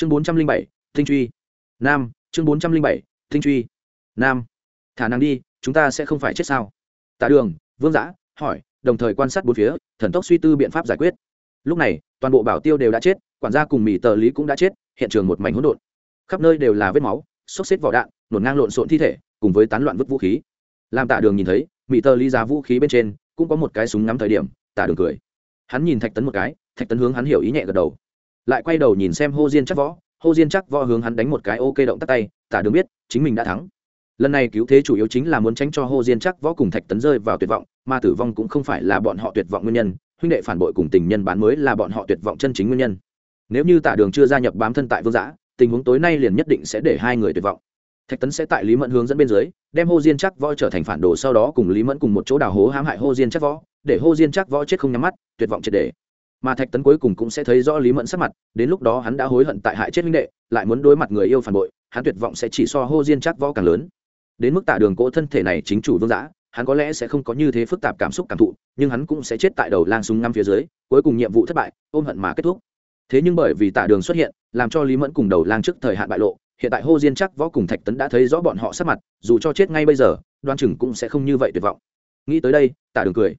chương bốn trăm linh bảy, tinh truy. Nam, chương bốn trăm linh bảy, tinh truy. Nam. Thả nàng đi, chúng ta sẽ không phải chết sao? Tạ đường, vương giã, hỏi, đồng thời quan sát bốn phía, thần tốc suy tư biện pháp giải quyết. Lúc này, toàn bộ bảo tiêu đều đã chết, quản gia cùng mỹ tờ lý cũng đã chết, hiện trường một mảnh hỗn độn. Khắp nơi đều là vết máu, xốc xếp vỏ đạn nổn ngang lộn xộn thi thể, cùng với tán loạn vứt vũ khí. Làm tạ đường nhìn thấy mỹ tờ lý giá vũ khí bên trên, cũng có một cái súng ngắm thời điểm, tạ đường cười. Hắn nhìn thạch tấn một cái, thạch tấn hướng hắn hiểu ý nhẹ gật đầu lại quay đầu nhìn xem hô diên chắc võ. Hô diên chắc võ hướng hắn đánh một cái ok động tắt tay tạ đường biết, chính mình đã thắng. Lần này cứu thế chủ yếu chính là muốn tránh cho hô diên chắc võ cùng thạch tấn rơi vào tuyệt vọng, mà tử vong cũng không phải là bọn họ tuyệt vọng nguyên nhân, huynh đệ phản bội cùng tình nhân bán mới là bọn họ tuyệt vọng chân chính nguyên nhân. Nếu như tạ đường chưa gia nhập bám thân tại vương giã, tình huống tối nay liền nhất định sẽ để hai người tuyệt vọng. Thạch tấn sẽ tại lý mẫn hướng dẫn bên dưới, đem hô diên chắc võ trở thành phản đồ sau đó cùng lý mẫn cùng một chỗ đào hố hãm hại hô diên chắc võ, để hô diên chắc võ chết không nhắm mắt, tuyệt vọng triệt để mà thạch tấn cuối cùng cũng sẽ thấy rõ lý mẫn sắc mặt, đến lúc đó hắn đã hối hận tại hại chết minh đệ, lại muốn đối mặt người yêu phản bội, hắn tuyệt vọng sẽ chỉ so hô diên chắc võ càng lớn. Đến mức tạ đường cỗ thân thể này chính chủ vương giã hắn có lẽ sẽ không có như thế phức tạp cảm xúc cảm thụ, nhưng hắn cũng sẽ chết tại đầu lang súng năm phía dưới, cuối cùng nhiệm vụ thất bại, ôm hận mà kết thúc. Thế nhưng bởi vì tạ đường xuất hiện, làm cho lý mẫn cùng đầu lang trước thời hạn bại lộ, hiện tại hô diên chắc võ cùng thạch tấn đã thấy rõ bọn họ sắc mặt, dù cho chết ngay bây giờ, đoan chừng cũng sẽ không như vậy tuyệt vọng. Nghĩ tới đây, tạ đường cười.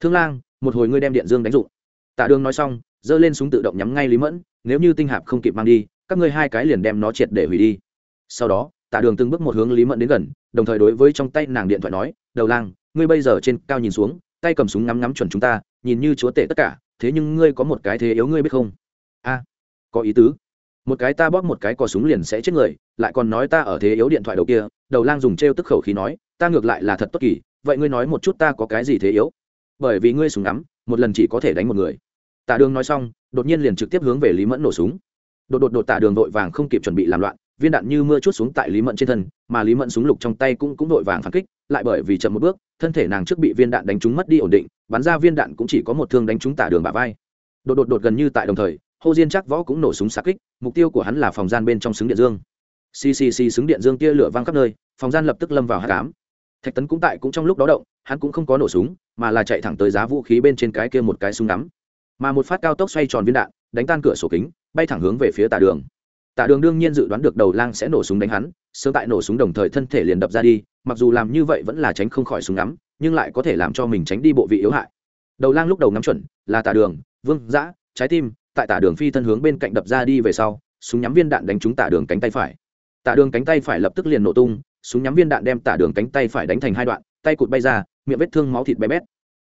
Thương lang, một hồi ngươi đem điện dương đánh dụng tạ đường nói xong, giơ lên súng tự động nhắm ngay lý mẫn, nếu như tinh hạp không kịp mang đi, các ngươi hai cái liền đem nó triệt để hủy đi. Sau đó, tạ đường từng bước một hướng lý mẫn đến gần, đồng thời đối với trong tay nàng điện thoại nói, đầu lang, ngươi bây giờ trên cao nhìn xuống, tay cầm súng ngắm ngắm chuẩn chúng ta, nhìn như chúa tể tất cả, thế nhưng ngươi có một cái thế yếu ngươi biết không? A, có ý tứ. Một cái ta bóp một cái cò súng liền sẽ chết người, lại còn nói ta ở thế yếu điện thoại đầu kia. Đầu lang dùng t r e o tức khẩu khí nói, ta ngược lại là thật tốt kỳ, vậy ngươi nói một chút ta có cái gì thế yếu? Bởi vì ngươi súng ngắm một lần chỉ có thể đánh một người. Tạ đường nói xong, đột nhiên liền trực tiếp hướng về lý mẫn nổ súng. Đột đột đột tạ đường vội vàng không kịp chuẩn bị làm loạn, viên đạn như mưa chút xuống tại lý mẫn trên thân, mà lý mẫn súng lục trong tay cũng cũng vội vàng phản kích, lại bởi vì chậm một bước, thân thể nàng trước bị viên đạn đánh trúng mất đi ổn định, bắn ra viên đạn cũng chỉ có một thương đánh trúng tả đường bả vai. Đột đột đột gần như tại đồng thời hô diên chắc võ cũng nổ súng xa kích, mục tiêu của hắn là phòng gian bên trong xứng điện dương. Ccc xứng điện dương tia lửa văng khắp nơi, phòng gian lập tức lâm vào hạ cám thạch tấn cũng tại cũng trong lúc đó động, hắn cũng không có nổ súng, mà là chạy thẳng tới giá vũ khí bên trên cái kia một cái súng ngắm. Mà một phát cao tốc xoay tròn viên đạn, đánh tan cửa sổ kính, bay thẳng hướng về phía tà đường. Tà đường đương nhiên dự đoán được đầu lang sẽ nổ súng đánh hắn, sớm tại nổ súng đồng thời thân thể liền đập ra đi, mặc dù làm như vậy vẫn là tránh không khỏi súng ngắm, nhưng lại có thể làm cho mình tránh đi bộ vị yếu hại. Đầu lang lúc đầu ngắm chuẩn, là tà đường, vương giã trái tim, tại tà đường phi thân hướng bên cạnh đập ra đi về sau, súng nhắm viên đạn đánh trúng tà đường cánh tay phải. Tà đường cánh tay phải lập tức liền nổ tung súng nhắm viên đạn đem tả đường cánh tay phải đánh thành hai đoạn, tay cụt bay ra, miệng vết thương máu thịt bé bét.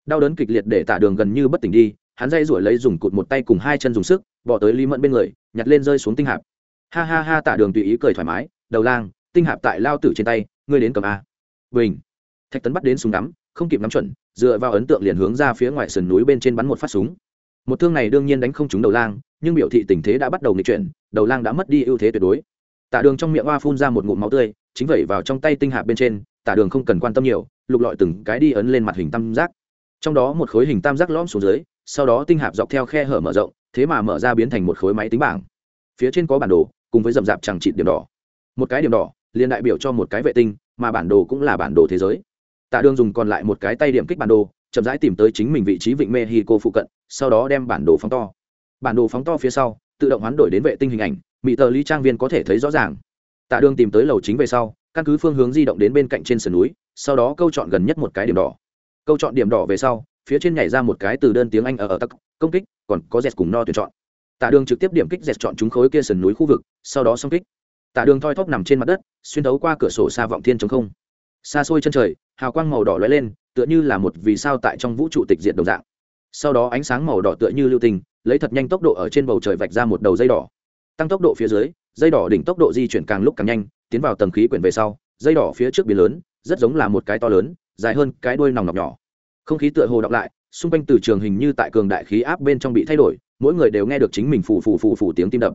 Đau đớn kịch liệt để tả đường gần như bất tỉnh đi, hắn dây rủi lấy dùng cụt một tay cùng hai chân dùng sức, bỏ tới lý mẫn bên người, nhặt lên rơi xuống tinh hạp. Ha ha ha, tả đường tùy ý cười thoải mái, đầu lang, tinh hạp tại lao tử trên tay, ngươi đến cầm a. Bình. Thạch tấn bắt đến súng ngắm, không kịp nắm chuẩn, dựa vào ấn tượng liền hướng ra phía ngoài sườn núi bên trên bắn một phát súng. Một thương này đương nhiên đánh không trúng đầu lang, nhưng biểu thị tình thế đã bắt đầu nghịch chuyển, đầu lang đã mất đi ưu thế tuyệt đối. Tạ đường trong miệng hoa phun ra một ngụm máu tươi chính vẩy vào trong tay tinh hạp bên trên, tả đường không cần quan tâm nhiều, lục lọi từng cái đi ấn lên mặt hình tam giác. Trong đó một khối hình tam giác lõm xuống dưới, sau đó tinh hạp dọc theo khe hở mở rộng, thế mà mở ra biến thành một khối máy tính bảng. Phía trên có bản đồ, cùng với rậm rạp chẳng trịt điểm đỏ. Một cái điểm đỏ, liền đại biểu cho một cái vệ tinh, mà bản đồ cũng là bản đồ thế giới. Tạ đường dùng còn lại một cái tay điểm kích bản đồ, chậm rãi tìm tới chính mình vị trí vịnh mexico phụ cận, sau đó đem bản đồ phóng to. Bản đồ phóng to phía sau, tự động hoán đổi đến vệ tinh hình ảnh mỹ tờ lý trang viên có thể thấy rõ ràng tạ đường tìm tới lầu chính về sau, căn cứ phương hướng di động đến bên cạnh trên sườn núi, sau đó câu chọn gần nhất một cái điểm đỏ. Câu chọn điểm đỏ về sau, phía trên nhảy ra một cái từ đơn tiếng anh ở ở tắc, công kích, còn có dẹt cùng no tuyển chọn. Tạ đường trực tiếp điểm kích dẹt chọn chúng khối kia sườn núi khu vực, sau đó xong kích. Tạ đường thoi thóp nằm trên mặt đất, xuyên thấu qua cửa sổ xa vọng thiên chống không. Xa xôi chân trời, hào quang màu đỏ lóe lên, tựa như là một vì sao tại trong vũ trụ tịch diệt đồng dạng. Sau đó ánh sáng màu đỏ tựa như lưu tình, lấy thật nhanh tốc độ ở trên bầu trời vạch ra một đầu dây đỏ. Tăng tốc độ phía dưới dây đỏ đỉnh tốc độ di chuyển càng lúc càng nhanh, tiến vào tầng khí quyển về sau, dây đỏ phía trước biển lớn, rất giống là một cái to lớn, dài hơn cái đuôi nòng nọc nhỏ. Không khí tựa hồ đọc lại, xung quanh từ trường hình như tại cường đại khí áp bên trong bị thay đổi, mỗi người đều nghe được chính mình phù phù phù phù tiếng tim đập.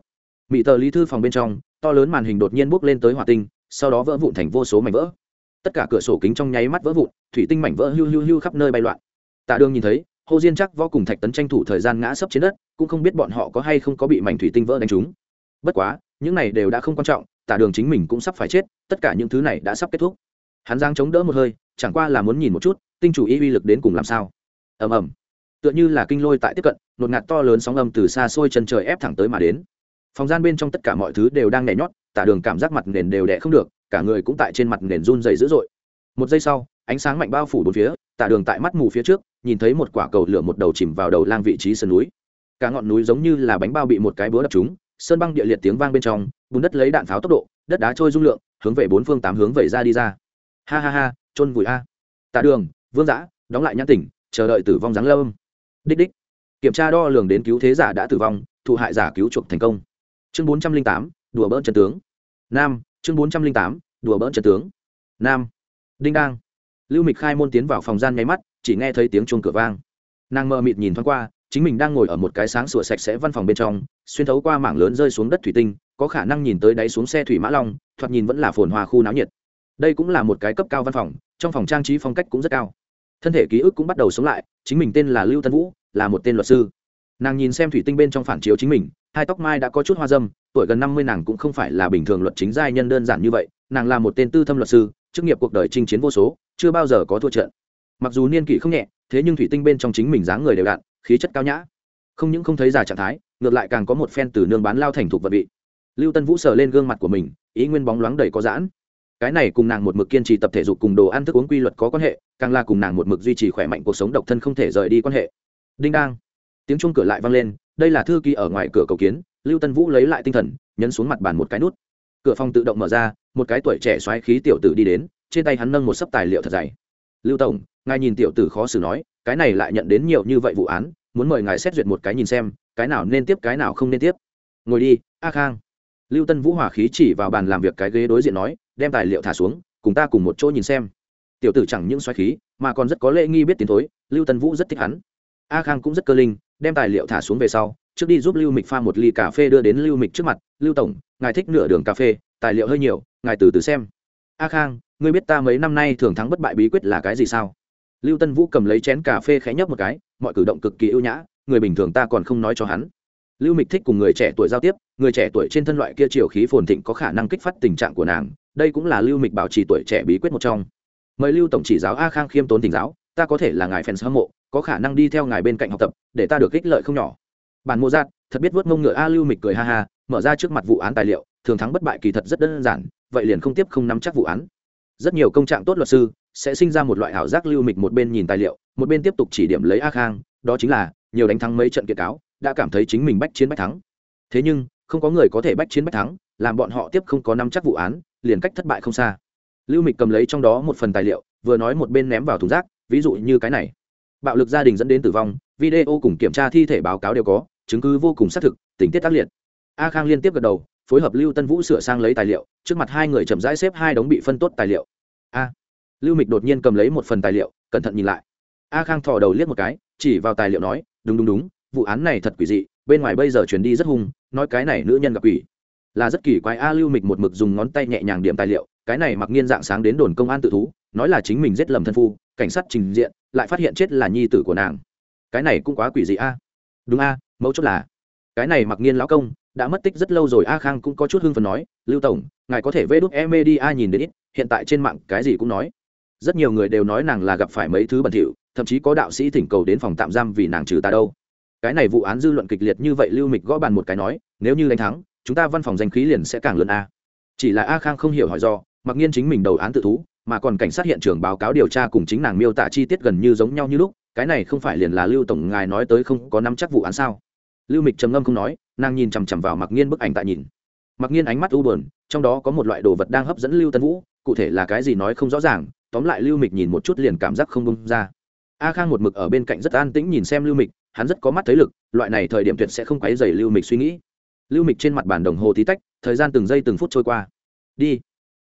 Mỹ tờ lý thư phòng bên trong, to lớn màn hình đột nhiên bốc lên tới hỏa tinh, sau đó vỡ vụn thành vô số mảnh vỡ. Tất cả cửa sổ kính trong nháy mắt vỡ vụn, thủy tinh mảnh vỡ hưu hưu hưu khắp nơi bay loạn. Tạ đương nhìn thấy, hồ diên chắc vô cùng thạch tấn tranh thủ thời gian ngã sấp trên đất, cũng không biết bọn họ có hay không có bị mảnh thủy tinh vỡ đánh trúng. Bất quá những này đều đã không quan trọng tạ đường chính mình cũng sắp phải chết, tất cả những thứ này đã sắp kết thúc. Hắn giang chống đỡ một hơi, chẳng qua là muốn nhìn một chút, tinh chủ y uy lực đến cùng làm sao. Ầm ầm. Tựa như là kinh lôi tại tiếp cận, nột ngạt to lớn sóng âm từ xa xôi chân trời ép thẳng tới mà đến. Phòng gian bên trong tất cả mọi thứ đều đang nhảy nhót, tả đường cảm giác mặt nền đều đẻ không được, cả người cũng tại trên mặt nền run dày dữ dội. Một giây sau, ánh sáng mạnh bao phủ bốn phía, tả đường tại mắt mù phía trước, nhìn thấy một quả cầu lửa một đầu chìm vào đầu lang vị trí sườn núi. Cả ngọn núi giống như là bánh bao bị một cái búa đập trúng sơn băng địa liệt tiếng vang bên trong, bùn đất lấy đạn pháo tốc độ, đất đá trôi dung lượng, hướng về bốn phương tám hướng vẩy ra đi ra. Ha ha ha, chôn vùi a. Tạ đường, vương giã, đóng lại nhãn tỉnh, chờ đợi tử vong giáng lâm. Đích đích. Kiểm tra đo lường đến cứu thế giả đã tử vong, thụ hại giả cứu chuộc thành công. Chương bốn trăm linh tám, đùa bỡn trần tướng. Nam, chương bốn trăm linh tám, đùa bỡn trần tướng. Nam. Đinh đang. Lưu mịch khai môn tiến vào phòng gian nháy mắt, chỉ nghe thấy tiếng chuông cửa vang. Nàng mờ mịt nhìn thoáng qua, chính mình đang ngồi ở một cái sáng sủa sạch sẽ văn phòng bên trong xuyên thấu qua mảng lớn rơi xuống đất thủy tinh, có khả năng nhìn tới đáy xuống xe thủy mã long, thoạt nhìn vẫn là phồn hoa khu náo nhiệt. Đây cũng là một cái cấp cao văn phòng, trong phòng trang trí phong cách cũng rất cao. Thân thể ký ức cũng bắt đầu sống lại, chính mình tên là lưu tân vũ, là một tên luật sư. Nàng nhìn xem thủy tinh bên trong phản chiếu chính mình, hai tóc mai đã có chút hoa dâm, tuổi gần năm mươi nàng cũng không phải là bình thường luật chính giai nhân đơn giản như vậy, nàng là một tên tư thâm luật sư, chức nghiệp cuộc đời chinh chiến vô số, chưa bao giờ có thua trận. Mặc dù niên kỷ không nhẹ, thế nhưng thủy tinh bên trong chính mình dáng người đều đặn, khí chất cao nhã không những không thấy già trạng thái, ngược lại càng có một phen từ nương bán lao thành thục vật vị. Lưu tân vũ sờ lên gương mặt của mình, ý nguyên bóng loáng đầy có giãn. Cái này cùng nàng một mực kiên trì tập thể dục cùng đồ ăn thức uống quy luật có quan hệ, càng là cùng nàng một mực duy trì khỏe mạnh cuộc sống độc thân không thể rời đi quan hệ. Đinh đang. Tiếng chuông cửa lại vang lên, đây là thư ký ở ngoài cửa cầu kiến, lưu tân vũ lấy lại tinh thần, nhấn xuống mặt bàn một cái nút. Cửa phòng tự động mở ra, một cái tuổi trẻ xoáy khí tiểu tử đi đến, trên tay hắn nâng một sấp tài liệu thật dày. Lưu tổng, ngài nhìn tiểu tử khó xử nói, cái này lại nhận đến nhiều như vậy vụ án muốn mời ngài xét duyệt một cái nhìn xem, cái nào nên tiếp, cái nào không nên tiếp. Ngồi đi, a khang. Lưu tân vũ hỏa khí chỉ vào bàn làm việc cái ghế đối diện nói, đem tài liệu thả xuống, cùng ta cùng một chỗ nhìn xem. Tiểu tử chẳng những xoáy khí, mà còn rất có lễ nghi biết tiến thối, lưu tân vũ rất thích hắn. A khang cũng rất cơ linh, đem tài liệu thả xuống về sau, trước đi giúp lưu mịch pha một ly cà phê đưa đến lưu mịch trước mặt, lưu tổng, ngài thích nửa đường cà phê, tài liệu hơi nhiều, ngài từ từ xem. A khang, ngươi biết ta mấy năm nay thường thắng bất bại bí quyết là cái gì sao? Lưu tân vũ cầm lấy chén cà phê khẽ nhấp một cái, mọi cử động cực kỳ ưu nhã, người bình thường ta còn không nói cho hắn. Lưu mịch thích cùng người trẻ tuổi giao tiếp, người trẻ tuổi trên thân loại kia chiều khí phồn thịnh có khả năng kích phát tình trạng của nàng, đây cũng là lưu mịch bảo trì tuổi trẻ bí quyết một trong. Mời lưu tổng chỉ giáo a khang khiêm tốn tỉnh giáo, ta có thể là ngài fans hâm mộ, có khả năng đi theo ngài bên cạnh học tập, để ta được ích lợi không nhỏ. Bản mô giác thật biết vớt mông ngựa a lưu mịch cười ha ha, mở ra trước mặt vụ án tài liệu, thường thắng bất bại kỳ thật rất đơn giản, vậy liền không tiếp không nắm chắc vụ án. Rất nhiều công trạng tốt luật sư sẽ sinh ra một loại ảo giác lưu mịch một bên nhìn tài liệu, một bên tiếp tục chỉ điểm lấy a khang, đó chính là, nhiều đánh thắng mấy trận kiệt cáo, đã cảm thấy chính mình bách chiến bách thắng. Thế nhưng, không có người có thể bách chiến bách thắng, làm bọn họ tiếp không có nắm chắc vụ án, liền cách thất bại không xa. Lưu mịch cầm lấy trong đó một phần tài liệu, vừa nói một bên ném vào thùng rác, ví dụ như cái này. Bạo lực gia đình dẫn đến tử vong, video cùng kiểm tra thi thể báo cáo đều có, chứng cứ vô cùng xác thực, tình tiết tác liệt. A khang liên tiếp gật đầu, phối hợp lưu tân vũ sửa sang lấy tài liệu, trước mặt hai người chậm rãi xếp hai đống bị phân tốt tài liệu lưu mịch đột nhiên cầm lấy một phần tài liệu, cẩn thận nhìn lại. A khang thò đầu liếc một cái, chỉ vào tài liệu nói, đúng đúng đúng, vụ án này thật quỷ dị, bên ngoài bây giờ chuyển đi rất hung, nói cái này nữ nhân gặp quỷ. Là rất kỳ quái, a lưu mịch một mực dùng ngón tay nhẹ nhàng điểm tài liệu, cái này mặc nhiên dạng sáng đến đồn công an tự thú, nói là chính mình giết lầm thân phu, cảnh sát trình diện, lại phát hiện chết là nhi tử của nàng. Cái này cũng quá quỷ dị, a. Đúng, a mẫu chốt là, cái này mặc nhiên lão công đã mất tích rất lâu rồi, a khang cũng có chút hưng phần nói, lưu tổng, ngài có thể vê đúc e media nhìn đến ít, hiện tại trên mạng cái gì cũng nói rất nhiều người đều nói nàng là gặp phải mấy thứ bẩn thỉu, thậm chí có đạo sĩ thỉnh cầu đến phòng tạm giam vì nàng trừ ta đâu. Cái này vụ án dư luận kịch liệt như vậy lưu mịch gõ bàn một cái nói, nếu như đánh thắng, chúng ta văn phòng danh khí liền sẽ càng lớn a. Chỉ là a khang không hiểu hỏi do, mặc nhiên chính mình đầu án tự thú, mà còn cảnh sát hiện trường báo cáo điều tra cùng chính nàng miêu tả chi tiết gần như giống nhau như lúc, cái này không phải liền là lưu tổng ngài nói tới không có nắm chắc vụ án sao? Lưu mịch trầm ngâm không nói, nàng nhìn chằm chằm vào mặc nhiên bức ảnh tại nhìn. Mặc nhiên ánh mắt u buồn, trong đó có một loại đồ vật đang hấp dẫn lưu tân vũ, cụ thể là cái gì nói không rõ ràng tóm lại lưu mịch nhìn một chút liền cảm giác không bông ra. A khang một mực ở bên cạnh rất an tĩnh nhìn xem lưu mịch, hắn rất có mắt thấy lực, loại này thời điểm tuyệt sẽ không quấy dày lưu mịch suy nghĩ. Lưu mịch trên mặt bàn đồng hồ tí tách, thời gian từng giây từng phút trôi qua. Đi.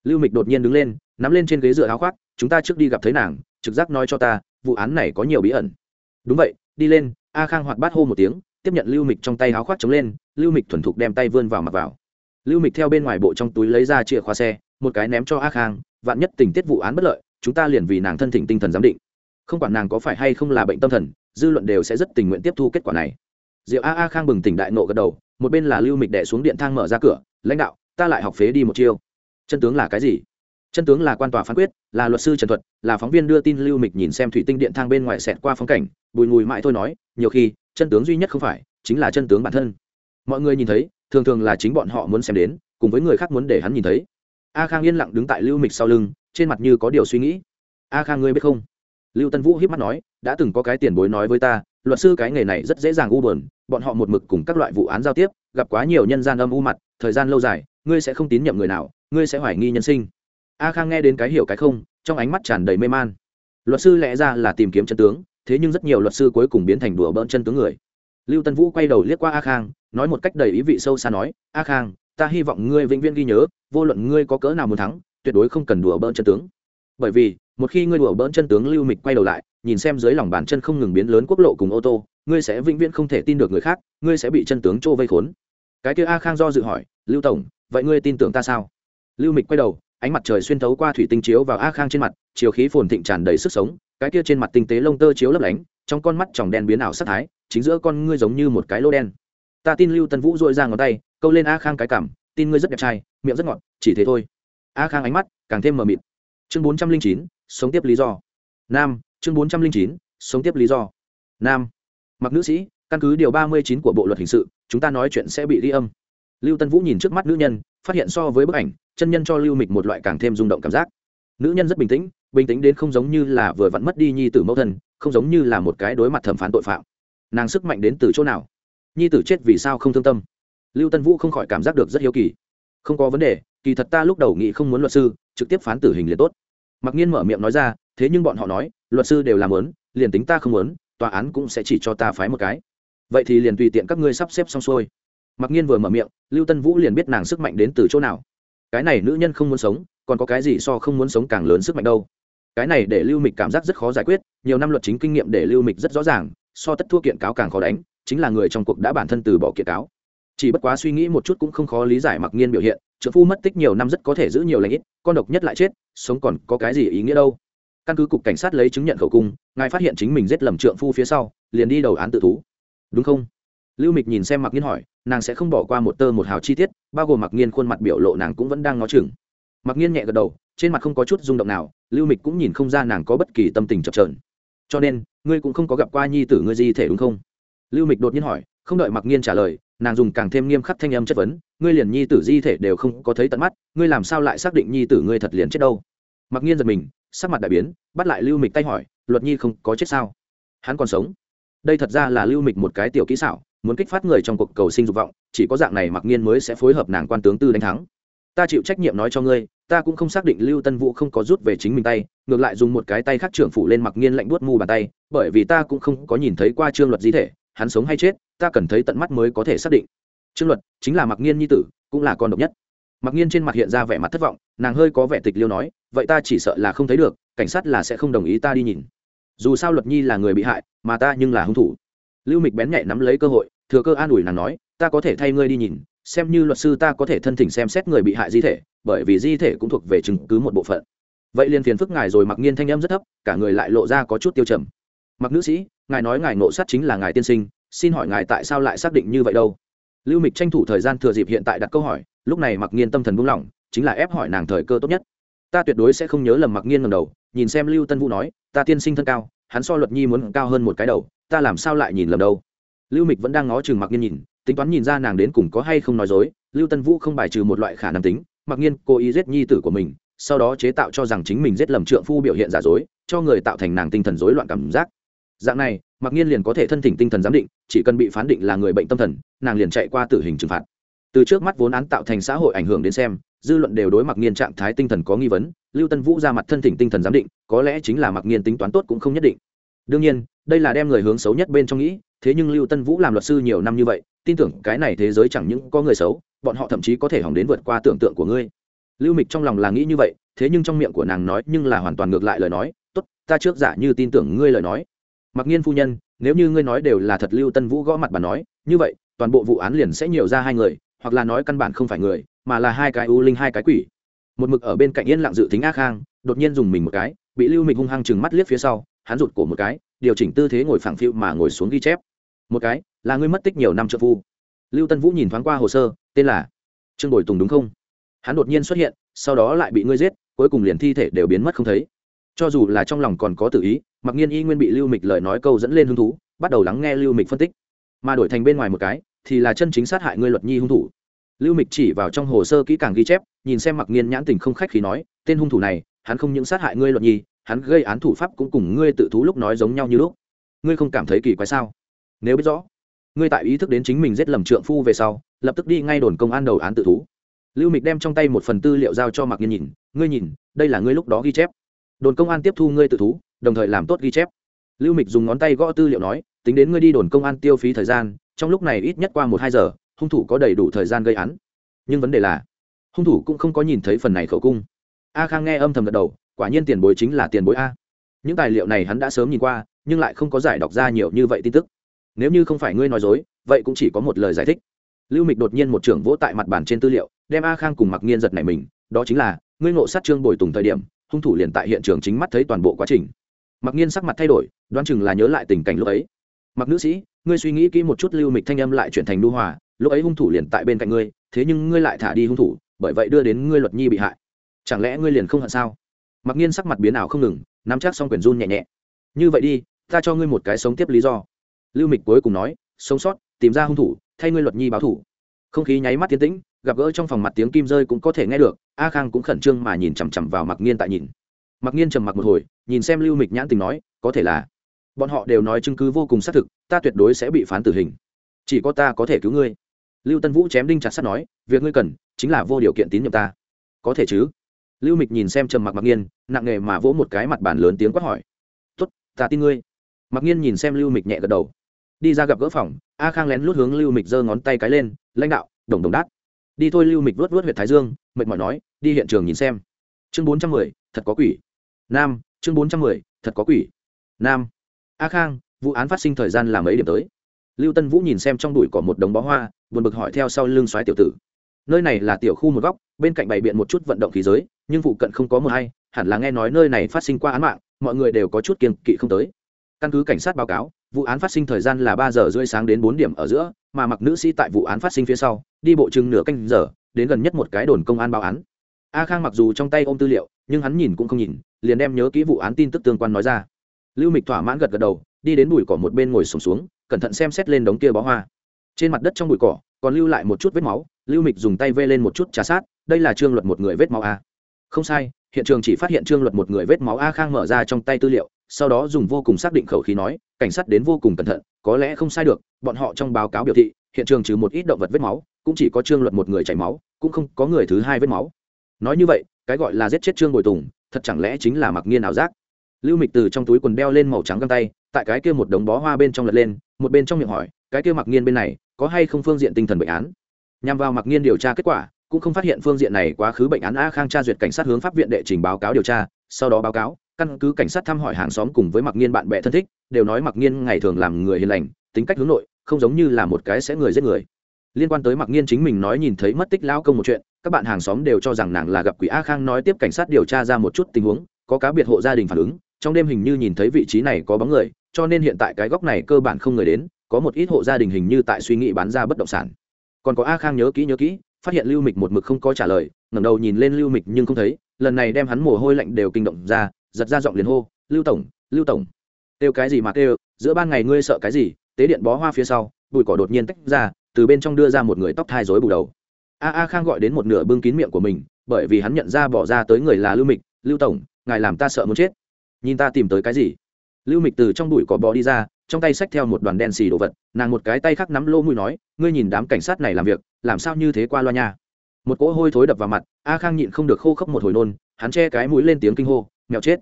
Lưu mịch đột nhiên đứng lên, nắm lên trên ghế dựa áo khoác, chúng ta trước đi gặp thấy nàng, trực giác nói cho ta, vụ án này có nhiều bí ẩn. Đúng vậy, đi lên. A khang hoạt bát hô một tiếng, tiếp nhận lưu mịch trong tay áo khoác chống lên, lưu mịch thuần thục đem tay vươn vào mặt vào. Lưu mịch theo bên ngoài bộ trong túi lấy ra chìa khóa xe, một cái ném cho a khang, vạn nhất tình tiết vụ án bất lợi chúng ta liền vì nàng thân thỉnh tinh thần giám định. Không quản nàng có phải hay không là bệnh tâm thần, dư luận đều sẽ rất tình nguyện tiếp thu kết quả này. Diệu a a khang bừng tỉnh đại nộ gật đầu, một bên là lưu mịch đẻ xuống điện thang mở ra cửa, lãnh đạo, ta lại học phế đi một chiêu. Chân tướng là cái gì? Chân tướng là quan tòa phán quyết, là luật sư trần thuật, là phóng viên đưa tin lưu mịch nhìn xem thủy tinh điện thang bên ngoài xẹt qua phong cảnh, bùi ngùi mãi thôi nói, nhiều khi, chân tướng duy nhất không phải, chính là chân tướng bản thân. Mọi người nhìn thấy, thường thường là chính bọn họ muốn xem đến, cùng với người khác muốn để hắn nhìn thấy. A khang yên lặng đứng tại lưu mịch sau lưng trên mặt như có điều suy nghĩ. A khang ngươi biết không? Lưu tân vũ hiếp mắt nói đã từng có cái tiền bối nói với ta luật sư cái nghề này rất dễ dàng u buồn, bọn họ một mực cùng các loại vụ án giao tiếp gặp quá nhiều nhân gian âm u mặt thời gian lâu dài ngươi sẽ không tín nhiệm người nào ngươi sẽ hoài nghi nhân sinh. A khang nghe đến cái hiểu cái không trong ánh mắt tràn đầy mê man. Luật sư lẽ ra là tìm kiếm chân tướng thế nhưng rất nhiều luật sư cuối cùng biến thành đùa bỡn chân tướng người. Lưu tân vũ quay đầu liếc qua a khang nói một cách đầy ý vị sâu xa nói a khang ta hy vọng ngươi vĩnh viễn ghi nhớ vô luận ngươi có cỡ nào muốn thắng tuyệt đối không cần đùa bỡn chân tướng. Bởi vì, một khi ngươi đùa bỡn chân tướng lưu mịch quay đầu lại, nhìn xem dưới lòng bàn chân không ngừng biến lớn quốc lộ cùng ô tô, ngươi sẽ vĩnh viễn không thể tin được người khác, ngươi sẽ bị chân tướng trô vây khốn. Cái kia a khang do dự hỏi, lưu tổng, vậy ngươi tin tưởng ta sao? Lưu mịch quay đầu, ánh mặt trời xuyên thấu qua thủy tinh chiếu vào a khang trên mặt, chiều khí phồn thịnh tràn đầy sức sống, cái kia trên mặt tinh tế lông tơ chiếu lấp lánh, trong con mắt tròng đen biến ảo sắc thái, chính giữa con ngươi giống như một cái lô đen. Ta tin lưu tân vũ dội ra ngón tay, câu lên a khang cái cảm, tin ngươi rất đẹp trai, miệng rất ngọt, chỉ thế thôi a khang ánh mắt càng thêm mờ mịt. Chương bốn trăm linh chín, sống tiếp lý do. Nam, chương bốn trăm linh chín, sống tiếp lý do. Nam. Mặc nữ sĩ, căn cứ điều ba mươi chín của bộ luật hình sự, chúng ta nói chuyện sẽ bị ghi âm. Lưu tân vũ nhìn trước mắt nữ nhân, phát hiện so với bức ảnh, chân nhân cho lưu mịch một loại càng thêm rung động cảm giác. Nữ nhân rất bình tĩnh bình tĩnh đến không giống như là vừa vặn mất đi nhi tử mẫu thân, không giống như là một cái đối mặt thẩm phán tội phạm. Nàng sức mạnh đến từ chỗ nào? Nhi tử chết vì sao không thương tâm? Lưu tân vũ không khỏi cảm giác được rất hiếu kỳ. Không có vấn đề kỳ thật ta lúc đầu nghĩ không muốn luật sư, trực tiếp phán tử hình liền tốt. Mặc nhiên mở miệng nói ra, thế nhưng bọn họ nói, luật sư đều làm lớn liền tính ta không muốn, tòa án cũng sẽ chỉ cho ta phái một cái. Vậy thì liền tùy tiện các ngươi sắp xếp xong xuôi. Mặc nhiên vừa mở miệng, lưu tân vũ liền biết nàng sức mạnh đến từ chỗ nào. Cái này nữ nhân không muốn sống, còn có cái gì so không muốn sống càng lớn sức mạnh đâu. Cái này để lưu mịch cảm giác rất khó giải quyết, nhiều năm luật chính kinh nghiệm để lưu mịch rất rõ ràng, so tất thua kiện cáo càng khó đánh, chính là người trong cuộc đã bản thân từ bỏ kiện cáo chỉ bất quá suy nghĩ một chút cũng không khó lý giải mặc nhiên biểu hiện trợ phu mất tích nhiều năm rất có thể giữ nhiều lãnh ít, con độc nhất lại chết, sống còn có cái gì ý nghĩa đâu? Căn cứ cục cảnh sát lấy chứng nhận khẩu cung, ngài phát hiện chính mình giết lầm trượng phu phía sau, liền đi đầu án tự thú. Đúng không? Lưu mịch nhìn xem mặc nhiên hỏi, nàng sẽ không bỏ qua một tơ một hào chi tiết, bao gồm mặc nhiên khuôn mặt biểu lộ nàng cũng vẫn đang ngó chừng. Mặc nhiên nhẹ gật đầu, trên mặt không có chút rung động nào, lưu mịch cũng nhìn không ra nàng có bất kỳ tâm tình chập trờn cho nên, ngươi cũng không có gặp qua nhi tử ngươi di thể đúng không? Lưu mịch đột nhiên hỏi, không đợi mặc nhiên trả lời nàng dùng càng thêm nghiêm khắc thanh âm chất vấn, ngươi liền nhi tử di thể đều không có thấy tận mắt, ngươi làm sao lại xác định nhi tử ngươi thật liền chết đâu? Mặc nhiên giật mình, sắc mặt đại biến, bắt lại lưu mịch tay hỏi, luật nhi không có chết sao? Hắn còn sống? Đây thật ra là lưu mịch một cái tiểu kỹ xảo, muốn kích phát người trong cuộc cầu sinh dục vọng, chỉ có dạng này mặc nhiên mới sẽ phối hợp nàng quan tướng tư đánh thắng. Ta chịu trách nhiệm nói cho ngươi, ta cũng không xác định lưu tân vũ không có rút về chính mình tay, ngược lại dùng một cái tay khác trưởng phủ lên mặc nhiên lạnh buốt mù bàn tay, bởi vì ta cũng không có nhìn thấy qua trương luật di thể, hắn sống hay chết ta cần thấy tận mắt mới có thể xác định. Trương luật, chính là mặc nhiên nhi tử, cũng là con độc nhất. Mặc nhiên trên mặt hiện ra vẻ mặt thất vọng, nàng hơi có vẻ tịch liêu nói, vậy ta chỉ sợ là không thấy được, cảnh sát là sẽ không đồng ý ta đi nhìn. Dù sao luật nhi là người bị hại, mà ta nhưng là hung thủ. Lưu mịch bén nhạy nắm lấy cơ hội, thừa cơ an ủi nàng nói, ta có thể thay ngươi đi nhìn, xem như luật sư ta có thể thân thỉnh xem xét người bị hại di thể, bởi vì di thể cũng thuộc về chứng cứ một bộ phận. Vậy liền phiền phức ngài rồi mặc nhiên thanh âm rất thấp, cả người lại lộ ra có chút tiêu trầm. Mặc nữ sĩ, ngài nói ngài nộ sát chính là ngài tiên sinh xin hỏi ngài tại sao lại xác định như vậy đâu? Lưu mịch tranh thủ thời gian thừa dịp hiện tại đặt câu hỏi, lúc này mặc nhiên tâm thần buông lỏng, chính là ép hỏi nàng thời cơ tốt nhất. Ta tuyệt đối sẽ không nhớ lầm mặc nhiên ngầm đầu, nhìn xem lưu tân vũ nói, ta tiên sinh thân cao, hắn so luật nhi muốn cao hơn một cái đầu, ta làm sao lại nhìn lầm đâu? Lưu mịch vẫn đang ngó chừng mặc nhiên nhìn, tính toán nhìn ra nàng đến cùng có hay không nói dối, lưu tân vũ không bài trừ một loại khả năng tính mặc nhiên cố ý giết nhi tử của mình, sau đó chế tạo cho rằng chính mình giết lầm trượng phu biểu hiện giả dối, cho người tạo thành nàng tinh thần rối loạn cảm giác. Dạng này mặc nhiên liền có thể thân thỉnh tinh thần giám định, chỉ cần bị phán định là người bệnh tâm thần, nàng liền chạy qua tử hình trừng phạt. Từ trước mắt vốn án tạo thành xã hội ảnh hưởng đến xem, dư luận đều đối mặc nhiên trạng thái tinh thần có nghi vấn, lưu tân vũ ra mặt thân thỉnh tinh thần giám định, có lẽ chính là mặc nhiên tính toán tốt cũng không nhất định. Đương nhiên, đây là đem người hướng xấu nhất bên trong nghĩ, thế nhưng lưu tân vũ làm luật sư nhiều năm như vậy, tin tưởng cái này thế giới chẳng những có người xấu, bọn họ thậm chí có thể hỏng đến vượt qua tưởng tượng của ngươi. Lưu mịch trong lòng là nghĩ như vậy, thế nhưng trong miệng của nàng nói nhưng là hoàn toàn ngược lại lời nói, tốt, ta trước giả như tin tưởng ngươi lời nói mặc nhiên phu nhân, nếu như ngươi nói đều là thật lưu tân vũ gõ mặt bà nói, như vậy, toàn bộ vụ án liền sẽ nhiều ra hai người, hoặc là nói căn bản không phải người, mà là hai cái u linh, hai cái quỷ. Một mực ở bên cạnh yên lặng dự tính a khang, đột nhiên dùng mình một cái, bị lưu mình hung hăng chừng mắt liếc phía sau, hắn rụt cổ một cái, điều chỉnh tư thế ngồi phẳng phiu mà ngồi xuống ghi chép. Một cái, là ngươi mất tích nhiều năm trợ phu. Lưu tân vũ nhìn thoáng qua hồ sơ, tên là trương bồi tùng đúng không? Hắn đột nhiên xuất hiện, sau đó lại bị ngươi giết, cuối cùng liền thi thể đều biến mất không thấy cho dù là trong lòng còn có tự ý mặc nhiên y nguyên bị lưu mịch lời nói câu dẫn lên hứng thú, bắt đầu lắng nghe lưu mịch phân tích. Mà đổi thành bên ngoài một cái, thì là chân chính sát hại ngươi luật nhi hung thủ. Lưu mịch chỉ vào trong hồ sơ kỹ càng ghi chép, nhìn xem mặc Nhiên nhãn tình không khách khí nói, tên hung thủ này, hắn không những sát hại ngươi luật nhi, hắn gây án thủ pháp cũng cùng ngươi tự thú lúc nói giống nhau như lúc. Ngươi không cảm thấy kỳ quái sao? Nếu biết rõ, ngươi tại ý thức đến chính mình giết lầm trượng phu về sau, lập tức đi ngay đồn công an đầu án tự thú. Lưu mịch đem trong tay một phần tư liệu giao cho mặc nhiên nhìn, ngươi nhìn, đây là ngươi lúc đó ghi chép đồn công an tiếp thu ngươi tự thú, đồng thời làm tốt ghi chép. Lưu mịch dùng ngón tay gõ tư liệu nói, tính đến ngươi đi đồn công an tiêu phí thời gian, trong lúc này ít nhất qua một hai giờ, hung thủ có đầy đủ thời gian gây án. Nhưng vấn đề là, hung thủ cũng không có nhìn thấy phần này khẩu cung. A khang nghe âm thầm gật đầu, quả nhiên tiền bối chính là tiền bối a. Những tài liệu này hắn đã sớm nhìn qua, nhưng lại không có giải đọc ra nhiều như vậy tin tức. Nếu như không phải ngươi nói dối, vậy cũng chỉ có một lời giải thích. Lưu mịch đột nhiên một trưởng vỗ tại mặt bàn trên tư liệu, đem a khang cùng mặc nghiên giật này mình, đó chính là, ngươi ngộ sát trương bồi tùng thời điểm hung thủ liền tại hiện trường chính mắt thấy toàn bộ quá trình. Mặc nhiên sắc mặt thay đổi, đoán chừng là nhớ lại tình cảnh lúc ấy. Mặc nữ sĩ, ngươi suy nghĩ kỹ một chút lưu mịch thanh âm lại chuyển thành đu hòa, lúc ấy hung thủ liền tại bên cạnh ngươi, thế nhưng ngươi lại thả đi hung thủ, bởi vậy đưa đến ngươi luật nhi bị hại. Chẳng lẽ ngươi liền không hận sao? Mặc nhiên sắc mặt biến ảo không ngừng, nắm chắc xong quyển run nhẹ nhẹ. Như vậy đi, ta cho ngươi một cái sống tiếp lý do. Lưu mịch cuối cùng nói, sống sót, tìm ra hung thủ, thay ngươi luật nhi báo thủ không khí nháy mắt tiến tĩnh, gặp gỡ trong phòng mặt tiếng kim rơi cũng có thể nghe được, a khang cũng khẩn trương mà nhìn chằm chằm vào mặc nhiên tại nhìn. Mặc nhiên trầm mặc một hồi, nhìn xem lưu mịch nhãn tình nói, có thể là. Bọn họ đều nói chứng cứ vô cùng xác thực, ta tuyệt đối sẽ bị phán tử hình. Chỉ có ta có thể cứu ngươi. Lưu tân vũ chém đinh chặt sắt nói, việc ngươi cần, chính là vô điều kiện tín nhiệm ta. Có thể chứ. Lưu mịch nhìn xem trầm mặc mặc nhiên nặng nề mà vỗ một cái mặt bàn lớn tiếng quát hỏi. Tốt, ta tin ngươi. Mặc nhiên nhìn xem lưu mịch nhẹ gật đầu. Đi ra gặp gỡ phòng, a khang lén lút hướng lưu mịch giơ ngón tay cái lên lãnh đạo, đồng đồng đát. Đi thôi lưu mịch vớt vớt huyện thái dương, mệt mỏi nói, đi hiện trường nhìn xem. Chương bốn trăm mười, thật có quỷ. Nam, chương bốn trăm mười, thật có quỷ. Nam. A khang, vụ án phát sinh thời gian là mấy điểm tới? Lưu tân vũ nhìn xem trong đùi có một đống bó hoa, buồn bực hỏi theo sau lưng xoáy tiểu tử. Nơi này là tiểu khu một góc, bên cạnh bày biện một chút vận động khí giới, nhưng vụ cận không có một hay hẳn là nghe nói nơi này phát sinh qua án mạng, mọi người đều có chút kiên kỵ không tới. Căn cứ cảnh sát báo cáo, vụ án phát sinh thời gian là ba giờ rưỡi sáng đến bốn điểm ở giữa mà mặc nữ sĩ tại vụ án phát sinh phía sau đi bộ chừng nửa canh giờ đến gần nhất một cái đồn công an báo án. A khang mặc dù trong tay ôm tư liệu nhưng hắn nhìn cũng không nhìn liền đem nhớ kỹ vụ án tin tức tương quan nói ra. Lưu mịch thỏa mãn gật gật đầu đi đến bụi cỏ một bên ngồi sùng xuống, xuống cẩn thận xem xét lên đống kia bó hoa. Trên mặt đất trong bụi cỏ còn lưu lại một chút vết máu lưu mịch dùng tay vê lên một chút trà sát đây là trương luật một người vết máu a. Không sai hiện trường chỉ phát hiện trương luật một người vết máu a khang mở ra trong tay tư liệu sau đó dùng vô cùng xác định khẩu khí nói, cảnh sát đến vô cùng cẩn thận, có lẽ không sai được, bọn họ trong báo cáo biểu thị, hiện trường trừ một ít động vật vết máu, cũng chỉ có trương luật một người chảy máu, cũng không có người thứ hai vết máu. Nói như vậy, cái gọi là giết chết trương bồi tùng, thật chẳng lẽ chính là mặc nghiên ảo giác? Lưu mịch từ trong túi quần đeo lên màu trắng găng tay, tại cái kia một đống bó hoa bên trong lật lên, một bên trong miệng hỏi, cái kia mặc nghiên bên này, có hay không phương diện tinh thần bệnh án? Nhằm vào mặc nghiên điều tra kết quả, cũng không phát hiện phương diện này quá khứ bệnh án a khang tra duyệt cảnh sát hướng pháp viện đệ trình báo cáo điều tra, sau đó báo cáo căn cứ cảnh sát thăm hỏi hàng xóm cùng với mặc nghiên bạn bè thân thích, đều nói mặc nghiên ngày thường làm người hiền lành, tính cách hướng nội, không giống như là một cái sẽ người giết người. Liên quan tới mặc nghiên chính mình nói nhìn thấy mất tích lao công một chuyện, các bạn hàng xóm đều cho rằng nàng là gặp quỷ a khang nói tiếp cảnh sát điều tra ra một chút tình huống, có cá biệt hộ gia đình phản ứng, trong đêm hình như nhìn thấy vị trí này có bóng người, cho nên hiện tại cái góc này cơ bản không người đến, có một ít hộ gia đình hình như tại suy nghĩ bán ra bất động sản. Còn có a khang nhớ kỹ nhớ kỹ, phát hiện lưu mịch một mực không có trả lời, ngẩng đầu nhìn lên lưu mịch nhưng không thấy, lần này đem hắn mồ hôi lạnh đều kinh động ra giật ra giọng liền hô, lưu tổng lưu tổng. Kêu cái gì mà kêu, giữa ban ngày ngươi sợ cái gì? Tế điện bó hoa phía sau, bụi cỏ đột nhiên tách ra, từ bên trong đưa ra một người tóc thai rối bù đầu. A a khang gọi đến một nửa bưng kín miệng của mình, bởi vì hắn nhận ra bỏ ra tới người là lưu mịch, lưu tổng, ngài làm ta sợ muốn chết. Nhìn ta tìm tới cái gì? Lưu mịch từ trong bụi cỏ bò đi ra, trong tay xách theo một đoàn đen xì đồ vật, nàng một cái tay khác nắm lô mũi nói, ngươi nhìn đám cảnh sát này làm việc, làm sao như thế qua loa nha? Một cỗ hôi thối đập vào mặt, a khang nhịn không được khô khốc một hồi nôn, hắn che cái mũi lên tiếng kinh hô mèo chết.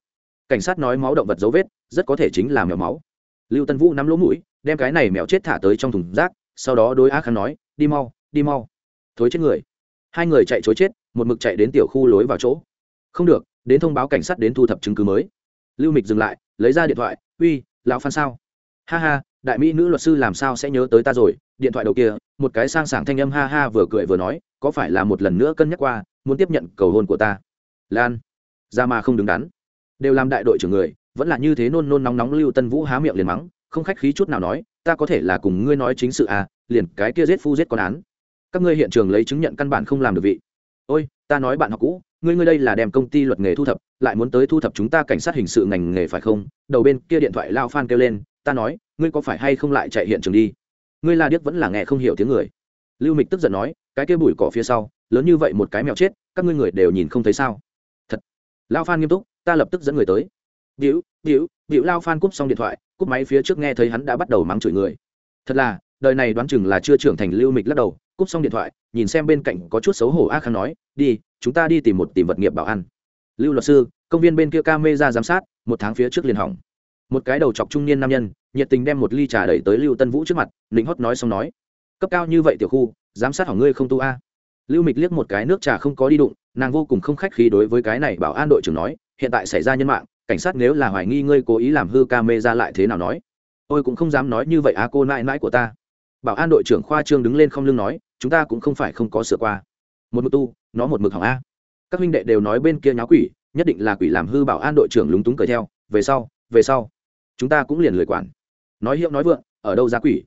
Cảnh sát nói máu động vật dấu vết, rất có thể chính là mèo máu. Lưu tân vũ nắm lỗ mũi, đem cái này mèo chết thả tới trong thùng rác, sau đó đối á khang nói, đi mau đi mau. Thối chết người. Hai người chạy chối chết, một mực chạy đến tiểu khu lối vào chỗ. Không được, đến thông báo cảnh sát đến thu thập chứng cứ mới. Lưu mịch dừng lại, lấy ra điện thoại, uy, lão phan sao? Ha ha, đại mỹ nữ luật sư làm sao sẽ nhớ tới ta rồi? Điện thoại đầu kia, một cái sang sảng thanh âm ha ha vừa cười vừa nói, có phải là một lần nữa cân nhắc qua, muốn tiếp nhận cầu hôn của ta? Lan, ra mà không đứng đắn đều làm đại đội trưởng người, vẫn là như thế nôn nôn nóng nóng lưu tân vũ há miệng liền mắng, không khách khí chút nào nói, ta có thể là cùng ngươi nói chính sự à liền cái kia giết phu giết con án. Các ngươi hiện trường lấy chứng nhận căn bản không làm được vị. Ôi, ta nói bạn học cũ, ngươi ngươi đây là đem công ty luật nghề thu thập, lại muốn tới thu thập chúng ta cảnh sát hình sự ngành nghề phải không? Đầu bên kia điện thoại lao phan kêu lên, ta nói, ngươi có phải hay không lại chạy hiện trường đi? Ngươi la điếc vẫn là nghe không hiểu tiếng người. Lưu mịch tức giận nói, cái kia bụi cỏ phía sau, lớn như vậy một cái mèo chết, các ngươi người đều nhìn không thấy sao? Thật. Lao phan nghiêm túc ta lập tức dẫn người tới. Biểu, biểu, biểu lao phan cúp xong điện thoại cúp máy phía trước nghe thấy hắn đã bắt đầu mắng chửi người. Thật là đời này đoán chừng là chưa trưởng thành lưu mịch lắc đầu cúp xong điện thoại nhìn xem bên cạnh có chút xấu hổ a khang nói đi chúng ta đi tìm một tìm vật nghiệp bảo ăn lưu luật sư công viên bên kia ca mê ra giám sát một tháng phía trước liền hỏng. Một cái đầu chọc trung niên nam nhân nhiệt tình đem một ly trà đẩy tới lưu tân vũ trước mặt lính hót nói xong nói cấp cao như vậy tiểu khu giám sát hỏng ngươi không tu a. Lưu mịch liếc một cái nước trà không có đi đụng nàng vô cùng không khách khí đối với cái này bảo an đội trưởng nói hiện tại xảy ra nhân mạng, cảnh sát nếu là hoài nghi ngươi cố ý làm hư ca mê ra lại thế nào nói? Tôi cũng không dám nói như vậy à cô nãi nãi của ta. Bảo an đội trưởng khoa trương đứng lên không lưng nói, chúng ta cũng không phải không có sửa qua. Một mực tu, nó một mực hỏng a. Các huynh đệ đều nói bên kia nháo quỷ, nhất định là quỷ làm hư bảo an đội trưởng lúng túng cười theo, về sau về sau. Chúng ta cũng liền lười quản. Nói hiệu nói vượng, ở đâu ra quỷ?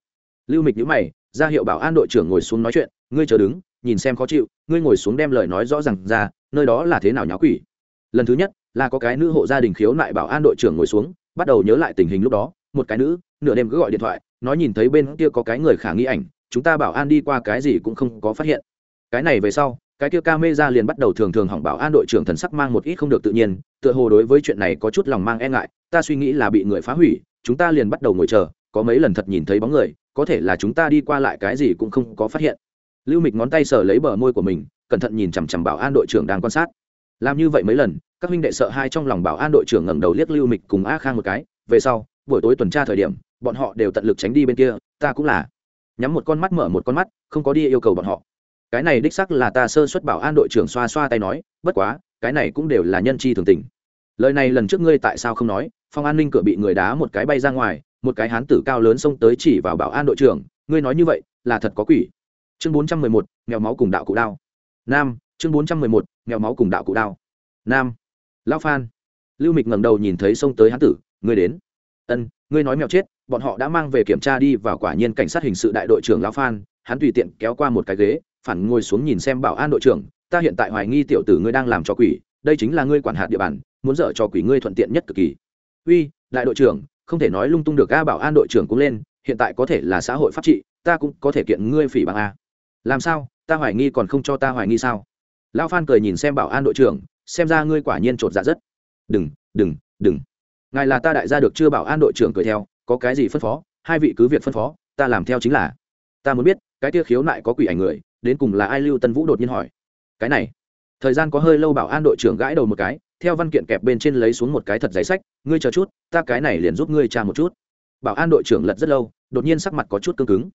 Lưu mịch nhữ mày, ra hiệu bảo an đội trưởng ngồi xuống nói chuyện, ngươi chờ đứng, nhìn xem khó chịu, ngươi ngồi xuống đem lời nói rõ r à n g ra, nơi đó là thế nào nháo quỷ? Lần thứ nhất là có cái nữ hộ gia đình khiếu nại bảo an đội trưởng ngồi xuống, bắt đầu nhớ lại tình hình lúc đó, một cái nữ, nửa đêm cứ gọi điện thoại, nói nhìn thấy bên kia có cái người khả nghi ảnh, chúng ta bảo an đi qua cái gì cũng không có phát hiện. Cái này về sau, cái kia ca mê ra liền bắt đầu thường thường hỏng bảo an đội trưởng thần sắc mang một ít không được tự nhiên, tựa hồ đối với chuyện này có chút lòng mang e ngại, ta suy nghĩ là bị người phá hủy, chúng ta liền bắt đầu ngồi chờ, có mấy lần thật nhìn thấy bóng người, có thể là chúng ta đi qua lại cái gì cũng không có phát hiện. Lưu mịch ngón tay sờ lấy bờ môi của mình, cẩn thận nhìn chằm chằm bảo an đội trưởng đang quan sát. Làm như vậy mấy lần các huynh đệ sợ hai trong lòng bảo an đội trưởng ngẩng đầu liếc lưu mịch cùng a khang một cái, về sau, buổi tối tuần tra thời điểm, bọn họ đều tận lực tránh đi bên kia, ta cũng là. Nhắm một con mắt mở một con mắt, không có đi yêu cầu bọn họ. Cái này đích sắc là ta sơ xuất bảo an đội trưởng xoa xoa tay nói, bất quá, cái này cũng đều là nhân chi thường tình. Lời này lần trước ngươi tại sao không nói, phòng an ninh cửa bị người đá một cái bay ra ngoài, một cái hán tử cao lớn xông tới chỉ vào bảo an đội trưởng, ngươi nói như vậy, là thật có quỷ. Chương bốn trăm mười một nghèo máu cùng đạo cụ đao. Nam, chương bốn trăm mười một nghèo máu cùng đạo cụ đao. Nam lão phan. Lưu mịch ngẩng đầu nhìn thấy xông tới hán tử, ngươi đến. Ân, ngươi nói mèo chết, bọn họ đã mang về kiểm tra đi vào quả nhiên cảnh sát hình sự đại đội trưởng lão phan, hắn tùy tiện kéo qua một cái ghế, phản ngồi xuống nhìn xem bảo an đội trưởng, ta hiện tại hoài nghi tiểu tử ngươi đang làm cho quỷ, đây chính là ngươi quản hạt địa bàn, muốn dở cho quỷ ngươi thuận tiện nhất cực kỳ. Uy, đại đội trưởng, không thể nói lung tung được a, bảo an đội trưởng cũng lên, hiện tại có thể là xã hội pháp trị, ta cũng có thể kiện ngươi phỉ bằng a. Làm sao? Ta hoài nghi còn không cho ta hoài nghi sao? Lão phan cười nhìn xem bảo an đội trưởng xem ra ngươi quả nhiên trột dạ rất. Đừng đừng đừng. Ngài là ta đại gia được chưa bảo an đội trưởng cười theo, có cái gì phân phó? Hai vị cứ việc phân phó, ta làm theo chính là. Ta muốn biết, cái tia khiếu nại có quỷ ảnh người, đến cùng là ai? Lưu tân vũ đột nhiên hỏi. Cái này, thời gian có hơi lâu bảo an đội trưởng gãi đầu một cái, theo văn kiện kẹp bên trên lấy xuống một cái thật giấy sách, ngươi chờ chút, ta cái này liền giúp ngươi tra một chút. Bảo an đội trưởng lật rất lâu, đột nhiên sắc mặt có chút cương cứng.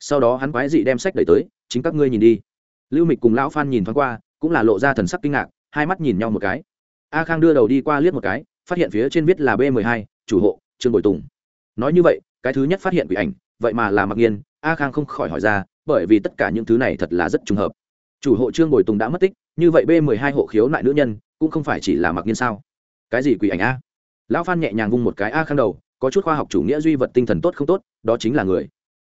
Sau đó hắn quái dị đem sách đẩy tới, chính các ngươi nhìn đi. Lưu mịch cùng lão phan nhìn thoáng qua, cũng là lộ ra thần sắc kinh ngạc hai mắt nhìn nhau một cái. A khang đưa đầu đi qua liếc một cái, phát hiện phía trên viết là b 12 chủ hộ, trương bồi tùng. Nói như vậy, cái thứ nhất phát hiện quỷ ảnh, vậy mà là mặc nhiên. A khang không khỏi hỏi ra, bởi vì tất cả những thứ này thật là rất trùng hợp. Chủ hộ trương bồi tùng đã mất tích, như vậy b 12 hộ khiếu nại nữ nhân, cũng không phải chỉ là mặc nhiên sao? Cái gì quỷ ảnh a? Lão phan nhẹ nhàng vung một cái a khang đầu, có chút khoa học chủ nghĩa duy vật tinh thần tốt không tốt, đó chính là người.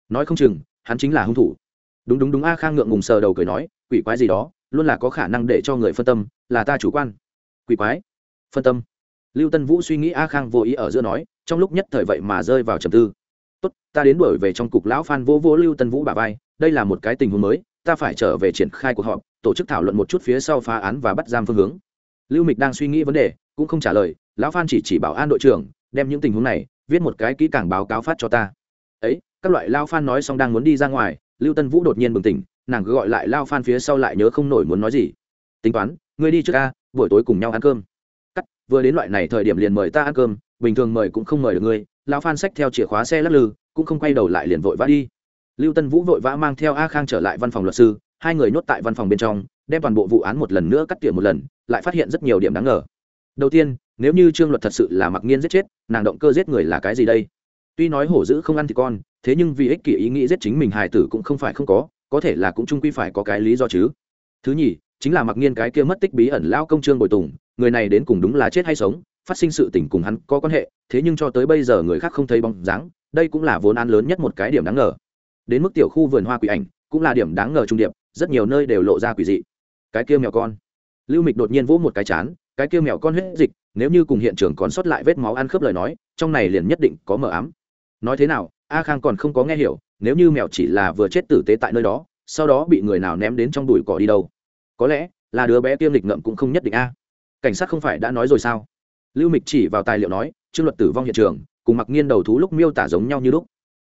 Nói không chừng, hắn chính là hung thủ. Đúng đúng đúng, a khang ngượng ngùng sờ đầu cười nói, quỷ quái gì đó? Luôn là có khả năng để cho người phân tâm, là ta chủ quan. Quỷ quái. Phân tâm. Lưu tân vũ suy nghĩ a khang vô ý ở giữa nói, trong lúc nhất thời vậy mà rơi vào trầm tư. Tốt, ta đến đổi về trong cục lão phan vô vô lưu tân vũ bà vai, đây là một cái tình huống mới, ta phải trở về triển khai cuộc họp, tổ chức thảo luận một chút phía sau phá án và bắt giam phương hướng. Lưu mịch đang suy nghĩ vấn đề, cũng không trả lời, lão phan chỉ chỉ bảo an đội trưởng, đem những tình huống này, viết một cái kỹ càng báo cáo phát cho ta. Ấy, các loại lao phan nói xong đang muốn đi ra ngoài, lưu tân vũ đột nhiên bừng tỉnh nàng cứ gọi lại lao phan phía sau lại nhớ không nổi muốn nói gì. Tính toán, ngươi đi trước ca buổi tối cùng nhau ăn cơm. Cắt, vừa đến loại này thời điểm liền mời ta ăn cơm, bình thường mời cũng không mời được ngươi. Lao phan xách theo chìa khóa xe lắc lư, cũng không quay đầu lại liền vội vã đi. Lưu tân vũ vội vã mang theo a khang trở lại văn phòng luật sư, hai người nhốt tại văn phòng bên trong, đem toàn bộ vụ án một lần nữa cắt tỉa một lần, lại phát hiện rất nhiều điểm đáng ngờ. Đầu tiên, nếu như trương luật thật sự là mặc nhiên giết chết, nàng động cơ giết người là cái gì đây? Tuy nói hổ dữ không ăn thì con, thế nhưng vì ích kỷ ý nghĩ giết chính mình hài tử cũng không phải không có có thể là cũng trung quy phải có cái lý do chứ. Thứ nhì, chính là mặc nhiên cái kia mất tích bí ẩn lao công trương bồi tùng, người này đến cùng đúng là chết hay sống, phát sinh sự tình cùng hắn có quan hệ, thế nhưng cho tới bây giờ người khác không thấy bóng dáng, đây cũng là vốn ăn lớn nhất một cái điểm đáng ngờ. Đến mức tiểu khu vườn hoa quỷ ảnh cũng là điểm đáng ngờ trung điệp, rất nhiều nơi đều lộ ra quỷ dị. Cái kia mèo con. Lưu mịch đột nhiên vỗ một cái chán, cái kia mèo con huyết dịch, nếu như cùng hiện trường còn sót lại vết máu ăn khớp lời nói, trong này liền nhất định có mờ ám. Nói thế nào, a khang còn không có nghe hiểu nếu như mèo chỉ là vừa chết tử tế tại nơi đó, sau đó bị người nào ném đến trong đùi cỏ đi đâu? Có lẽ là đứa bé tiêm lịch ngậm cũng không nhất định a. Cảnh sát không phải đã nói rồi sao? Lưu mịch chỉ vào tài liệu nói, trương luật tử vong hiện trường, cùng mặc nghiên đầu thú lúc miêu tả giống nhau như lúc.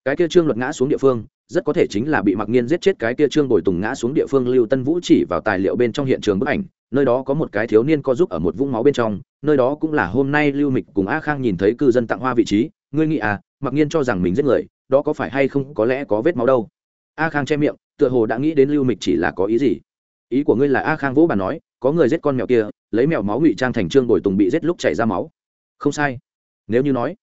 Cái kia trương luật ngã xuống địa phương, rất có thể chính là bị mặc nghiên giết chết cái kia trương bồi tùng ngã xuống địa phương. Lưu tân vũ chỉ vào tài liệu bên trong hiện trường bức ảnh, nơi đó có một cái thiếu niên co giúp ở một vũng máu bên trong, nơi đó cũng là hôm nay lưu mịch cùng a khang nhìn thấy cư dân tặng hoa vị trí. Ngươi nghĩ à mặc nhiên cho rằng mình giết người đó có phải hay không có lẽ có vết máu đâu? A khang che miệng, tựa hồ đã nghĩ đến lưu mịch chỉ là có ý gì? Ý của ngươi là a khang vỗ bà nói, có người giết con mèo kia, lấy mèo máu ngụy trang thành trương bồi tùng bị giết lúc chảy ra máu. Không sai. Nếu như nói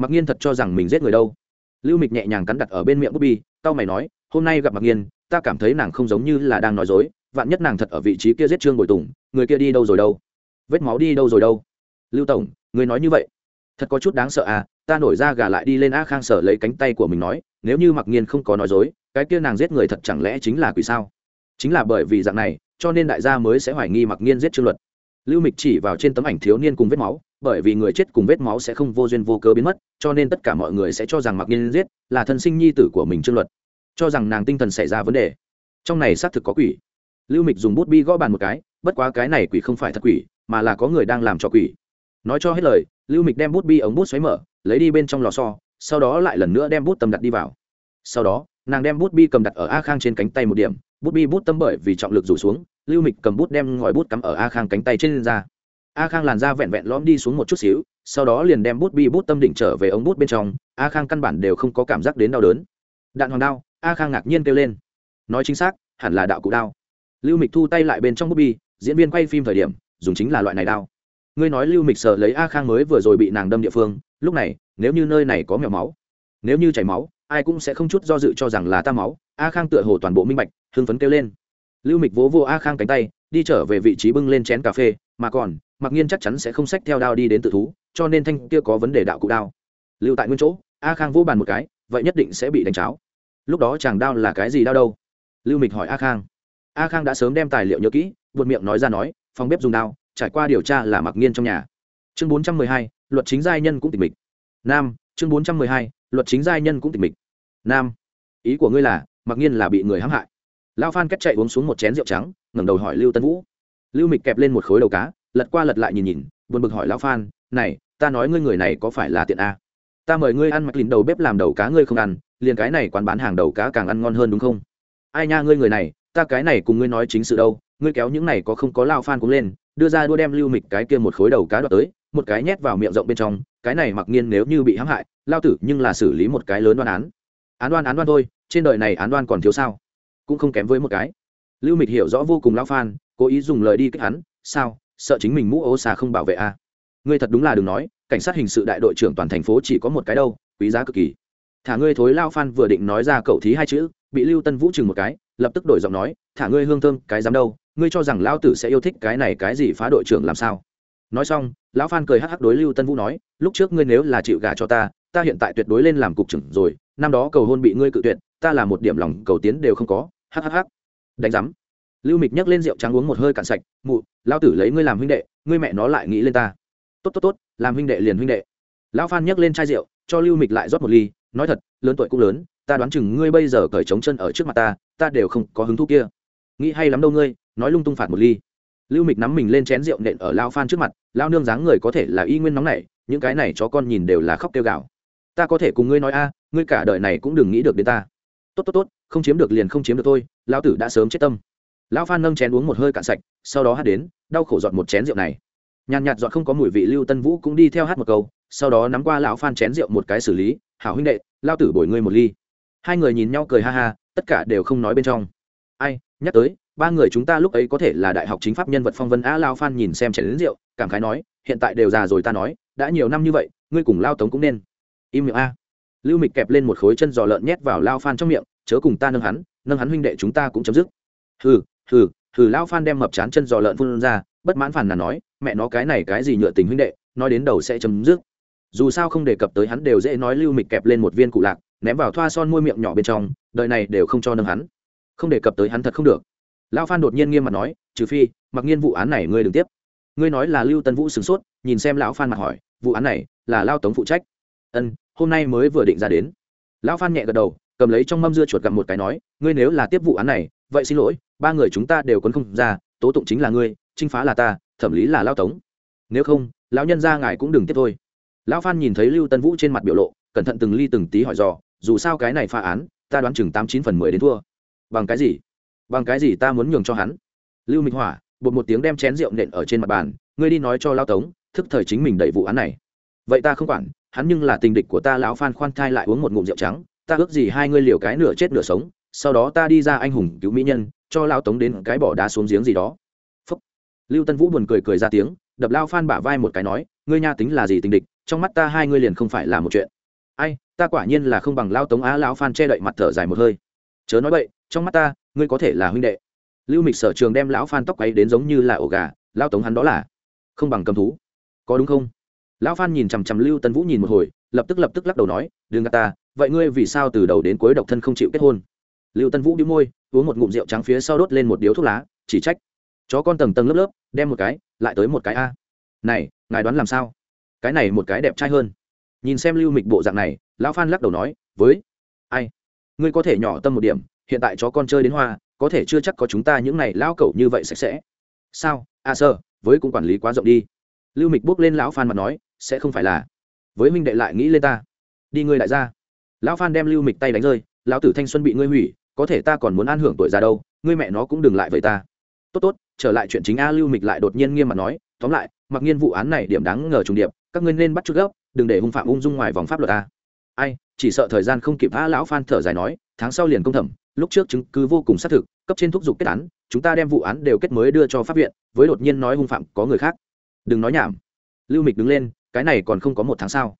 mặc nhiên thật cho rằng mình giết người đâu. Lưu mịch nhẹ nhàng cắn đặt ở bên miệng bút bi tao mày nói, hôm nay gặp mặc nhiên ta cảm thấy nàng không giống như là đang nói dối, vạn nhất nàng thật ở vị trí kia giết trương bồi tùng, người kia đi đâu rồi đâu? Vết máu đi đâu rồi đâu? Lưu tổng, người nói như vậy. Thật có chút đáng sợ à ta nổi ra gà lại đi lên a khang sở lấy cánh tay của mình nói, nếu như mặc nhiên không có nói dối, cái kia nàng giết người thật chẳng lẽ chính là quỷ sao? Chính là bởi vì dạng này, cho nên đại gia mới sẽ hoài nghi mặc nhiên giết trương luật. Lưu mịch chỉ vào trên tấm ảnh thiếu niên cùng vết máu, bởi vì người chết cùng vết máu sẽ không vô duyên vô cớ biến mất, cho nên tất cả mọi người sẽ cho rằng mặc nhiên giết là thân sinh nhi tử của mình trương luật. Cho rằng nàng tinh thần xảy ra vấn đề. Trong này xác thực có quỷ. Lưu mịch dùng bút bi gõ bàn một cái, bất quá cái này quỷ không phải thật quỷ, mà là có người đang làm cho quỷ. Nói cho hết lời, lưu mịch đem bút bi ống bút xoáy mở lấy đi bên trong lò xo, sau đó lại lần nữa đem bút tâm đặt đi vào. Sau đó, nàng đem bút bi cầm đặt ở a khang trên cánh tay một điểm, bút bi bút tâm bởi vì trọng lực rủ xuống, lưu mịch cầm bút đem ngòi bút cắm ở a khang cánh tay trên ra. A khang làn ra vẹn vẹn lõm đi xuống một chút xíu, sau đó liền đem bút bi bút tâm đỉnh trở về ống bút bên trong, a khang căn bản đều không có cảm giác đến đau đớn. Đạn hoàng đao, a khang ngạc nhiên kêu lên. Nói chính xác, hẳn là đạo cụ đao. Lưu mịch thu tay lại bên trong bút bi, diễn viên quay phim thời điểm, dùng chính là loại này đao ngươi nói lưu mịch sợ lấy a khang mới vừa rồi bị nàng đâm địa phương, lúc này, nếu như nơi này có mèo máu, nếu như chảy máu, ai cũng sẽ không chút do dự cho rằng là ta máu, a khang tựa hồ toàn bộ minh bạch, hưng phấn kêu lên. Lưu mịch vỗ vô a khang cánh tay, đi trở về vị trí bưng lên chén cà phê, mà còn, mặc nhiên chắc chắn sẽ không xách theo đao đi đến tự thú, cho nên thanh kia có vấn đề đạo cụ đao. Lưu tại nguyên chỗ, a khang vỗ bàn một cái, vậy nhất định sẽ bị đánh cháo. Lúc đó chàng đao là cái gì đao đâu? Lưu mịch hỏi a khang. A khang đã sớm đem tài liệu nhớ kỹ, buột miệng nói ra nói, phòng bếp dùng đao trải qua điều tra là mặc nhiên trong nhà. Chương bốn trăm mười hai, luật chính giai nhân cũng tịch mịch. Nam, chương bốn trăm mười hai, luật chính giai nhân cũng tịch mịch. Nam, ý của ngươi là, mặc nhiên là bị người hãm hại. Lao phan cách chạy uống xuống một chén rượu trắng, ngẩng đầu hỏi lưu tân vũ. Lưu mịch kẹp lên một khối đầu cá, lật qua lật lại nhìn nhìn, buồn bực hỏi lao phan, này, ta nói ngươi người này có phải là tiện a? Ta mời ngươi ăn mặc lìn đầu bếp làm đầu cá ngươi không ăn, liền cái này quán bán hàng đầu cá càng ăn ngon hơn đúng không? Ai nha ngươi người này, ta cái này cùng ngươi nói chính sự đâu, ngươi kéo những này có không có lao phan cũng lên đưa ra đua đem lưu mịch cái kia một khối đầu cá đoạt tới, một cái nhét vào miệng rộng bên trong, cái này mặc nhiên nếu như bị hãm hại, lao tử nhưng là xử lý một cái lớn đoan án. Án đoan án đoan thôi, trên đời này án đoan còn thiếu sao? Cũng không kém với một cái. Lưu mịch hiểu rõ vô cùng lao phan, cố ý dùng lời đi kích hắn, sao, sợ chính mình mũ ô xà không bảo vệ a à. ngươi thật đúng là đừng nói, cảnh sát hình sự đại đội trưởng toàn thành phố chỉ có một cái đâu, quý giá cực kỳ. Thả ngươi thối lao phan vừa định nói ra cậu thí hai chữ, bị lưu tân vũ chừng một cái, lập tức đổi giọng nói, thả ngươi hương thơm, cái dám đâu? Ngươi cho rằng lão tử sẽ yêu thích cái này cái gì phá đội trưởng làm sao? Nói xong, lão phan cười hắc hắc đối lưu tân vũ nói, lúc trước ngươi nếu là chịu gà cho ta ta hiện tại tuyệt đối lên làm cục trưởng rồi, năm đó cầu hôn bị ngươi cự tuyệt, ta là một điểm lòng cầu tiến đều không có, hắc hắc hắc. Đánh giám. Lưu mịch nhấc lên rượu trắng uống một hơi cạn sạch, mụ, lão tử lấy ngươi làm huynh đệ, ngươi mẹ nó lại nghĩ lên ta. Tốt tốt tốt, làm huynh đệ liền huynh đệ. Lão phan nhấc lên chai rượu, cho lưu mịch lại rót một ly, nói thật, lớn tuổi cũng lớn, ta đoán chừng ngươi bây giờ cởi trống chân ở trước mặt ta ta đều không có hứng thú kia. Nghĩ hay lắm đâu ngươi nói lung tung phạt một ly. Lưu mịch nắm mình lên chén rượu nện ở lao phan trước mặt, lao nương dáng người có thể là y nguyên nóng này những cái này chó con nhìn đều là khóc kêu gào. Ta có thể cùng ngươi nói a, ngươi cả đời này cũng đừng nghĩ được đến ta. Tốt tốt tốt, không chiếm được liền không chiếm được thôi lao tử đã sớm chết tâm. Lão phan nâng chén uống một hơi cạn sạch, sau đó hát đến, đau khổ dọn một chén rượu này. Nhàn nhạt dọn không có mùi vị, lưu tân vũ cũng đi theo hát một câu, sau đó nắm qua lão phan chén rượu một cái xử lý, hảo huynh đệ lao tử bồi ngươi một ly. Hai người nhìn nhau cười ha ha, tất cả đều không nói bên trong. Ai, nhắc tới ba người chúng ta lúc ấy có thể là đại học chính pháp nhân vật phong vân a lao phan nhìn xem chảy đến rượu, cảm khái nói, hiện tại đều già rồi ta nói, đã nhiều năm như vậy, ngươi cùng lao tống cũng nên. Im miệng a. Lưu mịch kẹp lên một khối chân giò lợn nhét vào lao phan trong miệng, chớ cùng ta nâng hắn nâng hắn huynh đệ chúng ta cũng chấm dứt. Hừ hừ hừ, lao phan đem mập chán chân giò lợn phun ra, bất mãn phản là nói, mẹ nó cái này cái gì nhựa tình huynh đệ, nói đến đầu sẽ chấm dứt. Dù sao không đề cập tới hắn đều dễ nói, lưu mịch kẹp lên một viên cụ lạc, ném vào thoa son môi miệng nhỏ bên trong, đời này đều không cho nâng hắn. Không đề cập tới hắn thật không được lao phan đột nhiên nghiêm mặt nói, trừ phi, mặc nhiên vụ án này ngươi đừng tiếp. Ngươi nói là lưu tân vũ sửng sốt, nhìn xem lão phan mặt hỏi, vụ án này là lao tống phụ trách? Ân, hôm nay mới vừa định ra đến. Lão phan nhẹ gật đầu, cầm lấy trong mâm dưa chuột gặp một cái nói, ngươi nếu là tiếp vụ án này, vậy xin lỗi, ba người chúng ta đều quấn không ra, tố tụng chính là ngươi trinh phá là ta, thẩm lý là lao tống. Nếu không, lão nhân ra ngài cũng đừng tiếp thôi. Lão phan nhìn thấy lưu tân vũ trên mặt biểu lộ, cẩn thận từng ly từng tí hỏi dò, dù sao cái này phá án, ta đoán chừng tám chín phần mười đến thua. Bằng cái gì? Bằng cái gì ta muốn nhường cho hắn? Lưu minh hỏa, bột một tiếng đem chén rượu nện ở trên mặt bàn, ngươi đi nói cho lao tống, thức thời chính mình đẩy vụ án này. Vậy ta không quản, hắn nhưng là tình địch của ta, lão phan khoan thai lại uống một ngụm rượu trắng, ta ước gì hai ngươi liều cái nửa chết nửa sống, sau đó ta đi ra anh hùng cứu mỹ nhân, cho lao tống đến cái bỏ đá xuống giếng gì đó. Phúc. lưu tân vũ buồn cười cười ra tiếng, đập lao phan bả vai một cái nói, ngươi nha tính là gì tình địch, trong mắt ta hai ngươi liền không phải là một chuyện. Ai, ta quả nhiên là không bằng lao tống á lao phan che đậy mặt thở dài một hơi. Chớ nói vậy trong mắt ta ngươi có thể là huynh đệ. Lưu mịch sở trường đem lão phan tóc ấy đến giống như là ổ gà, lao tống hắn đó là không bằng cầm thú. Có đúng không? Lão phan nhìn chằm chằm lưu tân vũ nhìn một hồi, lập tức lập tức lắc đầu nói, đừng gạt ta, vậy ngươi vì sao từ đầu đến cuối độc thân không chịu kết hôn? Lưu tân vũ đĩu môi, uống một ngụm rượu trắng phía sau đốt lên một điếu thuốc lá, chỉ trách. Chó con tầng tầng lớp lớp, đem một cái, lại tới một cái a. Này, ngài đoán làm sao? Cái này một cái đẹp trai hơn. Nhìn xem lưu mịch bộ dạng này, lão phan lắc đầu nói, với ai? Ngươi có thể nhỏ tâm một điểm hiện tại chó con chơi đến hoa có thể chưa chắc có chúng ta những này lão cẩu như vậy sạch sẽ. Sao? A à, sơ với cũng quản lý quá rộng đi. Lưu mịch bước lên lão phan mà nói sẽ không phải là. Với minh đệ lại nghĩ lên ta. Đi ngươi đại gia, lão phan đem lưu mịch tay đánh rơi lão tử thanh xuân bị ngươi hủy có thể ta còn muốn an hưởng tuổi già đâu ngươi mẹ nó cũng đừng lại vậy ta. Tốt tốt trở lại chuyện chính a lưu mịch lại đột nhiên nghiêm mặt nói tóm lại mặc nhiên vụ án này điểm đáng ngờ trùng điệp các ngươi nên bắt chút gốc đừng để hung phạm ung dung ngoài vòng pháp luật a ai chỉ sợ thời gian không kịp a lão phan thở dài nói tháng sau liền công thẩm lúc trước chứng cứ vô cùng xác thực, cấp trên thúc giục kết án, chúng ta đem vụ án đều kết mới đưa cho pháp viện, với đột nhiên nói hung phạm có người khác. Đừng nói nhảm. Lưu mịch đứng lên, cái này còn không có một tháng sao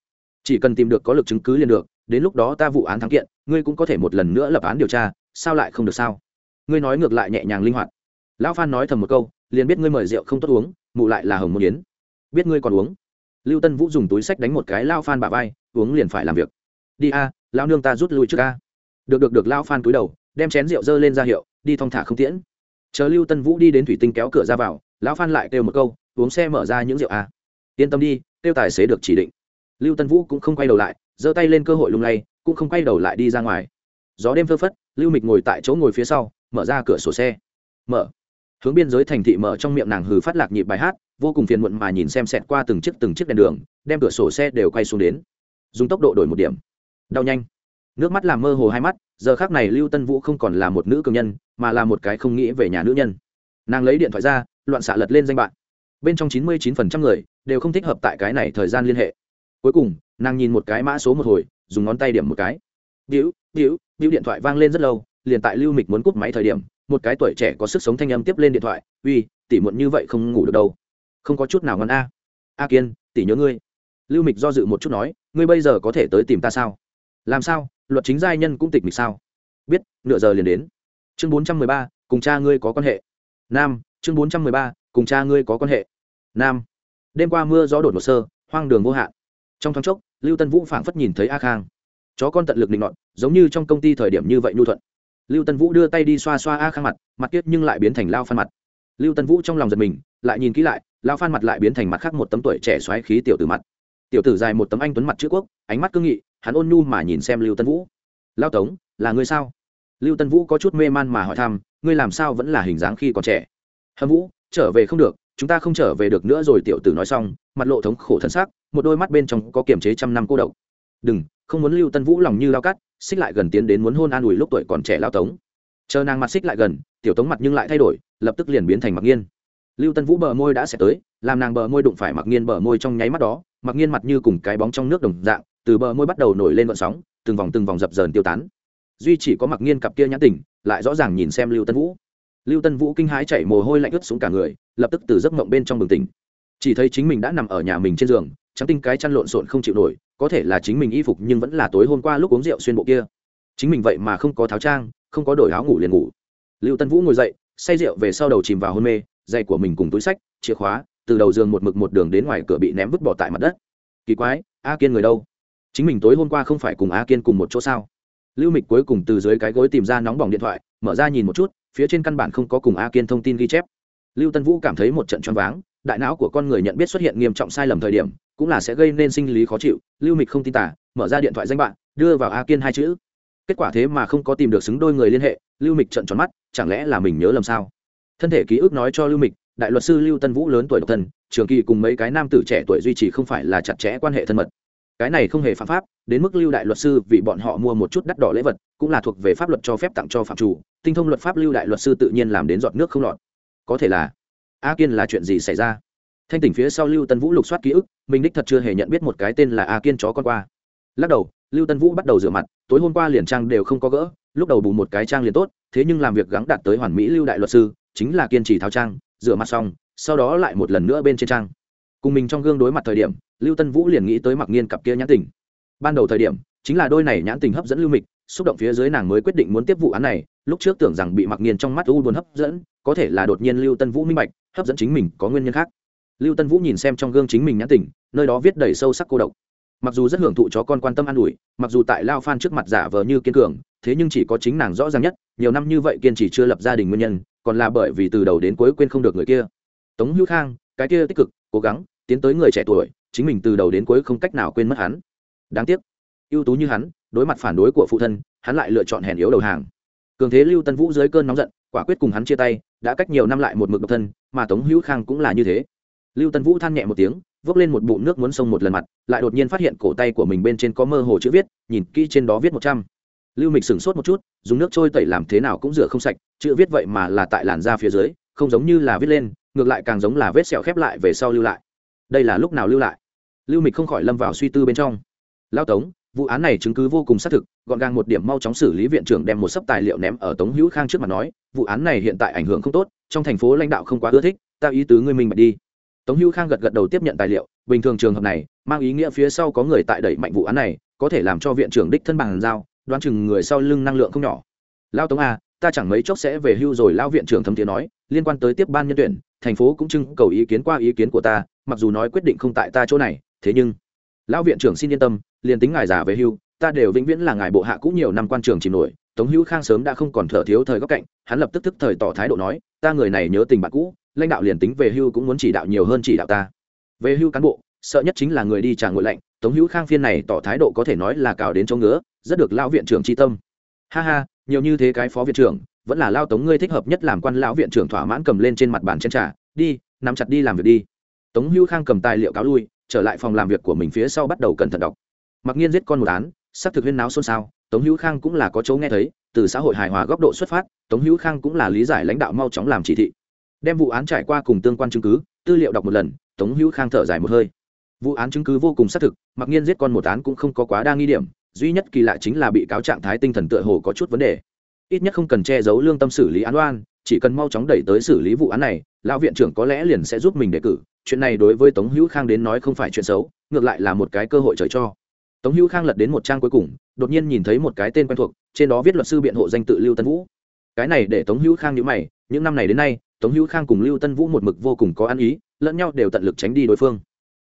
chỉ cần tìm được có lực chứng cứ liền được, đến lúc đó ta vụ án thắng kiện, ngươi cũng có thể một lần nữa lập án điều tra, sao lại không được sao? Ngươi nói ngược lại nhẹ nhàng linh hoạt. Lão phan nói thầm một câu, liền biết ngươi mời rượu không tốt uống, mụ lại là hồng môn yến. Biết ngươi còn uống. Lưu tân vũ dùng túi sách đánh một cái lao phan bà vai, uống liền phải làm việc. Đi a lao nương ta rút lui trước a. Được được được lao phan túi đầu đem chén rượu dơ lên ra hiệu, đi thong thả không tiễn. Chờ lưu tân vũ đi đến thủy tinh kéo cửa ra vào, lão phan lại kêu một câu, uống xe mở ra những rượu à. Yên tâm đi kêu tài xế được chỉ định. Lưu tân vũ cũng không quay đầu lại, giơ tay lên cơ hội lung lay, cũng không quay đầu lại đi ra ngoài. Gió đêm phơ phất, lưu mịch ngồi tại chỗ ngồi phía sau, mở ra cửa sổ xe. Mở. Hướng biên giới thành thị mở trong miệng nàng hừ phát lạc nhịp bài hát, vô cùng phiền muộn mà nhìn xem xẹt qua từng chiếc từng chiếc đèn đường, đem cửa sổ xe đều quay xuống đến. Dùng tốc độ đổi một điểm. Đau nhanh nước mắt làm mơ hồ hai mắt, giờ khác này lưu tân vũ không còn là một nữ cường nhân, mà là một cái không nghĩ về nhà nữ nhân. Nàng lấy điện thoại ra, loạn xạ lật lên danh bạn bên trong chín mươi chín phần trăm người đều không thích hợp tại cái này thời gian liên hệ. Cuối cùng, nàng nhìn một cái mã số một hồi, dùng ngón tay điểm một cái. Víu víu víu điện thoại vang lên rất lâu, liền tại lưu mịch muốn cúp máy thời điểm, một cái tuổi trẻ có sức sống thanh âm tiếp lên điện thoại, uy, tỉ muộn như vậy không ngủ được đâu. Không có chút nào ngon a. A kiên, tỉ nhớ ngươi. Lưu mịch do dự một chút nói, ngươi bây giờ có thể tới tìm ta sao? Làm sao? Luật chính giai nhân cũng tịch mịch sao? Biết, nửa giờ liền đến. Chương bốn trăm mười ba, cùng cha ngươi có quan hệ. Nam, chương bốn trăm mười ba, cùng cha ngươi có quan hệ. Nam, đêm qua mưa gió đột một sơ, hoang đường vô hạn. Trong thoáng chốc, lưu tân vũ phảng phất nhìn thấy a khang. Chó con tận lực định nọt, giống như trong công ty thời điểm như vậy nhu thuận. Lưu tân vũ đưa tay đi xoa xoa a khang mặt mặt tiết nhưng lại biến thành lao phan mặt. Lưu tân vũ trong lòng giật mình, lại nhìn kỹ lại, lao phan mặt lại biến thành mặt khác một tấm tuổi trẻ xoáy khí tiểu tử mặt. Tiểu tử dài một tấm anh tuấn mặt chữ quốc, ánh mắt cương nghị hắn ôn nhu mà nhìn xem lưu tân vũ. Lao tống, là ngươi sao? Lưu tân vũ có chút mê man mà hỏi thăm, ngươi làm sao vẫn là hình dáng khi còn trẻ? Hâm vũ, trở về không được, chúng ta không trở về được nữa rồi, tiểu tử nói xong, mặt lộ thống khổ thân xác một đôi mắt bên trong có kiềm chế trăm năm cô độc. Đừng, không muốn lưu tân vũ lòng như lao cắt, xích lại gần tiến đến muốn hôn an ủi lúc tuổi còn trẻ lao tống. Chờ nàng mặt xích lại gần, tiểu tống mặt nhưng lại thay đổi, lập tức liền biến thành mặc nghiên. Lưu tân vũ bờ môi đã sẽ tới, làm nàng bờ môi đụng phải mặc nghiên bờ môi trong nháy mắt đó, mặc nghiên mặt như cùng cái bóng trong nước đồng dạng từ bờ môi bắt đầu nổi lên vận sóng, từng vòng từng vòng dập dờn tiêu tán. Duy chỉ có mặc nghiên cặp kia nhãn tỉnh lại rõ ràng nhìn xem lưu tân vũ. Lưu tân vũ kinh hãi chạy mồ hôi lạnh ướt xuống cả người, lập tức từ giấc mộng bên trong bừng tỉnh. Chỉ thấy chính mình đã nằm ở nhà mình trên giường, trắng tinh cái chăn lộn xộn không chịu nổi, có thể là chính mình y phục nhưng vẫn là tối hôm qua lúc uống rượu xuyên bộ kia. Chính mình vậy mà không có tháo trang, không có đổi áo ngủ liền ngủ. Lưu tân vũ ngồi dậy, say rượu về sau đầu chìm vào hôn mê dây của mình cùng túi sách, chìa khóa, từ đầu giường một mực một đường đến ngoài cửa bị ném vứt bỏ tại mặt đất. Kỳ quái, a kiên người đâu? Chính mình tối hôm qua không phải cùng a kiên cùng một chỗ sao? Lưu mịch cuối cùng từ dưới cái gối tìm ra nóng bỏng điện thoại, mở ra nhìn một chút, phía trên căn bản không có cùng a kiên thông tin ghi chép. Lưu tân vũ cảm thấy một trận choáng váng, đại não của con người nhận biết xuất hiện nghiêm trọng sai lầm thời điểm, cũng là sẽ gây nên sinh lý khó chịu. Lưu mịch không tin tả, mở ra điện thoại danh bạn, đưa vào a kiên hai chữ. Kết quả thế mà không có tìm được xứng đôi người liên hệ, lưu mịch trận tròn mắt, chẳng lẽ là mình nhớ lầm sao? Thân thể ký ức nói cho lưu mịch, đại luật sư lưu tân vũ lớn tuổi độc thân, trường kỳ cùng mấy cái nam tử trẻ tuổi duy trì không phải là chặt chẽ quan hệ thân mật cái này không hề phạm pháp, đến mức lưu đại luật sư vì bọn họ mua một chút đắt đỏ lễ vật, cũng là thuộc về pháp luật cho phép tặng cho phạm chủ, tinh thông luật pháp lưu đại luật sư tự nhiên làm đến giọt nước không lọt. Có thể là, a kiên là chuyện gì xảy ra? Thanh tỉnh phía sau lưu tân vũ lục soát ký ức, mình đích thật chưa hề nhận biết một cái tên là a kiên chó con qua. Lắc đầu, lưu tân vũ bắt đầu rửa mặt, tối hôm qua liền trang đều không có gỡ, lúc đầu bù một cái trang liền tốt, thế nhưng làm việc gắng đạt tới hoàn mỹ lưu đại luật sư, chính là kiên trì tháo trang, rửa mặt xong, sau đó lại một lần nữa bên trên trang cùng mình trong gương đối mặt thời điểm, lưu tân vũ liền nghĩ tới mặc nghiên cặp kia nhãn tình. Ban đầu thời điểm, chính là đôi này nhãn tình hấp dẫn lưu mịch, xúc động phía dưới nàng mới quyết định muốn tiếp vụ án này, lúc trước tưởng rằng bị mặc nghiên trong mắt u buồn hấp dẫn, có thể là đột nhiên lưu tân vũ minh bạch, hấp dẫn chính mình có nguyên nhân khác. Lưu tân vũ nhìn xem trong gương chính mình nhãn tình, nơi đó viết đầy sâu sắc cô độc. Mặc dù rất hưởng thụ chó con quan tâm an ủi, mặc dù tại lao phan trước mặt giả vờ như kiên cường, thế nhưng chỉ có chính nàng rõ ràng nhất, nhiều năm như vậy kiên trì chưa lập gia đình nguyên nhân, còn là bởi vì từ đầu đến cuối quên không được người kia. Tống hữu khang, cái kia tích cực, cố gắng tiến tới người trẻ tuổi, chính mình từ đầu đến cuối không cách nào quên mất hắn. Đáng tiếc, ưu tú như hắn, đối mặt phản đối của phụ thân, hắn lại lựa chọn hèn yếu đầu hàng. Cường thế lưu tân vũ dưới cơn nóng giận, quả quyết cùng hắn chia tay, đã cách nhiều năm lại một mực độc thân, mà tống hữu khang cũng là như thế. Lưu tân vũ than nhẹ một tiếng, vốc lên một bụng nước muốn sông một lần mặt, lại đột nhiên phát hiện cổ tay của mình bên trên có mơ hồ chữ viết, nhìn kỹ trên đó viết một trăm. Lưu mịch sửng sốt một chút, dùng nước trôi tẩy làm thế nào cũng rửa không sạch, chữ viết vậy mà là tại làn da phía dưới, không giống như là viết lên, ngược lại càng giống là vết sẹo khép lại về sau lưu lại đây là lúc nào lưu lại? Lưu mịch không khỏi lâm vào suy tư bên trong. Lao tống vụ án này chứng cứ vô cùng xác thực gọn gàng một điểm mau chóng xử lý viện trưởng đem một sấp tài liệu ném ở tống hữu khang trước mặt nói vụ án này hiện tại ảnh hưởng không tốt trong thành phố lãnh đạo không quá ưa thích ta ý tứ ngươi mình bạch đi. Tống hữu khang gật gật đầu tiếp nhận tài liệu bình thường trường hợp này mang ý nghĩa phía sau có người tại đẩy mạnh vụ án này có thể làm cho viện trưởng đích thân bằng giao đoán chừng người sau lưng năng lượng không nhỏ. Lao tống a à, ta chẳng mấy chốc sẽ về hưu rồi lao viện trưởng thấm tiếng nói liên quan tới tiếp ban nhân tuyển thành phố cũng trưng cầu ý kiến qua ý kiến của ta mặc dù nói quyết định không tại ta chỗ này, thế nhưng, lão viện trưởng xin yên tâm, liền tính ngài già về hưu, ta đều vĩnh viễn là ngài bộ hạ cũng nhiều năm quan trường chìm nổi, tống hữu khang sớm đã không còn thở thiếu thời góc cạnh, hắn lập tức tức thời tỏ thái độ nói, ta người này nhớ tình bạn cũ, lãnh đạo liền tính về hưu cũng muốn chỉ đạo nhiều hơn chỉ đạo ta. Về hưu cán bộ, sợ nhất chính là người đi trả ngội lạnh, tống hữu khang phiên này tỏ thái độ có thể nói là cào đến chỗ ngứa, rất được lão viện trưởng tri tâm. Ha ha, nhiều như thế cái phó viện trưởng, vẫn là lao tống ngươi thích hợp nhất làm quan lão viện trưởng thỏa mãn cầm lên trên mặt bàn chân trà, đi, nắm chặt đi làm việc đi tống hữu khang cầm tài liệu cáo lui, trở lại phòng làm việc của mình phía sau bắt đầu cẩn thận đọc. Mặc nhiên giết con một án xác thực huyên náo xôn xao, tống hữu khang cũng là có chỗ nghe thấy, từ xã hội hài hòa góc độ xuất phát, tống hữu khang cũng là lý giải lãnh đạo mau chóng làm chỉ thị. Đem vụ án trải qua cùng tương quan chứng cứ, tư liệu đọc một lần, tống hữu khang thở dài một hơi. Vụ án chứng cứ vô cùng xác thực, mặc nhiên giết con một án cũng không có quá đa nghi điểm, duy nhất kỳ lạ chính là bị cáo trạng thái tinh thần tựa hồ có chút vấn đề. Ít nhất không cần che giấu lương tâm xử lý án oan chỉ cần mau chóng đẩy tới xử lý vụ án này, lão viện trưởng có lẽ liền sẽ giúp mình đề cử. Chuyện này đối với tống hữu khang đến nói không phải chuyện xấu, ngược lại là một cái cơ hội trời cho. Tống hữu khang lật đến một trang cuối cùng, đột nhiên nhìn thấy một cái tên quen thuộc, trên đó viết luật sư biện hộ danh tự lưu tân vũ. Cái này để tống hữu khang nhữ mày, những năm này đến nay, tống hữu khang cùng lưu tân vũ một mực vô cùng có ăn ý, lẫn nhau đều tận lực tránh đi đối phương.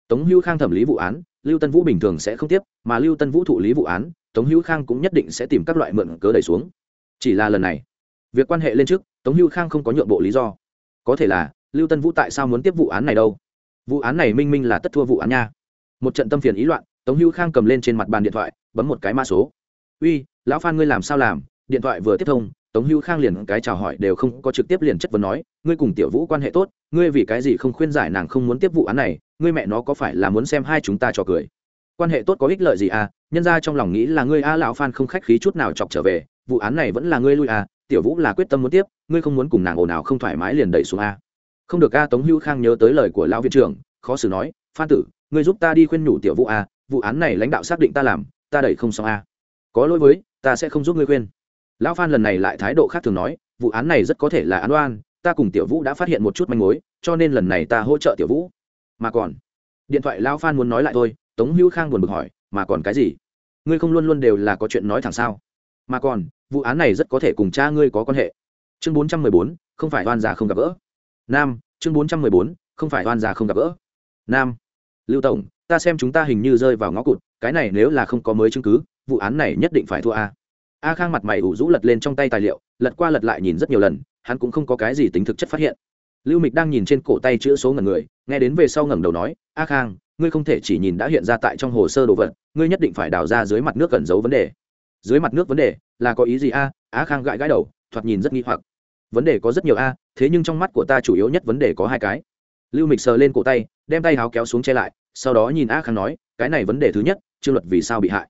Tống hữu khang thẩm lý vụ án, lưu tân vũ bình thường sẽ không tiếp, mà lưu tân vũ thụ lý vụ án, tống hữu khang cũng nhất định sẽ tìm các loại mượn cớ đẩy xuống. Chỉ là lần này, việc quan hệ lên trước tống hữu khang không có nhượng bộ lý do. Có thể là, lưu tân vũ tại sao muốn tiếp vụ án này đâu? Vụ án này minh minh là tất thua vụ án nha. Một trận tâm phiền ý loạn, tống hữu khang cầm lên trên mặt bàn điện thoại, bấm một cái mã số. Uy, lão phan ngươi làm sao làm? Điện thoại vừa tiếp thông, tống hữu khang liền cái chào hỏi đều không có trực tiếp liền chất vấn nói, ngươi cùng tiểu vũ quan hệ tốt, ngươi vì cái gì không khuyên giải nàng không muốn tiếp vụ án này, ngươi mẹ nó có phải là muốn xem hai chúng ta trò cười? Quan hệ tốt có ích lợi gì à? Nhân ra trong lòng nghĩ là ngươi a lão phan không khách khí chút nào chọc trở về, vụ án này vẫn là ngươi lui à? Tiểu vũ là quyết tâm muốn tiếp, ngươi không muốn cùng nàng ồn ào không thoải mái liền đẩy xuống a. Không được a, tống hữu khang nhớ tới lời của lão viện trưởng, khó xử nói, phan tử, ngươi giúp ta đi khuyên nhủ tiểu vũ a, vụ án này lãnh đạo xác định ta làm, ta đẩy không xong a. Có lỗi với, ta sẽ không giúp ngươi khuyên. Lão phan lần này lại thái độ khác thường nói, vụ án này rất có thể là án oan, ta cùng tiểu vũ đã phát hiện một chút manh mối, cho nên lần này ta hỗ trợ tiểu vũ. Mà còn. Điện thoại lão phan muốn nói lại thôi, tống hữu khang buồn bực hỏi, mà còn cái gì? Ngươi không luôn luôn đều là có chuyện nói thẳng sao? Mà còn, vụ án này rất có thể cùng cha ngươi có quan hệ. Chương bốn trăm mười bốn, không phải oan già không gặp gỡ. Nam, chương bốn trăm mười bốn, không phải oan già không gặp gỡ. Nam, lưu tổng, ta xem chúng ta hình như rơi vào ngõ cụt, cái này nếu là không có mới chứng cứ, vụ án này nhất định phải thua a. A khang mặt mày ủ rũ lật lên trong tay tài liệu, lật qua lật lại nhìn rất nhiều lần, hắn cũng không có cái gì tính thực chất phát hiện. Lưu mịch đang nhìn trên cổ tay chữ số ngần người, nghe đến về sau ngẩng đầu nói, a khang, ngươi không thể chỉ nhìn đã hiện ra tại trong hồ sơ đồ vật, ngươi nhất định phải đào ra dưới mặt nước cẩn giấu vấn đề dưới mặt nước vấn đề, là có ý gì? A, á khang gãi gãi đầu, thoạt nhìn rất nghi hoặc. Vấn đề có rất nhiều, a, thế nhưng trong mắt của ta chủ yếu nhất vấn đề có hai cái. Lưu mịch sờ lên cổ tay, đem tay háo kéo xuống che lại, sau đó nhìn á khang nói, cái này vấn đề thứ nhất chưa luật vì sao bị hại?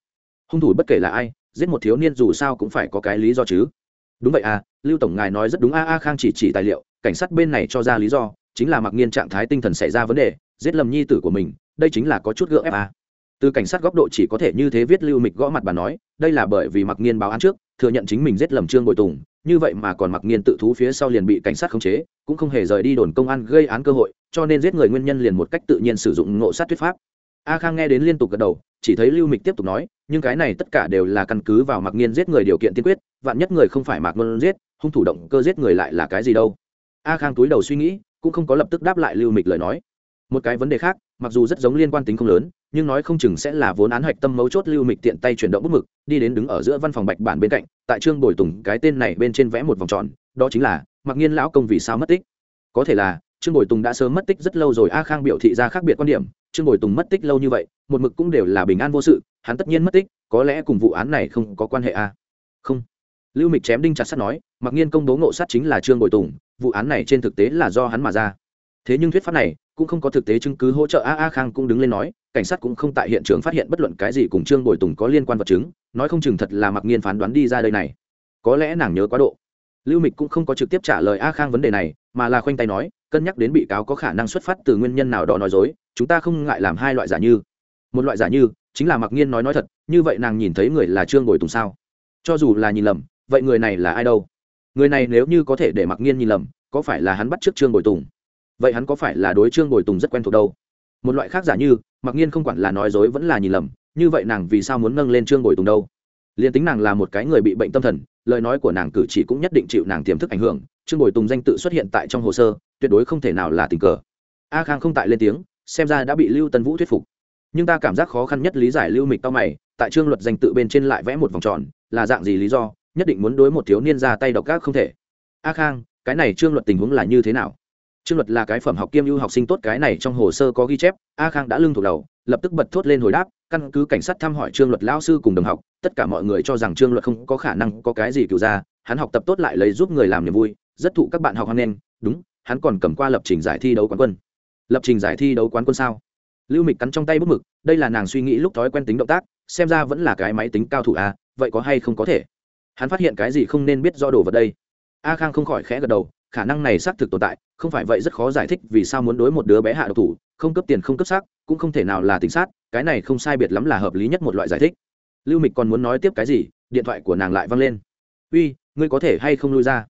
Hung thủ bất kể là ai, giết một thiếu niên dù sao cũng phải có cái lý do chứ. Đúng vậy à lưu tổng ngài nói rất đúng, a a khang chỉ chỉ tài liệu, cảnh sát bên này cho ra lý do, chính là mặc nhiên trạng thái tinh thần xảy ra vấn đề, giết lầm nhi tử của mình, đây chính là có chút gỡ ép, a từ cảnh sát góc độ chỉ có thể như thế viết lưu mịch gõ mặt bà nói, đây là bởi vì mặc nhiên báo án trước, thừa nhận chính mình giết lầm trương bồi tùng, như vậy mà còn mặc nhiên tự thú phía sau liền bị cảnh sát khống chế, cũng không hề rời đi đồn công an gây án cơ hội, cho nên giết người nguyên nhân liền một cách tự nhiên sử dụng ngộ sát thuyết pháp. A khang nghe đến liên tục gật đầu, chỉ thấy lưu mịch tiếp tục nói, nhưng cái này tất cả đều là căn cứ vào mặc nhiên giết người điều kiện tiên quyết, vạn nhất người không phải mặc ngôn giết, hung thủ động cơ giết người lại là cái gì đâu? A khang túi đầu suy nghĩ, cũng không có lập tức đáp lại lưu mịch lời nói. Một cái vấn đề khác mặc dù rất giống liên quan tính không lớn, nhưng nói không chừng sẽ là vốn án hạch tâm mấu chốt lưu mịch tiện tay chuyển động bút mực, đi đến đứng ở giữa văn phòng bạch bản bên cạnh, tại trương bồi tùng cái tên này bên trên vẽ một vòng tròn, đó chính là mặc nhiên lão công vì sao mất tích? Có thể là, trương bồi tùng đã sớm mất tích rất lâu rồi, a khang biểu thị ra khác biệt quan điểm, trương bồi tùng mất tích lâu như vậy, một mực cũng đều là bình an vô sự, hắn tất nhiên mất tích, có lẽ cùng vụ án này không có quan hệ a. Không. Lưu mịch chém đinh chặt sắt nói mặc nhiên công bố ngộ sát chính là trương bồi tùng, vụ án này trên thực tế là do hắn mà ra. Thế nhưng thuyết pháp này cũng không có thực tế chứng cứ hỗ trợ. A a khang cũng đứng lên nói, cảnh sát cũng không tại hiện trường phát hiện bất luận cái gì cùng trương bồi tùng có liên quan vật chứng, nói không chừng thật là mặc nhiên phán đoán đi ra đây này. Có lẽ nàng nhớ quá độ. Lưu mịch cũng không có trực tiếp trả lời a khang vấn đề này, mà là khoanh tay nói, cân nhắc đến bị cáo có khả năng xuất phát từ nguyên nhân nào đó nói dối, chúng ta không ngại làm hai loại giả như. Một loại giả như, chính là mặc nhiên nói nói thật, như vậy nàng nhìn thấy người là trương bồi tùng sao? Cho dù là nhìn lầm, vậy người này là ai đâu? Người này nếu như có thể để mặc nhiên nhìn lầm, có phải là hắn bắt trước trương bồi tùng? Vậy hắn có phải là đối trương bồi tùng rất quen thuộc đâu? Một loại khác giả như, mặc nhiên không quản là nói dối vẫn là nhìn lầm, như vậy nàng vì sao muốn nâng lên trương bồi tùng đâu? Liền tính nàng là một cái người bị bệnh tâm thần, lời nói của nàng cử chỉ cũng nhất định chịu nàng tiềm thức ảnh hưởng, trương bồi tùng danh tự xuất hiện tại trong hồ sơ, tuyệt đối không thể nào là tình cờ. A khang không tại lên tiếng, xem ra đã bị lưu tân vũ thuyết phục. Nhưng ta cảm giác khó khăn nhất lý giải lưu mịch tao mày, tại trương luật danh tự bên trên lại vẽ một vòng tròn, là dạng gì lý do, nhất định muốn đối một thiếu niên ra tay độc ác không thể. A khang, cái này trương luật tình huống là như thế nào? Trương luật là cái phẩm học kiêm ưu học sinh tốt, cái này trong hồ sơ có ghi chép, a khang đã lưng thuộc đầu, lập tức bật thốt lên hồi đáp, căn cứ cảnh sát thăm hỏi trương luật lão sư cùng đồng học, tất cả mọi người cho rằng trương luật không có khả năng có cái gì cựu ra, hắn học tập tốt lại lấy giúp người làm niềm vui, rất thụ các bạn học hoan nghênh, đúng, hắn còn cầm qua lập trình giải thi đấu quán quân. Lập trình giải thi đấu quán quân sao? Lưu mịch cắn trong tay bút mực, đây là nàng suy nghĩ lúc thói quen tính động tác, xem ra vẫn là cái máy tính cao thủ à vậy có hay không có thể? Hắn phát hiện cái gì không nên biết do đồ vật đây. A khang không khỏi khẽ gật đầu khả năng này xác thực tồn tại, không phải vậy rất khó giải thích vì sao muốn đối một đứa bé hạ độc thủ, không cấp tiền, không cấp xác, cũng không thể nào là tính sát, cái này không sai biệt lắm là hợp lý nhất một loại giải thích. Lưu mịch còn muốn nói tiếp cái gì, điện thoại của nàng lại văng lên. Uy, ngươi có thể hay không lui ra?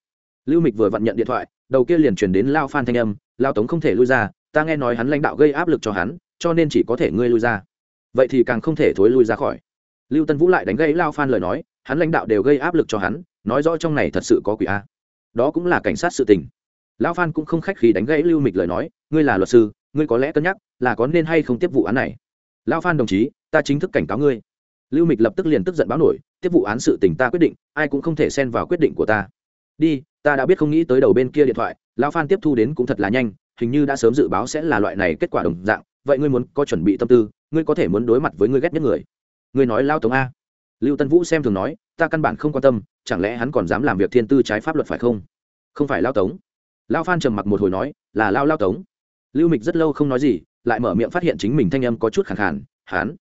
Lưu mịch vừa vặn nhận điện thoại, đầu kia liền chuyển đến lao phan thanh âm, lao tống không thể lui ra, ta nghe nói hắn lãnh đạo gây áp lực cho hắn, cho nên chỉ có thể ngươi lui ra. Vậy thì càng không thể thối lui ra khỏi. Lưu tân vũ lại đánh gây lao phan lời nói, hắn lãnh đạo đều gây áp lực cho hắn, nói rõ trong này thật sự có quỷ a đó cũng là cảnh sát sự tình. Lão phan cũng không khách khí đánh gãy lưu mịch lời nói, ngươi là luật sư, ngươi có lẽ cân nhắc là có nên hay không tiếp vụ án này. Lão phan đồng chí, ta chính thức cảnh cáo ngươi. Lưu mịch lập tức liền tức giận báo nổi, tiếp vụ án sự tình ta quyết định, ai cũng không thể xen vào quyết định của ta. Đi, ta đã biết không nghĩ tới đầu bên kia điện thoại, lão phan tiếp thu đến cũng thật là nhanh, hình như đã sớm dự báo sẽ là loại này kết quả đồng dạng, vậy ngươi muốn có chuẩn bị tâm tư, ngươi có thể muốn đối mặt với ngươi ghét nhất người. Ngươi nói lao tống a lưu tân vũ xem thường nói, ta căn bản không quan tâm, chẳng lẽ hắn còn dám làm việc thiên tư trái pháp luật phải không? Không phải lao tống. Lao phan trầm mặc một hồi nói, là lao lao tống. Lưu mịch rất lâu không nói gì, lại mở miệng phát hiện chính mình thanh âm có chút khẳng khản hán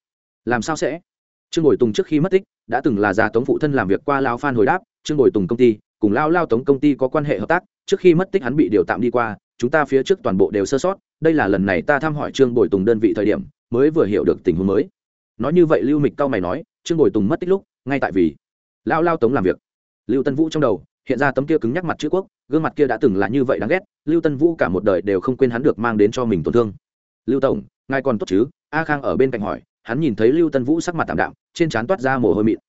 làm sao sẽ? Trương bồi tùng trước khi mất tích, đã từng là già tống phụ thân làm việc qua lao phan hồi đáp, trương bồi tùng công ty cùng lao lao tống công ty có quan hệ hợp tác, trước khi mất tích hắn bị điều tạm đi qua, chúng ta phía trước toàn bộ đều sơ sót, đây là lần này ta thăm hỏi trương bồi tùng đơn vị thời điểm, mới vừa hiểu được tình huống mới. Nói như vậy lưu mịch cao mày nói trương bồi tùng mất tích lúc, ngay tại vì lao lao tống làm việc. Lưu tân vũ trong đầu, hiện ra tấm kia cứng nhắc mặt chữ quốc, gương mặt kia đã từng là như vậy đáng ghét, lưu tân vũ cả một đời đều không quên hắn được mang đến cho mình tổn thương. Lưu tổng, ngài còn tốt chứ? A khang ở bên cạnh hỏi, hắn nhìn thấy lưu tân vũ sắc mặt tạm đạm, trên trán toát ra mồ hôi mịn.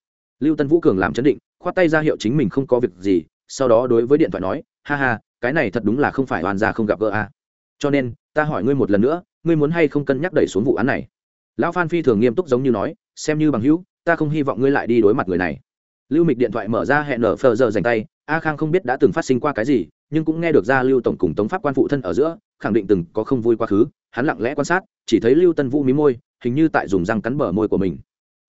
Lưu tân vũ cường làm chấn định, khoát tay ra hiệu chính mình không có việc gì, sau đó đối với điện thoại nói, ha ha, cái này thật đúng là không phải hoàn ra không gặp gỡ a. Cho nên, ta hỏi ngươi một lần nữa, ngươi muốn hay không cân nhắc đẩy xuống vụ án này? Lão phan phi thường nghiêm túc giống như nói, xem như bằng hữu ta không hy vọng ngươi lại đi đối mặt người này. Lưu mịch điện thoại mở ra hẹn nở phờ giờ dành tay, a khang không biết đã từng phát sinh qua cái gì, nhưng cũng nghe được ra lưu tổng cùng tống pháp quan phụ thân ở giữa, khẳng định từng có không vui quá khứ, hắn lặng lẽ quan sát, chỉ thấy lưu tân vũ mí môi, hình như tại dùng răng cắn bờ môi của mình.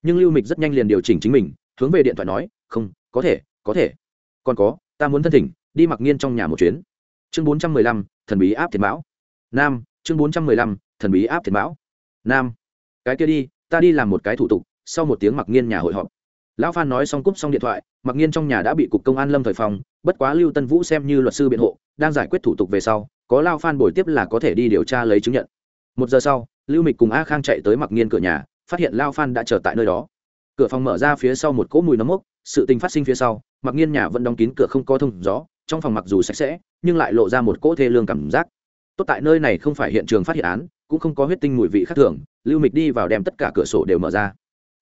Nhưng lưu mịch rất nhanh liền điều chỉnh chính mình, hướng về điện thoại nói, không, có thể có thể. Còn có, ta muốn thân thỉnh, đi mặc nghiên trong nhà một chuyến. Chương bốn trăm mười lăm, thần bí áp thiệt mão nam, chương bốn trăm mười lăm, thần bí áp thiệt mão nam, cái kia đi, ta đi làm một cái thủ tục sau một tiếng mặc nghiên nhà hội họp. Lão phan nói xong cúp xong điện thoại, mặc nghiên trong nhà đã bị cục công an lâm thời phòng, bất quá lưu tân vũ xem như luật sư biện hộ, đang giải quyết thủ tục về sau, có lao phan bồi tiếp là có thể đi điều tra lấy chứng nhận. Một giờ sau, lưu mịch cùng a khang chạy tới mặc nghiên cửa nhà, phát hiện lao phan đã chờ tại nơi đó. Cửa phòng mở ra phía sau một cỗ mùi nấm mốc, sự tình phát sinh phía sau, mặc nghiên nhà vẫn đóng kín cửa không có thông gió, trong phòng mặc dù sạch sẽ, nhưng lại lộ ra một cỗ thê lương cảm giác. Tốt tại nơi này không phải hiện trường phát hiện án, cũng không có huyết tinh mùi vị khác thường, lưu mịch đi vào đem tất cả cửa sổ đều mở ra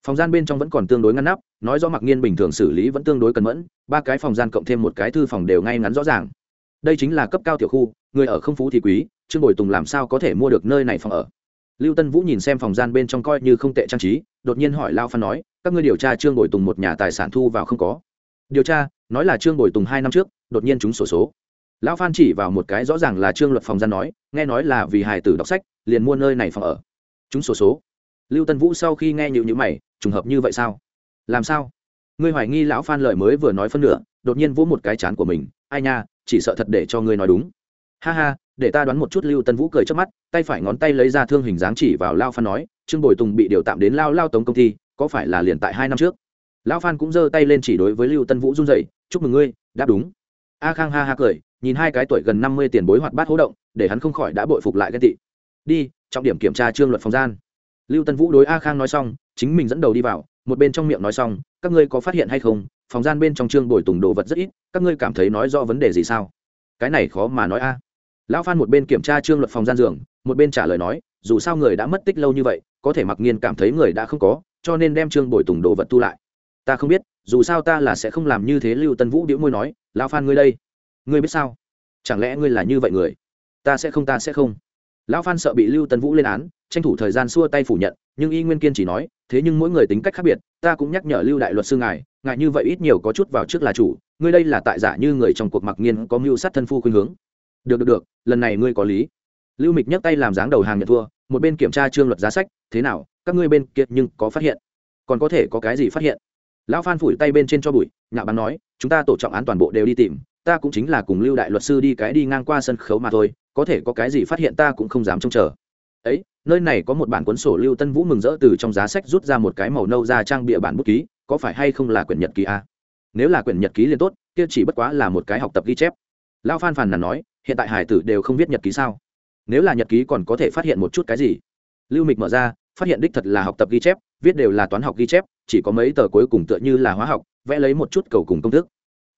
phòng gian bên trong vẫn còn tương đối ngăn nắp, nói rõ mặc nhiên bình thường xử lý vẫn tương đối cẩn mẫn, ba cái phòng gian cộng thêm một cái thư phòng đều ngay ngắn rõ ràng. Đây chính là cấp cao tiểu khu, người ở không phú thì quý, trương bồi tùng làm sao có thể mua được nơi này phòng ở? Lưu tân vũ nhìn xem phòng gian bên trong coi như không tệ trang trí, đột nhiên hỏi lao phan nói, các ngươi điều tra trương bồi tùng một nhà tài sản thu vào không có? Điều tra? Nói là trương bồi tùng hai năm trước, đột nhiên chúng sổ số. Lão phan chỉ vào một cái rõ ràng là trương luật phòng gian nói, nghe nói là vì hài tử đọc sách, liền mua nơi này phòng ở. Chúng sổ số? Lưu tân vũ sau khi nghe nhịu nhữ mày trùng hợp như vậy sao? Làm sao? Ngươi hoài nghi lão phan lời mới vừa nói phân nửa, đột nhiên vỗ một cái chán của mình. Ai nha, chỉ sợ thật để cho ngươi nói đúng. Ha ha, để ta đoán một chút lưu tân vũ cười trước mắt, tay phải ngón tay lấy ra thương hình dáng chỉ vào lao phan nói, trương bồi tùng bị điều tạm đến lao lao tống công ty, có phải là liền tại hai năm trước? Lão phan cũng giơ tay lên chỉ đối với lưu tân vũ run dậy chúc mừng ngươi, đáp đúng. A khang ha ha cười, nhìn hai cái tuổi gần năm mươi tiền bối hoạt bát hố động, để hắn không khỏi đã bội phục lại ghen tị. Đi, trọng điểm kiểm tra trương luật phòng gian lưu tân vũ đối a khang nói xong, chính mình dẫn đầu đi vào, một bên trong miệng nói xong, các ngươi có phát hiện hay không? Phòng gian bên trong trương bồi tùng đồ vật rất ít, các ngươi cảm thấy nói do vấn đề gì sao? Cái này khó mà nói a. Lão phan một bên kiểm tra trương luật phòng gian giường, một bên trả lời nói, dù sao người đã mất tích lâu như vậy, có thể mặc nhiên cảm thấy người đã không có, cho nên đem trương bồi tùng đồ vật tu lại. Ta không biết, dù sao ta là sẽ không làm như thế, lưu tân vũ đĩu môi nói, lão phan ngươi đây, ngươi biết sao? Chẳng lẽ ngươi là như vậy người? Ta sẽ không, ta sẽ không. Lão phan sợ bị lưu tân vũ lên án tranh thủ thời gian xua tay phủ nhận, nhưng y nguyên kiên chỉ nói, thế nhưng mỗi người tính cách khác biệt, ta cũng nhắc nhở lưu đại luật sư ngài ngài như vậy ít nhiều có chút vào trước là chủ, ngươi đây là tại giả như người trong cuộc mặc nghiên có mưu sát thân phu khuynh hướng. Được được được, lần này ngươi có lý. Lưu mịch nhấc tay làm dáng đầu hàng nhận thua, một bên kiểm tra trương luật giá sách, thế nào, các ngươi bên kiệt nhưng có phát hiện? Còn có thể có cái gì phát hiện? Lão phan phủi tay bên trên cho bụi nhạo bắn nói, chúng ta tổ trọng án toàn bộ đều đi tìm, ta cũng chính là cùng lưu đại luật sư đi cái đi ngang qua sân khấu mà thôi, có thể có cái gì phát hiện ta cũng không dám trông chờ ấy, nơi này có một bản cuốn sổ lưu tân vũ mừng rỡ từ trong giá sách rút ra một cái màu nâu ra trang bịa bản bút ký, có phải hay không là quyển nhật ký a? Nếu là quyển nhật ký liền tốt, kia chỉ bất quá là một cái học tập ghi chép. Lao phan phàn nàn nói, hiện tại hải tử đều không viết nhật ký sao? Nếu là nhật ký còn có thể phát hiện một chút cái gì? Lưu mịch mở ra, phát hiện đích thật là học tập ghi chép, viết đều là toán học ghi chép, chỉ có mấy tờ cuối cùng tựa như là hóa học, vẽ lấy một chút cầu cùng công thức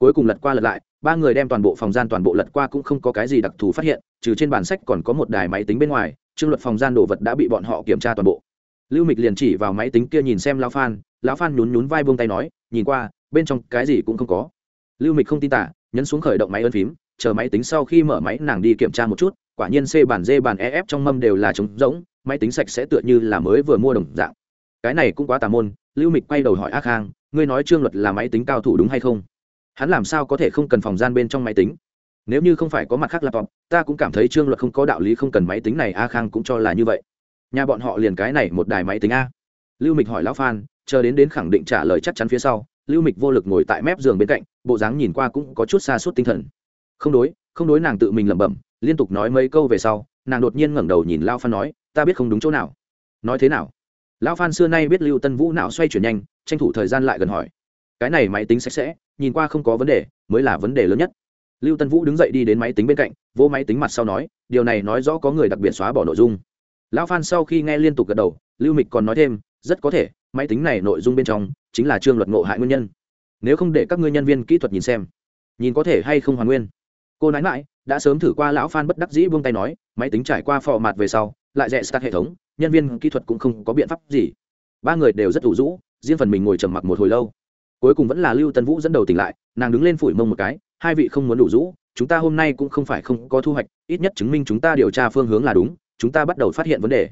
cuối cùng lật qua lật lại, ba người đem toàn bộ phòng gian toàn bộ lật qua cũng không có cái gì đặc thù phát hiện, trừ trên bản sách còn có một đài máy tính bên ngoài trương luật phòng gian đồ vật đã bị bọn họ kiểm tra toàn bộ. Lưu mịch liền chỉ vào máy tính kia nhìn xem lão phan lão phan nhún nhún vai buông tay nói, nhìn qua, bên trong cái gì cũng không có. Lưu mịch không tin tả, nhấn xuống khởi động máy ân phím, chờ máy tính sau khi mở máy nàng đi kiểm tra một chút, quả nhiên c bản d bản ef trong mâm đều là trống rỗng, máy tính sạch sẽ tựa như là mới vừa mua đồng dạng. Cái này cũng quá tà môn, lưu mịch quay đầu hỏi ác khang, ngươi nói trương luật là máy tính cao thủ đúng hay không? Hắn làm sao có thể không cần phòng gian bên trong máy tính? Nếu như không phải có mặt khác laptop, ta cũng cảm thấy trương luật không có đạo lý không cần máy tính này, a khang cũng cho là như vậy. Nhà bọn họ liền cái này một đài máy tính a. Lưu mịch hỏi lão phan, chờ đến đến khẳng định trả lời chắc chắn phía sau, lưu mịch vô lực ngồi tại mép giường bên cạnh, bộ dáng nhìn qua cũng có chút xa suốt tinh thần. Không đối không đối nàng tự mình lẩm bẩm, liên tục nói mấy câu về sau, nàng đột nhiên ngẩng đầu nhìn lao phan nói, ta biết không đúng chỗ nào. Nói thế nào? Lão phan xưa nay biết lưu tân vũ não xoay chuyển nhanh, tranh thủ thời gian lại gần hỏi. Cái này máy tính sạch sẽ nhìn qua không có vấn đề, mới là vấn đề lớn nhất. Lưu tân vũ đứng dậy đi đến máy tính bên cạnh vô máy tính mặt sau nói, điều này nói rõ có người đặc biệt xóa bỏ nội dung. Lão phan sau khi nghe liên tục gật đầu, lưu mịch còn nói thêm, rất có thể, máy tính này nội dung bên trong, chính là trương luật ngộ hại nguyên nhân. Nếu không để các ngươi nhân viên kỹ thuật nhìn xem, nhìn có thể hay không hoàn nguyên. Cô nói lại đã sớm thử qua lão phan bất đắc dĩ buông tay nói, máy tính trải qua phò mặt về sau, lại rẽ start hệ thống, nhân viên kỹ thuật cũng không có biện pháp gì. Ba người đều rất ủ rũ, riêng phần mình ngồi trầm mặc một hồi lâu cuối cùng vẫn là lưu tân vũ dẫn đầu tỉnh lại, nàng đứng lên phủi mông một cái, hai vị không muốn đủ rũ, chúng ta hôm nay cũng không phải không có thu hoạch, ít nhất chứng minh chúng ta điều tra phương hướng là đúng, chúng ta bắt đầu phát hiện vấn đề.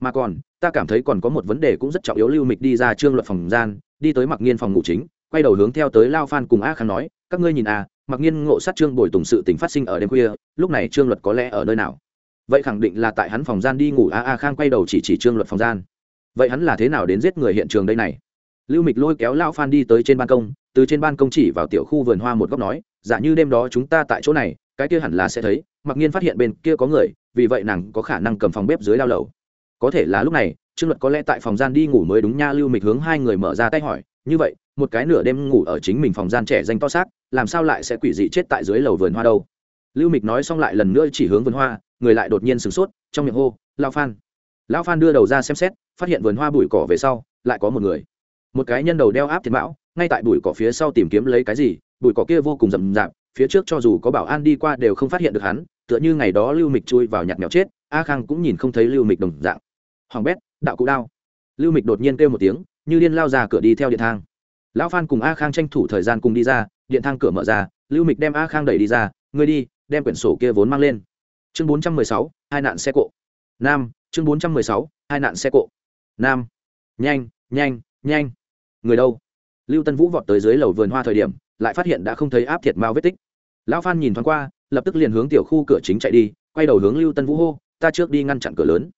Mà còn, ta cảm thấy còn có một vấn đề cũng rất trọng yếu, lưu mịch đi ra trương luật phòng gian, đi tới mặc nghiên phòng ngủ chính, quay đầu hướng theo tới lao phan cùng a khang nói, các ngươi nhìn à mặc nghiên ngộ sát trương bồi tùng sự tình phát sinh ở đêm khuya, lúc này trương luật có lẽ ở nơi nào? Vậy khẳng định là tại hắn phòng gian đi ngủ, a a khang quay đầu chỉ chỉ trương luật phòng gian. Vậy hắn là thế nào đến giết người hiện trường đây này? Lưu mịch lôi kéo lão phan đi tới trên ban công, từ trên ban công chỉ vào tiểu khu vườn hoa một góc nói giả như đêm đó chúng ta tại chỗ này, cái kia hẳn là sẽ thấy, mặc nhiên phát hiện bên kia có người, vì vậy nàng có khả năng cầm phòng bếp dưới lao lầu. Có thể là lúc này, trương luật có lẽ tại phòng gian đi ngủ mới đúng nha, lưu mịch hướng hai người mở ra tay hỏi, như vậy, một cái nửa đêm ngủ ở chính mình phòng gian trẻ danh to xác, làm sao lại sẽ quỷ dị chết tại dưới lầu vườn hoa đâu? Lưu mịch nói xong lại lần nữa chỉ hướng vườn hoa, người lại đột nhiên sửng sốt, trong miệng hô lao phan. Lao phan đưa đầu ra xem xét, phát hiện vườn hoa bụi cỏ về sau, lại có một người một cái nhân đầu đeo áp thiệt mão, ngay tại bụi cỏ phía sau tìm kiếm lấy cái gì, bụi cỏ kia vô cùng rậm rạp, phía trước cho dù có bảo an đi qua đều không phát hiện được hắn, tựa như ngày đó lưu mịch chui vào nhặt mèo chết, a khang cũng nhìn không thấy lưu mịch đồng dạng. Hoàng bét, đạo cụ đao. Lưu mịch đột nhiên kêu một tiếng, như điên lao ra cửa đi theo điện thang. Lão phan cùng a khang tranh thủ thời gian cùng đi ra, điện thang cửa mở ra, lưu mịch đem a khang đẩy đi ra, ngươi đi, đem quyển sổ kia vốn mang lên. Chương bốn trăm mười sáu, hai nạn xe cộ. Nam, chương bốn trăm mười sáu, hai nạn xe cộ. Nam, nhanh nhanh nhanh người đâu? Lưu tân vũ vọt tới dưới lầu vườn hoa thời điểm, lại phát hiện đã không thấy áp thiệt mao vết tích. Lão phan nhìn thoáng qua, lập tức liền hướng tiểu khu cửa chính chạy đi, quay đầu hướng lưu tân vũ hô, ta trước đi ngăn chặn cửa lớn.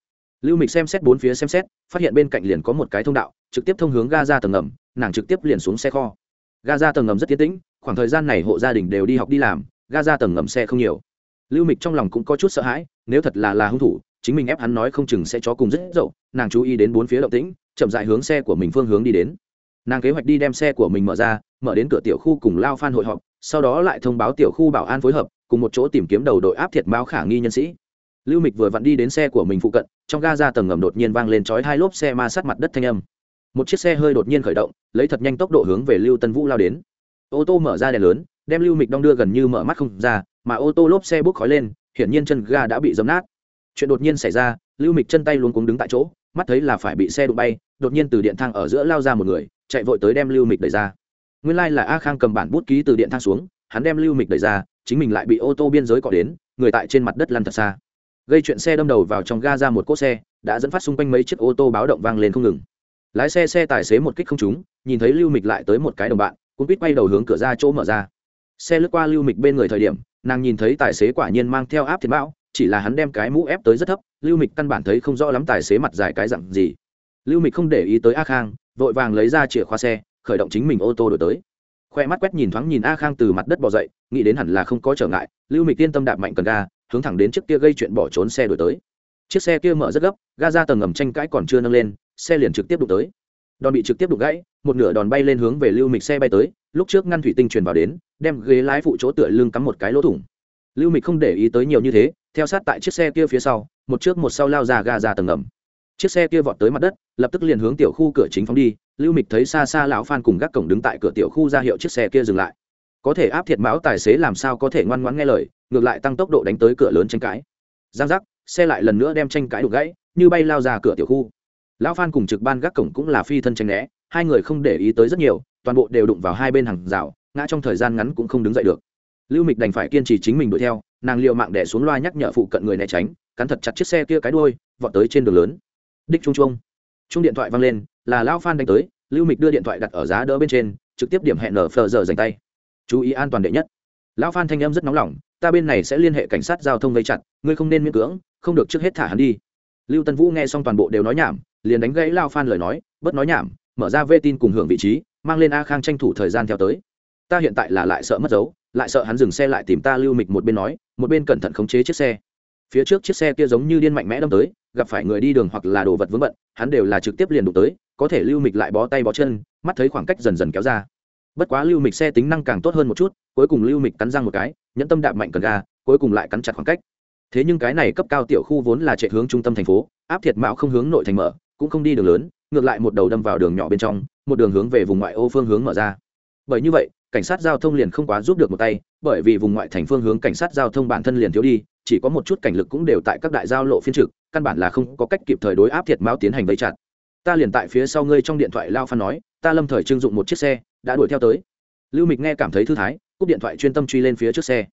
Lưu mịch xem xét bốn phía xem xét, phát hiện bên cạnh liền có một cái thông đạo, trực tiếp thông hướng ga ra tầng ngầm, nàng trực tiếp liền xuống xe kho. Ga ra tầng ngầm rất tiến tĩnh, khoảng thời gian này hộ gia đình đều đi học đi làm, ga ra tầng ngầm xe không nhiều. Lưu mịch trong lòng cũng có chút sợ hãi, nếu thật là là hung thủ, chính mình ép hắn nói không chừng sẽ chó cùng rất dậu, nàng chú ý đến bốn phía động tĩnh, chậm dại hướng xe của mình phương hướng đi đến nàng kế hoạch đi đem xe của mình mở ra, mở đến cửa tiểu khu cùng lao phan hội họp, sau đó lại thông báo tiểu khu bảo an phối hợp, cùng một chỗ tìm kiếm đầu đội áp thiệt báo khả nghi nhân sĩ. Lưu mịch vừa vặn đi đến xe của mình phụ cận, trong ga ra tầng ngầm đột nhiên vang lên chói hai lốp xe ma sát mặt đất thanh âm. Một chiếc xe hơi đột nhiên khởi động, lấy thật nhanh tốc độ hướng về lưu tân vũ lao đến. Ô tô mở ra đèn lớn, đem lưu mịch đong đưa gần như mở mắt không ra, mà ô tô lốp xe bốc khói lên, hiển nhiên chân ga đã bị dấm nát. Chuyện đột nhiên xảy ra, lưu mịch chân tay luôn cuống đứng tại chỗ, mắt thấy là phải bị xe đụng bay, đột nhiên từ điện thang ở giữa lao ra một người chạy vội tới đem lưu mịch đẩy ra. Nguyên lai là a khang cầm bản bút ký từ điện thang xuống, hắn đem lưu mịch đẩy ra, chính mình lại bị ô tô biên giới cọ đến, người tại trên mặt đất lăn thật xa. Gây chuyện xe đâm đầu vào trong ga ra một cỗ xe, đã dẫn phát xung quanh mấy chiếc ô tô báo động vang lên không ngừng. Lái xe xe tài xế một kích không trúng, nhìn thấy lưu mịch lại tới một cái đồng bạn cũng biết quay đầu hướng cửa ra chỗ mở ra. Xe lướt qua lưu mịch bên người thời điểm, nàng nhìn thấy tài xế quả nhiên mang theo áp thiệt bão, chỉ là hắn đem cái mũ ép tới rất thấp, lưu mịch căn bản thấy không rõ lắm tài xế mặt dài cái dặn gì. Lưu mịch không để ý tới a khang vội vàng lấy ra chìa khóa xe, khởi động chính mình ô tô đổi tới. Khoe mắt quét nhìn thoáng nhìn a khang từ mặt đất bỏ dậy, nghĩ đến hẳn là không có trở ngại, lưu mịch tiên tâm đạp mạnh cần ga, hướng thẳng đến chiếc kia gây chuyện bỏ trốn xe đổi tới. Chiếc xe kia mở rất gấp, ga ra tầng ngầm tranh cãi còn chưa nâng lên, xe liền trực tiếp đụng tới. Đòn bị trực tiếp đụng gãy, một nửa đòn bay lên hướng về lưu mịch xe bay tới, lúc trước ngăn thủy tinh truyền vào đến, đem ghế lái phụ chỗ tựa lưng cắm một cái lỗ thủng. Lưu mịch không để ý tới nhiều như thế, theo sát tại chiếc xe kia phía sau, một trước một sau lao ra ga ra tầng ngầm chiếc xe kia vọt tới mặt đất, lập tức liền hướng tiểu khu cửa chính phóng đi, lưu mịch thấy xa xa lão phan cùng gác cổng đứng tại cửa tiểu khu ra hiệu chiếc xe kia dừng lại. Có thể áp thiệt mão tài xế làm sao có thể ngoan ngoãn nghe lời, ngược lại tăng tốc độ đánh tới cửa lớn tranh cãi. Giang giác, xe lại lần nữa đem tranh cãi đục gãy, như bay lao ra cửa tiểu khu. Lão phan cùng trực ban gác cổng cũng là phi thân tranh né, hai người không để ý tới rất nhiều, toàn bộ đều đụng vào hai bên hàng rào, ngã trong thời gian ngắn cũng không đứng dậy được. Lưu mịch đành phải kiên trì chính mình đuổi theo, nàng liệu mạng đẻ xuống loa nhắc nhở phụ cận người né tránh, cắn thật chặt chiếc xe kia cái đuôi, vọt tới trên đường lớn đích trung trung chung điện thoại văng lên, là lão phan đánh tới, lưu mịch đưa điện thoại đặt ở giá đỡ bên trên, trực tiếp điểm hẹn nở phờ giờ dành tay. Chú ý an toàn đệ nhất. Lão phan thanh âm rất nóng lòng, ta bên này sẽ liên hệ cảnh sát giao thông gây chặt, ngươi không nên miễn cưỡng, không được trước hết thả hắn đi. Lưu tân vũ nghe xong toàn bộ đều nói nhảm, liền đánh gãy lao phan lời nói, bớt nói nhảm, mở ra vê tin cùng hưởng vị trí, mang lên a khang tranh thủ thời gian theo tới. Ta hiện tại là lại sợ mất dấu, lại sợ hắn dừng xe lại tìm ta lưu mịch một bên nói, một bên cẩn thận khống chế chiếc xe phía trước chiếc xe kia giống như điên mạnh mẽ đâm tới, gặp phải người đi đường hoặc là đồ vật vướng bận, hắn đều là trực tiếp liền đụng tới, có thể lưu mịch lại bó tay bó chân, mắt thấy khoảng cách dần dần kéo ra. Bất quá lưu mịch xe tính năng càng tốt hơn một chút, cuối cùng lưu mịch cắn răng một cái, nhẫn tâm đạp mạnh cần ga, cuối cùng lại cắn chặt khoảng cách. Thế nhưng cái này cấp cao tiểu khu vốn là chạy hướng trung tâm thành phố, áp thiệt mạo không hướng nội thành mở, cũng không đi đường lớn, ngược lại một đầu đâm vào đường nhỏ bên trong, một đường hướng về vùng ngoại ô phương hướng mở ra. Bởi như vậy, cảnh sát giao thông liền không quá giúp được một tay, bởi vì vùng ngoại thành phương hướng cảnh sát giao thông bản thân liền thiếu đi chỉ có một chút cảnh lực cũng đều tại các đại giao lộ phiên trực, căn bản là không có cách kịp thời đối áp thiệt mão tiến hành vây chặt. Ta liền tại phía sau ngươi trong điện thoại lao phan nói, ta lâm thời trưng dụng một chiếc xe, đã đuổi theo tới. Lưu mịch nghe cảm thấy thư thái, cúp điện thoại chuyên tâm truy lên phía trước xe.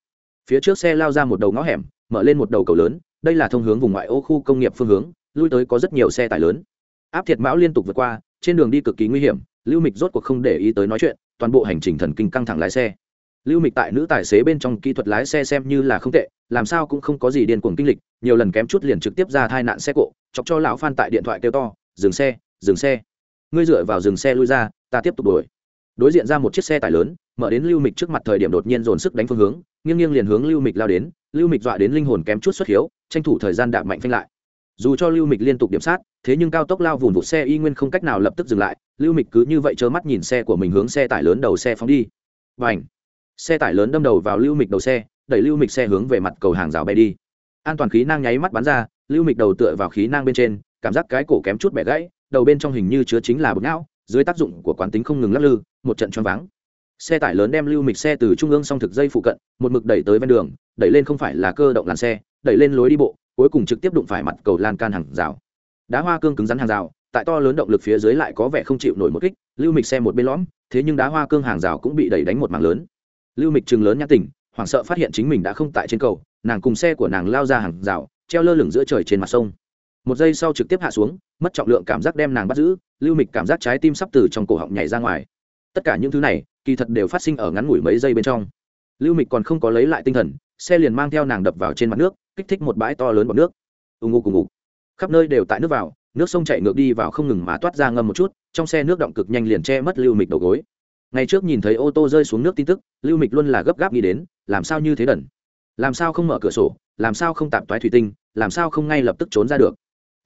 Phía trước xe lao ra một đầu ngõ hẻm, mở lên một đầu cầu lớn, đây là thông hướng vùng ngoại ô khu công nghiệp phương hướng, lui tới có rất nhiều xe tải lớn. Áp thiệt mão liên tục vượt qua, trên đường đi cực kỳ nguy hiểm, lưu mịch rốt cuộc không để ý tới nói chuyện, toàn bộ hành trình thần kinh căng thẳng lái xe. Lưu mịch tại nữ tài xế bên trong kỹ thuật lái xe xem như là không tệ làm sao cũng không có gì điên cuồng kinh lịch, nhiều lần kém chút liền trực tiếp ra tai nạn xe cộ, chọc cho lão phan tại điện thoại kêu to, dừng xe dừng xe. Ngươi dựa vào dừng xe lui ra, ta tiếp tục đuổi. Đối diện ra một chiếc xe tải lớn, mở đến lưu mịch trước mặt thời điểm đột nhiên dồn sức đánh phương hướng, nghiêng nghiêng liền hướng lưu mịch lao đến, lưu mịch dọa đến linh hồn kém chút xuất hiếu, tranh thủ thời gian đạp mạnh phanh lại. Dù cho lưu mịch liên tục điểm sát, thế nhưng cao tốc lao vụn vụt xe y nguyên không cách nào lập tức dừng lại, lưu mịch cứ như vậy trơ mắt nhìn xe của mình hướng xe tải lớn đầu xe phóng đi. Và xe tải lớn đâm đầu vào lưu mịch đầu xe đẩy lưu mịch xe hướng về mặt cầu hàng rào bay đi. An toàn khí nang nháy mắt bắn ra, lưu mịch đầu tựa vào khí nang bên trên, cảm giác cái cổ kém chút bẻ gãy, đầu bên trong hình như chứa chính là bực não dưới tác dụng của quán tính không ngừng lắc lư, một trận choáng váng. Xe tải lớn đem lưu mịch xe từ trung ương song thực dây phụ cận, một mực đẩy tới ven đường, đẩy lên không phải là cơ động làn xe, đẩy lên lối đi bộ, cuối cùng trực tiếp đụng phải mặt cầu lan can hàng rào. Đá hoa cương cứng rắn hàng rào, tại to lớn động lực phía dưới lại có vẻ không chịu nổi một kích, lưu mịch xe một bên lõm, thế nhưng đá hoa cương hàng rào cũng bị đẩy đánh một mảng lớn. Lưu mịch chừng lớn nhãn tỉnh hoảng sợ phát hiện chính mình đã không tại trên cầu, nàng cùng xe của nàng lao ra hàng rào, treo lơ lửng giữa trời trên mặt sông. Một giây sau trực tiếp hạ xuống, mất trọng lượng cảm giác đem nàng bắt giữ, lưu mịch cảm giác trái tim sắp từ trong cổ họng nhảy ra ngoài. Tất cả những thứ này, kỳ thật đều phát sinh ở ngắn ngủi mấy giây bên trong. Lưu mịch còn không có lấy lại tinh thần, xe liền mang theo nàng đập vào trên mặt nước, kích thích một bãi to lớn bọt nước. Ù ngụ cùng ngụ khắp nơi đều tại nước vào, nước sông chạy ngược đi vào không ngừng mà toát ra ngâm một chút, trong xe nước động cực nhanh liền che mất lưu mịch đầu gối. Ngày trước nhìn thấy ô tô rơi xuống nước tin tức, lưu mịch luôn là gấp gáp nghĩ đến làm sao như thế đần? Làm sao không mở cửa sổ? Làm sao không tạp toái thủy tinh? Làm sao không ngay lập tức trốn ra được?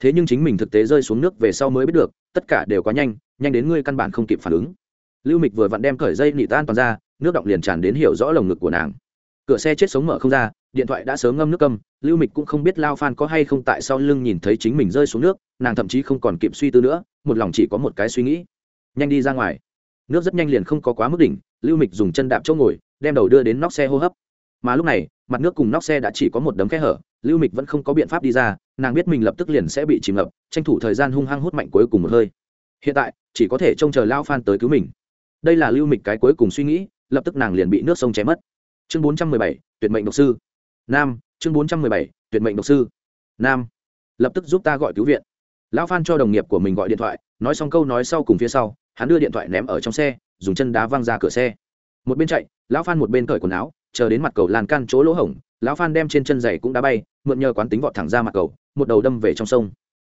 Thế nhưng chính mình thực tế rơi xuống nước về sau mới biết được, tất cả đều quá nhanh nhanh đến ngươi căn bản không kịp phản ứng. Lưu mịch vừa vặn đem cởi dây nị tan toàn ra, nước động liền tràn đến hiểu rõ lồng ngực của nàng. Cửa xe chết sống mở không ra, điện thoại đã sớm ngâm nước câm, lưu mịch cũng không biết lao phan có hay không tại sau lưng nhìn thấy chính mình rơi xuống nước, nàng thậm chí không còn kịp suy tư nữa, một lòng chỉ có một cái suy nghĩ. Nhanh đi ra ngoài. Nước rất nhanh liền không có quá mức đỉnh, lưu mịch dùng chân đạp chỗ ngồi đem đầu đưa đến nóc xe hô hấp. Mà lúc này, mặt nước cùng nóc xe đã chỉ có một đấm kẽ hở, lưu mịch vẫn không có biện pháp đi ra, nàng biết mình lập tức liền sẽ bị chìm ngập, tranh thủ thời gian hung hăng hút mạnh cuối cùng một hơi. Hiện tại, chỉ có thể trông chờ lao phan tới cứu mình. Đây là lưu mịch cái cuối cùng suy nghĩ, lập tức nàng liền bị nước sông chém mất. Chương bốn trăm mười bảy, tuyệt mệnh độc sư. Nam, chương bốn trăm mười bảy, tuyệt mệnh độc sư. Nam, lập tức giúp ta gọi cứu viện. Lão phan cho đồng nghiệp của mình gọi điện thoại, nói xong câu nói sau cùng phía sau, hắn đưa điện thoại ném ở trong xe, dùng chân đá văng ra cửa xe. Một bên chạy lão phan một bên cởi quần áo, chờ đến mặt cầu lan can chỗ lỗ hổng, lão phan đem trên chân giày cũng đã bay, mượn nhờ quán tính vọt thẳng ra mặt cầu, một đầu đâm về trong sông.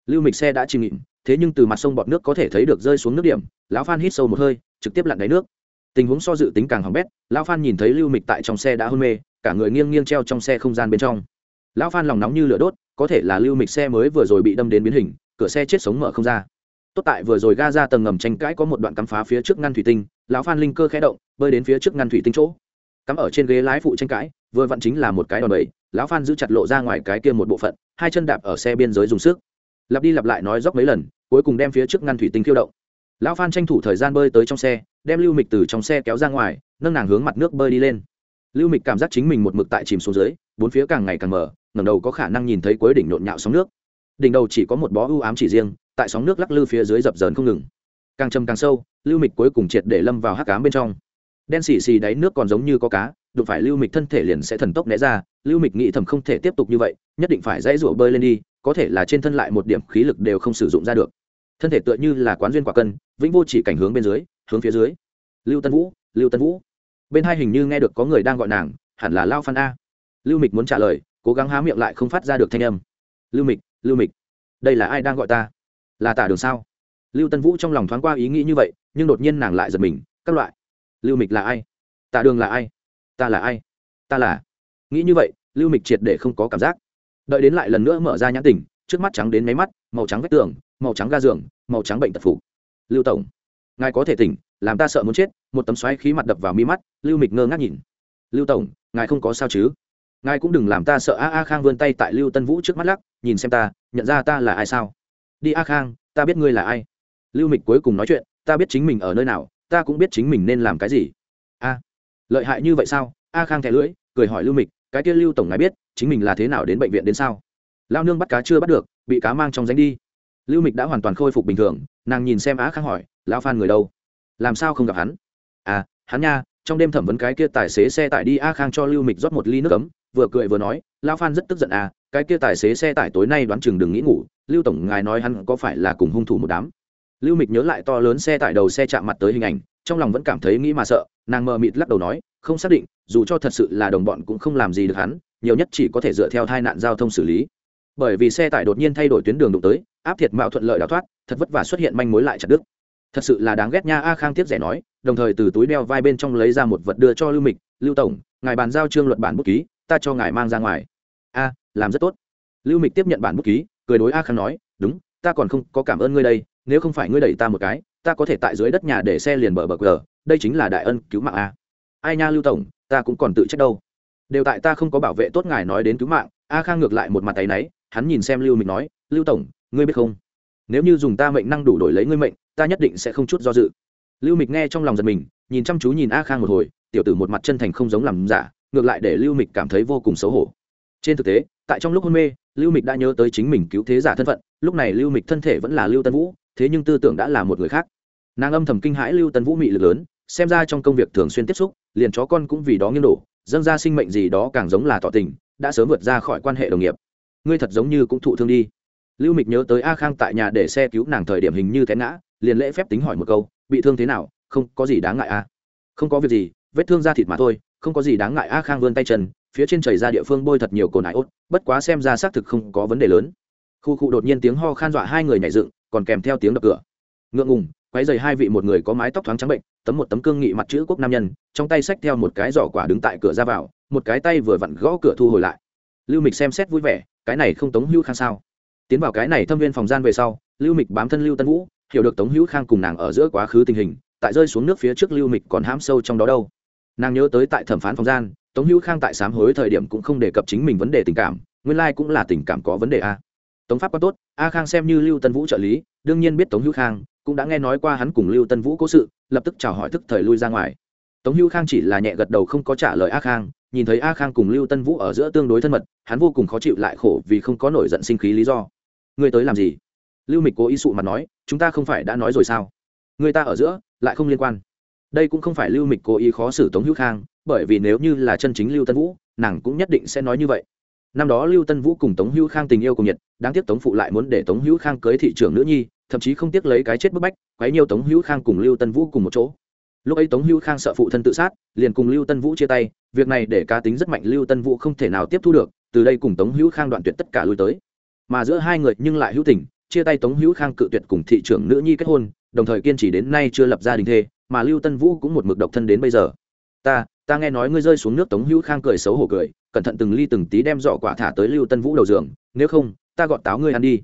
Lưu mịch xe đã chìm nghịm thế nhưng từ mặt sông bọt nước có thể thấy được rơi xuống nước điểm, lão phan hít sâu một hơi, trực tiếp lặn đáy nước. Tình huống so dự tính càng hỏng bét, lão phan nhìn thấy lưu mịch tại trong xe đã hôn mê, cả người nghiêng nghiêng treo trong xe không gian bên trong. Lão phan lòng nóng như lửa đốt, có thể là lưu mịch xe mới vừa rồi bị đâm đến biến hình, cửa xe chết sống mở không ra tốt tại vừa rồi ga ra tầng ngầm tranh cãi có một đoạn cắm phá phía trước ngăn thủy tinh, lão phan linh cơ khẽ động, bơi đến phía trước ngăn thủy tinh chỗ. Cắm ở trên ghế lái phụ tranh cãi, vừa vặn chính là một cái đòn bẩy, lão phan giữ chặt lộ ra ngoài cái kia một bộ phận, hai chân đạp ở xe biên giới dùng sức. Lặp đi lặp lại nói dốc mấy lần, cuối cùng đem phía trước ngăn thủy tinh khiêu động. Lão phan tranh thủ thời gian bơi tới trong xe, đem lưu mịch từ trong xe kéo ra ngoài, nâng nàng hướng mặt nước bơi đi lên. Lưu mịch cảm giác chính mình một mực tại chìm xuống dưới, bốn phía càng ngày càng mở ngẩng đầu có khả năng nhìn thấy cuối đỉnh nhộn nhạo sóng nước đỉnh đầu chỉ có một bó ưu ám chỉ riêng, tại sóng nước lắc lư phía dưới dập dờn không ngừng. Càng châm càng sâu, lưu mịch cuối cùng triệt để lâm vào hắc cám bên trong. Đen xì xì đáy nước còn giống như có cá, đụng phải lưu mịch thân thể liền sẽ thần tốc né ra, lưu mịch nghĩ thầm không thể tiếp tục như vậy, nhất định phải dãy rủa bơi lên đi, có thể là trên thân lại một điểm khí lực đều không sử dụng ra được. Thân thể tựa như là quán duyên quả cân, vĩnh vô chỉ cảnh hướng bên dưới, hướng phía dưới. Lưu tân vũ, lưu tân vũ. Bên hai hình như nghe được có người đang gọi nàng, hẳn là lao phan a. Lưu mịch muốn trả lời, cố gắng há miệng lại không phát ra được thanh âm. Lưu mịch lưu mịch, đây là ai đang gọi ta? Là tả đường sao? Lưu tân vũ trong lòng thoáng qua ý nghĩ như vậy, nhưng đột nhiên nàng lại giật mình, các loại. Lưu mịch là ai? Tả đường là ai? Ta là ai? Ta là. Nghĩ như vậy, lưu mịch triệt để không có cảm giác. Đợi đến lại lần nữa mở ra nhãn tình, trước mắt trắng đến máy mắt, màu trắng vách tường, màu trắng ga giường, màu trắng bệnh tật phủ. Lưu tổng, ngài có thể tỉnh, làm ta sợ muốn chết, một tấm xoáy khí mặt đập vào mi mắt, lưu mịch ngơ ngác nhìn. Lưu tổng, ngài không có sao chứ? Ngài cũng đừng làm ta sợ a a khang vươn tay tại lưu tân vũ trước mắt lắc nhìn xem ta, nhận ra ta là ai sao? Đi a khang, ta biết ngươi là ai. Lưu mịch cuối cùng nói chuyện, ta biết chính mình ở nơi nào, ta cũng biết chính mình nên làm cái gì. A, lợi hại như vậy sao? A khang thẻ lưỡi, cười hỏi lưu mịch, cái kia lưu tổng ngài biết, chính mình là thế nào đến bệnh viện đến sao? Lao nương bắt cá chưa bắt được, bị cá mang trong danh đi. Lưu mịch đã hoàn toàn khôi phục bình thường, nàng nhìn xem á khang hỏi, lão phan người đâu? Làm sao không gặp hắn? À hắn nha, trong đêm thẩm vấn cái kia tài xế xe tải đi a khang cho lưu mịch rót một ly nước cấm vừa cười vừa nói, lão phan rất tức giận à cái kia tài xế xe tải tối nay đoán chừng đừng nghĩ ngủ, lưu tổng ngài nói hắn có phải là cùng hung thủ một đám. Lưu mịch nhớ lại to lớn xe tải đầu xe chạm mặt tới hình ảnh, trong lòng vẫn cảm thấy nghĩ mà sợ, nàng mờ mịt lắc đầu nói, không xác định, dù cho thật sự là đồng bọn cũng không làm gì được hắn, nhiều nhất chỉ có thể dựa theo tai nạn giao thông xử lý. Bởi vì xe tải đột nhiên thay đổi tuyến đường đụng tới, áp thiệt mạo thuận lợi đào thoát, thật vất vả xuất hiện manh mối lại chặt đứt. Thật sự là đáng ghét nha, a khang tiếp rẻ nói, đồng thời từ túi đeo vai bên trong lấy ra một vật đưa cho lưu mịch, lưu tổng, ngài bàn giao trương luật bản bút ký, ta cho ngài mang ra ngoài làm rất tốt. Lưu mịch tiếp nhận bản bút ký, cười đối a khang nói, đúng, ta còn không có cảm ơn ngươi đây, nếu không phải ngươi đẩy ta một cái, ta có thể tại dưới đất nhà để xe liền bờ bờ cờ đây chính là đại ân cứu mạng a. Ai nha lưu tổng, ta cũng còn tự trách đâu. Đều tại ta không có bảo vệ tốt ngài nói đến cứu mạng. A khang ngược lại một mặt tay náy, hắn nhìn xem lưu mịch nói, lưu tổng, ngươi biết không? Nếu như dùng ta mệnh năng đủ đổi lấy ngươi mệnh, ta nhất định sẽ không chút do dự. Lưu mịch nghe trong lòng giật mình, nhìn chăm chú nhìn a khang một hồi, tiểu tử một mặt chân thành không giống làm giả, ngược lại để lưu mịch cảm thấy vô cùng xấu hổ. Trên thực tế tại trong lúc hôn mê, lưu mịch đã nhớ tới chính mình cứu thế giả thân phận, lúc này lưu mịch thân thể vẫn là lưu tân vũ, thế nhưng tư tưởng đã là một người khác. Nàng âm thầm kinh hãi lưu tân vũ mị lực lớn, xem ra trong công việc thường xuyên tiếp xúc, liền chó con cũng vì đó nghiêng đổ, dâng ra sinh mệnh gì đó càng giống là tỏ tình, đã sớm vượt ra khỏi quan hệ đồng nghiệp. Ngươi thật giống như cũng thụ thương đi. Lưu mịch nhớ tới a khang tại nhà để xe cứu nàng thời điểm hình như té ngã, liền lễ phép tính hỏi một câu, bị thương thế nào? Không có gì đáng ngại a không có việc gì, vết thương da thịt mà thôi không có gì đáng ngại. A khang vươn tay chân, phía trên chảy ra địa phương bôi thật nhiều cồn ải ốt, bất quá xem ra xác thực không có vấn đề lớn. Khu cụ đột nhiên tiếng ho khan dọa hai người nhảy dựng, còn kèm theo tiếng đập cửa. Ngượng ngùng quái dày hai vị một người có mái tóc thoáng trắng bệnh, tấm một tấm cương nghị mặt chữ quốc nam nhân, trong tay xách theo một cái giỏ quả đứng tại cửa ra vào, một cái tay vừa vặn gõ cửa thu hồi lại. Lưu mịch xem xét vui vẻ, cái này không tống hữu khang sao? Tiến vào cái này thâm viên phòng gian về sau, lưu mịch bám thân lưu tân vũ, hiểu được tống hữu khang cùng nàng ở giữa quá khứ tình hình, tại rơi xuống nước phía trước lưu mịch còn hãm sâu trong đó đâu nàng nhớ tới tại thẩm phán phòng gian, tống hữu khang tại sám hối thời điểm cũng không đề cập chính mình vấn đề tình cảm, nguyên lai cũng là tình cảm có vấn đề a. Tống pháp quá tốt, a khang xem như lưu tân vũ trợ lý, đương nhiên biết tống hữu khang, cũng đã nghe nói qua hắn cùng lưu tân vũ cố sự, lập tức chào hỏi thức thời lui ra ngoài. Tống hữu khang chỉ là nhẹ gật đầu không có trả lời a khang, nhìn thấy a khang cùng lưu tân vũ ở giữa tương đối thân mật, hắn vô cùng khó chịu lại khổ vì không có nổi giận sinh khí lý do. Ngươi tới làm gì? Lưu mịch cố ý sụ mặt nói, chúng ta không phải đã nói rồi sao? Người ta ở giữa, lại không liên quan đây cũng không phải lưu mịch cố ý khó xử tống hữu khang, bởi vì nếu như là chân chính lưu tân vũ, nàng cũng nhất định sẽ nói như vậy. Năm đó lưu tân vũ cùng tống hữu khang tình yêu cùng nhiệt, đáng tiếc tống phụ lại muốn để tống hữu khang cưới thị trưởng nữ nhi, thậm chí không tiếc lấy cái chết bức bách, quấy nhiều tống hữu khang cùng lưu tân vũ cùng một chỗ. Lúc ấy tống hữu khang sợ phụ thân tự sát, liền cùng lưu tân vũ chia tay, việc này để cá tính rất mạnh lưu tân vũ không thể nào tiếp thu được, từ đây cùng tống hữu khang đoạn tuyệt tất cả lui tới. Mà giữa hai người nhưng lại hữu tình, chia tay tống hữu khang cự tuyệt cùng thị trưởng nữ nhi kết hôn, đồng thời kiên trì đến nay chưa lập gia đình thê mà lưu tân vũ cũng một mực độc thân đến bây giờ. Ta ta nghe nói ngươi rơi xuống nước tống hữu khang cười xấu hổ cười, cẩn thận từng ly từng tí đem giỏ quả thả tới lưu tân vũ đầu giường, nếu không, ta gọt táo ngươi ăn đi.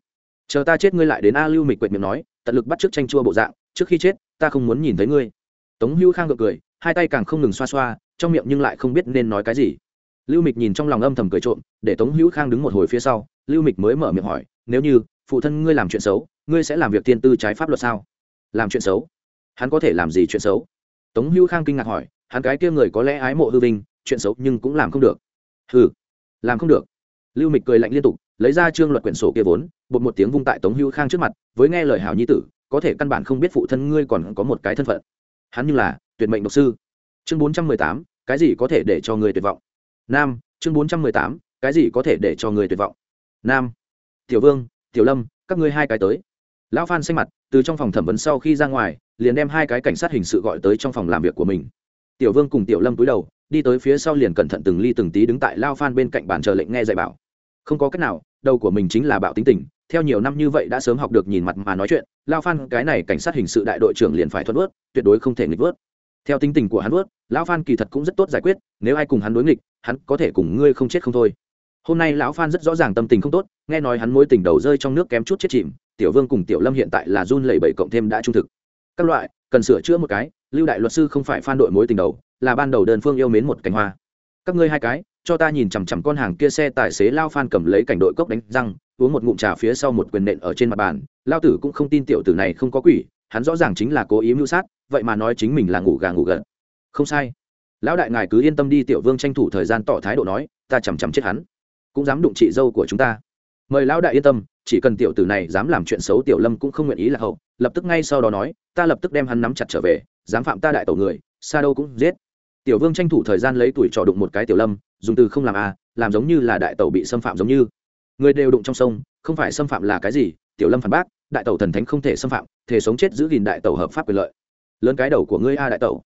Chờ ta chết ngươi lại đến a lưu mịch quệt miệng nói, tận lực bắt t r ư ớ c tranh chua bộ dạng, trước khi chết, ta không muốn nhìn thấy ngươi. Tống hữu khang gượng cười, hai tay càng không ngừng xoa xoa, trong miệng nhưng lại không biết nên nói cái gì. Lưu mịch nhìn trong lòng âm thầm cười trộm, để tống hữu khang đứng một hồi phía sau, lưu mịch mới mở miệng hỏi, nếu như phụ thân ngươi làm chuyện xấu, ngươi sẽ làm việc tiên tư trái pháp luật sao? Làm chuyện xấu? Hắn có thể làm gì chuyện xấu? Tống hữu khang kinh ngạc hỏi, hắn cái kia người có lẽ ái mộ hư vinh, chuyện xấu nhưng cũng làm không được. Hừ, làm không được. Lưu mịch cười lạnh liên tục, lấy ra trương luật quyển sổ kia vốn, bột một tiếng vung tại tống hữu khang trước mặt, với nghe lời hảo nhi tử, có thể căn bản không biết phụ thân ngươi còn có một cái thân phận. Hắn như là tuyệt mệnh độc sư. Chương bốn trăm mười tám, cái gì có thể để cho người tuyệt vọng? Nam, chương bốn trăm mười tám, cái gì có thể để cho người tuyệt vọng? Nam, tiểu vương, tiểu lâm, các ngươi hai cái tới lão phan xanh mặt, từ trong phòng thẩm vấn sau khi ra ngoài, liền đem hai cái cảnh sát hình sự gọi tới trong phòng làm việc của mình. Tiểu vương cùng tiểu lâm túi đầu, đi tới phía sau liền cẩn thận từng ly từng tí đứng tại lao phan bên cạnh bàn chờ lệnh nghe dạy bảo. Không có cách nào, đầu của mình chính là bạo tính tình, theo nhiều năm như vậy đã sớm học được nhìn mặt mà nói chuyện lao phan cái này cảnh sát hình sự đại đội trưởng liền phải thuận vớt, tuyệt đối không thể nghịch vớt. Theo tính tình của hắn vớt, lão phan kỳ thật cũng rất tốt giải quyết, nếu ai cùng hắn đối nghịch, hắn có thể cùng ngươi không chết không thôi. Hôm nay lão phan rất rõ ràng tâm tình không tốt, nghe nói hắn mối tình đầu rơi trong nước kém chút chết chìm tiểu vương cùng tiểu lâm hiện tại là run lẩy bẩy cộng thêm đã trung thực. Các loại, cần sửa chữa một cái, lưu đại luật sư không phải phan đội mối tình đầu, là ban đầu đơn phương yêu mến một cánh hoa. Các ngươi hai cái, cho ta nhìn chằm chằm con hàng kia xe tài xế lao phan cầm lấy cảnh đội cốc đánh răng, uống một ngụm trà phía sau một quyền nện ở trên mặt bàn. Lao tử cũng không tin tiểu tử này không có quỷ, hắn rõ ràng chính là cố ý mưu sát, vậy mà nói chính mình là ngủ gà ngủ gật. Không sai. Lão đại ngài cứ yên tâm đi, tiểu vương tranh thủ thời gian tỏ thái độ nói, ta chằm chằm chết hắn. Cũng dám đụng chị dâu của chúng ta mời lão đại yên tâm, chỉ cần tiểu tử này dám làm chuyện xấu tiểu lâm cũng không nguyện ý là hậu, lập tức ngay sau đó nói, ta lập tức đem hắn nắm chặt trở về, dám phạm ta đại tổ người xa đâu cũng giết. Tiểu vương tranh thủ thời gian lấy tuổi trò đụng một cái tiểu lâm, dùng từ không làm a làm giống như là đại tẩu bị xâm phạm giống như. Người đều đụng trong sông, không phải xâm phạm là cái gì, tiểu lâm phản bác, đại tẩu thần thánh không thể xâm phạm, thể sống chết giữ gìn đại tẩu hợp pháp quyền lợi. Lớn cái đầu của ngươi a đại tẩu.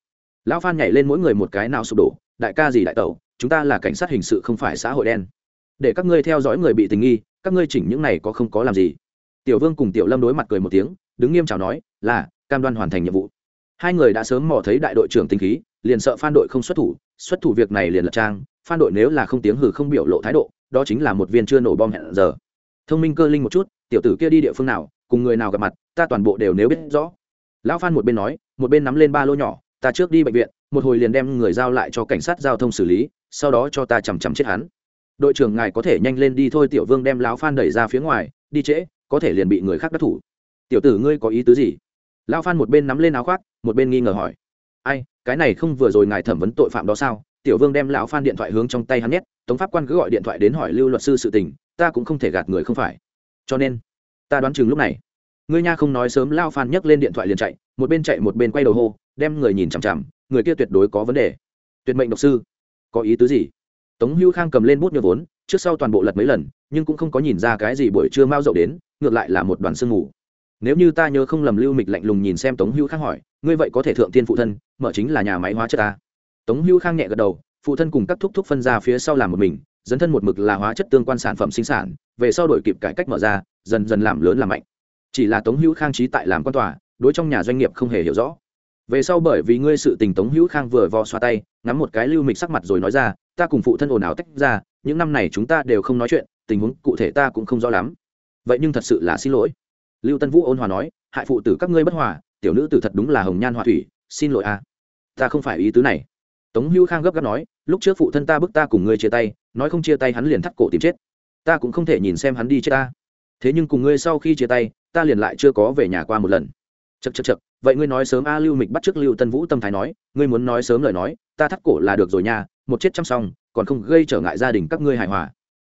Lão phan nhảy lên mỗi người một cái nào sụp đổ, đại ca gì đại tẩu, chúng ta là cảnh sát hình sự không phải xã hội đen để các ngươi theo dõi người bị tình nghi, các ngươi chỉnh những này có không có làm gì. Tiểu vương cùng tiểu lâm đối mặt cười một tiếng, đứng nghiêm chào nói, là, cam đoan hoàn thành nhiệm vụ. Hai người đã sớm mò thấy đại đội trưởng tinh khí, liền sợ phan đội không xuất thủ xuất thủ việc này liền lật trang, phan đội nếu là không tiếng hừ không biểu lộ thái độ, đó chính là một viên chưa nổ bom hẹn giờ. Thông minh cơ linh một chút, tiểu tử kia đi địa phương nào, cùng người nào gặp mặt, ta toàn bộ đều nếu biết rõ. Lão phan một bên nói, một bên nắm lên ba lô nhỏ, ta trước đi bệnh viện, một hồi liền đem người giao lại cho cảnh sát giao thông xử lý, sau đó cho ta chằm chằm chết hắn đội trưởng ngài có thể nhanh lên đi thôi, tiểu vương đem lão phan đẩy ra phía ngoài, đi trễ, có thể liền bị người khác đắc thủ. Tiểu tử ngươi có ý tứ gì? Lão phan một bên nắm lên áo khoác, một bên nghi ngờ hỏi. Ai, cái này không vừa rồi ngài thẩm vấn tội phạm đó sao? Tiểu vương đem lão phan điện thoại hướng trong tay hắn nhét, tống pháp quan cứ gọi điện thoại đến hỏi lưu luật sư sự tình, ta cũng không thể gạt người không phải. Cho nên, ta đoán chừng lúc này, ngươi nha không nói sớm lao phan nhấc lên điện thoại liền chạy, một bên chạy một bên quay đầu hô, đem người nhìn chằm chằm, người kia tuyệt đối có vấn đề. Tuyệt mệnh độc sư, có ý tứ gì? Tống Hưu khang cầm lên bút nhựa vốn, trước sau toàn bộ lật mấy lần, nhưng cũng không có nhìn ra cái gì buổi trưa mau dậu đến, ngược lại là một đoàn sương ngủ. nếu như ta nhớ không lầm lưu mịch lạnh lùng nhìn xem tống Hưu khang hỏi, ngươi vậy có thể thượng tiên phụ thân, mở chính là nhà máy hóa chất ta? Tống Hưu khang nhẹ gật đầu, phụ thân cùng các thúc thúc phân ra phía sau làm một mình, dấn thân một mực là hóa chất tương quan sản phẩm sinh sản, về sau đổi kịp cải cách mở ra, dần dần làm lớn làm mạnh. Chỉ là tống hữu khang trí tại làm quan tòa, đối trong nhà doanh nghiệp không hề hiểu rõ. Về sau bởi vì ngươi sự tình tống hữu khang vừa vò xoa tay, ngắm một cái lưu mịch sắc mặt rồi nói ra ta cùng phụ thân ồn ào tách ra, những năm này chúng ta đều không nói chuyện, tình huống cụ thể ta cũng không rõ lắm. Vậy nhưng thật sự là xin lỗi. Lưu tân vũ ôn hòa nói, hại phụ tử các ngươi bất hòa, tiểu nữ tử thật đúng là hồng nhan hòa thủy, xin lỗi a. Ta không phải ý tứ này. Tống hữu khang gấp gáp nói, lúc trước phụ thân ta bức ta cùng ngươi chia tay, nói không chia tay hắn liền thắt cổ tìm chết. Ta cũng không thể nhìn xem hắn đi chết ta. Thế nhưng cùng ngươi sau khi chia tay, ta liền lại chưa có về nhà qua một lần. Chật chật chật vậy ngươi nói sớm a lưu mịch bắt t r ư ớ c lưu tân vũ tâm thái nói, ngươi muốn nói sớm lời nói, ta thắt cổ là được rồi nha, một chết chăm xong, còn không gây trở ngại gia đình các ngươi hài hòa.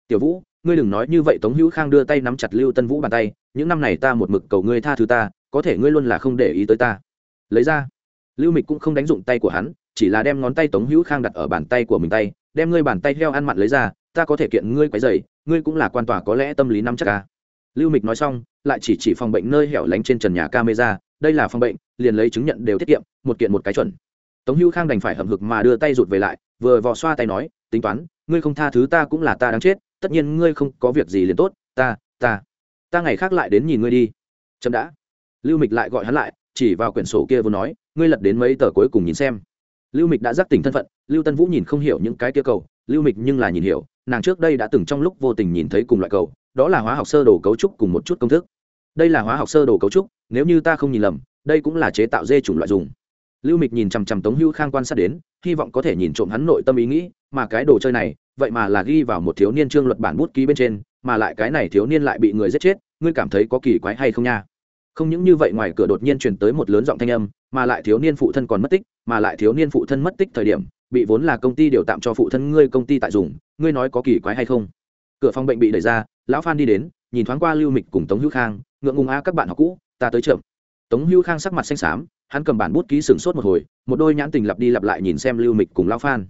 Tiểu vũ, ngươi đừng nói như vậy, tống hữu khang đưa tay nắm chặt lưu tân vũ bàn tay, những năm này ta một mực cầu ngươi tha thứ ta, có thể ngươi luôn là không để ý tới ta. Lấy ra. Lưu mịch cũng không đánh dụng tay của hắn, chỉ là đem ngón tay tống hữu khang đặt ở bàn tay của mình tay, đem ngươi bàn tay heo ăn mặn lấy ra, ta có thể kiện ngươi quấy dày ngươi cũng là quan tòa có lẽ tâm lý năm chắc ca lưu mịch nói xong, lại chỉ chỉ phòng bệnh nơi hẻo lánh trên trần nhà camera đây là phòng bệnh, liền lấy chứng nhận đều tiết kiệm, một kiện một cái chuẩn. Tống hữu khang đành phải hậm hực mà đưa tay rụt về lại, vừa vò xoa tay nói, tính toán, ngươi không tha thứ ta cũng là ta đáng chết, tất nhiên ngươi không có việc gì liền tốt, ta ta ta ngày khác lại đến nhìn ngươi đi. Chậm đã. Lưu mịch lại gọi hắn lại, chỉ vào quyển sổ kia vừa nói, ngươi lật đến mấy tờ cuối cùng nhìn xem. Lưu mịch đã giác tỉnh thân phận, lưu tân vũ nhìn không hiểu những cái kia cầu, lưu mịch nhưng là nhìn hiểu, nàng trước đây đã từng trong lúc vô tình nhìn thấy cùng loại cầu, đó là hóa học sơ đồ cấu trúc cùng một chút công thức đây là hóa học sơ đồ cấu trúc, nếu như ta không nhìn lầm, đây cũng là chế tạo dê chủng loại dùng. Lưu mịch nhìn chằm chằm tống hữu khang quan sát đến, hy vọng có thể nhìn trộm hắn nội tâm ý nghĩ, mà cái đồ chơi này, vậy mà là ghi vào một thiếu niên trương luật bản bút ký bên trên, mà lại cái này thiếu niên lại bị người giết chết, ngươi cảm thấy có kỳ quái hay không nha? Không những như vậy ngoài cửa đột nhiên truyền tới một lớn giọng thanh âm, mà lại thiếu niên phụ thân còn mất tích, mà lại thiếu niên phụ thân mất tích thời điểm, bị vốn là công ty điều tạm cho phụ thân ngươi công ty tại dùng, ngươi nói có kỳ quái hay không? Cửa phòng bệnh bị đẩy ra, lão phan đi đến, nhìn thoáng qua lưu mịch cùng tống hữu khang ngượng ngùng a, các bạn học cũ, ta tới chậm. Tống Hưu khang sắc mặt xanh xám, hắn cầm bản bút ký sừng sốt một hồi, một đôi nhãn tình lặp đi lặp lại nhìn xem lưu mịch cùng lão phan.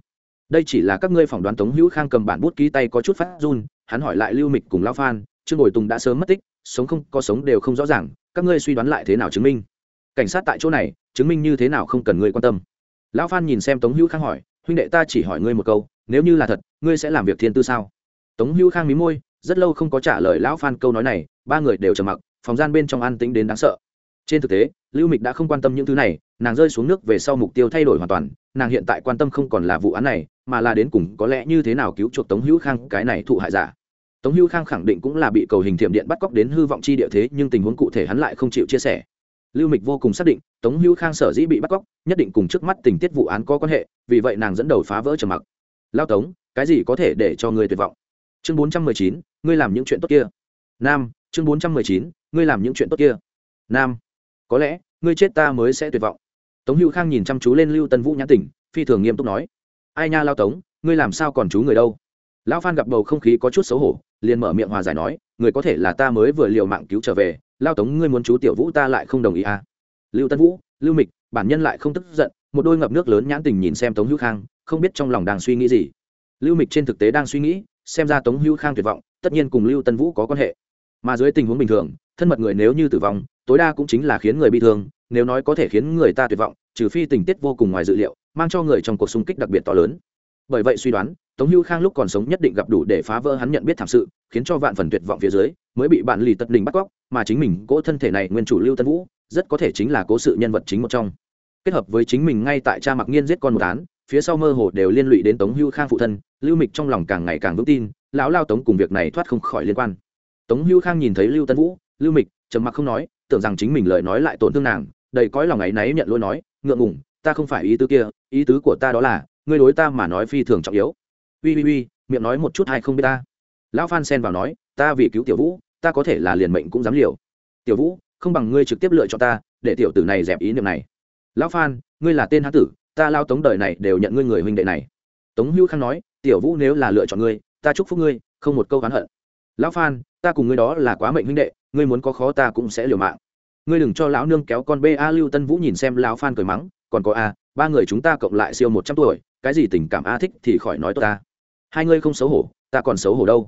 Đây chỉ là các ngươi phỏng đoán tống hữu khang cầm bản bút ký tay có chút phát run, hắn hỏi lại lưu mịch cùng lão phan, trương ngồi tùng đã sớm mất tích, sống không, có sống đều không rõ ràng, các ngươi suy đoán lại thế nào chứng minh? Cảnh sát tại chỗ này, chứng minh như thế nào không cần ngươi quan tâm. Lão phan nhìn xem tống hữu khang hỏi, huynh đệ ta chỉ hỏi ngươi một câu, nếu như là thật, ngươi sẽ làm việc thiên tư sao? Tống hữu khang mí môi, rất lâu không có trả lời lão phan câu nói này, ba người đều trầm mặc phòng gian bên trong an tĩnh đến đáng sợ. Trên thực tế, lưu mịch đã không quan tâm những thứ này, nàng rơi xuống nước về sau mục tiêu thay đổi hoàn toàn, nàng hiện tại quan tâm không còn là vụ án này, mà là đến cùng có lẽ như thế nào cứu chuộc tống hữu khang, cái này thụ hại giả. Tống hữu khang khẳng định cũng là bị cầu hình thiểm điện bắt cóc đến hư vọng chi địa thế, nhưng tình huống cụ thể hắn lại không chịu chia sẻ. Lưu mịch vô cùng xác định, tống hữu khang sở dĩ bị bắt cóc, nhất định cùng trước mắt tình tiết vụ án có quan hệ, vì vậy nàng dẫn đầu phá vỡ trầm mặc. Lao tống, cái gì có thể để cho người tuyệt vọng? Chương bốn trăm mười chín, ngươi làm những chuyện tốt kia. Nam, chương bốn trăm mười chín ngươi làm những chuyện tốt kia. Nam, có lẽ, ngươi chết ta mới sẽ tuyệt vọng. Tống hữu khang nhìn chăm chú lên lưu tân vũ nhãn tỉnh phi thường nghiêm túc nói. Ai nha lao tống, ngươi làm sao còn chú người đâu? Lão phan gặp bầu không khí có chút xấu hổ, liền mở miệng hòa giải nói, người có thể là ta mới vừa liều mạng cứu trở về, lao tống ngươi muốn chú tiểu vũ ta lại không đồng ý à? Lưu tân vũ, lưu mịch, bản nhân lại không tức giận, một đôi ngập nước lớn nhãn tình nhìn xem tống hữu khang, không biết trong lòng đang suy nghĩ gì. Lưu mịch trên thực tế đang suy nghĩ, xem ra tống hữu khang tuyệt vọng, tất nhiên cùng lưu tân vũ có quan hệ. Mà dưới tình huống bình thường thân mật người nếu như tử vong, tối đa cũng chính là khiến người bị thương, nếu nói có thể khiến người ta tuyệt vọng, trừ phi tình tiết vô cùng ngoài dự liệu, mang cho người trong cuộc xung kích đặc biệt to lớn. Bởi vậy suy đoán, tống hữu khang lúc còn sống nhất định gặp đủ để phá vỡ hắn nhận biết thảm sự, khiến cho vạn phần tuyệt vọng phía dưới, mới bị bạn lì tật đình bắt cóc, mà chính mình cỗ thân thể này nguyên chủ lưu tân vũ, rất có thể chính là cố sự nhân vật chính một trong. Kết hợp với chính mình ngay tại cha mặc nhiên giết con một án, phía sau mơ hồ đều liên lụy đến tống hưu khang phụ thân, lưu mịch trong lòng càng ngày càng vững tin, lão lao tống cùng việc này thoát không khỏi liên quan. Tống hưu khang nhìn thấy lưu tân vũ lưu mịch, trầm mặc không nói, tưởng rằng chính mình lời nói lại tổn thương nàng, đầy cõi lòng ấy náy nhận lỗi nói, ngượng ngủng ta không phải ý tứ kia, ý tứ của ta đó là, ngươi đối ta mà nói phi thường trọng yếu. Ui ui ui miệng nói một chút hay không biết ta? Lão phan xen vào nói, ta vì cứu tiểu vũ, ta có thể là liền mệnh cũng dám liều. Tiểu vũ, không bằng ngươi trực tiếp lựa chọn ta, để tiểu tử này dẹp ý niệm này. Lão phan, ngươi là tên hán tử, ta lao tống đời này đều nhận ngươi người huynh đệ này. Tống hữu khang nói, tiểu vũ nếu là lựa chọn ngươi, ta chúc phúc ngươi, không một câu oán hận. Lão phan, ta cùng ngươi đó là quá mệnh huynh đệ ngươi muốn có khó ta cũng sẽ liều mạng. Ngươi đừng cho lão nương kéo con bê a lưu tân vũ nhìn xem lão phan cười mắng, còn có a, ba người chúng ta cộng lại siêu một trăm tuổi, cái gì tình cảm a thích thì khỏi nói tôi ta. Hai ngươi không xấu hổ, ta còn xấu hổ đâu.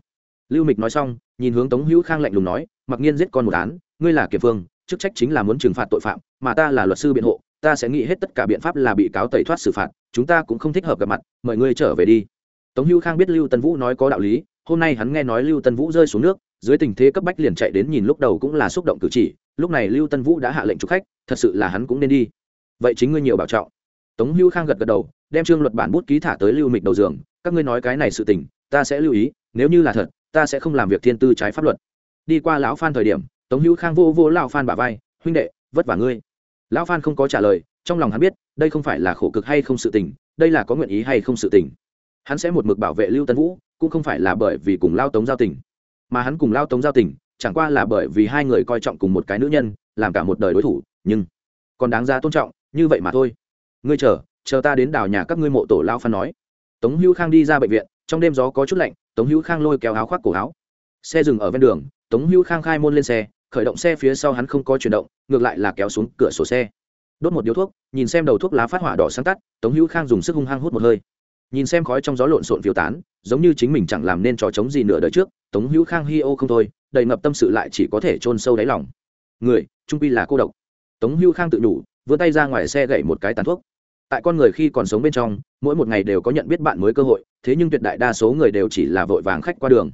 Lưu mịch nói xong, nhìn hướng tống hữu khang lạnh lùng nói, mặc nhiên giết con một án, ngươi là kiệt phương chức trách chính là muốn trừng phạt tội phạm, mà ta là luật sư biện hộ, ta sẽ nghĩ hết tất cả biện pháp là bị cáo tẩy thoát xử phạt, chúng ta cũng không thích hợp gặp mặt, mời ngươi trở về đi. Tống hữu khang biết lưu tân vũ nói có đạo lý, hôm nay hắn nghe nói lưu tân vũ rơi xuống nước dưới tình thế cấp bách liền chạy đến nhìn lúc đầu cũng là xúc động cử chỉ, lúc này lưu tân vũ đã hạ lệnh chụp khách, thật sự là hắn cũng nên đi. Vậy chính ngươi nhiều bảo trọng. Tống hữu khang gật gật đầu, đem trương luật bản bút ký thả tới lưu mịch đầu giường, các ngươi nói cái này sự tình, ta sẽ lưu ý, nếu như là thật, ta sẽ không làm việc thiên tư trái pháp luật. Đi qua lão phan thời điểm, tống hữu khang vô vô lão phan bả vai, huynh đệ, vất vả ngươi. Lão phan không có trả lời, trong lòng hắn biết, đây không phải là khổ cực hay không sự tình, đây là có nguyện ý hay không sự tình. Hắn sẽ một mực bảo vệ lưu tân vũ, cũng không phải là bởi vì cùng lao tống giao tình mà hắn cùng lao tống giao tình, chẳng qua là bởi vì hai người coi trọng cùng một cái nữ nhân, làm cả một đời đối thủ, nhưng còn đáng ra tôn trọng, như vậy mà thôi. Ngươi chờ chờ ta đến đào nhà các ngươi mộ tổ lao phan nói. Tống hữu khang đi ra bệnh viện, trong đêm gió có chút lạnh, tống hữu khang lôi kéo áo khoác cổ áo. Xe dừng ở ven đường, tống hữu khang khai môn lên xe, khởi động xe phía sau hắn không có chuyển động, ngược lại là kéo xuống cửa sổ xe. Đốt một điếu thuốc, nhìn xem đầu thuốc lá phát hỏa đỏ sáng tắt, tống hữu khang dùng sức hung hăng hút một hơi nhìn xem khói trong gió lộn xộn phiêu tán, giống như chính mình chẳng làm nên trò chống gì nửa đời trước, tống hữu khang hi ô không thôi, đầy ngập tâm sự lại chỉ có thể chôn sâu đáy lòng. Người, trung pi là cô độc. Tống hữu khang tự nhủ, vươn tay ra ngoài xe gậy một cái tàn thuốc. Tại con người khi còn sống bên trong, mỗi một ngày đều có nhận biết bạn mới cơ hội, thế nhưng tuyệt đại đa số người đều chỉ là vội vàng khách qua đường.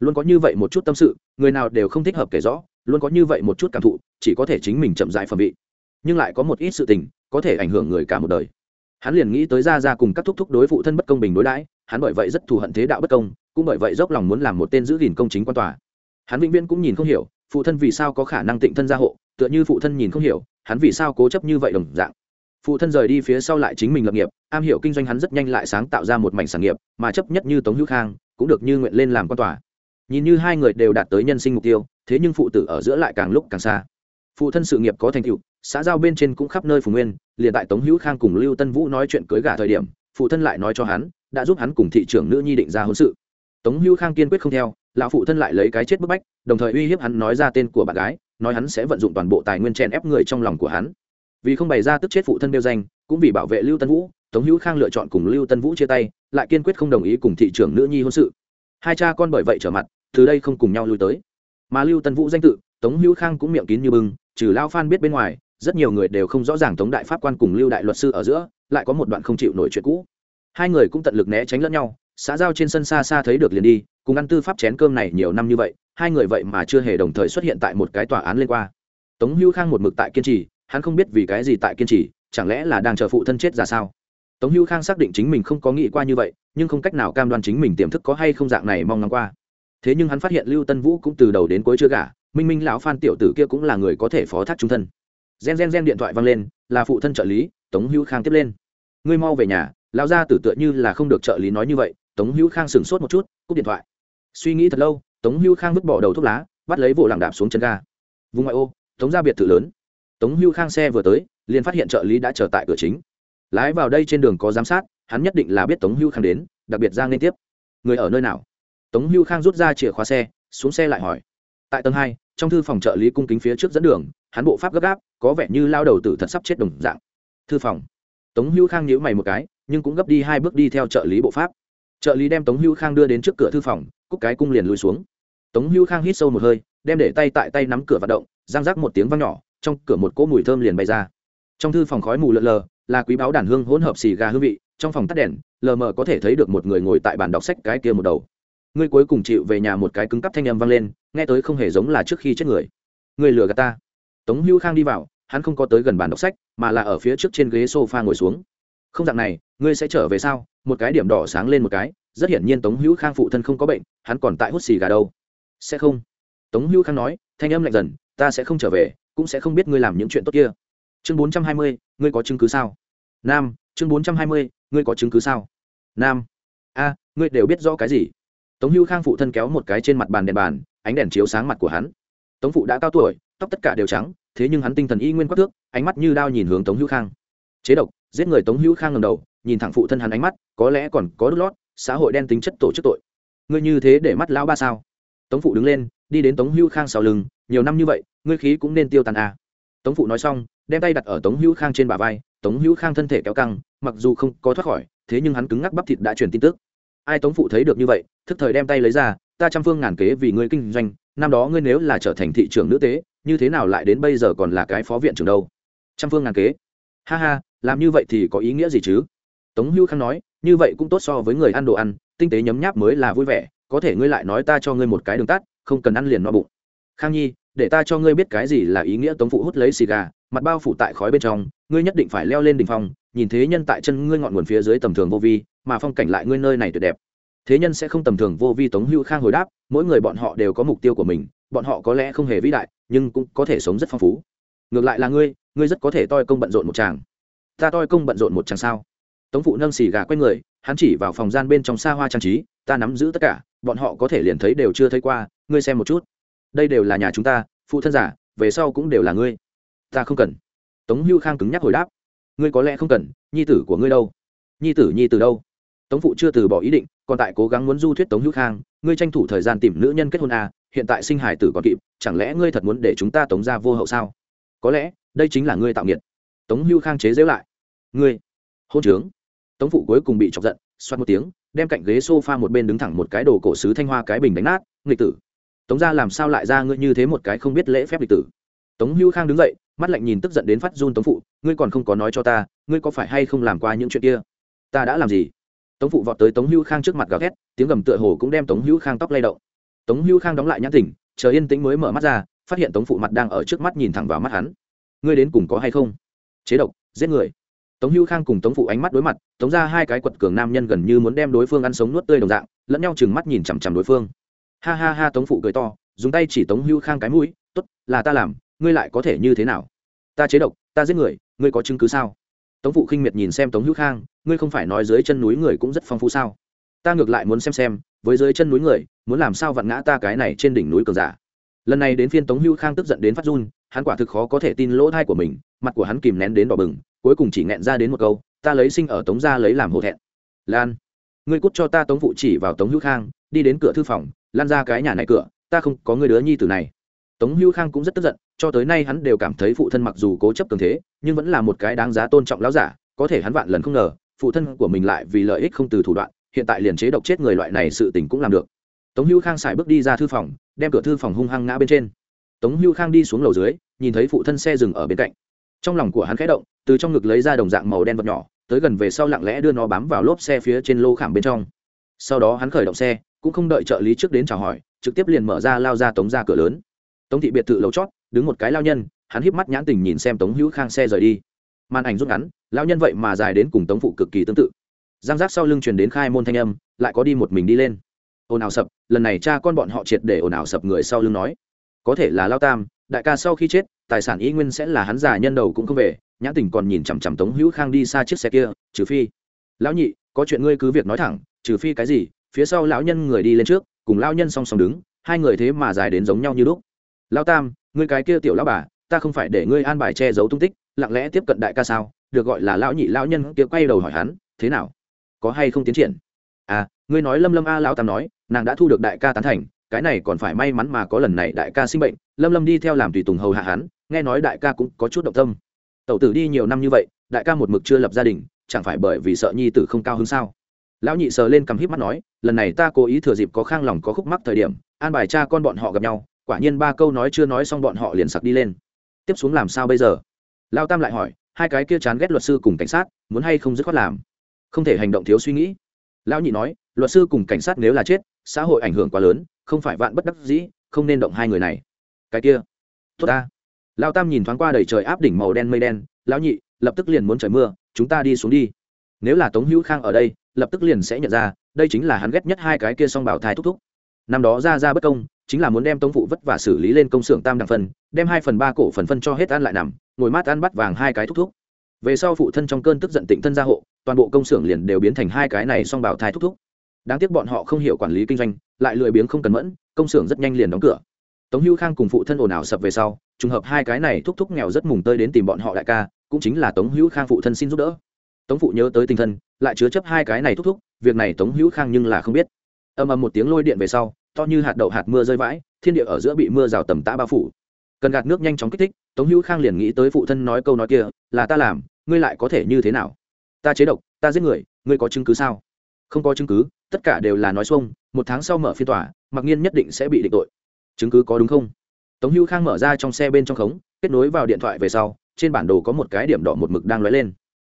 Luôn có như vậy một chút tâm sự, người nào đều không thích hợp kể rõ, luôn có như vậy một chút cảm thụ, chỉ có thể chính mình chậm dại phẩm vị. Nhưng lại có một ít sự tình, có thể ảnh hưởng người cả một đời hắn liền nghĩ tới ra ra cùng các thúc thúc đối phụ thân bất công bình đối đãi, hắn bởi vậy rất thù hận thế đạo bất công, cũng bởi vậy dốc lòng muốn làm một tên giữ gìn công chính quan tòa. Hắn vĩnh viễn cũng nhìn không hiểu, phụ thân vì sao có khả năng tịnh thân gia hộ, tựa như phụ thân nhìn không hiểu, hắn vì sao cố chấp như vậy đồng dạng. Phụ thân rời đi phía sau lại chính mình lập nghiệp, am hiểu kinh doanh hắn rất nhanh lại sáng tạo ra một mảnh sản nghiệp, mà chấp nhất như tống hữu khang, cũng được như nguyện lên làm quan tòa. Nhìn như hai người đều đạt tới nhân sinh mục tiêu, thế nhưng phụ tử ở giữa lại càng lúc càng xa. Phụ thân sự nghiệp có thành tựu xã giao bên trên cũng khắp nơi phùng nguyên, liền tại tống hữu khang cùng lưu tân vũ nói chuyện cưới gả thời điểm, phụ thân lại nói cho hắn, đã giúp hắn cùng thị trưởng nữ nhi định ra hôn sự. Tống hữu khang kiên quyết không theo, lão phụ thân lại lấy cái chết bức bách, đồng thời uy hiếp hắn nói ra tên của bạn gái, nói hắn sẽ vận dụng toàn bộ tài nguyên chèn ép người trong lòng của hắn. Vì không bày ra tức chết phụ thân đeo danh, cũng vì bảo vệ lưu tân vũ, tống hữu khang lựa chọn cùng lưu tân vũ chia tay, lại kiên quyết không đồng ý cùng thị trưởng nữ nhi hôn sự. Hai cha con bởi vậy trở mặt, từ đây không cùng nhau lui tới. Mà lưu tân vũ danh tự, tống hữu khang cũng miệng kín như bưng, trừ lao phan biết bên ngoài rất nhiều người đều không rõ ràng tống đại pháp quan cùng lưu đại luật sư ở giữa, lại có một đoạn không chịu nổi chuyện cũ. Hai người cũng tận lực né tránh lẫn nhau, xã giao trên sân xa xa thấy được liền đi, cùng ăn tư pháp chén cơm này nhiều năm như vậy, hai người vậy mà chưa hề đồng thời xuất hiện tại một cái tòa án lên qua tống hữu khang một mực tại kiên trì, hắn không biết vì cái gì tại kiên trì, chẳng lẽ là đang chờ phụ thân chết ra sao? Tống hữu khang xác định chính mình không có nghĩ qua như vậy, nhưng không cách nào cam đoan chính mình tiềm thức có hay không dạng này mong ngắm qua. Thế nhưng hắn phát hiện lưu tân vũ cũng từ đầu đến cuối chưa gả, minh minh lão phan tiểu tử kia cũng là người có thể phó thác trung thân gen gen gen điện thoại vang lên, là phụ thân trợ lý, tống hữu khang tiếp lên. Ngươi mau về nhà, lão gia tử tựa như là không được trợ lý nói như vậy, tống hữu khang sửng sốt một chút, cúp điện thoại. Suy nghĩ thật lâu, tống hữu khang vứt bỏ đầu thuốc lá, bắt lấy vỗ làng đạp xuống chân ga. Vùng ngoại ô, tống ra biệt thự lớn. Tống hữu khang xe vừa tới, liền phát hiện trợ lý đã chờ tại cửa chính. Lái vào đây trên đường có giám sát, hắn nhất định là biết tống hữu khang đến, đặc biệt ra liên tiếp. Người ở nơi nào? Tống hữu khang rút ra chìa khóa xe, xuống xe lại hỏi. Tại tầng hai, trong thư phòng trợ lý cung kính phía trước dẫn đường hắn bộ pháp gấp gáp, có vẻ như lao đầu tử thật sắp chết đồng dạng. Thư phòng. Tống hữu khang nhíu mày một cái, nhưng cũng gấp đi hai bước đi theo trợ lý bộ pháp. Trợ lý đem tống hữu khang đưa đến trước cửa thư phòng, cúc cái cung liền lùi xuống. Tống hữu khang hít sâu một hơi, đem để tay tại tay nắm cửa vận động giang rác một tiếng vang nhỏ, trong cửa một cỗ mùi thơm liền bay ra. Trong thư phòng khói mù lợn lờ, là quý báo đàn hương hỗn hợp xì gà hương vị, trong phòng tắt đèn, lờ mờ có thể thấy được một người ngồi tại bàn đọc sách cái kia một đầu. Ngươi cuối cùng chịu về nhà một cái cứng cắp thanh âm vang lên, nghe tới không hề giống là trước khi chết người. Người lừa gạt ta tống hữu khang đi vào, hắn không có tới gần bàn đọc sách, mà là ở phía trước trên ghế sofa ngồi xuống. Không dạng này, ngươi sẽ trở về sao? Một cái điểm đỏ sáng lên một cái, rất hiển nhiên tống hữu khang phụ thân không có bệnh, hắn còn tại hút xì gà đâu. Sẽ không. Tống hữu khang nói, thanh âm lạnh dần, ta sẽ không trở về, cũng sẽ không biết ngươi làm những chuyện tốt kia. Chương bốn trăm hai mươi, ngươi có chứng cứ sao? Nam, chương bốn trăm hai mươi, ngươi có chứng cứ sao? Nam. A, ngươi đều biết rõ cái gì? Tống hữu khang phụ thân kéo một cái trên mặt bàn đèn bàn, ánh đèn chiếu sáng mặt của hắn tống phụ đã cao tuổi, tóc tất cả đều trắng, thế nhưng hắn tinh thần y nguyên quắc thước, ánh mắt như đao nhìn hướng tống hữu khang. Chế độc, giết người tống hữu khang ngầm đầu, nhìn thẳng phụ thân hắn ánh mắt, có lẽ còn có đốt lót, xã hội đen tính chất tổ chức tội. Ngươi như thế để mắt lão ba sao? Tống phụ đứng lên, đi đến tống hữu khang sau lưng, nhiều năm như vậy, ngươi khí cũng nên tiêu tàn à. tống phụ nói xong, đem tay đặt ở tống hữu khang trên bả vai, tống hữu khang thân thể kéo căng, mặc dù không có thoát khỏi, thế nhưng hắn cứng ngắc bắp thịt đã truyền tin tức. Ai tống phụ thấy được như vậy, thức thời đem tay lấy ra, ta trăm phương ngàn kế vì ngươi kinh doanh năm đó ngươi nếu là trở thành thị trưởng nữ tế, như thế nào lại đến bây giờ còn là cái phó viện trưởng đâu? Trăm phương ngàn kế. Ha ha, làm như vậy thì có ý nghĩa gì chứ? Tống hữu khang nói, như vậy cũng tốt so với người ăn đồ ăn, tinh tế nhấm nháp mới là vui vẻ, có thể ngươi lại nói ta cho ngươi một cái đường tắt, không cần ăn liền no bụng. Khang nhi, để ta cho ngươi biết cái gì là ý nghĩa tống phụ hút lấy xì gà, mặt bao phủ tại khói bên trong, ngươi nhất định phải leo lên đỉnh phong, nhìn thế nhân tại chân ngươi ngọn nguồn phía dưới tầm thường vô vi, mà phong cảnh lại ngươi nơi này tuyệt đẹp thế nhân sẽ không tầm thường vô vi tống hữu khang hồi đáp, mỗi người bọn họ đều có mục tiêu của mình, bọn họ có lẽ không hề vĩ đại, nhưng cũng có thể sống rất phong phú. Ngược lại là ngươi ngươi rất có thể toi công bận rộn một chàng. Ta toi công bận rộn một chàng sao? Tống phụ nâng xì gà q u a y người, hắn chỉ vào phòng gian bên trong xa hoa trang trí, ta nắm giữ tất cả, bọn họ có thể liền thấy đều chưa thấy qua, ngươi xem một chút. Đây đều là nhà chúng ta, phụ thân giả, về sau cũng đều là ngươi. Ta không cần. Tống hưu khang cứng nhắc hồi đáp. Ngươi có lẽ không cần, nhi tử của ngươi đâu? Nhi tử nhi tử đâu? Tống phụ chưa từ bỏ ý định còn tại cố gắng muốn du thuyết tống hữu khang ngươi tranh thủ thời gian tìm nữ nhân kết hôn à, hiện tại sinh hải tử còn kịp chẳng lẽ ngươi thật muốn để chúng ta tống ra vô hậu sao? Có lẽ đây chính là ngươi tạo nghiệt. Tống hữu khang chế giễu lại. Ngươi hôn trướng. Tống phụ cuối cùng bị chọc giận xoát một tiếng đem cạnh ghế s o f a một bên đứng thẳng một cái đồ cổ sứ thanh hoa cái bình đánh nát nghịch tử tống ra làm sao lại ra ngươi như thế một cái không biết lễ phép lịch tử? Tống hữu khang đứng dậy mắt lạnh nhìn tức giận đến phát run tống phụ ngươi còn không có nói cho ta ngươi có phải hay không làm qua những chuyện kia? Ta đã làm gì? Tống phụ vọt tới tống hữu khang trước mặt gào thét, tiếng gầm tựa hồ cũng đem tống hữu khang tóc lay động. Tống hữu khang đóng lại nhãn tỉnh, chờ yên tĩnh mới mở mắt ra, phát hiện tống phụ mặt đang ở trước mắt nhìn thẳng vào mắt hắn. Ngươi đến cùng có hay không? Chế độc, giết người. Tống hữu khang cùng tống phụ ánh mắt đối mặt, tống ra hai cái quật cường nam nhân gần như muốn đem đối phương ăn sống nuốt tươi đồng dạng, lẫn nhau chừng mắt nhìn chằm chằm đối phương. Ha ha ha, tống phụ cười to, dùng tay chỉ tống hữu khang cái mũi t ố t là ta làm, ngươi lại có thể như thế nào? Ta chế độc, ta giết người, ngươi có chứng cứ sao? Tống phụ khinh miệt nhìn xem tống hữu khang, ngươi không phải nói dưới chân núi người cũng rất phong phú sao? Ta ngược lại muốn xem xem, với dưới chân núi người, muốn làm sao vặn ngã ta cái này trên đỉnh núi cường giả. Lần này đến phiên tống hữu khang tức giận đến phát run, hắn quả thực khó có thể tin lỗ thai của mình, mặt của hắn kìm nén đến đỏ bừng, cuối cùng chỉ nghẹn ra đến một câu, ta lấy sinh ở tống gia lấy làm hổ thẹn. Lan, ngươi cút cho ta tống phụ chỉ vào tống hữu khang, đi đến cửa thư phòng, lan ra cái nhà này cửa, ta không có người đứa nhi tử này tống hữu khang cũng rất tức giận, cho tới nay hắn đều cảm thấy phụ thân mặc dù cố chấp cường thế, nhưng vẫn là một cái đáng giá tôn trọng láo giả, có thể hắn vạn lần không ngờ, phụ thân của mình lại vì lợi ích không từ thủ đoạn, hiện tại liền chế độc chết người loại này sự tình cũng làm được. Tống hữu khang xài bước đi ra thư phòng, đem cửa thư phòng hung hăng ngã bên trên. Tống hữu khang đi xuống lầu dưới, nhìn thấy phụ thân xe dừng ở bên cạnh. Trong lòng của hắn khẽ động, từ trong ngực lấy ra đồng dạng màu đen vật nhỏ, tới gần về sau lặng lẽ đưa nó bám vào lốp xe phía trên lô khảm bên trong. Sau đó hắn khởi động xe, cũng không đợi trợ lý trước đến chào hỏi, trực tiếp liền mở ra lao ra tống ra cửa lớn tống thị biệt thự lầu chót, đứng một cái lao nhân, hắn híp mắt nhãn tình nhìn xem tống hữu khang xe rời đi. Màn ảnh rút ngắn, lao nhân vậy mà dài đến cùng tống phụ cực kỳ tương tự. Giang giác sau lưng truyền đến khai môn thanh âm, lại có đi một mình đi lên. Ồn ào sập, lần này cha con bọn họ triệt để ồn ào sập người sau lưng nói. Có thể là lao tam, đại ca sau khi chết, tài sản ý nguyên sẽ là hắn già nhân đầu cũng không về, nhãn tình còn nhìn chằm chằm tống hữu khang đi xa chiếc xe kia, trừ phi. Lão nhị, có chuyện ngươi cứ việc nói thẳng, trừ phi cái gì, phía sau lão nhân người đi lên trước, cùng lão nhân song song đứng, hai người thế mà dài đến giống nhau như lúc lão tam, ngươi cái kia tiểu lão bà, ta không phải để ngươi an bài che giấu tung tích, lặng lẽ tiếp cận đại ca sao? Được gọi là lão nhị, lão nhân kia quay đầu hỏi hắn, thế nào? Có hay không tiến triển? À ngươi nói lâm lâm a, lão tam nói, nàng đã thu được đại ca tán thành, cái này còn phải may mắn mà có lần này đại ca sinh bệnh. Lâm lâm đi theo làm tùy tùng hầu hạ hắn, nghe nói đại ca cũng có chút động tâm. Tẩu tử đi nhiều năm như vậy, đại ca một mực chưa lập gia đình, chẳng phải bởi vì sợ nhi tử không cao hơn sao? Lão nhị sờ lên cằm híp mắt nói, lần này ta cố ý thừa dịp có khang lòng có khúc mắc thời điểm, an bài cha con bọn họ gặp nhau quả nhiên ba câu nói chưa nói xong bọn họ liền sặc đi lên. Tiếp xuống làm sao bây giờ? Lao tam lại hỏi, hai cái kia chán ghét luật sư cùng cảnh sát, muốn hay không dứt khoát làm? Không thể hành động thiếu suy nghĩ. Lão nhị nói, luật sư cùng cảnh sát nếu là chết, xã hội ảnh hưởng quá lớn, không phải vạn bất đắc dĩ, không nên động hai người này. Cái kia, tốt ta. Lao tam nhìn thoáng qua đầy trời áp đỉnh màu đen mây đen, lão nhị, lập tức liền muốn trời mưa, chúng ta đi xuống đi. Nếu là tống hữu khang ở đây, lập tức liền sẽ nhận ra, đây chính là hắn ghét nhất hai cái kia song bảo thai thúc thúc năm đó ra ra bất công, chính là muốn đem tống phụ vất vả xử lý lên công xưởng tam đẳng phân, đem hai phần ba cổ phần phân cho hết ăn lại nằm, ngồi mát ăn bắt vàng hai cái thúc thúc. Về sau phụ thân trong cơn tức giận tịnh thân gia hộ, toàn bộ công xưởng liền đều biến thành hai cái này song bảo thai thúc thúc. Đáng tiếc bọn họ không hiểu quản lý kinh doanh, lại lười biếng không cần mẫn, công xưởng rất nhanh liền đóng cửa. Tống hữu khang cùng phụ thân ồn ào sập về sau, trùng hợp hai cái này thúc thúc nghèo rất mùng tơi đến tìm bọn họ đại ca, cũng chính là tống hữu khang phụ thân xin giúp đỡ. Tống phụ nhớ tới tình thân lại chứa chấp hai cái này thúc thúc, việc này tống hữu khang nhưng là không biết ầm ầm một tiếng lôi điện về sau, to như hạt đậu hạt mưa rơi vãi, thiên địa ở giữa bị mưa rào tầm tã bao phủ. Cần gạt nước nhanh chóng kích thích, tống hữu khang liền nghĩ tới phụ thân nói câu nói kia, là ta làm, ngươi lại có thể như thế nào? Ta chế độc, ta giết người, ngươi có chứng cứ sao? Không có chứng cứ, tất cả đều là nói xuông, một tháng sau mở phiên tòa, mặc nhiên nhất định sẽ bị định tội. Chứng cứ có đúng không? Tống hữu khang mở ra trong xe bên trong khống, kết nối vào điện thoại về sau, trên bản đồ có một cái điểm đỏ một mực đang lóe lên.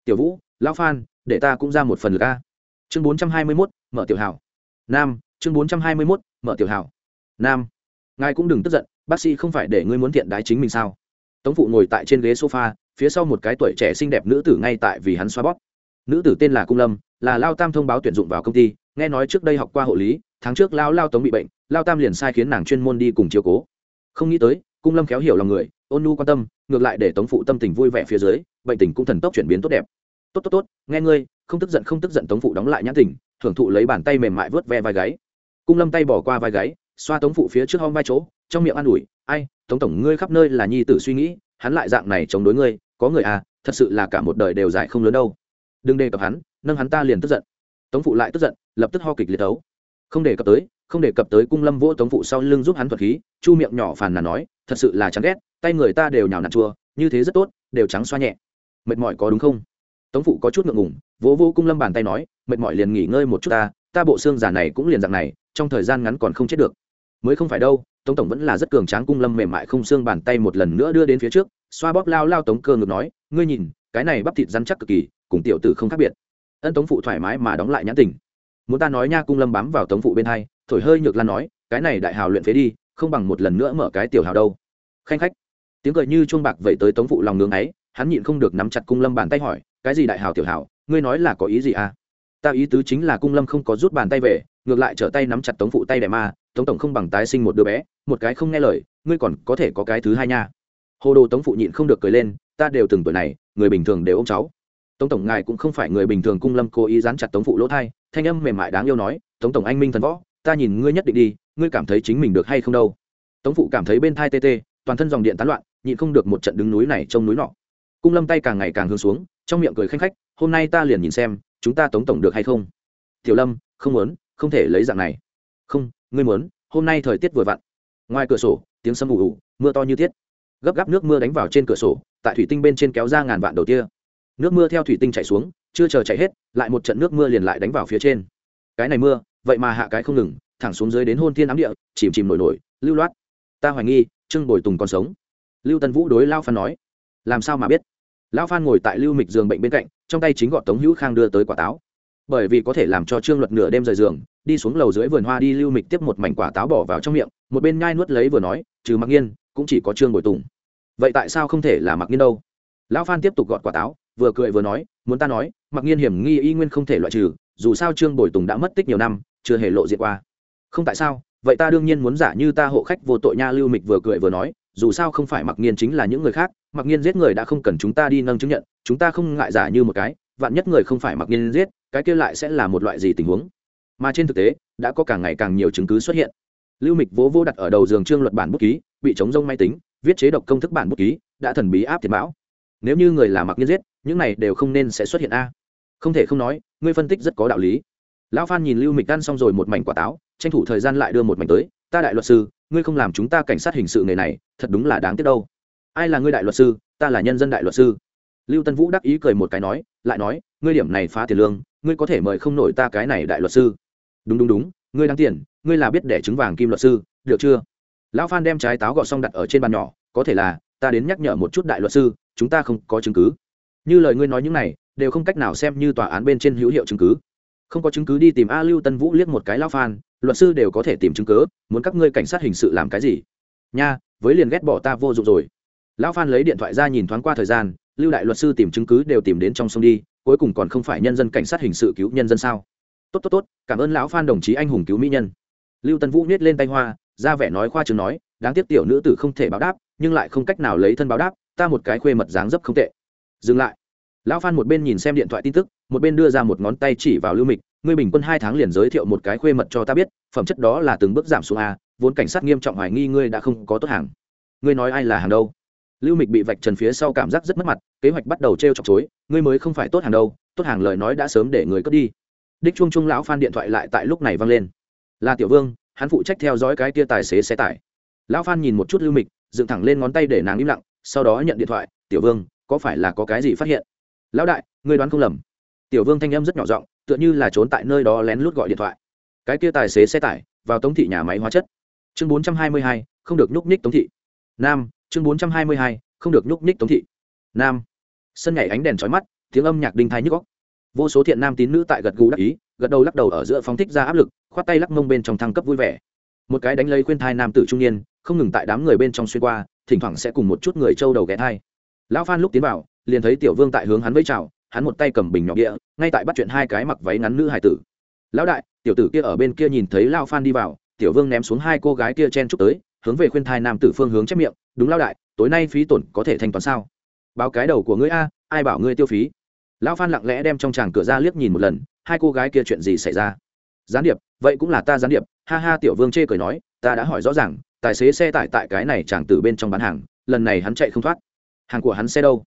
Tiểu vũ, lão phan, để ta cũng ra một phần lực a. Chương bốn trăm hai mươi mốt, mở tiểu hảo nam, chương bốn trăm hai mươi mốt, mở tiểu hảo nam, ngài cũng đừng tức giận, bác sĩ không phải để ngươi muốn thiện đái chính mình sao? Tống phụ ngồi tại trên ghế sofa, phía sau một cái tuổi trẻ xinh đẹp nữ tử ngay tại vì hắn xoa bóp. Nữ tử tên là cung lâm, là lao tam thông báo tuyển dụng vào công ty, nghe nói trước đây học qua hộ lý, tháng trước lao lao tống bị bệnh, lao tam liền sai khiến nàng chuyên môn đi cùng chiều cố. Không nghĩ tới, cung lâm khéo hiểu lòng người, ôn nu quan tâm, ngược lại để tống phụ tâm tình vui vẻ phía dưới, bệnh tình cũng thần tốc chuyển biến tốt đẹp. Tốt tốt tốt, nghe ngươi, không tức giận, không tức giận tống phụ đóng lại nhãn tình thưởng thụ lấy bàn tay mềm mại vớt ve vai gáy. Cung lâm tay bỏ qua vai gáy, xoa tống phụ phía trước hông vai chỗ, trong miệng an ủi, ai, tống tổng, ngươi khắp nơi là nhi tử suy nghĩ, hắn lại dạng này chống đối ngươi, có người à thật sự là cả một đời đều dài không lớn đâu. Đừng đề cập hắn, nâng hắn ta liền tức giận. Tống phụ lại tức giận, lập tức ho kịch liệt đấu. Không đề cập tới, không đề cập tới cung lâm vỗ tống phụ sau lưng giúp hắn thuật khí, chu miệng nhỏ phàn nàn nói, thật sự là chán ghét, tay người ta đều nhào nặn chua, như thế rất tốt, đều trắng xoa nhẹ. Mệt mỏi có đúng không? Tống phụ có chút ngượng ngùng, vỗ vô cung lâm bàn tay nói, mệt mỏi liền nghỉ ngơi một chút ta ta bộ xương giả này cũng liền dạng này, trong thời gian ngắn còn không chết được. Mới không phải đâu, tống tổng vẫn là rất cường tráng. Cung lâm mềm mại không xương bàn tay một lần nữa đưa đến phía trước, xoa bóp lao lao tống cơ ngực nói, ngươi nhìn, cái này bắp thịt rắn chắc cực kỳ, cùng tiểu tử không khác biệt. Ân tống phụ thoải mái mà đóng lại nhãn tình. Muốn ta nói nha? Cung lâm bám vào tống phụ bên hai, thổi hơi nhược lan nói, cái này đại hào luyện phế đi, không bằng một lần nữa mở cái tiểu hào đâu. Khanh khách, tiếng cười như chuông bạc vẩy tới tống phụ lòng nướng ấy, hắn nhịn không được nắm chặt cung lâm bàn tay hỏi cái gì đại hào tiểu hào ngươi nói là có ý gì à? Ta ý tứ chính là cung lâm không có rút bàn tay về, ngược lại trở tay nắm chặt tống phụ tay đẻ ma, tống tổng không bằng tái sinh một đứa bé, một cái không nghe lời, ngươi còn có thể có cái thứ hai nha. Hồ đồ tống phụ nhịn không được cười lên, ta đều từng tuổi này, người bình thường đều ô m cháu. Tống tổng ngài cũng không phải người bình thường cung lâm cố ý dán chặt tống phụ lỗ thai, thanh âm mềm mại đáng yêu nói, tống tổng anh minh thần võ, ta nhìn ngươi nhất định đi, ngươi cảm thấy chính mình được hay không đâu. Tống phụ cảm thấy bên thai tê tê, toàn thân dòng điện tán loạn, nhịn không được một trận đứng núi này trông núi nọ. Cung lâm tay càng ngày càng hướng xuống trong miệng cười khanh khách, hôm nay ta liền nhìn xem, chúng ta tống tổng được hay không? Tiểu lâm, không muốn, không thể lấy dạng này. Không, ngươi muốn, hôm nay thời tiết vừa vặn. Ngoài cửa sổ, tiếng sấm ù ù, mưa to như tiết gấp gáp nước mưa đánh vào trên cửa sổ, tại thủy tinh bên trên kéo ra ngàn vạn đầu tia. Nước mưa theo thủy tinh chảy xuống, chưa chờ chảy hết, lại một trận nước mưa liền lại đánh vào phía trên. Cái này mưa, vậy mà hạ cái không ngừng, thẳng xuống dưới đến hôn thiên ám địa, chìm chìm nổi nổi, lưu loát. Ta hoài nghi, trương bồi tùng còn sống. Lưu tân vũ đối lao phan nói. Làm sao mà biết? Lão phan ngồi tại lưu mịch giường bệnh bên cạnh, trong tay chính gọn tống hữu khang đưa tới quả táo. Bởi vì có thể làm cho trương luật nửa đêm rời giường, đi xuống lầu dưới vườn hoa đi lưu mịch tiếp một mảnh quả táo bỏ vào trong miệng, một bên nhai nuốt lấy vừa nói, trừ mặc nhiên cũng chỉ có trương bồi tùng. Vậy tại sao không thể là mặc nhiên đâu? Lão phan tiếp tục gọt quả táo, vừa cười vừa nói, muốn ta nói mặc nhiên hiểm nghi y nguyên không thể loại trừ, dù sao trương bồi tùng đã mất tích nhiều năm, chưa hề lộ diện qua. Không tại sao, vậy ta đương nhiên muốn giả như ta hộ khách vô tội nha. Lưu mịch vừa cười vừa nói, dù sao không phải mặc nhiên chính là những người khác mặc nhiên giết người đã không cần chúng ta đi nâng chứng nhận, chúng ta không ngại giả như một cái, vạn nhất người không phải mặc nhiên giết, cái kia lại sẽ là một loại gì tình huống? Mà trên thực tế, đã có càng ngày càng nhiều chứng cứ xuất hiện. Lưu mịch vỗ vô đặt ở đầu giường trương luật bản bút ký, bị chống rông máy tính, viết chế độc công thức bản bút ký, đã thần bí áp thiệt bão. Nếu như người là mặc nhiên giết, những này đều không nên sẽ xuất hiện a. Không thể không nói, ngươi phân tích rất có đạo lý. Lão phan nhìn lưu mịch ăn xong rồi một mảnh quả táo, tranh thủ thời gian lại đưa một mảnh tới. Ta đại luật sư, ngươi không làm chúng ta cảnh sát hình sự nghề này, thật đúng là đáng tiếc đâu ai là ngươi đại luật sư, ta là nhân dân đại luật sư. Lưu tân vũ đắc ý cười một cái nói, lại nói, ngươi điểm này phá tiền lương, ngươi có thể mời không nổi ta cái này đại luật sư. Đúng đúng đúng, ngươi đáng tiền, ngươi là biết để trứng vàng kim luật sư, được chưa? Lão phan đem trái táo gọt xong đặt ở trên bàn nhỏ, có thể là, ta đến nhắc nhở một chút đại luật sư, chúng ta không có chứng cứ. Như lời ngươi nói những này, đều không cách nào xem như tòa án bên trên hữu hiệu chứng cứ. Không có chứng cứ đi tìm a lưu tân vũ liếc một cái lao phan, luật sư đều có thể tìm chứng cứ, muốn các ngươi cảnh sát hình sự làm cái gì? Nha, với liền ghét bỏ ta vô dụng rồi lão phan lấy điện thoại ra nhìn thoáng qua thời gian, lưu đại luật sư tìm chứng cứ đều tìm đến trong sông đi, cuối cùng còn không phải nhân dân cảnh sát hình sự cứu nhân dân sao? Tốt tốt tốt, cảm ơn lão phan đồng chí anh hùng cứu mỹ nhân. Lưu tân vũ nhét lên tay hoa, ra vẻ nói khoa chừng nói, đáng tiếc tiểu nữ tử không thể báo đáp, nhưng lại không cách nào lấy thân báo đáp, ta một cái khuê mật dáng dấp không tệ. Dừng lại. Lão phan một bên nhìn xem điện thoại tin tức, một bên đưa ra một ngón tay chỉ vào lưu mịch, ngươi bình quân hai tháng liền giới thiệu một cái khuê mật cho ta biết, phẩm chất đó là từng bước giảm xuống a, vốn cảnh sát nghiêm trọng hoài nghi ngươi đã không có tốt hàng. Ngươi nói ai là hàng đâu? Lưu mịch bị vạch trần phía sau cảm giác rất mất mặt, kế hoạch bắt đầu t r e o chọc chối, ngươi mới không phải tốt hàng đâu, tốt hàng lời nói đã sớm để người cất đi. Đích chuông chuông lão phan điện thoại lại tại lúc này văng lên. Là tiểu vương, hắn phụ trách theo dõi cái tia tài xế xe tải. Lão phan nhìn một chút lưu mịch, dựng thẳng lên ngón tay để nàng im lặng, sau đó nhận điện thoại, tiểu vương, có phải là có cái gì phát hiện? Lão đại, ngươi đoán không lầm. Tiểu vương thanh âm rất nhỏ giọng, tựa như là trốn tại nơi đó lén lút gọi điện thoại. Cái kia tài xế xe tải, vào tống thị nhà máy hóa chất. Chương bốn trăm hai mươi hai, không được nhúc nhích tống thị. Nam chương bốn trăm hai mươi hai, không được nhúc nhích tống thị. Nam. Sân nhảy ánh đèn trói mắt, tiếng âm nhạc đinh thái nhức góc vô số thiện nam tín nữ tại gật gù đắc ý, gật đầu lắc đầu ở giữa phóng thích ra áp lực, khoát tay lắc mông bên trong thăng cấp vui vẻ. Một cái đánh lấy khuyên thai nam tử trung niên, không ngừng tại đám người bên trong xuyên qua, thỉnh thoảng sẽ cùng một chút người trâu đầu ghé thai. Lão phan lúc tiến vào, liền thấy tiểu vương tại hướng hắn vẫy chào, hắn một tay cầm bình nhỏ địa, ngay tại bắt chuyện hai cái mặc váy ngắn nữ hải tử. Lão đại, tiểu tử kia ở bên kia nhìn thấy lao phan đi vào, tiểu vương ném xuống hai cô gái kia chen chúc tới hướng về khuyên thai nam tử phương hướng chép miệng, đúng lao đại, tối nay phí tổn có thể thanh toán sao? Báo cái đầu của ngươi a, ai bảo ngươi tiêu phí? Lão phan lặng lẽ đem trong tràng cửa ra liếc nhìn một lần, hai cô gái kia chuyện gì xảy ra? Gián điệp, vậy cũng là ta gián điệp. Ha ha, tiểu vương chê cười nói, ta đã hỏi rõ ràng, tài xế xe tải tại cái này chàng từ bên trong bán hàng, lần này hắn chạy không thoát. Hàng của hắn xe đâu?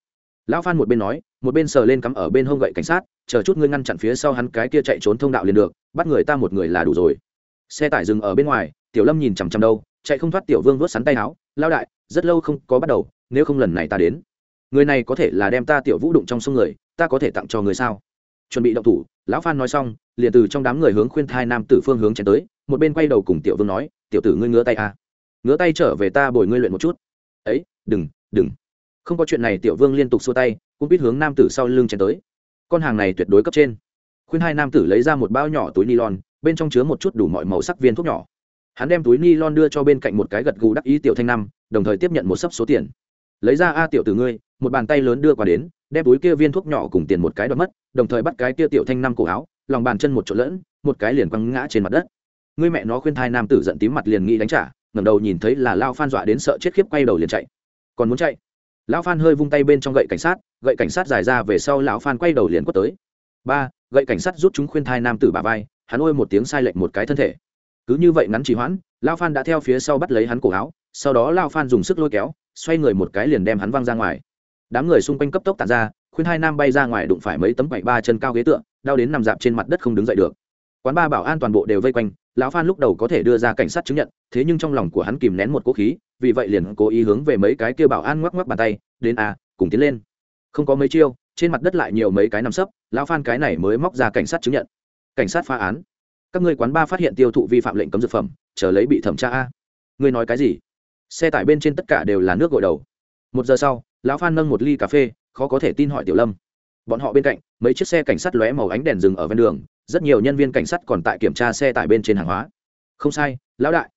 Lão phan một bên nói, một bên sờ lên cắm ở bên hông gậy cảnh sát, chờ chút ngươi ngăn chặn phía sau hắn cái kia chạy trốn thông đạo liền được, bắt người ta một người là đủ rồi. Xe tải dừng ở bên ngoài, tiểu lâm nhìn chằm chằm đâu chạy không thoát tiểu vương vớt sắn tay áo lao đại, rất lâu không có bắt đầu, nếu không lần này ta đến, người này có thể là đem ta tiểu vũ đụng trong sông người, ta có thể tặng cho người sao? Chuẩn bị động thủ, lão phan nói xong, liền từ trong đám người hướng khuyên thai nam tử phương hướng chén tới, một bên quay đầu cùng tiểu vương nói, tiểu tử ngươi ngứa tay à. ngứa tay trở về ta bồi ngươi luyện một chút. Ấy, đừng đừng. Không có chuyện này, tiểu vương liên tục xua tay, cũng biết hướng nam tử sau lưng chén tới. Con hàng này tuyệt đối cấp trên. Khuyên hai nam tử lấy ra một bao nhỏ túi ni lon bên trong chứa một chút đủ mọi màu sắc viên thuốc nhỏ hắn đem túi ni lon đưa cho bên cạnh một cái gật gù đắc ý tiểu thanh năm đồng thời tiếp nhận một sấp số tiền. Lấy ra a tiểu từ ngươi, một bàn tay lớn đưa qua đến, đem túi kia viên thuốc nhỏ cùng tiền một cái đoạt mất, đồng thời bắt cái kia tiểu thanh năm cổ áo, lòng bàn chân một chỗ lẫn, một cái liền quăng ngã trên mặt đất. Ngươi mẹ nó khuyên thai nam tử giận tím mặt liền nghĩ đánh trả, ngẩng đầu nhìn thấy là lao phan dọa đến sợ chết khiếp quay đầu liền chạy. Còn muốn chạy? Lão phan hơi vung tay bên trong gậy cảnh sát, gậy cảnh sát dài ra về sau lão phan quay đầu liền quất tới. Ba, gậy cảnh sát rút chúng khuyên thai nam tử bà vai, hắn ôi một tiếng sai lệch một cái thân thể cứ như vậy ngắn chỉ hoãn lão phan đã theo phía sau bắt lấy hắn cổ áo, sau đó lão phan dùng sức lôi kéo, xoay người một cái liền đem hắn văng ra ngoài. Đám người xung quanh cấp tốc tàn ra, khuyên hai nam bay ra ngoài đụng phải mấy tấm quậy ba chân cao ghế tựa, đau đến nằm dạp trên mặt đất không đứng dậy được. Quán ba bảo an toàn bộ đều vây quanh, lão phan lúc đầu có thể đưa ra cảnh sát chứng nhận, thế nhưng trong lòng của hắn kìm nén một cố khí, vì vậy liền cố ý hướng về mấy cái kia bảo an ngoắc ngoắc bàn tay, đến à cùng tiến lên. Không có mấy chiêu, trên mặt đất lại nhiều mấy cái nằm sấp, lão phan cái này mới móc ra cảnh sát chứng nhận. Cảnh sát phá án các ngươi quán ba phát hiện tiêu thụ vi phạm lệnh cấm dược phẩm, chờ lấy bị thẩm tra a. Ngươi nói cái gì? Xe tải bên trên tất cả đều là nước gội đầu. Một giờ sau, lão phan nâng một ly cà phê, khó có thể tin hỏi tiểu lâm. Bọn họ bên cạnh, mấy chiếc xe cảnh sát lóe màu ánh đèn dừng ở ven đường, rất nhiều nhân viên cảnh sát còn tại kiểm tra xe tải bên trên hàng hóa. Không sai, lão đại.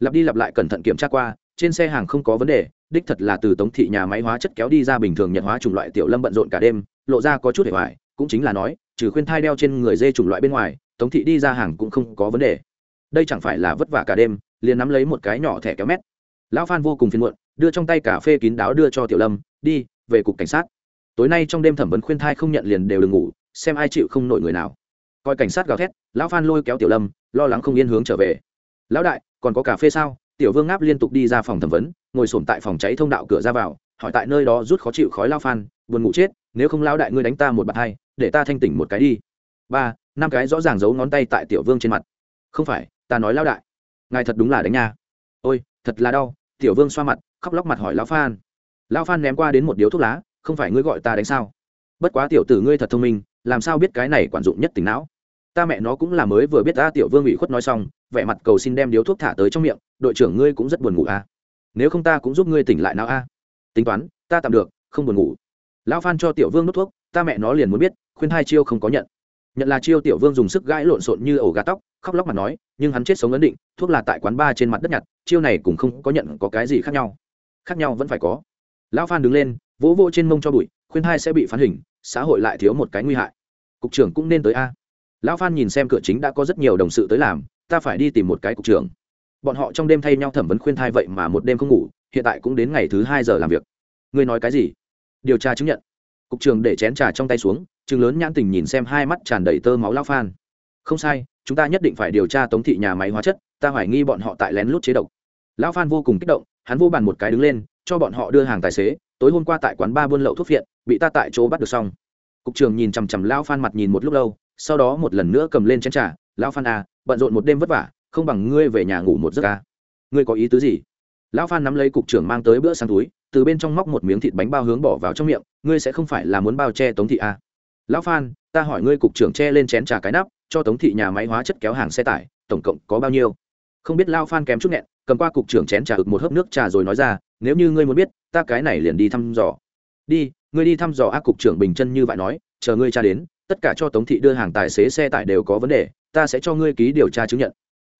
Lặp đi lặp lại cẩn thận kiểm tra qua, trên xe hàng không có vấn đề, đích thật là từ tống thị nhà máy hóa chất kéo đi ra bình thường nhận hóa chủng loại tiểu lâm bận rộn cả đêm, lộ ra có chút hệ hoại cũng chính là nói, trừ khuyên thai đeo trên người dê chủng loại bên ngoài tống thị đi ra hàng cũng không có vấn đề. Đây chẳng phải là vất vả cả đêm, liền nắm lấy một cái nhỏ thẻ kéo mét. Lão phan vô cùng phiền muộn, đưa trong tay cà phê kín đáo đưa cho tiểu lâm, đi, về cục cảnh sát. Tối nay trong đêm thẩm vấn khuyên thai không nhận liền đều đừng ngủ, xem ai chịu không nổi người nào. Coi cảnh sát gào thét, lão phan lôi kéo tiểu lâm, lo lắng không yên hướng trở về. Lão đại, còn có cà phê sao? Tiểu vương ngáp liên tục đi ra phòng thẩm vấn, ngồi sổm tại phòng cháy thông đạo cửa ra vào, hỏi tại nơi đó rút khó chịu khói lao phan, buồn ngủ chết, nếu không lao đại ngươi đánh ta một bạt hai, để ta thanh tỉnh một cái đi. Ba năm cái rõ ràng giấu ngón tay tại tiểu vương trên mặt. Không phải, ta nói lao đại. Ngài thật đúng là đánh nha. Ôi, thật là đau, tiểu vương xoa mặt, khóc lóc mặt hỏi lão phan. Lão phan ném qua đến một điếu thuốc lá, không phải ngươi gọi ta đánh sao? Bất quá tiểu tử ngươi thật thông minh, làm sao biết cái này quản dụng nhất tỉnh não? Ta mẹ nó cũng là mới vừa biết ta tiểu vương ủy khuất nói xong, vẻ mặt cầu xin đem điếu thuốc thả tới trong miệng, đội trưởng ngươi cũng rất buồn ngủ à. nếu không ta cũng giúp ngươi tỉnh lại não a tính toán, ta tạm được, không buồn ngủ. Lão phan cho tiểu vương đốt thuốc, ta mẹ nó liền muốn biết, khuyên hai chiêu không có nhận nhận là chiêu tiểu vương dùng sức gãi lộn xộn như ổ gà tóc, khóc lóc mà nói, nhưng hắn chết sống ấn định, thuốc là tại quán ba trên mặt đất nhặt, chiêu này cũng không có nhận có cái gì khác nhau. Khác nhau vẫn phải có. Lão phan đứng lên, vỗ vỗ trên mông cho bụi, khuyên hai sẽ bị phán hình, xã hội lại thiếu một cái nguy hại. Cục trưởng cũng nên tới a. Lão phan nhìn xem cửa chính đã có rất nhiều đồng sự tới làm, ta phải đi tìm một cái cục trưởng. Bọn họ trong đêm thay nhau thẩm vấn khuyên thai vậy mà một đêm không ngủ, hiện tại cũng đến ngày thứ hai giờ làm việc. Ngươi nói cái gì? Điều tra chứng nhận. Cục trưởng để chén trà trong tay xuống chừng lớn nhãn tình nhìn xem hai mắt tràn đầy tơ máu lão phan. Không sai, chúng ta nhất định phải điều tra tống thị nhà máy hóa chất, ta hoài nghi bọn họ tại lén lút chế độc. Lão phan vô cùng kích động, hắn vô bàn một cái đứng lên, cho bọn họ đưa hàng tài xế, tối hôm qua tại quán ba buôn lậu thuốc viện, bị ta tại chỗ bắt được xong. Cục trưởng nhìn chằm chằm lão phan mặt nhìn một lúc lâu, sau đó một lần nữa cầm lên chén trà, lão phan à bận rộn một đêm vất vả, không bằng ngươi về nhà ngủ một giấc ca ngươi có ý tứ gì? Lão phan nắm lấy cục trưởng mang tới bữa sáng túi, từ bên trong móc một miếng thịt bánh bao hướng bỏ vào trong miệng, ngươi sẽ không phải là muốn bao che tống thị à lão phan, ta hỏi ngươi cục trưởng che lên chén trà cái nắp, cho tống thị nhà máy hóa chất kéo hàng xe tải, tổng cộng có bao nhiêu? Không biết lao phan kém chút nghẹn, cầm qua cục trưởng chén trà ực một hớp nước trà rồi nói ra, nếu như ngươi muốn biết, ta cái này liền đi thăm dò. Đi, ngươi đi thăm dò a, cục trưởng bình chân như vậy nói, chờ ngươi cha đến, tất cả cho tống thị đưa hàng tài xế xe tải đều có vấn đề, ta sẽ cho ngươi ký điều tra chứng nhận.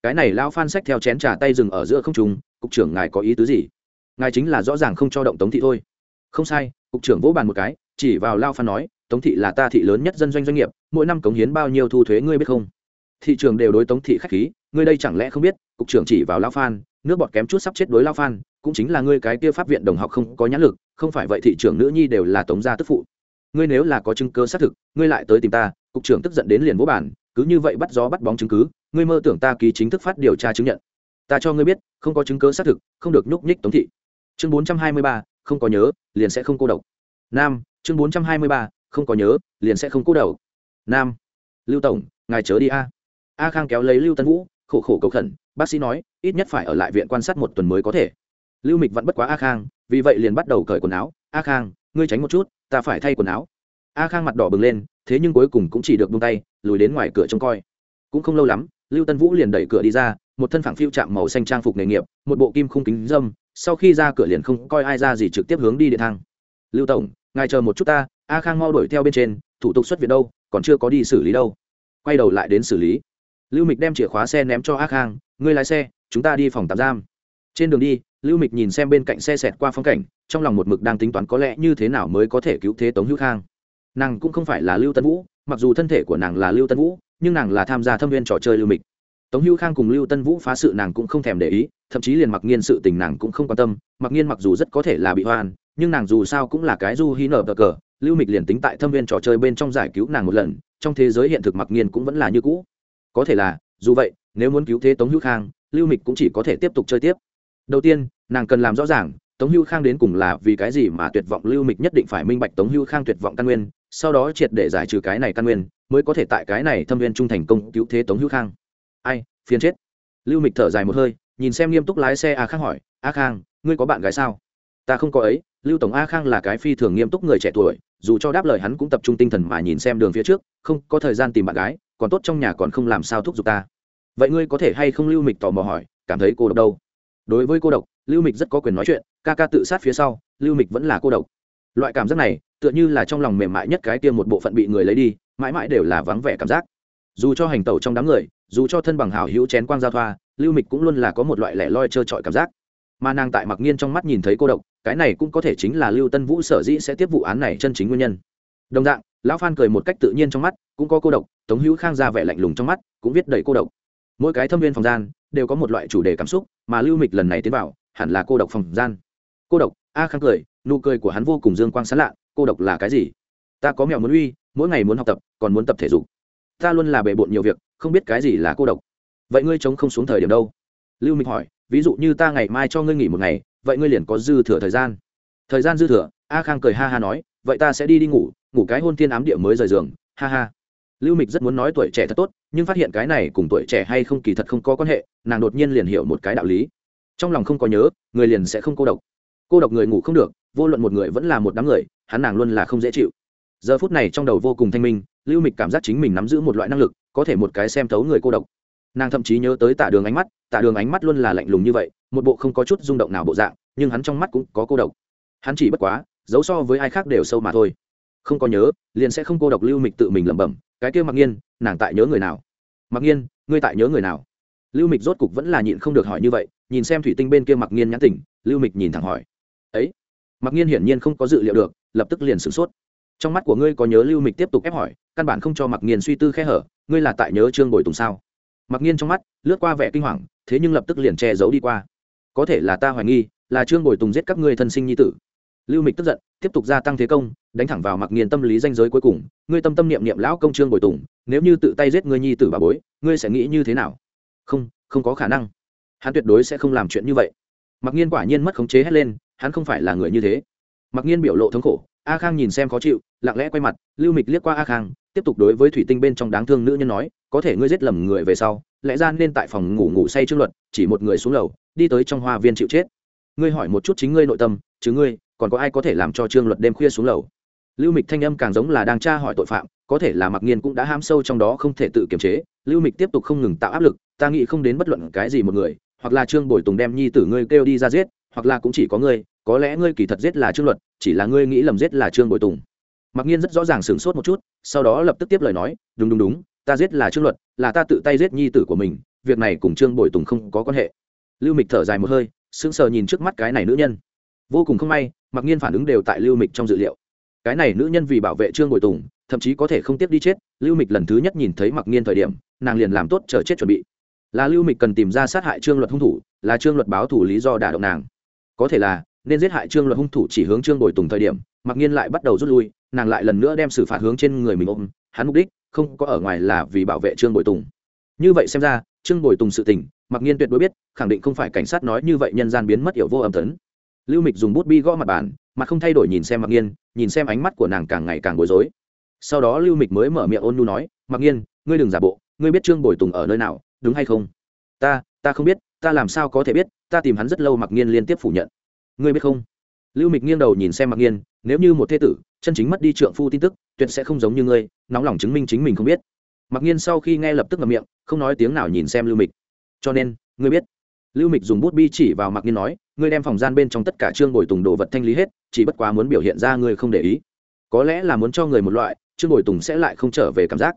Cái này lao phan xách theo chén trà tay dừng ở giữa không trùng cục trưởng ngài có ý tứ gì? Ngài chính là rõ ràng không cho động tống thị thôi. Không sai, cục trưởng vỗ bàn một cái, chỉ vào lao phan nói tống thị là ta thị lớn nhất dân doanh doanh nghiệp, mỗi năm cống hiến bao nhiêu thu thuế ngươi biết không? Thị trường đều đối tống thị khách khí, ngươi đây chẳng lẽ không biết, cục trưởng chỉ vào lao phan, nước bọt kém chút sắp chết đối lao phan, cũng chính là ngươi cái kia pháp viện đồng học không có nhãn lực, không phải vậy thị trưởng nữ nhi đều là tống gia tức phụ. Ngươi nếu là có chứng cơ xác thực, ngươi lại tới tìm ta, cục trưởng tức giận đến liền vỗ bản cứ như vậy bắt gió bắt bóng chứng cứ, ngươi mơ tưởng ta ký chính thức phát điều tra chứng nhận. Ta cho ngươi biết, không có chứng cứ xác thực, không được nhúc nhích tống thị. Chương bốn trăm hai mươi ba, không có nhớ, liền sẽ không cô độc. Nam, chương bốn trăm hai mươi ba không có nhớ, liền sẽ không cúi đầu. Nam. Lưu tổng, ngài chớ đi a. A khang kéo lấy lưu tân vũ, khổ khổ cầu khẩn, bác sĩ nói, ít nhất phải ở lại viện quan sát một tuần mới có thể. Lưu mịch vẫn bất quá a khang, vì vậy liền bắt đầu cởi quần áo. A khang, ngươi tránh một chút, ta phải thay quần áo. A khang mặt đỏ bừng lên, thế nhưng cuối cùng cũng chỉ được buông tay, lùi đến ngoài cửa trông coi. Cũng không lâu lắm, lưu tân vũ liền đẩy cửa đi ra, một thân phẳng phiêu chạm màu xanh trang phục nghề nghiệp, một bộ kim khung kính dâm, sau khi ra cửa liền không coi ai ra gì trực tiếp hướng đi điện thang. Lưu tổng, ngài chờ một chút ta a khang mau đuổi theo bên trên, thủ tục xuất viện đâu, còn chưa có đi xử lý đâu. Quay đầu lại đến xử lý. Lưu mịch đem chìa khóa xe ném cho a khang, ngươi lái xe, chúng ta đi phòng tạm giam. Trên đường đi, lưu mịch nhìn xem bên cạnh xe xẹt qua phong cảnh, trong lòng một mực đang tính toán có lẽ như thế nào mới có thể cứu thế tống hữu khang. Nàng cũng không phải là lưu tân vũ, mặc dù thân thể của nàng là lưu tân vũ, nhưng nàng là tham gia thâm viên trò chơi lưu mịch. Tống hữu khang cùng lưu tân vũ phá sự nàng cũng không thèm để ý, thậm chí liền mặc nghiên sự tình nàng cũng không quan tâm, mặc nghiên mặc dù rất có thể là bị hoan nhưng nàng dù sao cũng là cái du hí nở cờ cờ lưu mịch liền tính tại thâm viên trò chơi bên trong giải cứu nàng một lần, trong thế giới hiện thực mặc Nhiên cũng vẫn là như cũ. Có thể là, dù vậy, nếu muốn cứu thế tống hữu khang, lưu mịch cũng chỉ có thể tiếp tục chơi tiếp. Đầu tiên, nàng cần làm rõ ràng, tống hữu khang đến cùng là vì cái gì mà tuyệt vọng lưu mịch nhất định phải minh bạch tống hữu khang tuyệt vọng căn nguyên, sau đó triệt để giải trừ cái này căn nguyên, mới có thể tại cái này thâm viên trung thành công cứu thế tống hữu khang. Ai, phiền chết. Lưu mịch thở dài một hơi, nhìn xem nghiêm túc lái xe a khang hỏi, a khang, ngươi có bạn gái sao? Ta không có ấy, lưu tổng a khang là cái phi thường nghiêm túc người trẻ tuổi dù cho đáp lời hắn cũng tập trung tinh thần mà nhìn xem đường phía trước, không có thời gian tìm bạn gái, còn tốt trong nhà còn không làm sao thúc giục ta. Vậy ngươi có thể hay không lưu mịch tò mò hỏi, cảm thấy cô độc đâu? Đối với cô độc, lưu mịch rất có quyền nói chuyện, ca ca tự sát phía sau, lưu mịch vẫn là cô độc. Loại cảm giác này, tựa như là trong lòng mềm mại nhất cái tiêm một bộ phận bị người lấy đi, mãi mãi đều là vắng vẻ cảm giác. Dù cho hành tẩu trong đám người, dù cho thân bằng hảo hữu chén quang giao thoa, lưu mịch cũng luôn là có một loại lẻ loi trơ trọi cảm giác mà nàng tại mặc nhiên trong mắt nhìn thấy cô độc, cái này cũng có thể chính là lưu tân vũ sở dĩ sẽ tiếp vụ án này chân chính nguyên nhân. Đồng dạng, lão phan cười một cách tự nhiên trong mắt, cũng có cô độc, tống hữu khang ra vẻ lạnh lùng trong mắt, cũng viết đầy cô độc. Mỗi cái thâm viên phòng gian, đều có một loại chủ đề cảm xúc, mà lưu mịch lần này tiến vào, hẳn là cô độc phòng gian. Cô độc, a khang cười, nụ cười của hắn vô cùng dương quang sán lạ, cô độc là cái gì? Ta có mèo muốn uy, mỗi ngày muốn học tập, còn muốn tập thể dục. Ta luôn là bề bộn nhiều việc, không biết cái gì là cô độc. Vậy ngươi chống không xuống thời điểm đâu? Lưu mịch hỏi ví dụ như ta ngày mai cho ngươi nghỉ một ngày, vậy ngươi liền có dư thừa thời gian. Thời gian dư thừa, a khang cười ha ha nói, vậy ta sẽ đi đi ngủ ngủ cái hôn thiên ám địa mới rời giường, ha ha. Lưu mịch rất muốn nói tuổi trẻ thật tốt, nhưng phát hiện cái này cùng tuổi trẻ hay không kỳ thật không có quan hệ, nàng đột nhiên liền hiểu một cái đạo lý. Trong lòng không có nhớ, người liền sẽ không cô độc. Cô độc người ngủ không được, vô luận một người vẫn là một đám người, hắn nàng luôn là không dễ chịu. Giờ phút này trong đầu vô cùng thanh minh, lưu mịch cảm giác chính mình nắm giữ một loại năng lực, có thể một cái xem thấu người cô độc nàng thậm chí nhớ tới tạ đường ánh mắt tạ đường ánh mắt luôn là lạnh lùng như vậy, một bộ không có chút rung động nào bộ dạng, nhưng hắn trong mắt cũng có cô độc. Hắn chỉ bất quá, giấu so với ai khác đều sâu mà thôi. Không có nhớ, liền sẽ không cô độc lưu mịch tự mình lẩm bẩm, cái kia mặc nhiên nàng tại nhớ người nào? Mặc nhiên ngươi tại nhớ người nào? Lưu mịch rốt cục vẫn là nhịn không được hỏi như vậy, nhìn xem thủy tinh bên kia mặc nhiên nhãn tỉnh, lưu mịch nhìn thẳng hỏi. Ấy? Mặc nhiên hiển nhiên không có dự liệu được, lập tức liền sửng sốt. Trong mắt của ngươi có nhớ lưu mịch tiếp tục ép hỏi, căn bản không cho mặc nhiên suy tư khe hở, ngươi là tại nhớ trương bồi tùng sao? Mặc nhiên trong mắt, lướt qua vẻ kinh hoàng, thế nhưng lập tức liền che giấu đi qua. Có thể là ta hoài nghi, là trương bồi tùng giết các ngươi thân sinh nhi tử. Lưu mịch tức giận, tiếp tục gia tăng thế công, đánh thẳng vào mặc nghiền tâm lý danh giới cuối cùng. Ngươi tâm tâm niệm niệm lão công trương bồi tùng, nếu như tự tay giết ngươi nhi tử bà bối, ngươi sẽ nghĩ như thế nào? Không không có khả năng. Hắn tuyệt đối sẽ không làm chuyện như vậy. Mặc nhiên quả nhiên mất khống chế hết lên, hắn không phải là người như thế. Mặc nhiên biểu lộ thống khổ, a khang nhìn xem khó chịu, lặng lẽ quay mặt, lưu mịch liếc qua a khang tiếp tục đối với thủy tinh bên trong đáng thương nữ nhân nói, có thể ngươi giết lầm người về sau, lẽ ra nên tại phòng ngủ ngủ say trương luật, chỉ một người xuống lầu, đi tới trong hoa viên chịu chết. Ngươi hỏi một chút chính ngươi nội tâm, chứ ngươi, còn có ai có thể làm cho trương luật đêm khuya xuống lầu? Lưu mịch thanh âm càng giống là đang tra hỏi tội phạm, có thể là mặc nhiên cũng đã ham sâu trong đó không thể tự kiềm chế. Lưu mịch tiếp tục không ngừng tạo áp lực, ta nghĩ không đến bất luận cái gì một người, hoặc là trương bồi tùng đem nhi tử ngươi kêu đi ra giết, hoặc là cũng chỉ có ngươi, có lẽ ngươi kỳ thật giết là trương luật, chỉ là ngươi nghĩ lầm giết là trương bồi tùng mặc nhiên rất rõ ràng sửng sốt một chút, sau đó lập tức tiếp lời nói, đúng đúng đúng, ta giết là trương luật, là ta tự tay giết nhi tử của mình, việc này cùng trương bồi tùng không có quan hệ. Lưu mịch thở dài một hơi, sững sờ nhìn trước mắt cái này nữ nhân. Vô cùng không may mặc nhiên phản ứng đều tại lưu mịch trong dự liệu. Cái này nữ nhân vì bảo vệ trương bồi tùng, thậm chí có thể không tiếp đi chết, lưu mịch lần thứ nhất nhìn thấy mặc nhiên thời điểm, nàng liền làm tốt chờ chết chuẩn bị. Là lưu mịch cần tìm ra sát hại trương luật hung thủ, là trương luật báo thủ lý do đả động nàng. Có thể là, nên giết hại trương luật hung thủ chỉ hướng trương bồi tùng thời điểm mặc nhiên lại bắt đầu rút lui nàng lại lần nữa đem xử phạt hướng trên người mình ôm. Hắn mục đích không có ở ngoài là vì bảo vệ trương bồi tùng. Như vậy xem ra, trương bồi tùng sự tình, mặc nhiên tuyệt đối biết, khẳng định không phải cảnh sát nói như vậy nhân gian biến mất hiểu vô âm tấn. Lưu mịch dùng bút bi gõ mặt bàn, mặt không thay đổi nhìn xem mặc nhiên, nhìn xem ánh mắt của nàng càng ngày càng bối rối. Sau đó lưu mịch mới mở miệng ôn nu nói, mặc nhiên, ngươi đừng giả bộ, ngươi biết trương bồi tùng ở nơi nào, đúng hay không? Ta ta không biết, ta làm sao có thể biết, ta tìm hắn rất lâu mặc nhiên liên tiếp phủ nhận. Ngươi biết không? Lưu mịch nghiêng đầu nhìn xem mặc nhiên, nếu như một thê tử chân chính mất đi trượng phu tin tức, tuyệt sẽ không giống như ngươi, nóng lòng chứng minh chính mình không biết. Mặc nhiên sau khi nghe lập tức ngậm miệng, không nói tiếng nào nhìn xem lưu mịch. Cho nên, ngươi biết. Lưu mịch dùng bút bi chỉ vào mặc nhiên nói, ngươi đem phòng gian bên trong tất cả trương bồi tùng đồ vật thanh lý hết, chỉ bất quá muốn biểu hiện ra ngươi không để ý. Có lẽ là muốn cho người một loại, trương bồi tùng sẽ lại không trở về cảm giác.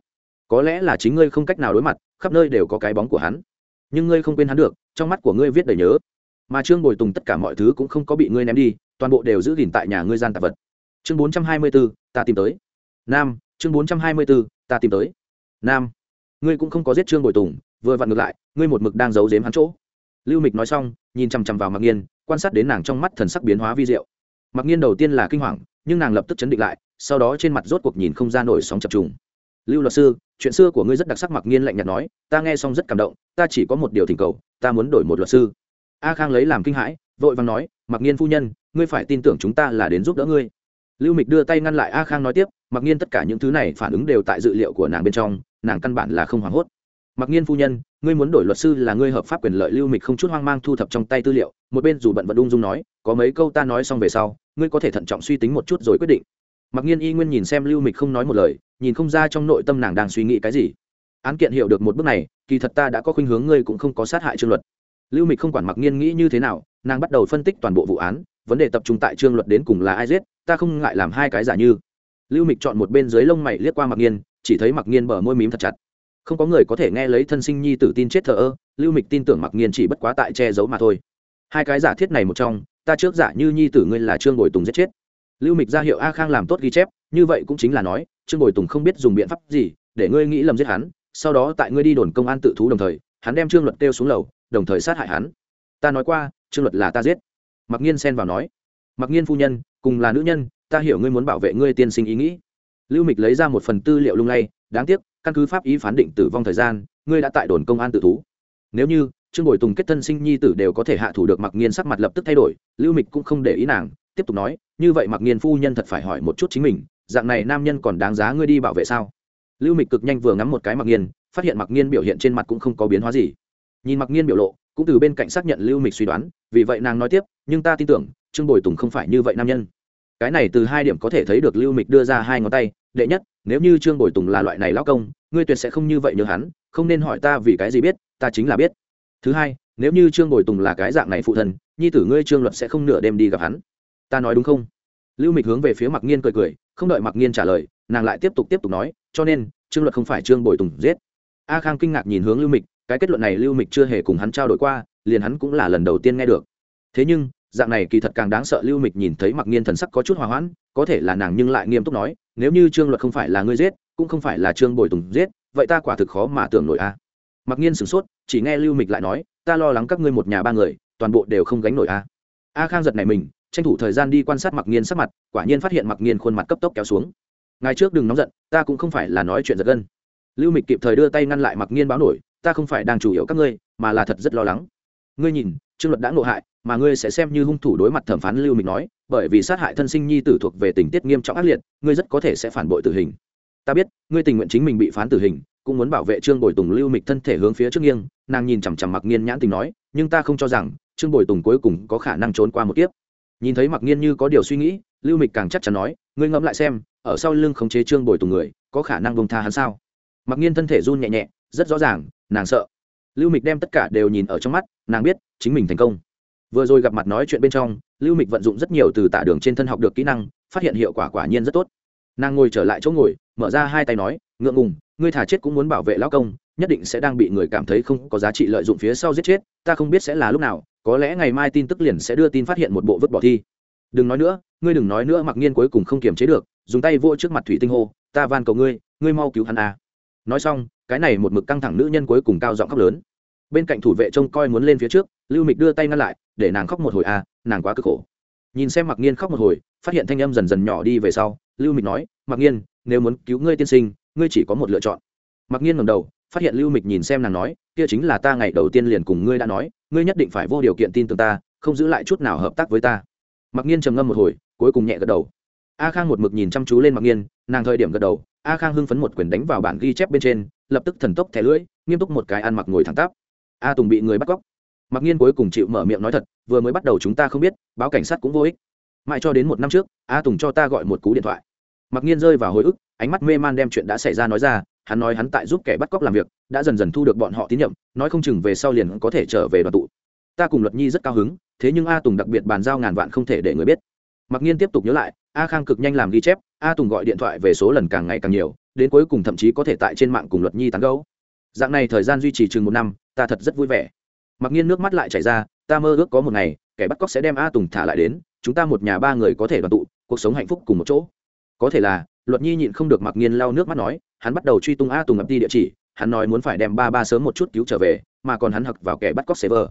Có lẽ là chính ngươi không cách nào đối mặt, khắp nơi đều có cái bóng của hắn. Nhưng ngươi không quên hắn được, trong mắt của ngươi viết đầy nhớ. Mà trương bồi tùng tất cả mọi thứ cũng không có bị ngươi ném đi, toàn bộ đều giữ gìn tại nhà ngươi gian tạp vật chương bốn trăm hai mươi bốn ta tìm tới. Nam, chương bốn trăm hai mươi bốn ta tìm tới. Nam, ngươi cũng không có giết trương bồi tùng, vừa vặn ngược lại, ngươi một mực đang giấu giếm hắn chỗ. Lưu mịch nói xong, nhìn chằm chằm vào mặc nhiên quan sát đến nàng trong mắt thần sắc biến hóa vi diệu. Mặc nhiên đầu tiên là kinh hoàng, nhưng nàng lập tức chấn định lại, sau đó trên mặt rốt cuộc nhìn không ra nổi sóng chập trùng. Lưu luật sư, chuyện xưa của ngươi rất đặc sắc mặc nhiên lạnh nhạt nói, ta nghe xong rất cảm động, ta chỉ có một điều thỉnh cầu, ta muốn đổi một luật sư. A khang lấy làm kinh hãi, vội vàng nói mặc nhiên phu nhân, ngươi phải tin tưởng chúng ta là đến giúp đỡ ngươi lưu mịch đưa tay ngăn lại a khang nói tiếp, mặc nhiên tất cả những thứ này phản ứng đều tại dự liệu của nàng bên trong, nàng căn bản là không hoảng hốt. Mặc nhiên phu nhân, ngươi muốn đổi luật sư là ngươi hợp pháp quyền lợi, lưu mịch không chút hoang mang thu thập trong tay tư liệu, một bên dù bận vận ung dung nói, có mấy câu ta nói xong về sau, ngươi có thể thận trọng suy tính một chút rồi quyết định. Mặc nhiên y nguyên nhìn xem lưu mịch không nói một lời, nhìn không ra trong nội tâm nàng đang suy nghĩ cái gì. Án kiện hiểu được một bước này, kỳ thật ta đã có khuynh hướng, ngươi cũng không có sát hại trương luật. Lưu mịch không quản mặc nhiên nghĩ như thế nào, nàng bắt đầu phân tích toàn bộ vụ án, vấn đề tập trung tại trương luật đến cùng là ai giết ta không ngại làm hai cái giả như. Lưu mịch chọn một bên dưới lông mày liếc qua mặc nhiên chỉ thấy mặc nhiên bờ môi mím thật chặt. Không có người có thể nghe lấy thân sinh nhi tử tin chết thờ ơ, lưu mịch tin tưởng mặc nhiên chỉ bất quá tại che giấu mà thôi. Hai cái giả thiết này một trong, ta trước giả như nhi tử ngươi là trương bồi tùng giết chết. Lưu mịch ra hiệu a khang làm tốt ghi chép, như vậy cũng chính là nói, trương bồi tùng không biết dùng biện pháp gì, để ngươi nghĩ lầm giết hắn, sau đó tại ngươi đi đồn công an tự thú đồng thời, hắn đem trương luật kêu xuống lầu, đồng thời sát hại hắn. Ta nói qua, trương luật là ta giết. Mặc nhiên xen vào nói. Mặc nhiên phu nhân cùng là nữ nhân, ta hiểu ngươi muốn bảo vệ ngươi tiên sinh ý nghĩ. Lưu mịch lấy ra một phần tư liệu lung lay, đáng tiếc, căn cứ pháp ý phán định tử vong thời gian, ngươi đã tại đồn công an tự thú. Nếu như, trương bồi tùng kết thân sinh nhi tử đều có thể hạ thủ được mặc nhiên sắc mặt lập tức thay đổi, lưu mịch cũng không để ý nàng, tiếp tục nói, như vậy mặc nhiên phu nhân thật phải hỏi một chút chính mình, dạng này nam nhân còn đáng giá ngươi đi bảo vệ sao? Lưu mịch cực nhanh vừa ngắm một cái mặc nhiên phát hiện mặc nhiên biểu hiện trên mặt cũng không có biến hóa gì. Nhìn mặc nhiên biểu lộ, cũng từ bên cạnh xác nhận lưu mịch suy đoán, vì vậy nàng nói tiếp, nhưng ta tin tưởng, trương bồi tùng không phải như vậy nam nhân cái này từ hai điểm có thể thấy được lưu mịch đưa ra hai ngón tay đệ nhất nếu như trương bồi tùng là loại này lão công ngươi tuyệt sẽ không như vậy nhớ hắn không nên hỏi ta vì cái gì biết ta chính là biết. Thứ hai nếu như trương bồi tùng là cái dạng này phụ thần, nhi tử ngươi trương luật sẽ không nửa đêm đi gặp hắn. Ta nói đúng không? Lưu mịch hướng về phía mặc nhiên cười cười không đợi mặc nhiên trả lời nàng lại tiếp tục tiếp tục nói cho nên trương luật không phải trương bồi tùng giết. A khang kinh ngạc nhìn hướng lưu mịch cái kết luận này lưu mịch chưa hề cùng hắn trao đổi qua liền hắn cũng là lần đầu tiên nghe được. Thế nhưng dạng này kỳ thật càng đáng sợ lưu mịch nhìn thấy mặc nghiên thần sắc có chút hòa hoãn, có thể là nàng nhưng lại nghiêm túc nói, nếu như trương luật không phải là ngươi giết, cũng không phải là trương bồi tùng giết, vậy ta quả thực khó mà tưởng nổi a. Mặc nhiên sửng sốt, chỉ nghe lưu mịch lại nói, ta lo lắng các ngươi một nhà ba người, toàn bộ đều không gánh nổi a. A khang giật này mình, tranh thủ thời gian đi quan sát mặc nhiên sắc mặt, quả nhiên phát hiện mặc nhiên khuôn mặt cấp tốc kéo xuống. Ngày trước đừng nóng giận, ta cũng không phải là nói chuyện giật gân. Lưu mịch kịp thời đưa tay ngăn lại mặc nhiên báo nổi, ta không phải đang chủ yếu các ngươi, mà là thật rất lo lắng. Ngươi nhìn, trương luật đã ngộ hại mà ngươi sẽ xem như hung thủ đối mặt thẩm phán lưu mình nói, bởi vì sát hại thân sinh nhi tử thuộc về tình tiết nghiêm trọng ác liệt, ngươi rất có thể sẽ phản bội tử hình. Ta biết, ngươi tình nguyện chính mình bị phán tử hình, cũng muốn bảo vệ trương bồi tùng lưu mịch thân thể hướng phía trước nghiêng, nàng nhìn chằm chằm mặc nghiên nhãn tình nói, nhưng ta không cho rằng, trương bồi tùng cuối cùng có khả năng trốn qua một kiếp. Nhìn thấy mặc nghiên như có điều suy nghĩ, lưu mịch càng chắc chắn nói, ngươi ngẫm lại xem, ở sau lưng khống chế trương bồi tùng người, có khả năng bông tha hắn sao? Mặc nghiên thân thể run nhẹ nhẹ, rất rõ ràng, nàng sợ. Lưu mịch đem tất cả đều nhìn ở trong mắt, nàng biết, chính mình thành công vừa rồi gặp mặt nói chuyện bên trong, lưu mịch vận dụng rất nhiều từ tạ đường trên thân học được kỹ năng, phát hiện hiệu quả quả nhiên rất tốt. Nàng ngồi trở lại chỗ ngồi, mở ra hai tay nói, ngượng ngùng, ngươi thả chết cũng muốn bảo vệ lão công, nhất định sẽ đang bị người cảm thấy không có giá trị lợi dụng phía sau giết chết, ta không biết sẽ là lúc nào, có lẽ ngày mai tin tức liền sẽ đưa tin phát hiện một bộ vứt bỏ thi. Đừng nói nữa, ngươi đừng nói nữa mặc nhiên cuối cùng không kiềm chế được, dùng tay vô trước mặt thủy tinh hô, ta van cầu ngươi ngươi mau cứu hắn à. nói xong, cái này một mực căng thẳng nữ nhân cuối cùng cao giọng khóc lớn bên cạnh thủ vệ trông coi muốn lên phía trước, lưu mịch đưa tay ngăn lại, để nàng khóc một hồi à nàng quá cực khổ. Nhìn xem mặc nhiên khóc một hồi, phát hiện thanh âm dần dần nhỏ đi về sau, lưu mịch nói mặc nhiên nếu muốn cứu ngươi tiên sinh, ngươi chỉ có một lựa chọn. Mặc nhiên ngầm đầu, phát hiện lưu mịch nhìn xem nàng nói, kia chính là ta ngày đầu tiên liền cùng ngươi đã nói, ngươi nhất định phải vô điều kiện tin tưởng ta, không giữ lại chút nào hợp tác với ta. Mặc nhiên trầm ngâm một hồi, cuối cùng nhẹ gật đầu. A khang một mực nhìn chăm chú lên mặc nhiên nàng thời điểm gật đầu, a khang hưng phấn một quyền đánh vào bản ghi chép bên trên, lập tức thần tốc thẻ lưỡi, nghiêm túc một cái ăn mặc ngồi thẳng tắp a tùng bị người bắt cóc. Mặc nhiên cuối cùng chịu mở miệng nói thật, vừa mới bắt đầu chúng ta không biết, báo cảnh sát cũng vô ích. Mãi cho đến một năm trước, a tùng cho ta gọi một cú điện thoại. Mặc nhiên rơi vào hồi ức, ánh mắt mê man đem chuyện đã xảy ra nói ra, hắn nói hắn tại giúp kẻ bắt cóc làm việc, đã dần dần thu được bọn họ tín nhiệm, nói không chừng về sau liền có thể trở về đoàn tụ. Ta cùng luật nhi rất cao hứng, thế nhưng a tùng đặc biệt bàn giao ngàn vạn không thể để người biết. Mặc nhiên tiếp tục nhớ lại, a khang cực nhanh làm ghi chép, a tùng gọi điện thoại về số lần càng ngày càng nhiều, đến cuối cùng thậm chí có thể tại trên mạng cùng luật nhi tán gấu dạng này thời gian duy trì chừng một năm ta thật rất vui vẻ. Mặc nhiên nước mắt lại chảy ra, ta mơ ước có một ngày, kẻ bắt cóc sẽ đem a tùng thả lại đến, chúng ta một nhà ba người có thể đoàn tụ, cuộc sống hạnh phúc cùng một chỗ. Có thể là, luật nhi nhịn không được mặc nhiên lau nước mắt nói, hắn bắt đầu truy tung a tùng ngập đi địa chỉ, hắn nói muốn phải đem ba ba sớm một chút cứu trở về, mà còn hắn hặc vào kẻ bắt cóc server.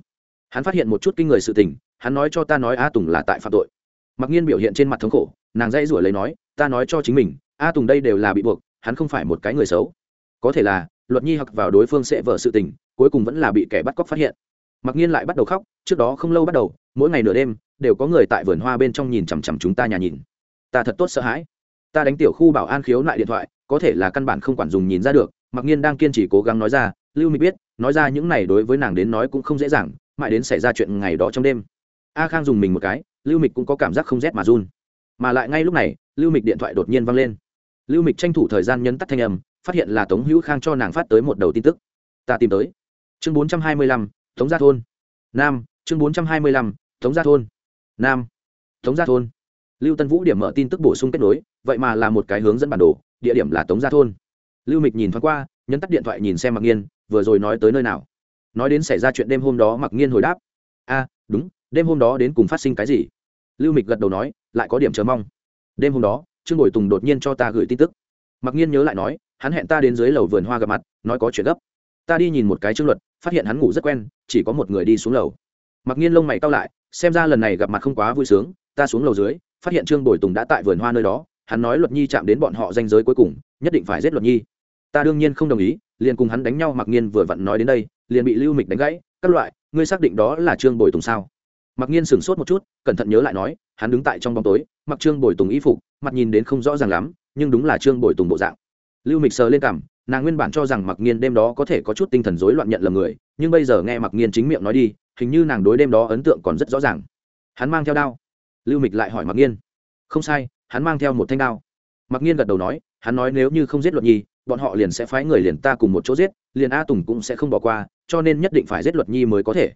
Hắn phát hiện một chút kinh người sự tình, hắn nói cho ta nói a tùng là tại phạm tội. Mặc nhiên biểu hiện trên mặt thống khổ, nàng dãy rủi lấy nói, ta nói cho chính mình, a tùng đây đều là bị buộc, hắn không phải một cái người xấu. Có thể là, luật nhi hặc vào đối phương sẽ vợ sự tình cuối cùng vẫn là bị kẻ bắt cóc phát hiện. Mặc nhiên lại bắt đầu khóc, trước đó không lâu bắt đầu, mỗi ngày nửa đêm, đều có người tại vườn hoa bên trong nhìn chằm chằm chúng ta nhà nhìn. Ta thật tốt sợ hãi. Ta đánh tiểu khu bảo an khiếu nại điện thoại, có thể là căn bản không quản dùng nhìn ra được, mặc nhiên đang kiên trì cố gắng nói ra, lưu mỹ biết, nói ra những này đối với nàng đến nói cũng không dễ dàng, mãi đến xảy ra chuyện ngày đó trong đêm. A khang dùng mình một cái, lưu mịch cũng có cảm giác không rét mà run. Mà lại ngay lúc này, lưu mịch điện thoại đột nhiên văng lên. Lưu mịch tranh thủ thời gian nhấn tắt thanh âm, phát hiện là tống hữu khang cho nàng phát tới một đầu tin tức. Ta tìm tới chương bốn trăm hai mươi lăm, tống gia thôn. Nam, chương bốn trăm hai mươi lăm, tống gia thôn. Nam, tống gia thôn. Lưu tân vũ điểm mở tin tức bổ sung kết nối, vậy mà là một cái hướng dẫn bản đồ, địa điểm là tống gia thôn. Lưu mịch nhìn thoáng qua, nhấn tắt điện thoại nhìn xem mặc nghiên, vừa rồi nói tới nơi nào? Nói đến xảy ra chuyện đêm hôm đó mặc nghiên hồi đáp. A, đúng, đêm hôm đó đến cùng phát sinh cái gì? Lưu mịch gật đầu nói, lại có điểm chờ mong. Đêm hôm đó, trương bội tùng đột nhiên cho ta gửi tin tức. Mặc nhiên nhớ lại nói, hắn hẹn ta đến dưới lầu vườn hoa gặp mặt, nói có chuyện gấp ta đi nhìn một cái chương luật, phát hiện hắn ngủ rất quen, chỉ có một người đi xuống lầu. Mặc nhiên lông mày cao lại, xem ra lần này gặp mặt không quá vui sướng, ta xuống lầu dưới, phát hiện trương bồi tùng đã tại vườn hoa nơi đó, hắn nói luật nhi chạm đến bọn họ danh giới cuối cùng, nhất định phải giết luật nhi. Ta đương nhiên không đồng ý, liền cùng hắn đánh nhau, mặc nhiên vừa vặn nói đến đây, liền bị lưu mịch đánh gãy, các loại, ngươi xác định đó là trương bồi tùng sao? Mặc nhiên sửng sốt một chút, cẩn thận nhớ lại nói, hắn đứng tại trong bóng tối, mặc trương bồi tùng y phục, mặt nhìn đến không rõ ràng lắm, nhưng đúng là trương bồi tùng bộ dạng lưu mịch sờ lên cằm nàng nguyên bản cho rằng mặc nhiên đêm đó có thể có chút tinh thần rối loạn nhận lầm người, nhưng bây giờ nghe mặc nhiên chính miệng nói đi, hình như nàng đối đêm đó ấn tượng còn rất rõ ràng. Hắn mang theo đao. Lưu mịch lại hỏi mặc nhiên không sai, hắn mang theo một thanh đao. Mặc nhiên gật đầu nói, hắn nói nếu như không giết luật nhi, bọn họ liền sẽ phái người liền ta cùng một chỗ giết, liền a tùng cũng sẽ không bỏ qua, cho nên nhất định phải giết luật nhi mới có thể.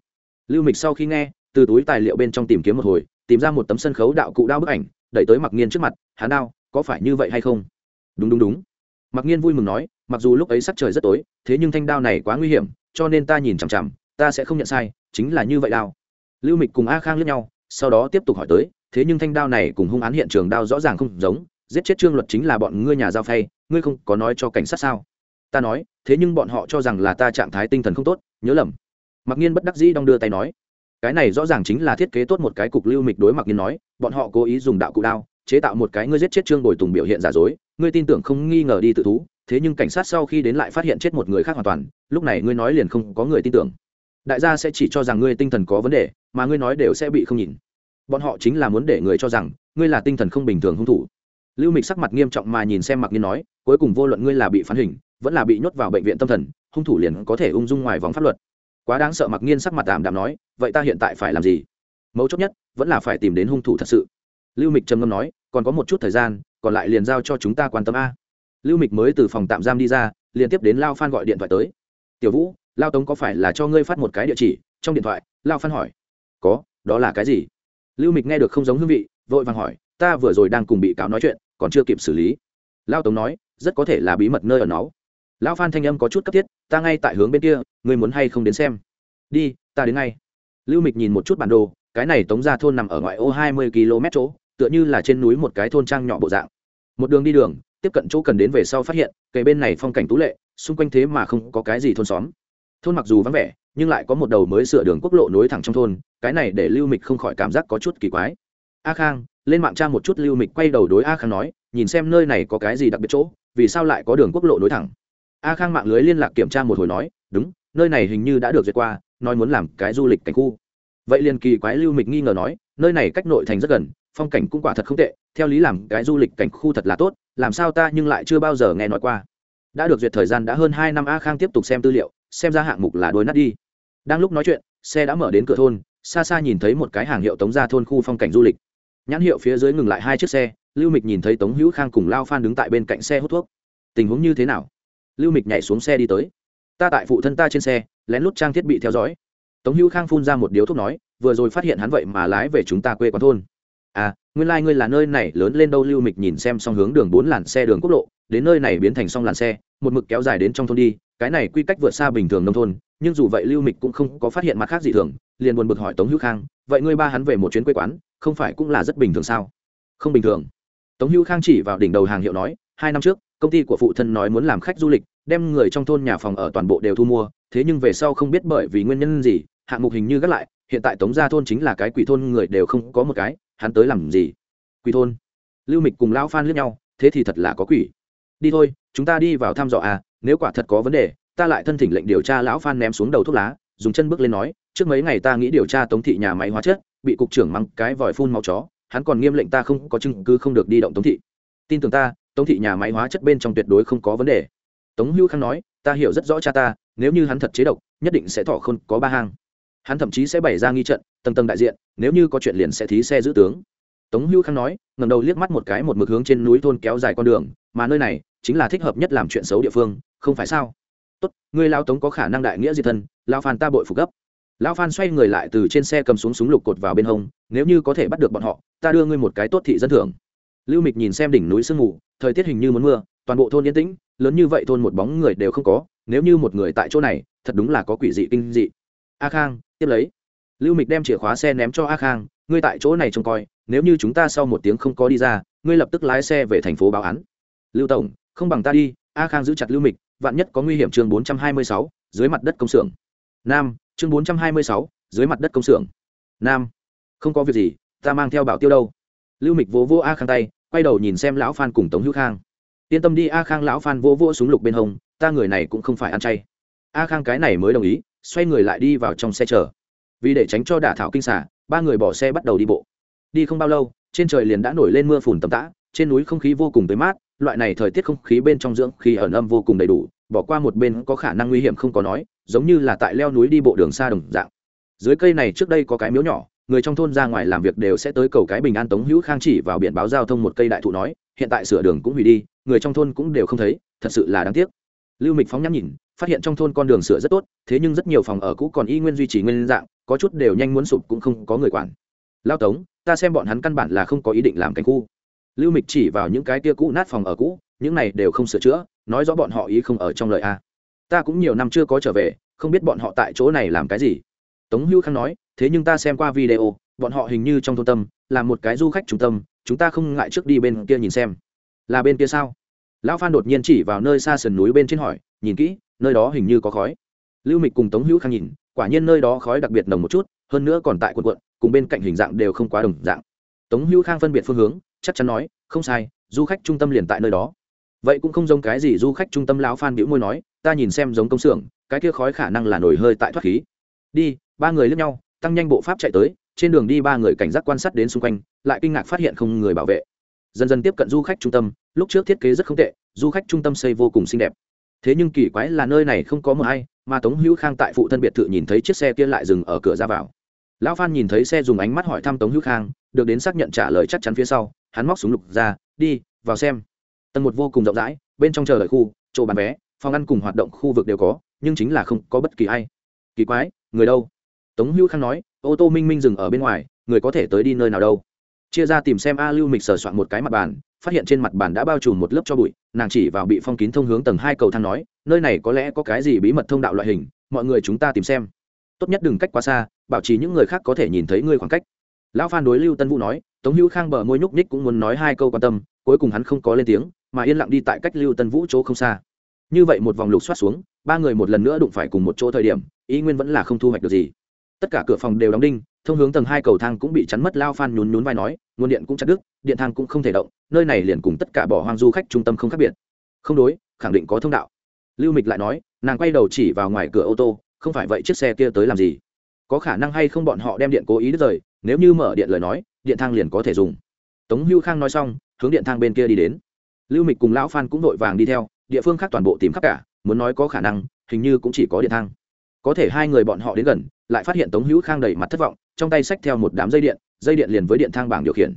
Lưu mịch sau khi nghe, từ túi tài liệu bên trong tìm kiếm một hồi, tìm ra một tấm sân khấu đạo cụ đao bức ảnh, đẩy tới mặc nhiên trước mặt hắn đao, có phải như vậy hay không? Đúng đúng đúng mặc nhiên vui mừng nói, mặc dù lúc ấy sắc trời rất tối, thế nhưng thanh đao này quá nguy hiểm, cho nên ta nhìn chằm chằm, ta sẽ không nhận sai, chính là như vậy đao. Lưu mịch cùng a khang lướt nhau, sau đó tiếp tục hỏi tới, thế nhưng thanh đao này cùng hung án hiện trường đao rõ ràng không giống, giết chết trương luật chính là bọn ngươi nhà giao phay, ngươi không có nói cho cảnh sát sao? Ta nói, thế nhưng bọn họ cho rằng là ta trạng thái tinh thần không tốt, nhớ lầm. Mặc nhiên bất đắc dĩ đong đưa tay nói, cái này rõ ràng chính là thiết kế tốt một cái cục. Lưu mịch đối mặc nhiên nói, bọn họ cố ý dùng đạo cụ đao chế tạo một cái ngươi giết chết trương bồi tùng biểu hiện giả dối, ngươi tin tưởng không nghi ngờ đi tự thú, thế nhưng cảnh sát sau khi đến lại phát hiện chết một người khác hoàn toàn, lúc này ngươi nói liền không có người tin tưởng. Đại gia sẽ chỉ cho rằng ngươi tinh thần có vấn đề, mà ngươi nói đều sẽ bị không nhìn. Bọn họ chính là muốn để người cho rằng, ngươi là tinh thần không bình thường hung thủ. Lưu mịch sắc mặt nghiêm trọng mà nhìn xem mặc nhiên nói, cuối cùng vô luận ngươi là bị phán hình, vẫn là bị nhốt vào bệnh viện tâm thần, hung thủ liền có thể ung dung ngoài vòng pháp luật. Quá đáng sợ mặc nhiên sắc mặt đảm đạm nói, vậy ta hiện tại phải làm gì? Mấu chốt nhất, vẫn là phải tìm đến hung thủ thật sự lưu mịch trầm ngâm nói, còn có một chút thời gian, còn lại liền giao cho chúng ta quan tâm a. Lưu mịch mới từ phòng tạm giam đi ra liên tiếp đến lao phan gọi điện thoại tới. Tiểu vũ, lao tống có phải là cho ngươi phát một cái địa chỉ? Trong điện thoại, lao phan hỏi. Có, đó là cái gì? Lưu mịch nghe được không giống hương vị, vội vàng hỏi, ta vừa rồi đang cùng bị cáo nói chuyện, còn chưa kịp xử lý. Lao tống nói, rất có thể là bí mật nơi ở nó. Lão phan thanh âm có chút cấp thiết, ta ngay tại hướng bên kia, ngươi muốn hay không đến xem? Đi, ta đến ngay. Lưu mịch nhìn một chút bản đồ, cái này tống ra thôn nằm ở ngoại ô hai mươi km chỗ tựa như là trên núi một cái thôn trang nhỏ bộ dạng. Một đường đi đường, tiếp cận chỗ cần đến về sau phát hiện cây bên này phong cảnh tú lệ, xung quanh thế mà không có cái gì thôn xóm. Thôn mặc dù vắng vẻ, nhưng lại có một đầu mới sửa đường quốc lộ nối thẳng trong thôn, cái này để lưu mịch không khỏi cảm giác có chút kỳ quái. A khang, lên mạng tra một chút. Lưu mịch quay đầu đối a khang nói, nhìn xem nơi này có cái gì đặc biệt chỗ, vì sao lại có đường quốc lộ nối thẳng? A khang mạng lưới liên lạc kiểm tra một hồi nói, đúng, nơi này hình như đã được duyệt qua, nói muốn làm cái du lịch cảnh khu. Vậy liền kỳ quái lưu mịch nghi ngờ nói, nơi này cách nội thành rất gần phong cảnh cũng quả thật không tệ, theo lý làm cái du lịch cảnh khu thật là tốt, làm sao ta nhưng lại chưa bao giờ nghe nói qua. Đã được duyệt thời gian đã hơn hai năm, a khang tiếp tục xem tư liệu, xem ra hạng mục là đôi nát đi. Đang lúc nói chuyện, xe đã mở đến cửa thôn, xa xa nhìn thấy một cái hàng hiệu tống ra thôn khu phong cảnh du lịch. Nhãn hiệu phía dưới ngừng lại hai chiếc xe, lưu mịch nhìn thấy tống hữu khang cùng lao phan đứng tại bên cạnh xe hút thuốc. Tình huống như thế nào? Lưu mịch nhảy xuống xe đi tới. Ta tại phụ thân ta trên xe, lén lút trang thiết bị theo dõi. Tống hữu khang phun ra một điếu thuốc nói, vừa rồi phát hiện hắn vậy mà lái về chúng ta quê quán thôn à nguyên lai、like、ngươi là nơi này lớn lên đâu, lưu mịch nhìn xem xong hướng đường bốn làn xe đường quốc lộ, đến nơi này biến thành song làn xe, một mực kéo dài đến trong thôn đi, cái này quy cách vượt xa bình thường nông thôn, nhưng dù vậy lưu mịch cũng không có phát hiện mặt khác gì thường, liền buồn bực hỏi tống hữu khang, vậy ngươi ba hắn về một chuyến quê quán, không phải cũng là rất bình thường sao? Không bình thường. Tống hữu khang chỉ vào đỉnh đầu hàng hiệu nói, hai năm trước, công ty của phụ thân nói muốn làm khách du lịch, đem người trong thôn nhà phòng ở toàn bộ đều thu mua, thế nhưng về sau không biết bởi vì nguyên nhân gì, hạng mục hình như gác lại, hiện tại tống gia thôn chính là cái quỷ thôn, người đều không có một cái hắn tới làm gì? Quỷ thôn. Lưu mịch cùng lão phan liếc nhau, thế thì thật là có quỷ. Đi thôi, chúng ta đi vào thăm dò à nếu quả thật có vấn đề, ta lại thân thỉnh lệnh điều tra lão phan ném xuống đầu thuốc lá, dùng chân bước lên nói, trước mấy ngày ta nghĩ điều tra tống thị nhà máy hóa chất, bị cục trưởng mắng cái vòi phun máu chó, hắn còn nghiêm lệnh ta không có chứng cứ không được đi động tống thị. Tin tưởng ta, tống thị nhà máy hóa chất bên trong tuyệt đối không có vấn đề. Tống hữu khang nói, ta hiểu rất rõ cha ta, nếu như hắn thật chế độc, nhất định sẽ thọ không có ba hang. Hắn thậm chí sẽ bày ra nghi trận tầng tầng đại diện, nếu như có chuyện liền sẽ thí xe giữ tướng. Tống hữu khang nói ngầm đầu liếc mắt một cái một mực hướng trên núi thôn kéo dài con đường, mà nơi này chính là thích hợp nhất làm chuyện xấu địa phương, không phải sao? Tốt người lao tống có khả năng đại nghĩa diệt thân lao phan ta bội phục gấp. Lao phan xoay người lại từ trên xe cầm xuống súng lục cột vào bên hông, nếu như có thể bắt được bọn họ, ta đưa ngươi một cái tốt thị dân thưởng. Lưu mịch nhìn xem đỉnh núi sương mù, thời tiết hình như muốn mưa, toàn bộ thôn yên tĩnh, lớn như vậy thôn một bóng người đều không có, nếu như một người tại chỗ này, thật đúng là có quỷ dị kinh dị. A khang, tiếp lấy lưu mịch đem chìa khóa xe ném cho a khang, ngươi tại chỗ này trông coi, nếu như chúng ta sau một tiếng không có đi ra, ngươi lập tức lái xe về thành phố báo án. Lưu tổng, không bằng ta đi. A khang giữ chặt lưu mịch, vạn nhất có nguy hiểm chương bốn trăm hai mươi sáu, dưới mặt đất công xưởng. Nam, chương bốn trăm hai mươi sáu, dưới mặt đất công xưởng. Nam, không có việc gì, ta mang theo bảo tiêu đâu. Lưu mịch vỗ vỗ a khang tay, quay đầu nhìn xem lão phan cùng tống hữu khang. Yên tâm đi a khang, lão phan vỗ vỗ súng lục bên hông, ta người này cũng không phải ăn chay. A khang cái này mới đồng ý, xoay người lại đi vào trong xe chở vì để tránh cho đả thảo kinh xả, ba người bỏ xe bắt đầu đi bộ. Đi không bao lâu, trên trời liền đã nổi lên mưa phùn tầm tã, trên núi không khí vô cùng tới mát, loại này thời tiết không khí bên trong dưỡng khí ẩn âm vô cùng đầy đủ, bỏ qua một bên có khả năng nguy hiểm không có nói, giống như là tại leo núi đi bộ đường xa đồng dạng. Dưới cây này trước đây có cái miếu nhỏ, người trong thôn ra ngoài làm việc đều sẽ tới cầu cái bình an tống hữu khang chỉ vào biển báo giao thông một cây đại thụ nói, hiện tại sửa đường cũng hủy đi, người trong thôn cũng đều không thấy, thật sự là đáng tiếc lưu mịch phóng nhắm nhìn, phát hiện trong thôn con đường sửa rất tốt, thế nhưng rất nhiều phòng ở cũ còn y nguyên duy trì nguyên dạng, có chút đều nhanh muốn sụp cũng không có người quản. Lao tống, ta xem bọn hắn căn bản là không có ý định làm cảnh khu. Lưu mịch chỉ vào những cái tia cũ nát phòng ở cũ, những này đều không sửa chữa, nói rõ bọn họ ý không ở trong lời a. Ta cũng nhiều năm chưa có trở về, không biết bọn họ tại chỗ này làm cái gì. Tống hữu khang nói, thế nhưng ta xem qua video, bọn họ hình như trong thôn tâm, là một cái du khách trung tâm, chúng ta không ngại trước đi bên kia nhìn xem. Là bên kia sao? Lão phan đột nhiên chỉ vào nơi xa sườn núi bên trên hỏi, nhìn kỹ, nơi đó hình như có khói. Lưu mịch cùng tống hữu khang nhìn, quả nhiên nơi đó khói đặc biệt nồng một chút, hơn nữa còn tại quần quận cùng bên cạnh hình dạng đều không quá đồng dạng. Tống hữu khang phân biệt phương hướng, chắc chắn nói, không sai, du khách trung tâm liền tại nơi đó. Vậy cũng không giống cái gì du khách trung tâm lão phan bĩu môi nói, ta nhìn xem giống công xưởng, cái kia khói khả năng là nổi hơi tại thoát khí. Đi, ba người lướt nhau, tăng nhanh bộ pháp chạy tới, trên đường đi ba người cảnh giác quan sát đến xung quanh, lại kinh ngạc phát hiện không người bảo vệ. Dần dần tiếp cận du khách trung tâm lúc trước thiết kế rất không tệ, du khách trung tâm xây vô cùng xinh đẹp. Thế nhưng kỳ quái là nơi này không có mờ hay mà tống hữu khang tại phụ thân biệt thự nhìn thấy chiếc xe kia lại dừng ở cửa ra vào. Lão phan nhìn thấy xe dùng ánh mắt hỏi thăm tống hữu khang, được đến xác nhận trả lời chắc chắn phía sau, hắn móc súng lục ra, đi, vào xem. Tầng một vô cùng rộng rãi, bên trong chờ đợi khu, chỗ bán vé, phòng ăn cùng hoạt động khu vực đều có, nhưng chính là không có bất kỳ ai. Kỳ quái, người đâu? Tống hữu khang nói, ô tô minh minh dừng ở bên ngoài, người có thể tới đi nơi nào đâu? Chia ra tìm xem a lưu mịch sờ soạn một cái mặt bàn, phát hiện trên mặt bàn đã bao trùm một lớp cho bụi, nàng chỉ vào bị phong kín thông hướng tầng hai cầu thang nói, nơi này có lẽ có cái gì bí mật thông đạo loại hình, mọi người chúng ta tìm xem. Tốt nhất đừng cách quá xa, bảo trì những người khác có thể nhìn thấy ngươi khoảng cách. Lão phan đối lưu tân vũ nói, tống hữu khang bờ môi nhúc nhích cũng muốn nói hai câu quan tâm, cuối cùng hắn không có lên tiếng, mà yên lặng đi tại cách lưu tân vũ chỗ không xa. Như vậy một vòng lục soát xuống, ba người một lần nữa đụng phải cùng một chỗ thời điểm, ý nguyên vẫn là không thu hoạch được gì tất cả cửa phòng đều đóng đinh, thông hướng tầng hai cầu thang cũng bị chắn mất, lao phan nhún nhún vai nói, nguồn điện cũng chặt đứt, điện thang cũng không thể động, nơi này liền cùng tất cả bỏ hoang du khách trung tâm không khác biệt. Không đối, khẳng định có thông đạo. Lưu mịch lại nói, nàng quay đầu chỉ vào ngoài cửa ô tô, không phải vậy chiếc xe kia tới làm gì? Có khả năng hay không bọn họ đem điện cố ý đứt rời, nếu như mở điện lời nói, điện thang liền có thể dùng. Tống hưu khang nói xong, hướng điện thang bên kia đi đến. Lưu mịch cùng lão phan cũng vội vàng đi theo, địa phương khác toàn bộ tìm khắp cả, muốn nói có khả năng, hình như cũng chỉ có điện thang có thể hai người bọn họ đến gần, lại phát hiện tống hữu khang đầy mặt thất vọng, trong tay xách theo một đám dây điện dây điện liền với điện thang bảng điều khiển.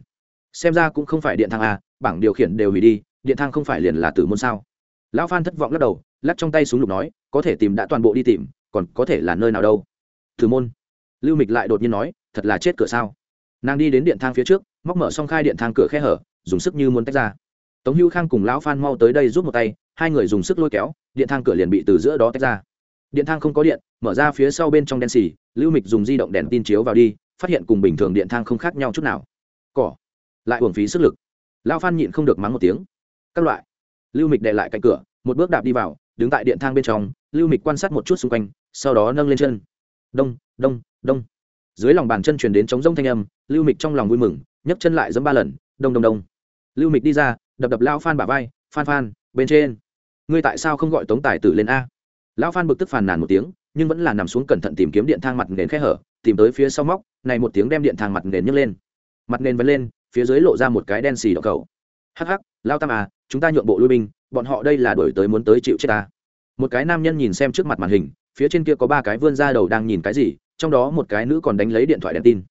Xem ra cũng không phải điện thang a, bảng điều khiển đều hủy đi, điện thang không phải liền là tử môn sao? Lão phan thất vọng lắc đầu, lắc trong tay súng lục nói, có thể tìm đã toàn bộ đi tìm, còn có thể là nơi nào đâu? Tử môn. Lưu mịch lại đột nhiên nói, thật là chết cửa sao? Nàng đi đến điện thang phía trước, móc mở xong khai điện thang cửa khe hở, dùng sức như muốn tách ra. Tống hữu khang cùng lão phan mau tới đây rút một tay, hai người dùng sức lôi kéo, điện thang cửa liền bị từ giữa đó tách ra điện thang không có điện, mở ra phía sau bên trong đen xì, lưu mịch dùng di động đèn tin chiếu vào đi, phát hiện cùng bình thường điện thang không khác nhau chút nào. Cỏ. Lại uổng phí sức lực. Lao phan nhịn không được mắng một tiếng. Các loại. Lưu mịch đệ lại cạnh cửa, một bước đạp đi vào, đứng tại điện thang bên trong, lưu mịch quan sát một chút xung quanh, sau đó nâng lên chân. Đông đông đông. Dưới lòng bàn chân truyền đến chống rông thanh âm, lưu mịch trong lòng vui mừng, nhấc chân lại dẫm ba lần, đông đông đông. Lưu mịch đi ra, đập đập lao phan bả vai, phan phan, bên trên. Ngươi tại sao không gọi tống tài tử lên a? Lão phan bực tức phàn nàn một tiếng, nhưng vẫn là nằm xuống cẩn thận tìm kiếm điện thang mặt nền khe hở, tìm tới phía sau móc, này một tiếng đem điện thang mặt nền nhấc lên. Mặt nền vẫn lên, phía dưới lộ ra một cái đen xì đậu cầu. Hắc hắc lao tam à chúng ta nhượng bộ lui binh, bọn họ đây là đổi tới muốn tới chịu chết ta. Một cái nam nhân nhìn xem trước mặt màn hình, phía trên kia có ba cái vươn ra đầu đang nhìn cái gì, trong đó một cái nữ còn đánh lấy điện thoại đèn tin.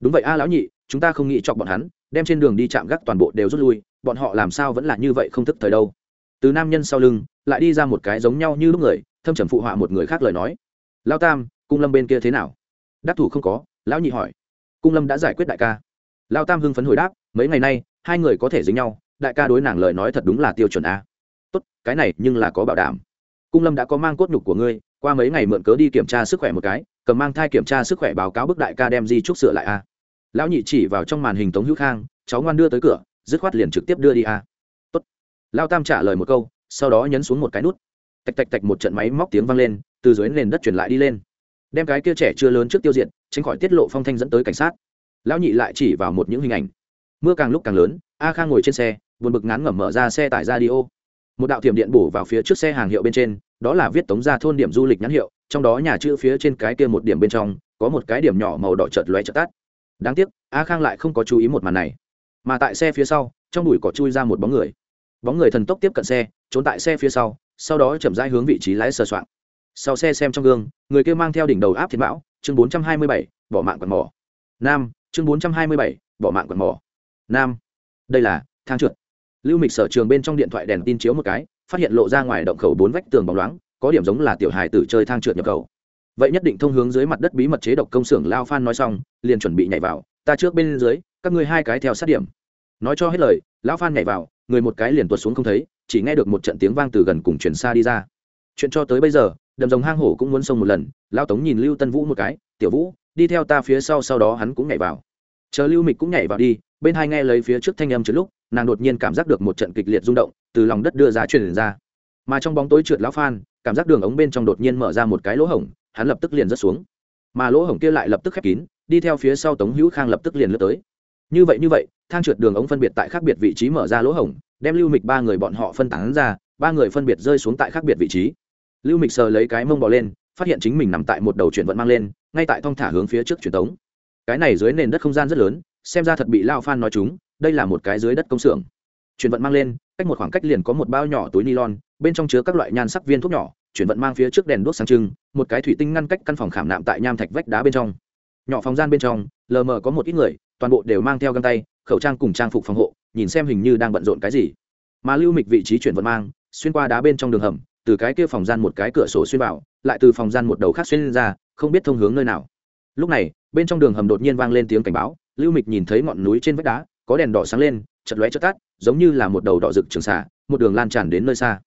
Đúng vậy a, lão nhị, chúng ta không nghĩ chọc bọn hắn, đem trên đường đi chạm gác toàn bộ đều rút lui, bọn họ làm sao vẫn là như vậy không thức thời đâu. Từ nam nhân sau lưng, lại đi ra một cái giống nhau như lúc người thâm trầm phụ họa một người khác lời nói. Lao tam, cung lâm bên kia thế nào? Đắc thủ không có, lão nhị hỏi. Cung lâm đã giải quyết đại ca. Lao tam hưng phấn hồi đáp. Mấy ngày nay, hai người có thể dính nhau, đại ca đối nàng lời nói thật đúng là tiêu chuẩn a. Tốt, cái này nhưng là có bảo đảm. Cung lâm đã có mang cốt nhục của ngươi, qua mấy ngày mượn cớ đi kiểm tra sức khỏe một cái, cầm mang thai kiểm tra sức khỏe báo cáo bức đại ca đem di trúc sửa lại a. Lão nhị chỉ vào trong màn hình tống hữu khang, cháu ngoan đưa tới cửa, dứt khoát liền trực tiếp đưa đi a. Tốt. Lao tam trả lời một câu, sau đó nhấn xuống một cái nút tạch tạch tạch một trận máy móc tiếng vang lên, từ dưới nền đất truyền lại đi lên. Đem cái kia trẻ chưa lớn trước tiêu diệt, tránh khỏi tiết lộ phong thanh dẫn tới cảnh sát. Lão nhị lại chỉ vào một những hình ảnh. Mưa càng lúc càng lớn, a khang ngồi trên xe, buồn bực ngán ngẩm mở ra xe tải ra đi ô một đạo thiểm điện bổ vào phía trước xe hàng hiệu bên trên, đó là viết tống ra thôn điểm du lịch nhãn hiệu, trong đó nhà chữ phía trên cái kia một điểm bên trong, có một cái điểm nhỏ màu đỏ chợt lóe chợt tắt. Đáng tiếc, a khang lại không có chú ý một màn này. Mà tại xe phía sau, trong bụi có chui ra một bóng người. Bóng người thần tốc tiếp cận xe, trốn tại xe phía sau sau đó chậm rãi hướng vị trí lái sờ soạn sau xe xem trong gương, người kia mang theo đỉnh đầu áp thiên bão, chương bốn trăm hai mươi bảy, bỏ mạng quần mỏ. Nam, chương bốn trăm hai mươi bảy, bỏ mạng quần mỏ. Nam, đây là thang trượt. Lưu mịch sở trường bên trong điện thoại đèn tin chiếu một cái, phát hiện lộ ra ngoài động khẩu bốn vách tường bóng loáng, có điểm giống là tiểu hài tử chơi thang trượt nhập khẩu. Vậy nhất định thông hướng dưới mặt đất bí mật chế độc công xưởng lao phan nói xong, liền chuẩn bị nhảy vào, ta trước bên dưới, các ngươi hai cái theo sát điểm. Nói cho hết lời lão phan nhảy vào, người một cái liền tuột xuống không thấy chỉ nghe được một trận tiếng vang từ gần cùng chuyển xa đi ra. Chuyện cho tới bây giờ, đầm rồng hang hổ cũng muốn xông một lần lao tống nhìn lưu tân vũ một cái, tiểu vũ, đi theo ta phía sau sau đó hắn cũng nhảy vào. Chờ lưu mịch cũng nhảy vào đi, bên hai nghe lấy phía trước thanh âm trước lúc, nàng đột nhiên cảm giác được một trận kịch liệt rung động, từ lòng đất đưa ra truyền ra. Mà trong bóng tối trượt lão phan, cảm giác đường ống bên trong đột nhiên mở ra một cái lỗ hổng, hắn lập tức liền rớt xuống. Mà lỗ hổng kia lại lập tức khép kín, đi theo phía sau tống hữu khang lập tức liền lướt tới. Như vậy như vậy, thang trượt đường ống phân biệt tại khác biệt vị trí mở ra lỗ hổng đem lưu mịch ba người bọn họ phân tán ra, ba người phân biệt rơi xuống tại khác biệt vị trí. Lưu mịch sờ lấy cái mông bò lên, phát hiện chính mình nằm tại một đầu chuyển vận mang lên, ngay tại thong thả hướng phía trước truyền tống. Cái này dưới nền đất không gian rất lớn, xem ra thật bị lao phan nói chúng, đây là một cái dưới đất công xưởng. Chuyển vận mang lên, cách một khoảng cách liền có một bao nhỏ túi ni lon bên trong chứa các loại nhan sắc viên thuốc nhỏ, chuyển vận mang phía trước đèn đuốc sáng trưng, một cái thủy tinh ngăn cách căn phòng khảm nạm tại nham thạch vách đá bên trong. Nhỏ phòng gian bên trong, lờ mờ có một ít người, toàn bộ đều mang theo găng tay, khẩu trang cùng trang phục phòng hộ nhìn xem hình như đang bận rộn cái gì. Mà lưu mịch vị trí chuyển vận mang, xuyên qua đá bên trong đường hầm, từ cái kia phòng gian một cái cửa sổ xuyên vào, lại từ phòng gian một đầu khác xuyên ra, không biết thông hướng nơi nào. Lúc này, bên trong đường hầm đột nhiên vang lên tiếng cảnh báo, lưu mịch nhìn thấy ngọn núi trên vách đá, có đèn đỏ sáng lên chật lóe chật tắt, giống như là một đầu đỏ rực trường xả một đường lan tràn đến nơi xa.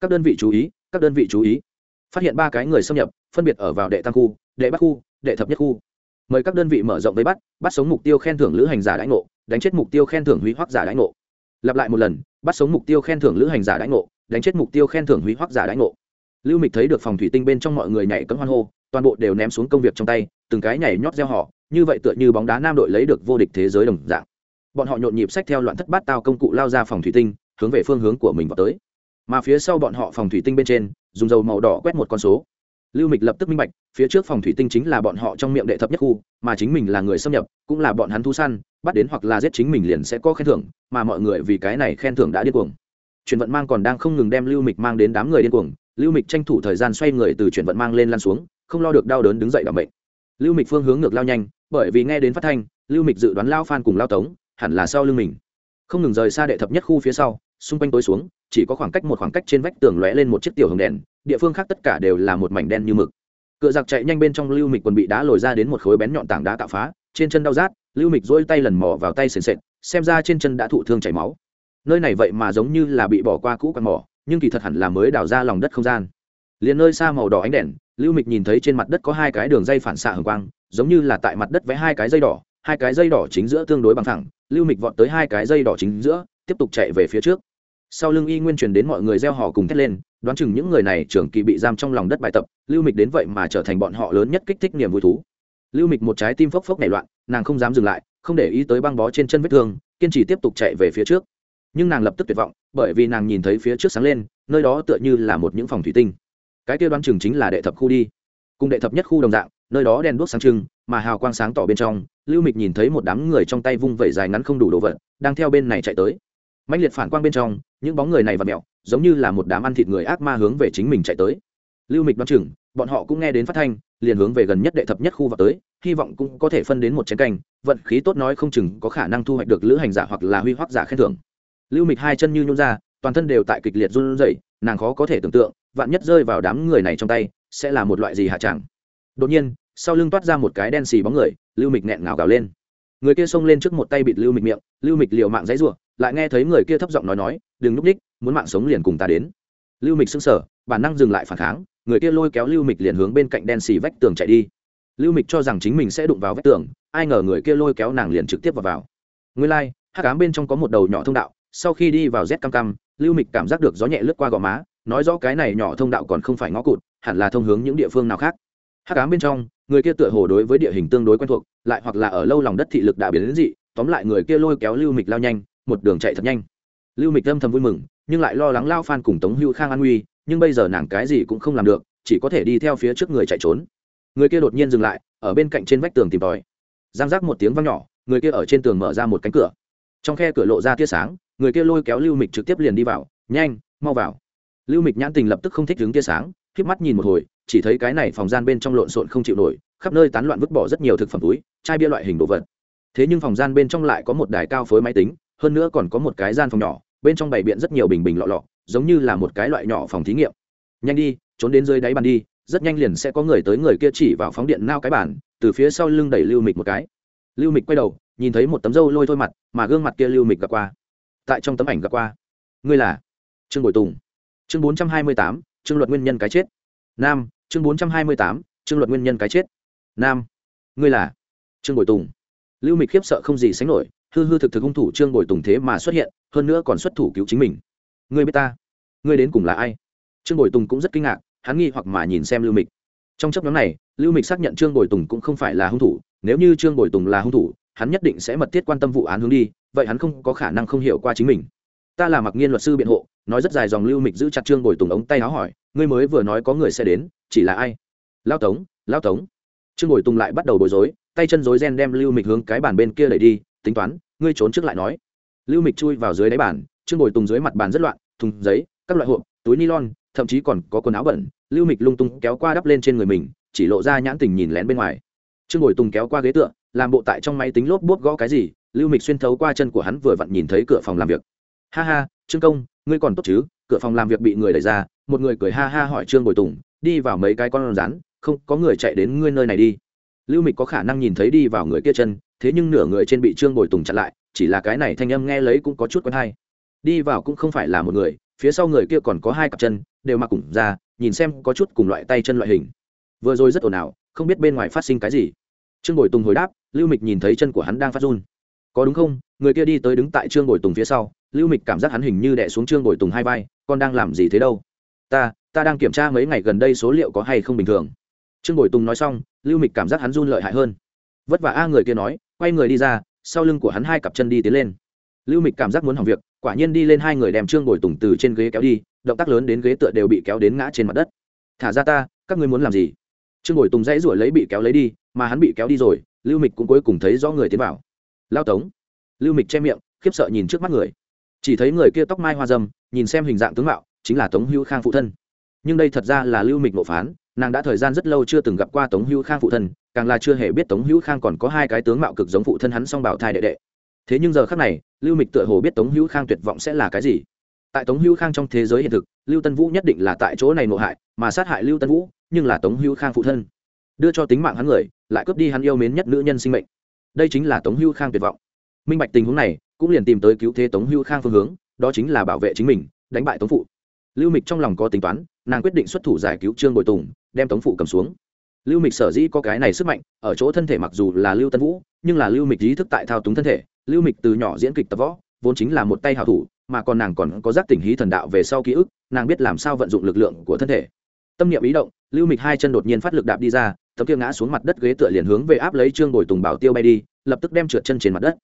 Các đơn vị chú ý, các đơn vị chú ý. Phát hiện ba cái người xâm nhập, phân biệt ở vào đệ tam khu, đệ bắc khu, đệ thập nhất khu. Mời các đơn vị mở rộng vây bắt bắt sống mục tiêu khen thưởng lữ hành giả đãi ngộ đánh chết mục tiêu khen thưởng hủy hoắc giả đãi ngộ. Lặp lại một lần, bắt sống mục tiêu khen thưởng lữ hành giả đãi ngộ, đánh chết mục tiêu khen thưởng hủy hoắc giả đãi ngộ. Lưu mịch thấy được phòng thủy tinh bên trong mọi người nhảy cấm hoan hô, toàn bộ đều ném xuống công việc trong tay, từng cái nhảy nhót gieo họ, như vậy tựa như bóng đá nam đội lấy được vô địch thế giới đồng dạng. Bọn họ nhộn nhịp sách theo loạn thất bát tao công cụ lao ra phòng thủy tinh, hướng về phương hướng của mình vào tới. Mà phía sau bọn họ phòng thủy tinh bên trên, dùng dầu màu đỏ quét một con số lưu mịch lập tức minh bạch, phía trước phòng thủy tinh chính là bọn họ trong miệng đệ thập nhất khu, mà chính mình là người xâm nhập, cũng là bọn hắn thu săn, bắt đến hoặc là giết chính mình liền sẽ có khen thưởng, mà mọi người vì cái này khen thưởng đã điên cuồng. Chuyển vận mang còn đang không ngừng đem lưu mịch mang đến đám người điên cuồng, lưu mịch tranh thủ thời gian xoay người từ chuyển vận mang lên lan xuống, không lo được đau đớn đứng dậy đảm bệnh lưu mịch phương hướng ngược lao nhanh, bởi vì nghe đến phát thanh, lưu mịch dự đoán lao phan cùng lao tống, hẳn là sau lưng mình. Không ngừng rời xa đệ thập nhất khu phía sau, xung quanh tối xuống, chỉ có khoảng cách một khoảng cách trên vách tường lóe lên một chiếc tiểu hồng đèn địa phương khác tất cả đều là một mảnh đen như mực. Cựa giặc chạy nhanh bên trong lưu mịch quần bị đá lồi ra đến một khối bén nhọn tảng đá tạo phá, trên chân đau rát, lưu mịch dỗi tay lần mò vào tay sền sệt, xem ra trên chân đã thụ thương chảy máu. Nơi này vậy mà giống như là bị bỏ qua cũ quạt mỏ, nhưng kỳ thật hẳn là mới đào ra lòng đất không gian. Liền nơi xa màu đỏ ánh đèn, lưu mịch nhìn thấy trên mặt đất có hai cái đường dây phản xạ hồng quang, giống như là tại mặt đất vẽ hai cái dây đỏ, hai cái dây đỏ chính giữa tương đối bằng thẳng, lưu mịch vọt tới hai cái dây đỏ chính giữa, tiếp tục chạy về phía trước. Sau lưng y nguyên truyền đến mọi người gieo họ cùng thét lên đoán chừng những người này trưởng kỳ bị giam trong lòng đất bài tập, lưu mịch đến vậy mà trở thành bọn họ lớn nhất kích thích niềm vui thú. Lưu mịch một trái tim phốc phốc nảy loạn, nàng không dám dừng lại, không để ý tới băng bó trên chân vết thương, kiên trì tiếp tục chạy về phía trước. Nhưng nàng lập tức tuyệt vọng, bởi vì nàng nhìn thấy phía trước sáng lên, nơi đó tựa như là một những phòng thủy tinh. Cái kia đoán chừng chính là đệ thập khu đi. Cùng đệ thập nhất khu đồng dạng, nơi đó đèn đuốc sáng trưng, mà hào quang sáng tỏ bên trong, lưu mịch nhìn thấy một đám người trong tay vung vẩy dài ngắn không đủ đồ vật, đang theo bên này chạy tới. Mạnh liệt phản quang bên trong, những bóng người này và mẹo giống như là một đám ăn thịt người ác ma hướng về chính mình chạy tới. Lưu mịch đoán chừng, bọn họ cũng nghe đến phát thanh, liền hướng về gần nhất đệ thập nhất khu vào tới, hy vọng cũng có thể phân đến một chén canh, vận khí tốt nói không chừng có khả năng thu hoạch được lữ hành giả hoặc là huy hoác giả khen thưởng. Lưu mịch hai chân như nhún ra, toàn thân đều tại kịch liệt run rẩy, nàng khó có thể tưởng tượng, vạn nhất rơi vào đám người này trong tay, sẽ là một loại gì hạ chẳng. đột nhiên, sau lưng toát ra một cái đen xì bóng người, lưu mịch nghẹn ngào gào lên. Người kia xông lên trước một tay bịt lưu mịch miệng, lưu mịch liều mạng dãy ruộng lại nghe thấy người kia thấp giọng nói nói, đừng núp ních muốn mạng sống liền cùng ta đến. Lưu mịch sững sờ bản năng dừng lại phản kháng người kia lôi kéo lưu mịch liền hướng bên cạnh đen xì vách tường chạy đi. Lưu mịch cho rằng chính mình sẽ đụng vào vách tường ai ngờ người kia lôi kéo nàng liền trực tiếp vào vào. Nguyên lai、like, hát cám bên trong có một đầu nhỏ thông đạo sau khi đi vào rét cam cam lưu mịch cảm giác được gió nhẹ lướt qua gò má nói rõ cái này nhỏ thông đạo còn không phải ngõ cụt hẳn là thông hướng những địa phương nào khác. Hát cám bên trong người kia tựa hồ đối với địa hình tương đối quen thuộc lại hoặc là ở lâu lòng đất thị lực đã biến đến dị tóm lại người kia lôi kéo lưu mịch lao nhanh một đường chạy thật nhanh. Lưu mịch âm thầm vui mừng nhưng lại lo lắng lao phan cùng tống hữu khang an nguy, nhưng bây giờ nàng cái gì cũng không làm được, chỉ có thể đi theo phía trước người chạy trốn. Người kia đột nhiên dừng lại, ở bên cạnh trên vách tường tìm tòi. Giang giác một tiếng văng nhỏ, người kia ở trên tường mở ra một cánh cửa. Trong khe cửa lộ ra tia sáng, người kia lôi kéo lưu mịch trực tiếp liền đi vào, nhanh, mau vào. Lưu mịch nhãn tình lập tức không thích đứng tia sáng k mắt nhìn một hồi, chỉ thấy cái này phòng gian bên trong lộn xộn không chịu nổi, khắp nơi tán loạn vứt bỏ rất nhiều thực phẩm túi, chai bia loại hình đồ vật. Thế nhưng phòng gian bên trong lại có một đài cao phối máy tính, hơn nữa còn có một cái gian phòng nhỏ bên trong bày biện rất nhiều bình bình lọ lọ, giống như là một cái loại nhỏ phòng thí nghiệm. Nhanh đi, trốn đến dưới đáy bàn đi, rất nhanh liền sẽ có người tới người kia chỉ vào phóng điện nao cái bàn, từ phía sau lưng đẩy lưu mịch một cái. Lưu mịch quay đầu, nhìn thấy một tấm râu lôi thôi mặt, mà gương mặt kia lưu mịch gặp qua. Tại trong tấm ảnh gặp qua. Ngươi là? Trương bội tùng. Chương bốn trăm hai mươi tám, trương luật nguyên nhân cái chết. Nam, chương bốn trăm hai mươi tám, trương luật nguyên nhân cái chết. Nam, ngươi là? Trương bội tùng. Lưu mịch khiếp sợ không gì sánh nổi hư hư thực thực hung thủ trương bồi tùng thế mà xuất hiện, hơn nữa còn xuất thủ cứu chính mình. Ngươi biết ta? Ngươi đến cùng là ai? Trương bồi tùng cũng rất kinh ngạc, hắn nghi hoặc mà nhìn xem lưu mịch. Trong chấp nhóm này, lưu mịch xác nhận trương bồi tùng cũng không phải là hung thủ, nếu như trương bồi tùng là hung thủ, hắn nhất định sẽ mật thiết quan tâm vụ án hướng đi, vậy hắn không có khả năng không hiểu qua chính mình. Ta là mặc nghiên luật sư biện hộ, nói rất dài dòng lưu mịch giữ chặt trương bồi tùng ống tay áo hỏi, ngươi mới vừa nói có người sẽ đến, chỉ là ai? Lao tống lao tống. Trương bồi tùng lại bắt đầu bối rối, tay chân rối ren đem lưu mịch hướng cái bàn bên kia đẩy đi, tính toán ngươi trốn trước lại nói. Lưu mịch chui vào dưới đáy bàn, trương bồi tùng dưới mặt bàn rất loạn, thùng giấy, các loại hộp, túi ni lon thậm chí còn có quần áo bẩn. Lưu mịch lung tung kéo qua đắp lên trên người mình, chỉ lộ ra nhãn tình nhìn lén bên ngoài. Trương bồi tùng kéo qua ghế tựa, làm bộ tại trong máy tính lốp bốp gõ cái gì, lưu mịch xuyên thấu qua chân của hắn vừa vặn nhìn thấy cửa phòng làm việc. Ha ha, trương công, ngươi còn tốt chứ? Cửa phòng làm việc bị người đẩy ra. Một người cười ha ha hỏi trương bồi tùng, đi vào mấy cái con rắn, không có người chạy đến ngươi nơi này đi. Lưu mịch có khả năng nhìn thấy đi vào người kia chân thế nhưng nửa người trên bị trương bồi tùng chặn lại, chỉ là cái này thanh âm nghe lấy cũng có chút quen hay. Đi vào cũng không phải là một người, phía sau người kia còn có hai cặp chân, đều mặc cùng ra, nhìn xem có chút cùng loại tay chân loại hình. Vừa rồi rất ồn ào, không biết bên ngoài phát sinh cái gì. Trương bồi tùng hồi đáp, lưu mịch nhìn thấy chân của hắn đang phát run. Có đúng không? Người kia đi tới đứng tại trương bồi tùng phía sau, lưu mịch cảm giác hắn hình như đẻ xuống trương bồi tùng hai vai con đang làm gì thế đâu? Ta ta đang kiểm tra mấy ngày gần đây số liệu có hay không bình thường. Trương bồi tùng nói xong, lưu mịch cảm giác hắn run lợi hại hơn. Vất vả a, người kia nói quay người đi ra, sau lưng của hắn hai cặp chân đi tiến lên. Lưu mịch cảm giác muốn hỏng việc, quả nhiên đi lên hai người đem trương bồi tùng từ trên ghế kéo đi, động tác lớn đến ghế tựa đều bị kéo đến ngã trên mặt đất. Thả ra ta, các ngươi muốn làm gì? Trương bồi tùng dãy ruổi lấy bị kéo lấy đi, mà hắn bị kéo đi rồi, lưu mịch cũng cuối cùng thấy rõ người tiến vào. Lao tống. Lưu mịch che miệng, khiếp sợ nhìn trước mắt người. Chỉ thấy người kia tóc mai hoa dâm, nhìn xem hình dạng tướng mạo, chính là tống hữu khang phụ thân. Nhưng đây thật ra là lưu mịch ngộ phán, nàng đã thời gian rất lâu chưa từng gặp qua tống hữu khang phụ thân càng là chưa hề biết tống hữu khang còn có hai cái tướng mạo cực giống phụ thân hắn song bảo thai đệ đệ. Thế nhưng giờ khác này, lưu mịch tựa hồ biết tống hữu khang tuyệt vọng sẽ là cái gì. Tại tống hữu khang trong thế giới hiện thực, lưu tân vũ nhất định là tại chỗ này nộ hại, mà sát hại lưu tân vũ, nhưng là tống hữu khang phụ thân. Đưa cho tính mạng hắn người, lại cướp đi hắn yêu mến nhất nữ nhân sinh mệnh. Đây chính là tống hữu khang tuyệt vọng. Minh bạch tình huống này, cũng liền tìm tới cứu thế tống hữu khang phương hướng, đó chính là bảo vệ chính mình, đánh bại tống phụ. Lưu mịch trong lòng có tính toán, nàng quyết định xuất thủ giải cứu trương bội tùng, đem tống phụ cầm xuống lưu mịch sở dĩ có cái này sức mạnh, ở chỗ thân thể mặc dù là lưu tân vũ, nhưng là lưu mịch ý thức tại thao túng thân thể. Lưu mịch từ nhỏ diễn kịch tập võ, vốn chính là một tay hảo thủ, mà còn nàng còn có giác tỉnh hí thần đạo về sau ký ức, nàng biết làm sao vận dụng lực lượng của thân thể. Tâm niệm ý động, lưu mịch hai chân đột nhiên phát lực đạp đi ra tấm kia ngã xuống mặt đất ghế tựa liền hướng về áp lấy trương bồi tùng bảo tiêu bay đi, lập tức đem trượt chân trên mặt đất.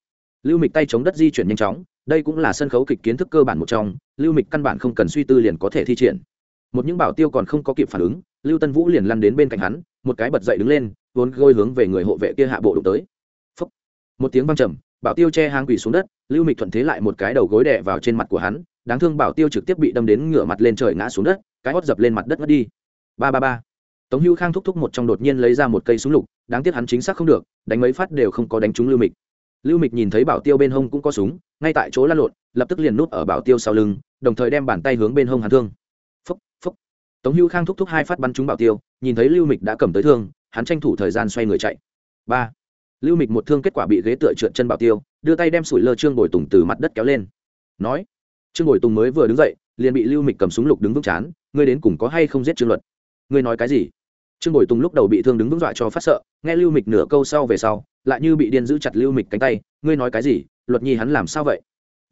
Lưu mịch tay chống đất di chuyển nhanh chóng, đây cũng là sân khấu kịch kiến thức cơ bản một trong, lưu mịch căn bản không cần suy tư liền có thể thi triển. Một những bảo tiêu còn không có kịp phản ứng, lưu tân vũ liền lăn đến bên cạnh hắn một cái bật dậy đứng lên, vốn gôi hướng về người hộ vệ kia hạ bộ đụng tới. Phúc. một tiếng văng trầm, bảo tiêu che hang quỳ xuống đất, lưu mịch thuận thế lại một cái đầu gối đè vào trên mặt của hắn, đáng thương bảo tiêu trực tiếp bị đâm đến ngửa mặt lên trời ngã xuống đất, cái hót dập lên mặt đất ngất đi. Ba ba ba. Tống hữu khang thúc thúc một trong đột nhiên lấy ra một cây súng lục, đáng tiếc hắn chính xác không được, đánh mấy phát đều không có đánh trúng lưu mịch. Lưu mịch nhìn thấy bảo tiêu bên hông cũng có súng, ngay tại chỗ lăn lộn, lập tức liền nút ở bảo tiêu sau lưng, đồng thời đem bàn tay hướng bên hông hắn thương tống hữu khang thúc thúc hai phát bắn trúng bảo tiêu, nhìn thấy lưu mịch đã cầm tới thương, hắn tranh thủ thời gian xoay người chạy. Ba. Lưu mịch một thương kết quả bị ghế tựa trượt chân bảo tiêu, đưa tay đem sủi lơ trương bồi tùng từ mặt đất kéo lên. Nói, trương bồi tùng mới vừa đứng dậy, liền bị lưu mịch cầm súng lục đứng vững chán, ngươi đến cùng có hay không giết trương luật? Ngươi nói cái gì? Trương bồi tùng lúc đầu bị thương đứng vững dọa cho phát sợ, nghe lưu mịch nửa câu sau về sau, lại như bị điên giữ chặt lưu mịch cánh tay, ngươi nói cái gì? Luật nhi hắn làm sao vậy?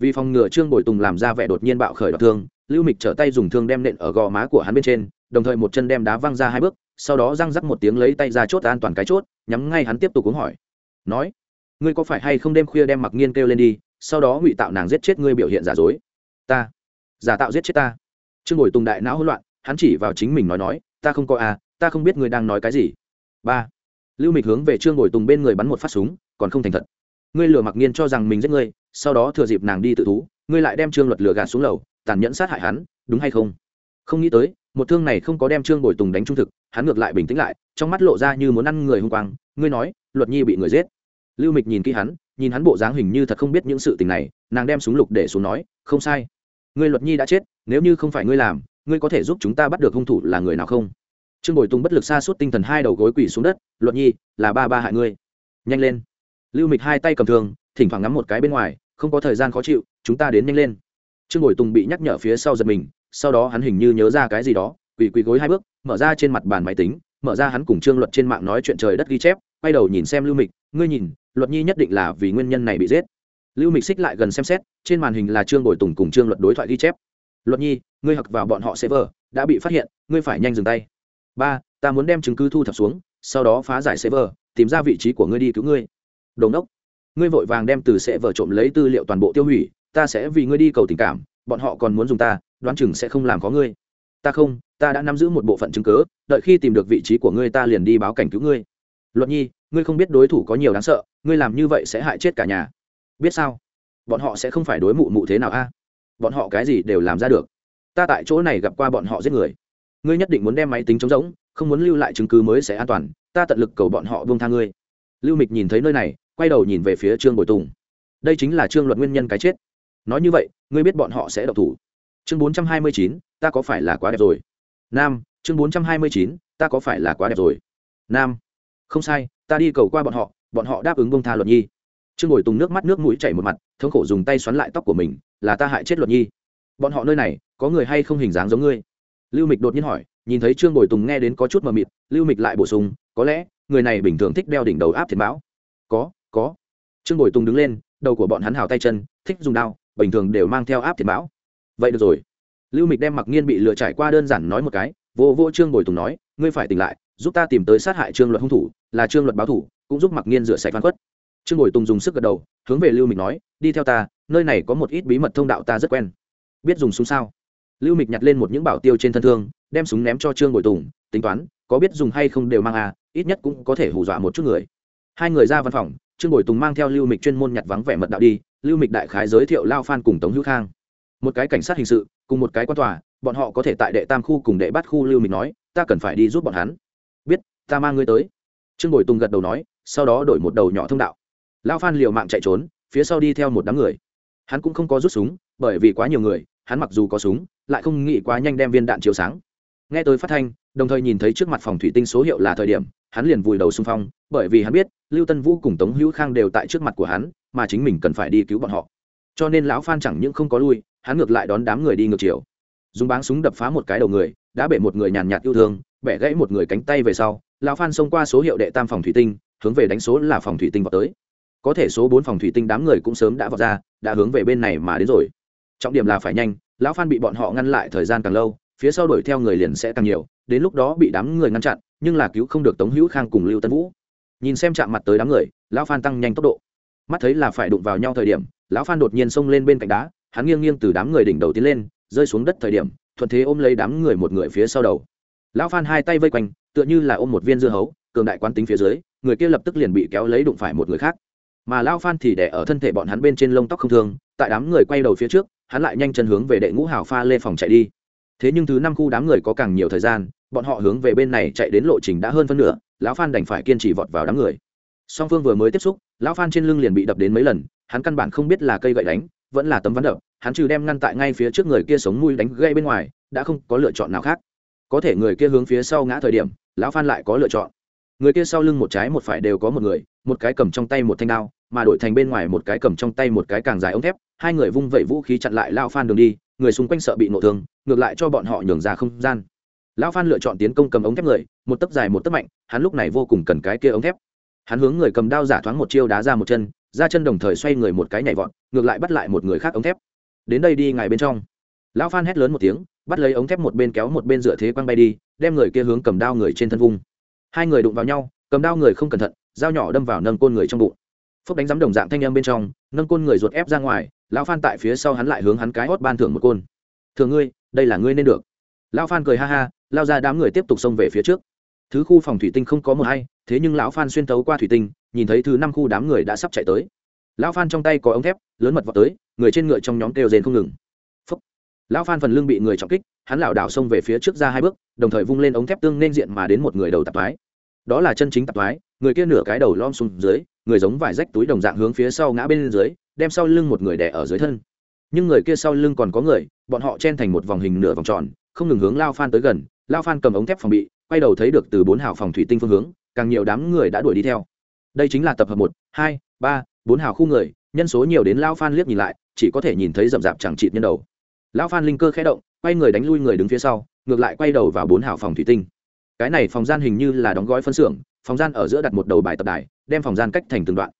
Vì phòng ngừa trương bồi tùng làm ra vẻ đột nhiên bạo khởi đọc thương, lưu mịch trở tay dùng thương đem nện ở gò má của hắn bên trên, đồng thời một chân đem đá văng ra hai bước, sau đó răng rắc một tiếng lấy tay ra chốt an toàn cái chốt, nhắm ngay hắn tiếp tục uống hỏi. Nói, ngươi có phải hay không đêm khuya đem mặc nghiên kêu lên đi, sau đó ngụy tạo nàng giết chết ngươi biểu hiện giả dối? Ta, giả tạo giết chết ta. Trương bồi tùng đại não hỗn loạn, hắn chỉ vào chính mình nói nói, ta không có à ta không biết ngươi đang nói cái gì. Ba, lưu mịch hướng về trương bồi tùng bên người bắn một phát súng, còn không thành thật. Ngươi lừa mặc nghiên cho rằng mình giết ngươi sau đó thừa dịp nàng đi tự thú, ngươi lại đem trương luật lừa gạt xuống lầu, tàn nhẫn sát hại hắn, đúng hay không? Không nghĩ tới, một thương này không có đem trương bồi tùng đánh trung thực, hắn ngược lại bình tĩnh lại, trong mắt lộ ra như muốn ăn người hung quang, ngươi nói, luật nhi bị người giết. Lưu mịch nhìn kỹ hắn, nhìn hắn bộ dáng hình như thật không biết những sự tình này, nàng đem súng lục để xuống nói, không sai. Ngươi luật nhi đã chết, nếu như không phải ngươi làm, ngươi có thể giúp chúng ta bắt được hung thủ là người nào không? Trương bồi tùng bất lực xa suốt tinh thần hai đầu gối quỳ xuống đất, luật nhi, là ba ba hại ngươi. Nhanh lên. Lưu mịch hai tay cầm thường thỉnh thoảng ngắm một cái bên ngoài, không có thời gian khó chịu, chúng ta đến nhanh lên. Trương bồi tùng bị nhắc nhở phía sau giật mình, sau đó hắn hình như nhớ ra cái gì đó, quỳ quỳ gối hai bước, mở ra trên mặt bàn máy tính, mở ra hắn cùng trương luật trên mạng nói chuyện trời đất ghi chép, quay đầu nhìn xem lưu mịch, ngươi nhìn, luật nhi nhất định là vì nguyên nhân này bị giết. Lưu mịch xích lại gần xem xét, trên màn hình là trương bồi tùng cùng trương luật đối thoại ghi chép. Luật nhi, ngươi hặc vào bọn họ sẽ vờ đã bị phát hiện, ngươi phải nhanh dừng tay. Ba, ta muốn đem chứng cứ thu thập xuống, sau đó phá giải server, tìm ra vị trí của ngươi đi cứu ngươi. Đồn đốc ngươi vội vàng đem từ sẽ vợ trộm lấy tư liệu toàn bộ tiêu hủy, ta sẽ vì ngươi đi cầu tình cảm, bọn họ còn muốn dùng ta, đoán chừng sẽ không làm có ngươi. Ta không, ta đã nắm giữ một bộ phận chứng cớ đợi khi tìm được vị trí của ngươi ta liền đi báo cảnh cứu ngươi. Luật nhi, ngươi không biết đối thủ có nhiều đáng sợ, ngươi làm như vậy sẽ hại chết cả nhà. Biết sao? Bọn họ sẽ không phải đối mụ mụ thế nào a? Bọn họ cái gì đều làm ra được. Ta tại chỗ này gặp qua bọn họ giết người. Ngươi nhất định muốn đem máy tính chống rỗng, không muốn lưu lại chứng cứ mới sẽ an toàn, ta tận lực cầu bọn họ buông tha ngươi. Lưu mịch nhìn thấy nơi này quay đầu nhìn về phía trương bồi tùng. Đây chính là trương luật nguyên nhân cái chết. Nói như vậy, ngươi biết bọn họ sẽ độc thủ. Chương bốn trăm hai mươi chín, ta có phải là quá đẹp rồi? Nam, chương bốn trăm hai mươi chín, ta có phải là quá đẹp rồi? Nam, không sai, ta đi cầu qua bọn họ bọn họ đáp ứng bông tha luật nhi. Trương bồi tùng nước mắt nước mũi chảy một mặt, thống khổ dùng tay xoắn lại tóc của mình, là ta hại chết luật nhi. Bọn họ nơi này, có người hay không hình dáng giống ngươi? Lưu mịch đột nhiên hỏi, nhìn thấy trương bồi tùng nghe đến có chút mờ mịt, lưu mịch lại bổ sung, có lẽ, người này bình thường thích đeo đỉnh đầu áp thiệt báo có trương bồi tùng đứng lên, đầu của bọn hắn hào tay chân, thích dùng đao, bình thường đều mang theo áp thiệt bão. Vậy được rồi. Lưu mịch đem mặc nhiên bị lừa trải qua đơn giản nói một cái, vô vô trương bồi tùng nói, ngươi phải tỉnh lại, giúp ta tìm tới sát hại trương luật hung thủ, là trương luật báo thủ, cũng giúp mặc nhiên rửa sạch văn quất. Trương bồi tùng dùng sức gật đầu, hướng về lưu mịch nói, đi theo ta, nơi này có một ít bí mật thông đạo ta rất quen. Biết dùng súng sao? Lưu mịch nhặt lên một những bảo tiêu trên thân thương, đem súng ném cho trương bồi tùng, tính toán, có biết dùng hay không đều mang à ít nhất cũng có thể hù dọa một chút người. Hai người ra văn phòng trương bồi tùng mang theo lưu mịch chuyên môn nhặt vắng vẻ mật đạo đi, lưu mịch đại khái giới thiệu lao phan cùng tống hữu khang. Một cái cảnh sát hình sự, cùng một cái quan tòa, bọn họ có thể tại đệ tam khu cùng đệ bát khu lưu mịch nói, ta cần phải đi giúp bọn hắn. Biết, ta mang ngươi tới. Trương bồi tùng gật đầu nói, sau đó đổi một đầu nhỏ thông đạo. Lao phan liều mạng chạy trốn, phía sau đi theo một đám người. Hắn cũng không có rút súng, bởi vì quá nhiều người, hắn mặc dù có súng, lại không nghĩ quá nhanh đem viên đạn chiếu sáng. Nghe tôi phát thanh, đồng thời nhìn thấy trước mặt phòng thủy tinh số hiệu là thời điểm hắn liền vùi đầu xung phong, bởi vì hắn biết, lưu tân vũ cùng tống hữu khang đều tại trước mặt của hắn, mà chính mình cần phải đi cứu bọn họ. Cho nên lão phan chẳng những không có lui, hắn ngược lại đón đám người đi ngược chiều. Dùng báng súng đập phá một cái đầu người, đã bể một người nhàn nhạt yêu thương, bẻ gãy một người cánh tay về sau, lão phan xông qua số hiệu đệ tam phòng thủy tinh, hướng về đánh số là phòng thủy tinh vào tới. Có thể số bốn phòng thủy tinh đám người cũng sớm đã vào ra, đã hướng về bên này mà đến rồi. Trọng điểm là phải nhanh, lão phan bị bọn họ ngăn lại thời gian càng lâu, phía sau đuổi theo người liền sẽ càng nhiều, đến lúc đó bị đám người ngăn chặn nhưng là cứu không được tống hữu khang cùng lưu tân vũ. Nhìn xem chạm mặt tới đám người, lão phan tăng nhanh tốc độ. Mắt thấy là phải đụng vào nhau thời điểm, lão phan đột nhiên xông lên bên cạnh đá, hắn nghiêng nghiêng từ đám người đỉnh đầu tiến lên, rơi xuống đất thời điểm, thuận thế ôm lấy đám người một người phía sau đầu. Lão phan hai tay vây quanh, tựa như là ôm một viên dưa hấu, cường đại quán tính phía dưới, người kia lập tức liền bị kéo lấy đụng phải một người khác. Mà lão phan thì đẻ ở thân thể bọn hắn bên trên lông tóc không thương, tại đám người quay đầu phía trước, hắn lại nhanh chân hướng về đệ ngũ hào pha lê phòng chạy đi. Thế nhưng thứ năm khu đám người có càng nhiều thời gian bọn họ hướng về bên này chạy đến lộ trình đã hơn phân nửa, lão phan đành phải kiên trì vọt vào đám người. Song phương vừa mới tiếp xúc, lão phan trên lưng liền bị đập đến mấy lần, hắn căn bản không biết là cây gậy đánh, vẫn là tấm ván đập, hắn trừ đem ngăn tại ngay phía trước người kia sống mùi đánh gây bên ngoài, đã không có lựa chọn nào khác. Có thể người kia hướng phía sau ngã thời điểm, lão phan lại có lựa chọn. Người kia sau lưng một trái một phải đều có một người, một cái cầm trong tay một thanh đao, mà đổi thành bên ngoài một cái cầm trong tay một cái càng dài ống thép, hai người vung vẩy vũ khí chặn lại lao phan đường đi, người xung quanh sợ bị nổ thương, ngược lại cho bọn họ nhường ra không gian lão phan lựa chọn tiến công cầm ống thép người, một tấc dài một tấc mạnh, hắn lúc này vô cùng cần cái kia ống thép. Hắn hướng người cầm đao giả thoáng một chiêu đá ra một chân, ra chân đồng thời xoay người một cái nhảy vọt, ngược lại bắt lại một người khác ống thép. Đến đây đi ngài bên trong. Lão phan hét lớn một tiếng, bắt lấy ống thép một bên kéo một bên dựa thế quăng bay đi, đem người kia hướng cầm đao người trên thân vung. Hai người đụng vào nhau, cầm đao người không cẩn thận, dao nhỏ đâm vào nâng côn người trong bụng. Phúc đánh giám đồng dạng thanh em bên trong, nâng côn người ruột ép ra ngoài, lão phan tại phía sau hắn lại hướng hắn cái hót ban thưởng một côn. Thường ngươi, đây là ngươi nên được. Lão phan cười ha ha lao ra đám người tiếp tục xông về phía trước. Thứ khu phòng thủy tinh không có một hay, thế nhưng lão phan xuyên tấu qua thủy tinh, nhìn thấy thứ năm khu đám người đã sắp chạy tới. Lão phan trong tay có ống thép, lớn mật vào tới, người trên ngựa trong nhóm kêu rền không ngừng. Phúc. lão phan phần lưng bị người trọng kích, hắn lảo đảo xông về phía trước ra hai bước, đồng thời vung lên ống thép tương nên diện mà đến một người đầu tạp thoái. Đó là chân chính tạp thoái, người kia nửa cái đầu lom xuống dưới, người giống vải rách túi đồng dạng hướng phía sau ngã bên dưới, đem sau lưng một người đè ở dưới thân. Nhưng người kia sau lưng còn có người, bọn họ chen thành một vòng hình nửa vòng tròn, không ngừng hướng lao phan tới gần lao phan cầm ống thép phòng bị, quay đầu thấy được từ bốn hào phòng thủy tinh phương hướng, càng nhiều đám người đã đuổi đi theo. Đây chính là tập hợp một, hai, ba, bốn hào khu người, nhân số nhiều đến lao phan liếc nhìn lại, chỉ có thể nhìn thấy rậm rạp chẳng chịt nhân đầu. Lao phan linh cơ khẽ động, quay người đánh lui người đứng phía sau, ngược lại quay đầu vào bốn hào phòng thủy tinh. Cái này phòng gian hình như là đóng gói phân xưởng, phòng gian ở giữa đặt một đầu bài tập đài, đem phòng gian cách thành từng đoạn.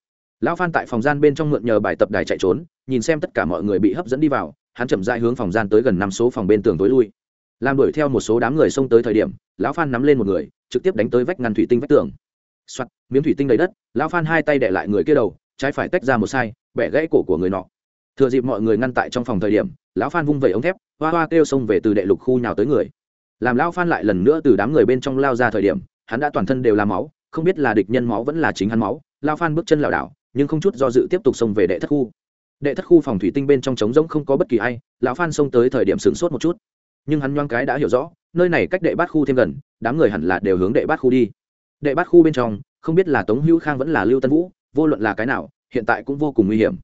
Lão phan tại phòng gian bên trong mượn nhờ bài tập đài chạy trốn, nhìn xem tất cả mọi người bị hấp dẫn đi vào, hắn chậm dại hướng phòng gian tới gần năm số phòng bên tường tối lui làm đuổi theo một số đám người xông tới thời điểm, lão phan nắm lên một người, trực tiếp đánh tới vách ngăn thủy tinh vách tường. Soạt, miếng thủy tinh đầy đất, lão phan hai tay đệ lại người kia đầu, trái phải tách ra một sai, bẻ gãy cổ của người nọ. Thừa dịp mọi người ngăn tại trong phòng thời điểm, lão phan vung vẩy ống thép, hoa hoa kêu xông về từ đệ lục khu nhào tới người. Làm lão phan lại lần nữa từ đám người bên trong lao ra thời điểm, hắn đã toàn thân đều là máu, không biết là địch nhân máu vẫn là chính hắn máu, lão phan bước chân lảo đảo, nhưng không chút do dự tiếp tục xông về đệ thất khu. Đệ thất khu phòng thủy tinh bên trong trống rỗng không có bất kỳ ai, lão phan xông tới thời điểm sửng sốt một chút nhưng hắn nhoang cái đã hiểu rõ, nơi này cách đệ bát khu thêm gần, đám người hẳn là đều hướng đệ bát khu đi. Đệ bát khu bên trong, không biết là tống hữu khang vẫn là lưu tân vũ, vô luận là cái nào, hiện tại cũng vô cùng nguy hiểm.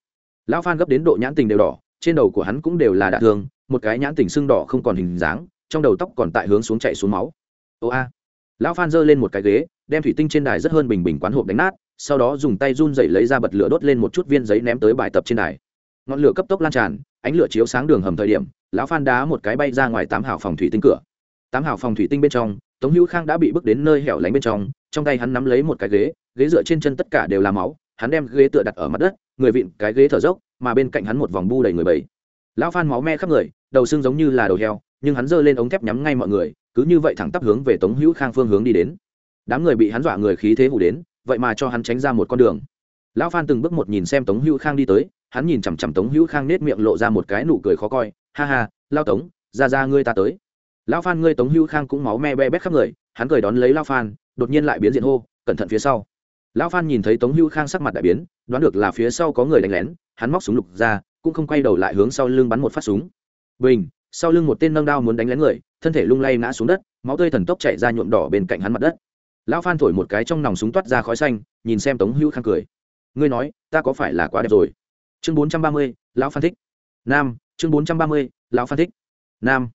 Lão phan gấp đến độ nhãn tình đều đỏ, trên đầu của hắn cũng đều là đạ thương, một cái nhãn tình sưng đỏ không còn hình dáng, trong đầu tóc còn tại hướng xuống chạy xuống máu. Ô a. Lão phan giơ lên một cái ghế, đem thủy tinh trên đài rất hơn bình bình quán hộp đánh nát, sau đó dùng tay run dậy lấy ra bật lửa đốt lên một chút viên giấy ném tới bài tập trên đài. Ngọn lửa cấp tốc lan tràn, ánh lửa chiếu sáng đường hầm thời điểm lão phan đá một cái bay ra ngoài tám hào phòng thủy tinh cửa. Tám hào phòng thủy tinh bên trong, tống hữu khang đã bị bước đến nơi hẻo lánh bên trong trong tay hắn nắm lấy một cái ghế ghế dựa trên chân tất cả đều là máu, hắn đem ghế tựa đặt ở mặt đất, người vịn cái ghế thở dốc, mà bên cạnh hắn một vòng bu đầy người bầy. Lão phan máu me khắp người, đầu xương giống như là đầu heo, nhưng hắn giơ lên ống thép nhắm ngay mọi người, cứ như vậy thẳng tắp hướng về tống hữu khang phương hướng đi đến. Đám người bị hắn dọa người khí thế hủ đến, vậy mà cho hắn tránh ra một con đường. Lão phan từng bước một nhìn xem tống hữu khang đi tới, hắn nhìn chằm chằm tống hữu khang nết miệng lộ ra một cái nụ cười khó coi ha ha, lao tống, ra ra ngươi ta tới. Lão phan ngươi tống hữu khang cũng máu me be bét khắp người, hắn cười đón lấy lao phan, đột nhiên lại biến diện hô, cẩn thận phía sau. Lão phan nhìn thấy tống hữu khang sắc mặt đại biến, đoán được là phía sau có người đánh lén, hắn móc súng lục ra, cũng không quay đầu lại hướng sau lưng bắn một phát súng. Bình, sau lưng một tên nâng đao muốn đánh lén người, thân thể lung lay ngã xuống đất, máu tươi thần tốc chạy ra nhuộm đỏ bên cạnh hắn mặt đất. Lão phan thổi một cái trong nòng súng toát ra khói xanh, nhìn xem tống hữu khang cười. Ngươi nói, ta có phải là quá đẹp rồi? Chương bốn trăm ba mươi, lão phan thích. Nam chương bốn trăm ba mươi, lão phan thích. Nam,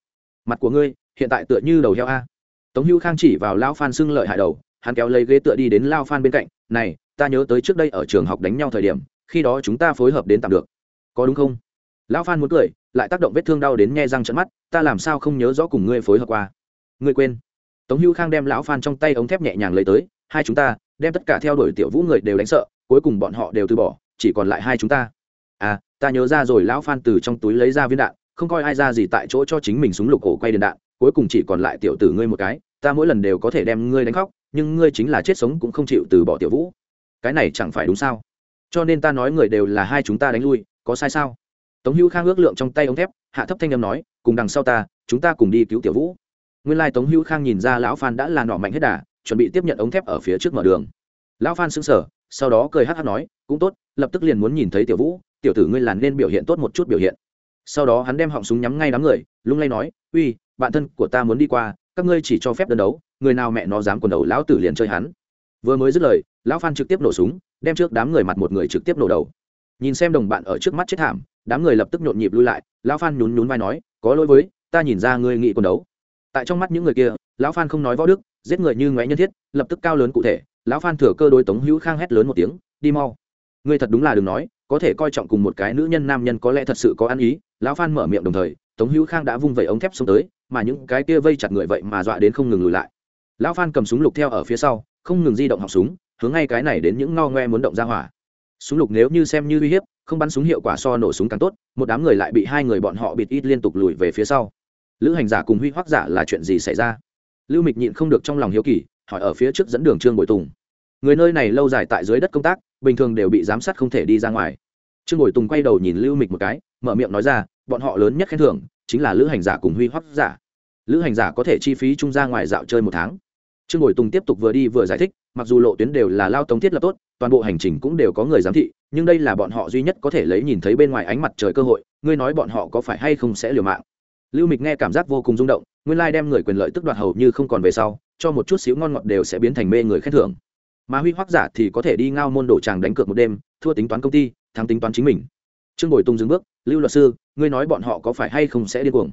mặt của ngươi, hiện tại tựa như đầu heo a. Tống hữu khang chỉ vào lão phan xưng lợi hại đầu, hắn kéo lấy ghế tựa đi đến lao phan bên cạnh, này, ta nhớ tới trước đây ở trường học đánh nhau thời điểm, khi đó chúng ta phối hợp đến tạm được. Có đúng không? Lão phan muốn cười, lại tác động vết thương đau đến nhe răng trận mắt, ta làm sao không nhớ rõ cùng ngươi phối hợp qua? Ngươi quên. Tống hữu khang đem lão phan trong tay ống thép nhẹ nhàng lấy tới, hai chúng ta, đem tất cả theo đuổi tiểu vũ người đều đánh sợ, cuối cùng bọn họ đều từ bỏ, chỉ còn lại hai chúng ta. À ta nhớ ra rồi, lão phan từ trong túi lấy ra viên đạn, không coi ai ra gì tại chỗ cho chính mình súng lục cổ quay điện đạn, cuối cùng chỉ còn lại tiểu tử ngươi một cái, ta mỗi lần đều có thể đem ngươi đánh khóc, nhưng ngươi chính là chết sống cũng không chịu từ bỏ tiểu vũ. Cái này chẳng phải đúng sao? Cho nên ta nói người đều là hai chúng ta đánh lui, có sai sao? Tống hữu khang ước lượng trong tay ống thép, hạ thấp thanh â m nói, cùng đằng sau ta, chúng ta cùng đi cứu tiểu vũ. Nguyên lai tống hữu khang nhìn ra lão phan đã là nọ mạnh hết đà, chuẩn bị tiếp nhận ống thép ở phía trước mở đường. Lão phan xứng sở sau đó cười hát hát nói, cũng tốt, lập tức liền muốn nhìn thấy tiểu vũ tiểu tử ngươi là nên biểu hiện tốt một chút biểu hiện. Sau đó hắn đem họng súng nhắm ngay đám người, lung lay nói, uy, bạn thân của ta muốn đi qua, các ngươi chỉ cho phép đơn đấu, người nào mẹ nó dám quần đầu lão tử liền chơi hắn. Vừa mới dứt lời, lão phan trực tiếp nổ súng, đem trước đám người mặt một người trực tiếp nổ đầu. Nhìn xem đồng bạn ở trước mắt chết thảm, đám người lập tức nhộn nhịp lui lại, lão phan nhún nhún vai nói, có lỗi với, ta nhìn ra ngươi nghị quần đấu. Tại trong mắt những người kia, lão phan không nói võ đức, giết người như ngoé nhân thiết, lập tức cao lớn cụ thể, lão phan thừa cơ đối tống hữu khang hét lớn một tiếng, đi mau. Ngươi thật đúng là đừng nói có thể coi trọng cùng một cái nữ nhân nam nhân có lẽ thật sự có ăn ý, lão phan mở miệng đồng thời, tống hữu khang đã vung vẩy ống thép xuống tới, mà những cái kia vây chặt người vậy mà dọa đến không ngừng lùi lại. Lão phan cầm súng lục theo ở phía sau, không ngừng di động học súng, hướng ngay cái này đến những ngao ngoe muốn động ra hỏa. Súng lục nếu như xem như uy hiếp, không bắn súng hiệu quả so nổ súng càng tốt, một đám người lại bị hai người bọn họ bịt ít liên tục lùi về phía sau. Lữ hành giả cùng huy hoác giả là chuyện gì xảy ra? Lưu mịch nhịn không được trong lòng hiếu kỳ, hỏi ở phía trước dẫn đường trương bội tùng. Người nơi này lâu dài tại dưới đất công tác, bình thường đều bị giám sát không thể đi ra ngoài trương bội tùng quay đầu nhìn lưu mịch một cái, mở miệng nói ra, bọn họ lớn nhất khen thưởng chính là lữ hành giả cùng huy Hoắc giả. Lữ hành giả có thể chi phí trung ra ngoài dạo chơi một tháng. Trương bội tùng tiếp tục vừa đi vừa giải thích, mặc dù lộ tuyến đều là lao tống thiết lập tốt, toàn bộ hành trình cũng đều có người giám thị, nhưng đây là bọn họ duy nhất có thể lấy nhìn thấy bên ngoài ánh mặt trời cơ hội, ngươi nói bọn họ có phải hay không sẽ liều mạng? Lưu mịch nghe cảm giác vô cùng rung động, nguyên lai đem người quyền lợi tức đoạt hầu như không còn về sau, cho một chút xíu ngon ngọt đều sẽ biến thành mê người khen thưởng. Mà huy hoắc giả thì có thể đi ngao môn đổ tràng đánh cược một đêm, thua tính toán công ty thắng tính toán chính mình. Trương bồi Tùng dừng bước, lưu luật sư, ngươi nói bọn họ có phải hay không sẽ điên cuồng?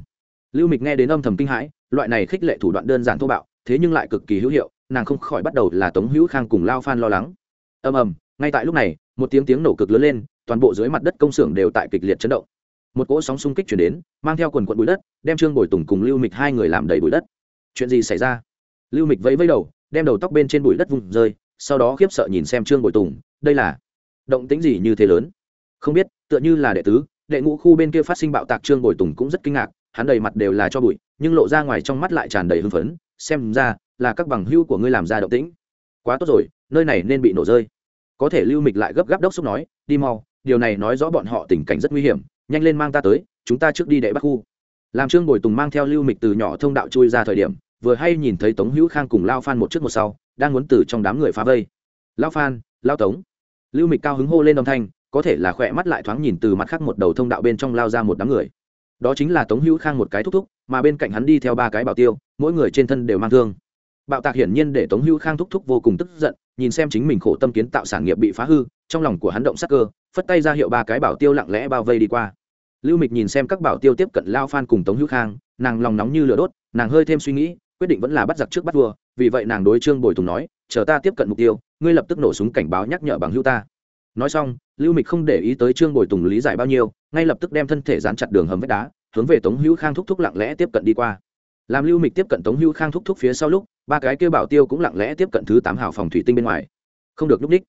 Lưu mịch nghe đến âm thầm kinh hãi, loại này khích lệ thủ đoạn đơn giản thô bạo, thế nhưng lại cực kỳ hữu hiệu, nàng không khỏi bắt đầu là tống hữu khang cùng lao phan lo lắng. Ầm ầm, ngay tại lúc này, một tiếng tiếng nổ cực lớn lên, toàn bộ dưới mặt đất công xưởng đều tại kịch liệt chấn động. Một cỗ sóng xung kích chuyển đến, mang theo quần quận bụi đất, đem trương bồi tùng cùng lưu mịch hai người làm đầy bụi đất. Chuyện gì xảy ra? Lưu mịch vẫy vẫy đầu, đem đầu tóc bên trên bụi đất vùng rơi, sau đó khiếp sợ nhìn xem trương bồi tùng, đây là động tính gì như thế lớn. Không biết, tựa như là đệ tứ, đệ ngũ khu bên kia phát sinh bạo tạc trương bồi tùng cũng rất kinh ngạc, hắn đầy mặt đều là cho bụi, nhưng lộ ra ngoài trong mắt lại tràn đầy hưng phấn, xem ra là các bằng hưu của ngươi làm ra động tĩnh. Quá tốt rồi, nơi này nên bị nổ rơi. Có thể lưu mịch lại gấp gáp đốc xúc nói, đi mau, điều này nói rõ bọn họ tình cảnh rất nguy hiểm, nhanh lên mang ta tới, chúng ta trước đi đệ bắc khu. Làm trương bồi tùng mang theo lưu mịch từ nhỏ thông đạo chui ra thời điểm, vừa hay nhìn thấy tống hữu khang cùng lao phan một trước một sau, đang muốn từ trong đám người phá vây. Lao phan, lao tống lưu mịch cao hứng hô lên âm thanh, có thể là khỏe mắt lại thoáng nhìn từ mặt khác một đầu thông đạo bên trong lao ra một đám người. Đó chính là tống hữu khang một cái thúc thúc, mà bên cạnh hắn đi theo ba cái bảo tiêu, mỗi người trên thân đều mang thương. Bạo tạc hiển nhiên để tống hữu khang thúc thúc vô cùng tức giận, nhìn xem chính mình khổ tâm kiến tạo sản nghiệp bị phá hư, trong lòng của hắn động sắc cơ, phất tay ra hiệu ba cái bảo tiêu lặng lẽ bao vây đi qua. Lưu mịch nhìn xem các bảo tiêu tiếp cận lao phan cùng tống hữu khang, nàng lòng nóng như lửa đốt, nàng hơi thêm suy nghĩ, quyết định vẫn là bắt giặc trước bắt vua, vì vậy nàng đối trương bồi tùng nói, chờ ta tiếp cận mục tiêu ngươi lập tức nổ súng cảnh báo nhắc nhở bằng hữu ta. Nói xong, lưu mịch không để ý tới trương bồi tùng lý giải bao nhiêu, ngay lập tức đem thân thể dán chặt đường hầm vách đá, hướng về tống hữu khang thúc thúc lặng lẽ tiếp cận đi qua. Làm lưu mịch tiếp cận tống hữu khang thúc thúc phía sau lúc, ba cái kêu bảo tiêu cũng lặng lẽ tiếp cận thứ tám hào phòng thủy tinh bên ngoài. Không được núp đích.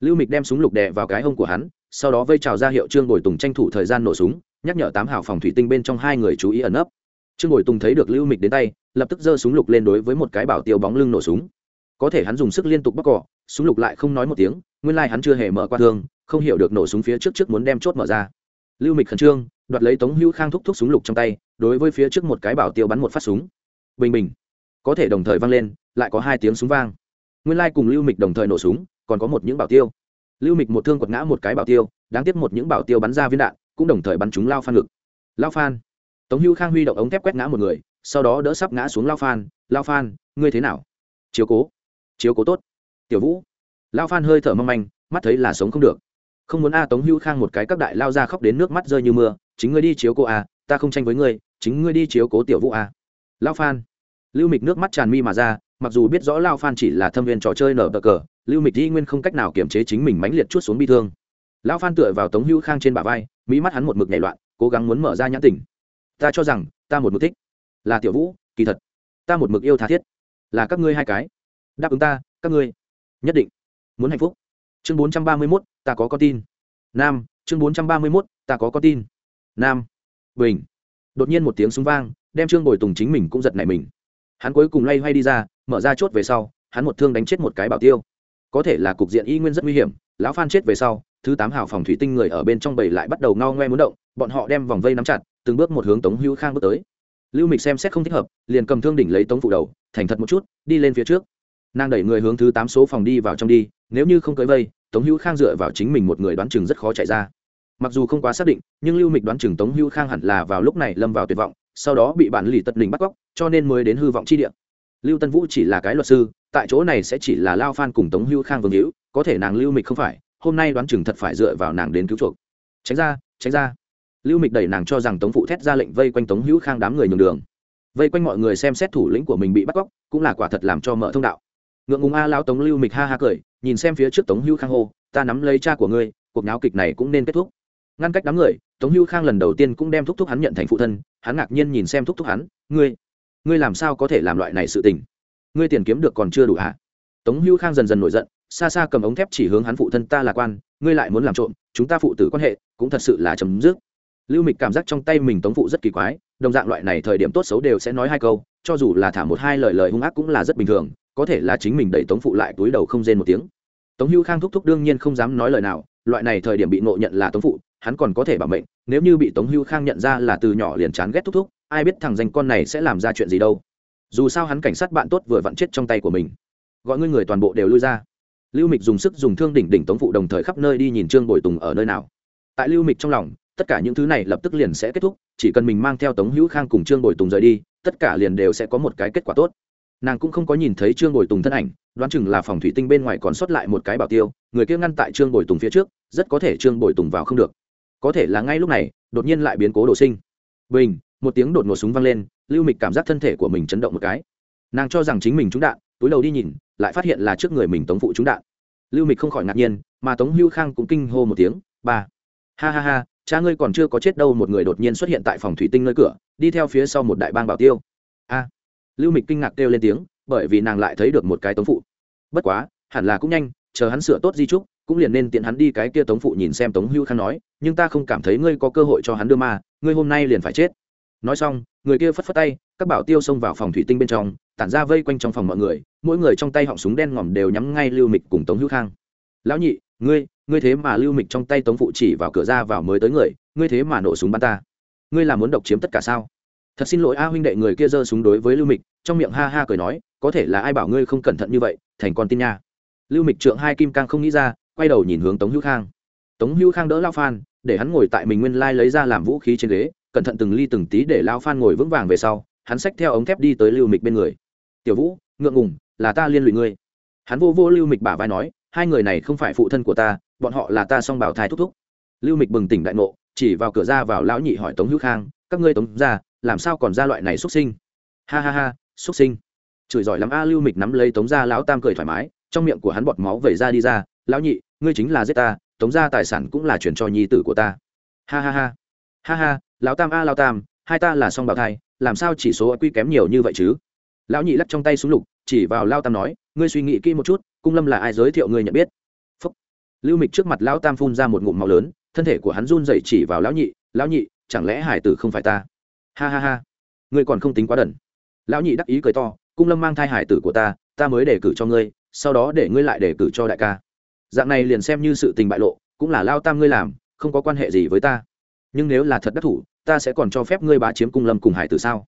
Lưu mịch đem súng lục đè vào cái hông của hắn, sau đó vây trào ra hiệu trương bồi tùng tranh thủ thời gian nổ súng, nhắc nhở tám hào phòng thủy tinh bên trong hai người chú ý ẩn ấp trương bồi tùng thấy được lưu mịch đến tay, lập tức giơ súng lục lên đối với một cái bảo tiêu bóng lưng nổ súng. Có thể hắn dùng sức liên tục bóc cỏ súng lục lại không nói một tiếng, nguyên lai hắn chưa hề mở qua thương, không hiểu được nổ súng phía trước trước muốn đem chốt mở ra. Lưu mịch khẩn trương, đoạt lấy tống hữu khang thúc thúc súng lục trong tay, đối với phía trước một cái bảo tiêu bắn một phát súng. Bình bình. Có thể đồng thời vang lên, lại có hai tiếng súng vang. Nguyên lai cùng lưu mịch đồng thời nổ súng, còn có một những bảo tiêu. Lưu mịch một thương quật ngã một cái bảo tiêu, đáng tiếc một những bảo tiêu bắn ra viên đạn, cũng đồng thời bắn chúng lao phan ngực. Lao phan. Tống hữu khang huy động ống thép quét ngã một người, sau đó đỡ sắp ngã xuống lao phan. Lao phan, ngươi thế nào? Chiếu cố. Chiếu cố tốt tiểu vũ. Lao phan hơi thở mong manh, mắt thấy là sống không được. Không muốn a tống hữu khang một cái các đại lao ra khóc đến nước mắt rơi như mưa, chính ngươi đi chiếu cố a, ta không tranh với ngươi, chính ngươi đi chiếu cố tiểu vũ a. Lao phan. Lưu mịch nước mắt tràn mi mà ra, mặc dù biết rõ lao phan chỉ là thâm viên trò chơi nở bờ cờ, lưu mịch y nguyên không cách nào kiềm chế chính mình mãnh liệt chút xuống bi thương. Lao phan tựa vào tống hữu khang trên bả vai, mỹ mắt hắn một mực nhảy loạn, cố gắng muốn mở ra nhãn tỉnh ta cho rằng, ta một mực thích. Là tiểu vũ, kỳ thật. Ta một mực yêu tha thiết. Là các ngươi hai cái. Đáp ứng ta, các ngươi nhất định. Muốn hạnh phúc. Chương bốn trăm ba mươi mốt, ta có con tin. Nam, chương bốn trăm ba mươi mốt, ta có con tin. Nam. Bình. Đột nhiên một tiếng súng vang, đem trương bồi tùng chính mình cũng giật nảy mình. Hắn cuối cùng lay hoay đi ra, mở ra chốt về sau, hắn một thương đánh chết một cái bảo tiêu. Có thể là cục diện y nguyên rất nguy hiểm, lão phan chết về sau, thứ tám hào phòng thủy tinh người ở bên trong bầy lại bắt đầu ngao ngoe muốn động, bọn họ đem vòng vây nắm chặt, từng bước một hướng tống hữu khang bước tới. Lưu mịch xem xét không thích hợp, liền cầm thương đỉnh lấy tống phụ đầu, thành thật một chút, đi lên phía trước nàng đẩy người hướng thứ tám số phòng đi vào trong đi, nếu như không cưới vây, tống hữu khang dựa vào chính mình một người đoán chừng rất khó chạy ra. Mặc dù không quá xác định, nhưng lưu mịch đoán chừng tống hữu khang hẳn là vào lúc này lâm vào tuyệt vọng, sau đó bị bản lì tật đình bắt cóc, cho nên mới đến hư vọng chi địa. Lưu tân vũ chỉ là cái luật sư, tại chỗ này sẽ chỉ là lao phan cùng tống hữu khang vương hữu, có thể nàng lưu mịch không phải, hôm nay đoán chừng thật phải dựa vào nàng đến cứu chuộc. Tránh ra tránh ra. Lưu mịch đẩy nàng cho rằng tống phụ thét ra lệnh vây quanh tống hữu khang đám người nhường đường. Vây quanh mọi người xem xét thủ lĩnh của mình bị bắt cóc, cũng là quả thật làm cho mở thông đạo ngượng ngùng a lao tống lưu mịch ha ha cười, nhìn xem phía trước tống hữu khang hô, ta nắm lấy cha của ngươi, cuộc náo kịch này cũng nên kết thúc. Ngăn cách đám người, tống hữu khang lần đầu tiên cũng đem thúc thúc hắn nhận thành phụ thân, hắn ngạc nhiên nhìn xem thúc thúc hắn, ngươi ngươi làm sao có thể làm loại này sự tình? Ngươi tiền kiếm được còn chưa đủ hả? Tống hữu khang dần dần nổi giận, xa xa cầm ống thép chỉ hướng hắn phụ thân, ta là quan, ngươi lại muốn làm trộm, chúng ta phụ tử quan hệ cũng thật sự là chấm dứt. Lưu mịch cảm giác trong tay mình tống phụ rất kỳ quái, đồng dạng loại này thời điểm tốt xấu đều sẽ nói hai câu, cho dù là thả một hai lời lời hung ác cũng là rất bình thường có thể là chính mình đẩy tống phụ lại túi đầu không rên một tiếng. Tống hữu khang thúc thúc đương nhiên không dám nói lời nào, loại này thời điểm bị ngộ nhận là tống phụ, hắn còn có thể bảo mệnh, nếu như bị tống hữu khang nhận ra là từ nhỏ liền chán ghét thúc thúc, ai biết thằng danh con này sẽ làm ra chuyện gì đâu. Dù sao hắn cảnh sát bạn tốt vừa vặn chết trong tay của mình. Gọi ngươi người toàn bộ đều lui ra. Lưu mịch dùng sức dùng thương đỉnh đỉnh tống phụ đồng thời khắp nơi đi nhìn trương bồi tùng ở nơi nào. Tại lưu mịch trong lòng, tất cả những thứ này lập tức liền sẽ kết thúc, chỉ cần mình mang theo tống hữu khang cùng trương bồi tùng rời đi, tất cả liền đều sẽ có một cái kết quả tốt nàng cũng không có nhìn thấy trương bồi tùng thân ảnh đoán chừng là phòng thủy tinh bên ngoài còn sót lại một cái bảo tiêu người kia ngăn tại trương bồi tùng phía trước rất có thể trương bồi tùng vào không được có thể là ngay lúc này đột nhiên lại biến cố đồ sinh bình một tiếng đột ngột súng vang lên lưu mịch cảm giác thân thể của mình chấn động một cái nàng cho rằng chính mình trúng đạn túi đầu đi nhìn lại phát hiện là trước người mình tống phụ trúng đạn lưu mịch không khỏi ngạc nhiên mà tống hưu khang cũng kinh hô một tiếng ba ha ha ha cha ngươi còn chưa có chết đâu một người đột nhiên xuất hiện tại phòng thủy tinh nơi cửa đi theo phía sau một đại bang bảo tiêu a lưu mịch kinh ngạc kêu lên tiếng, bởi vì nàng lại thấy được một cái tống phụ. Bất quá, hẳn là cũng nhanh, chờ hắn sửa tốt di trúc, cũng liền nên tiện hắn đi cái kia tống phụ nhìn xem tống Hưu khang nói, nhưng ta không cảm thấy ngươi có cơ hội cho hắn đưa ma, ngươi hôm nay liền phải chết. Nói xong, người kia phất phất tay, các bảo tiêu xông vào phòng thủy tinh bên trong, tản ra vây quanh trong phòng mọi người, mỗi người trong tay họng súng đen ngòm đều nhắm ngay lưu mịch cùng tống hữu khang. Lão nhị, ngươi ngươi thế mà lưu mịch trong tay tống phụ chỉ vào cửa ra vào mới tới người, ngươi thế mà nổ súng bắn ta. Ngươi là muốn độc chiếm tất cả sao? Thật xin lỗi a huynh đệ người kia giơ súng đối với lưu mịch, trong miệng ha ha cười nói, có thể là ai bảo ngươi không cẩn thận như vậy, thành con tin nha. Lưu mịch trượng hai kim cang không nghĩ ra, quay đầu nhìn hướng tống hữu khang. Tống hữu khang đỡ lao phan, để hắn ngồi tại mình nguyên lai lấy ra làm vũ khí trên ghế, cẩn thận từng ly từng tí để lao phan ngồi vững vàng về sau, hắn xách theo ống thép đi tới lưu mịch bên người. Tiểu vũ, ngượng ngùng, là ta liên lụy ngươi. Hắn vô vô lưu mịch bả vai nói, hai người này không phải phụ thân của ta, bọn họ là ta song bảo thai thúc thúc. Lưu mịch bừng tỉnh đại ngộ, chỉ vào cửa ra vào lão nhị hỏi tống hữu khang, các ngươi tống ra làm sao còn ra loại này xuất sinh? Ha ha ha, xuất sinh. Chửi giỏi lắm a lưu mịch nắm lấy tống Gia lão tam cười thoải mái, trong miệng của hắn bọt máu vẩy ra đi ra, lão nhị, ngươi chính là giết ta, tống Gia tài sản cũng là chuyển cho nhi tử của ta. Ha ha ha. Ha ha, lão tam a lão tam, hai ta là song bảo thai, làm sao chỉ số quy kém nhiều như vậy chứ? Lão nhị lắc trong tay súng lục, chỉ vào lao tam nói, ngươi suy nghĩ kỹ một chút, cung lâm là ai giới thiệu ngươi nhận biết? Phúc. lưu mịch trước mặt lão tam phun ra một ngụm màu lớn, thân thể của hắn run dậy chỉ vào lão nhị lão nhị, chẳng lẽ hải tử không phải ta? Ha ha ha. Ngươi còn không tính quá đần. Lão nhị đắc ý cười to, cung lâm mang thai hải tử của ta ta mới đề cử cho ngươi, sau đó để ngươi lại đề cử cho đại ca. Dạng này liền xem như sự tình bại lộ, cũng là lao tam ngươi làm, không có quan hệ gì với ta. Nhưng nếu là thật đắc thủ, ta sẽ còn cho phép ngươi bá chiếm cung lâm cùng hải tử sao?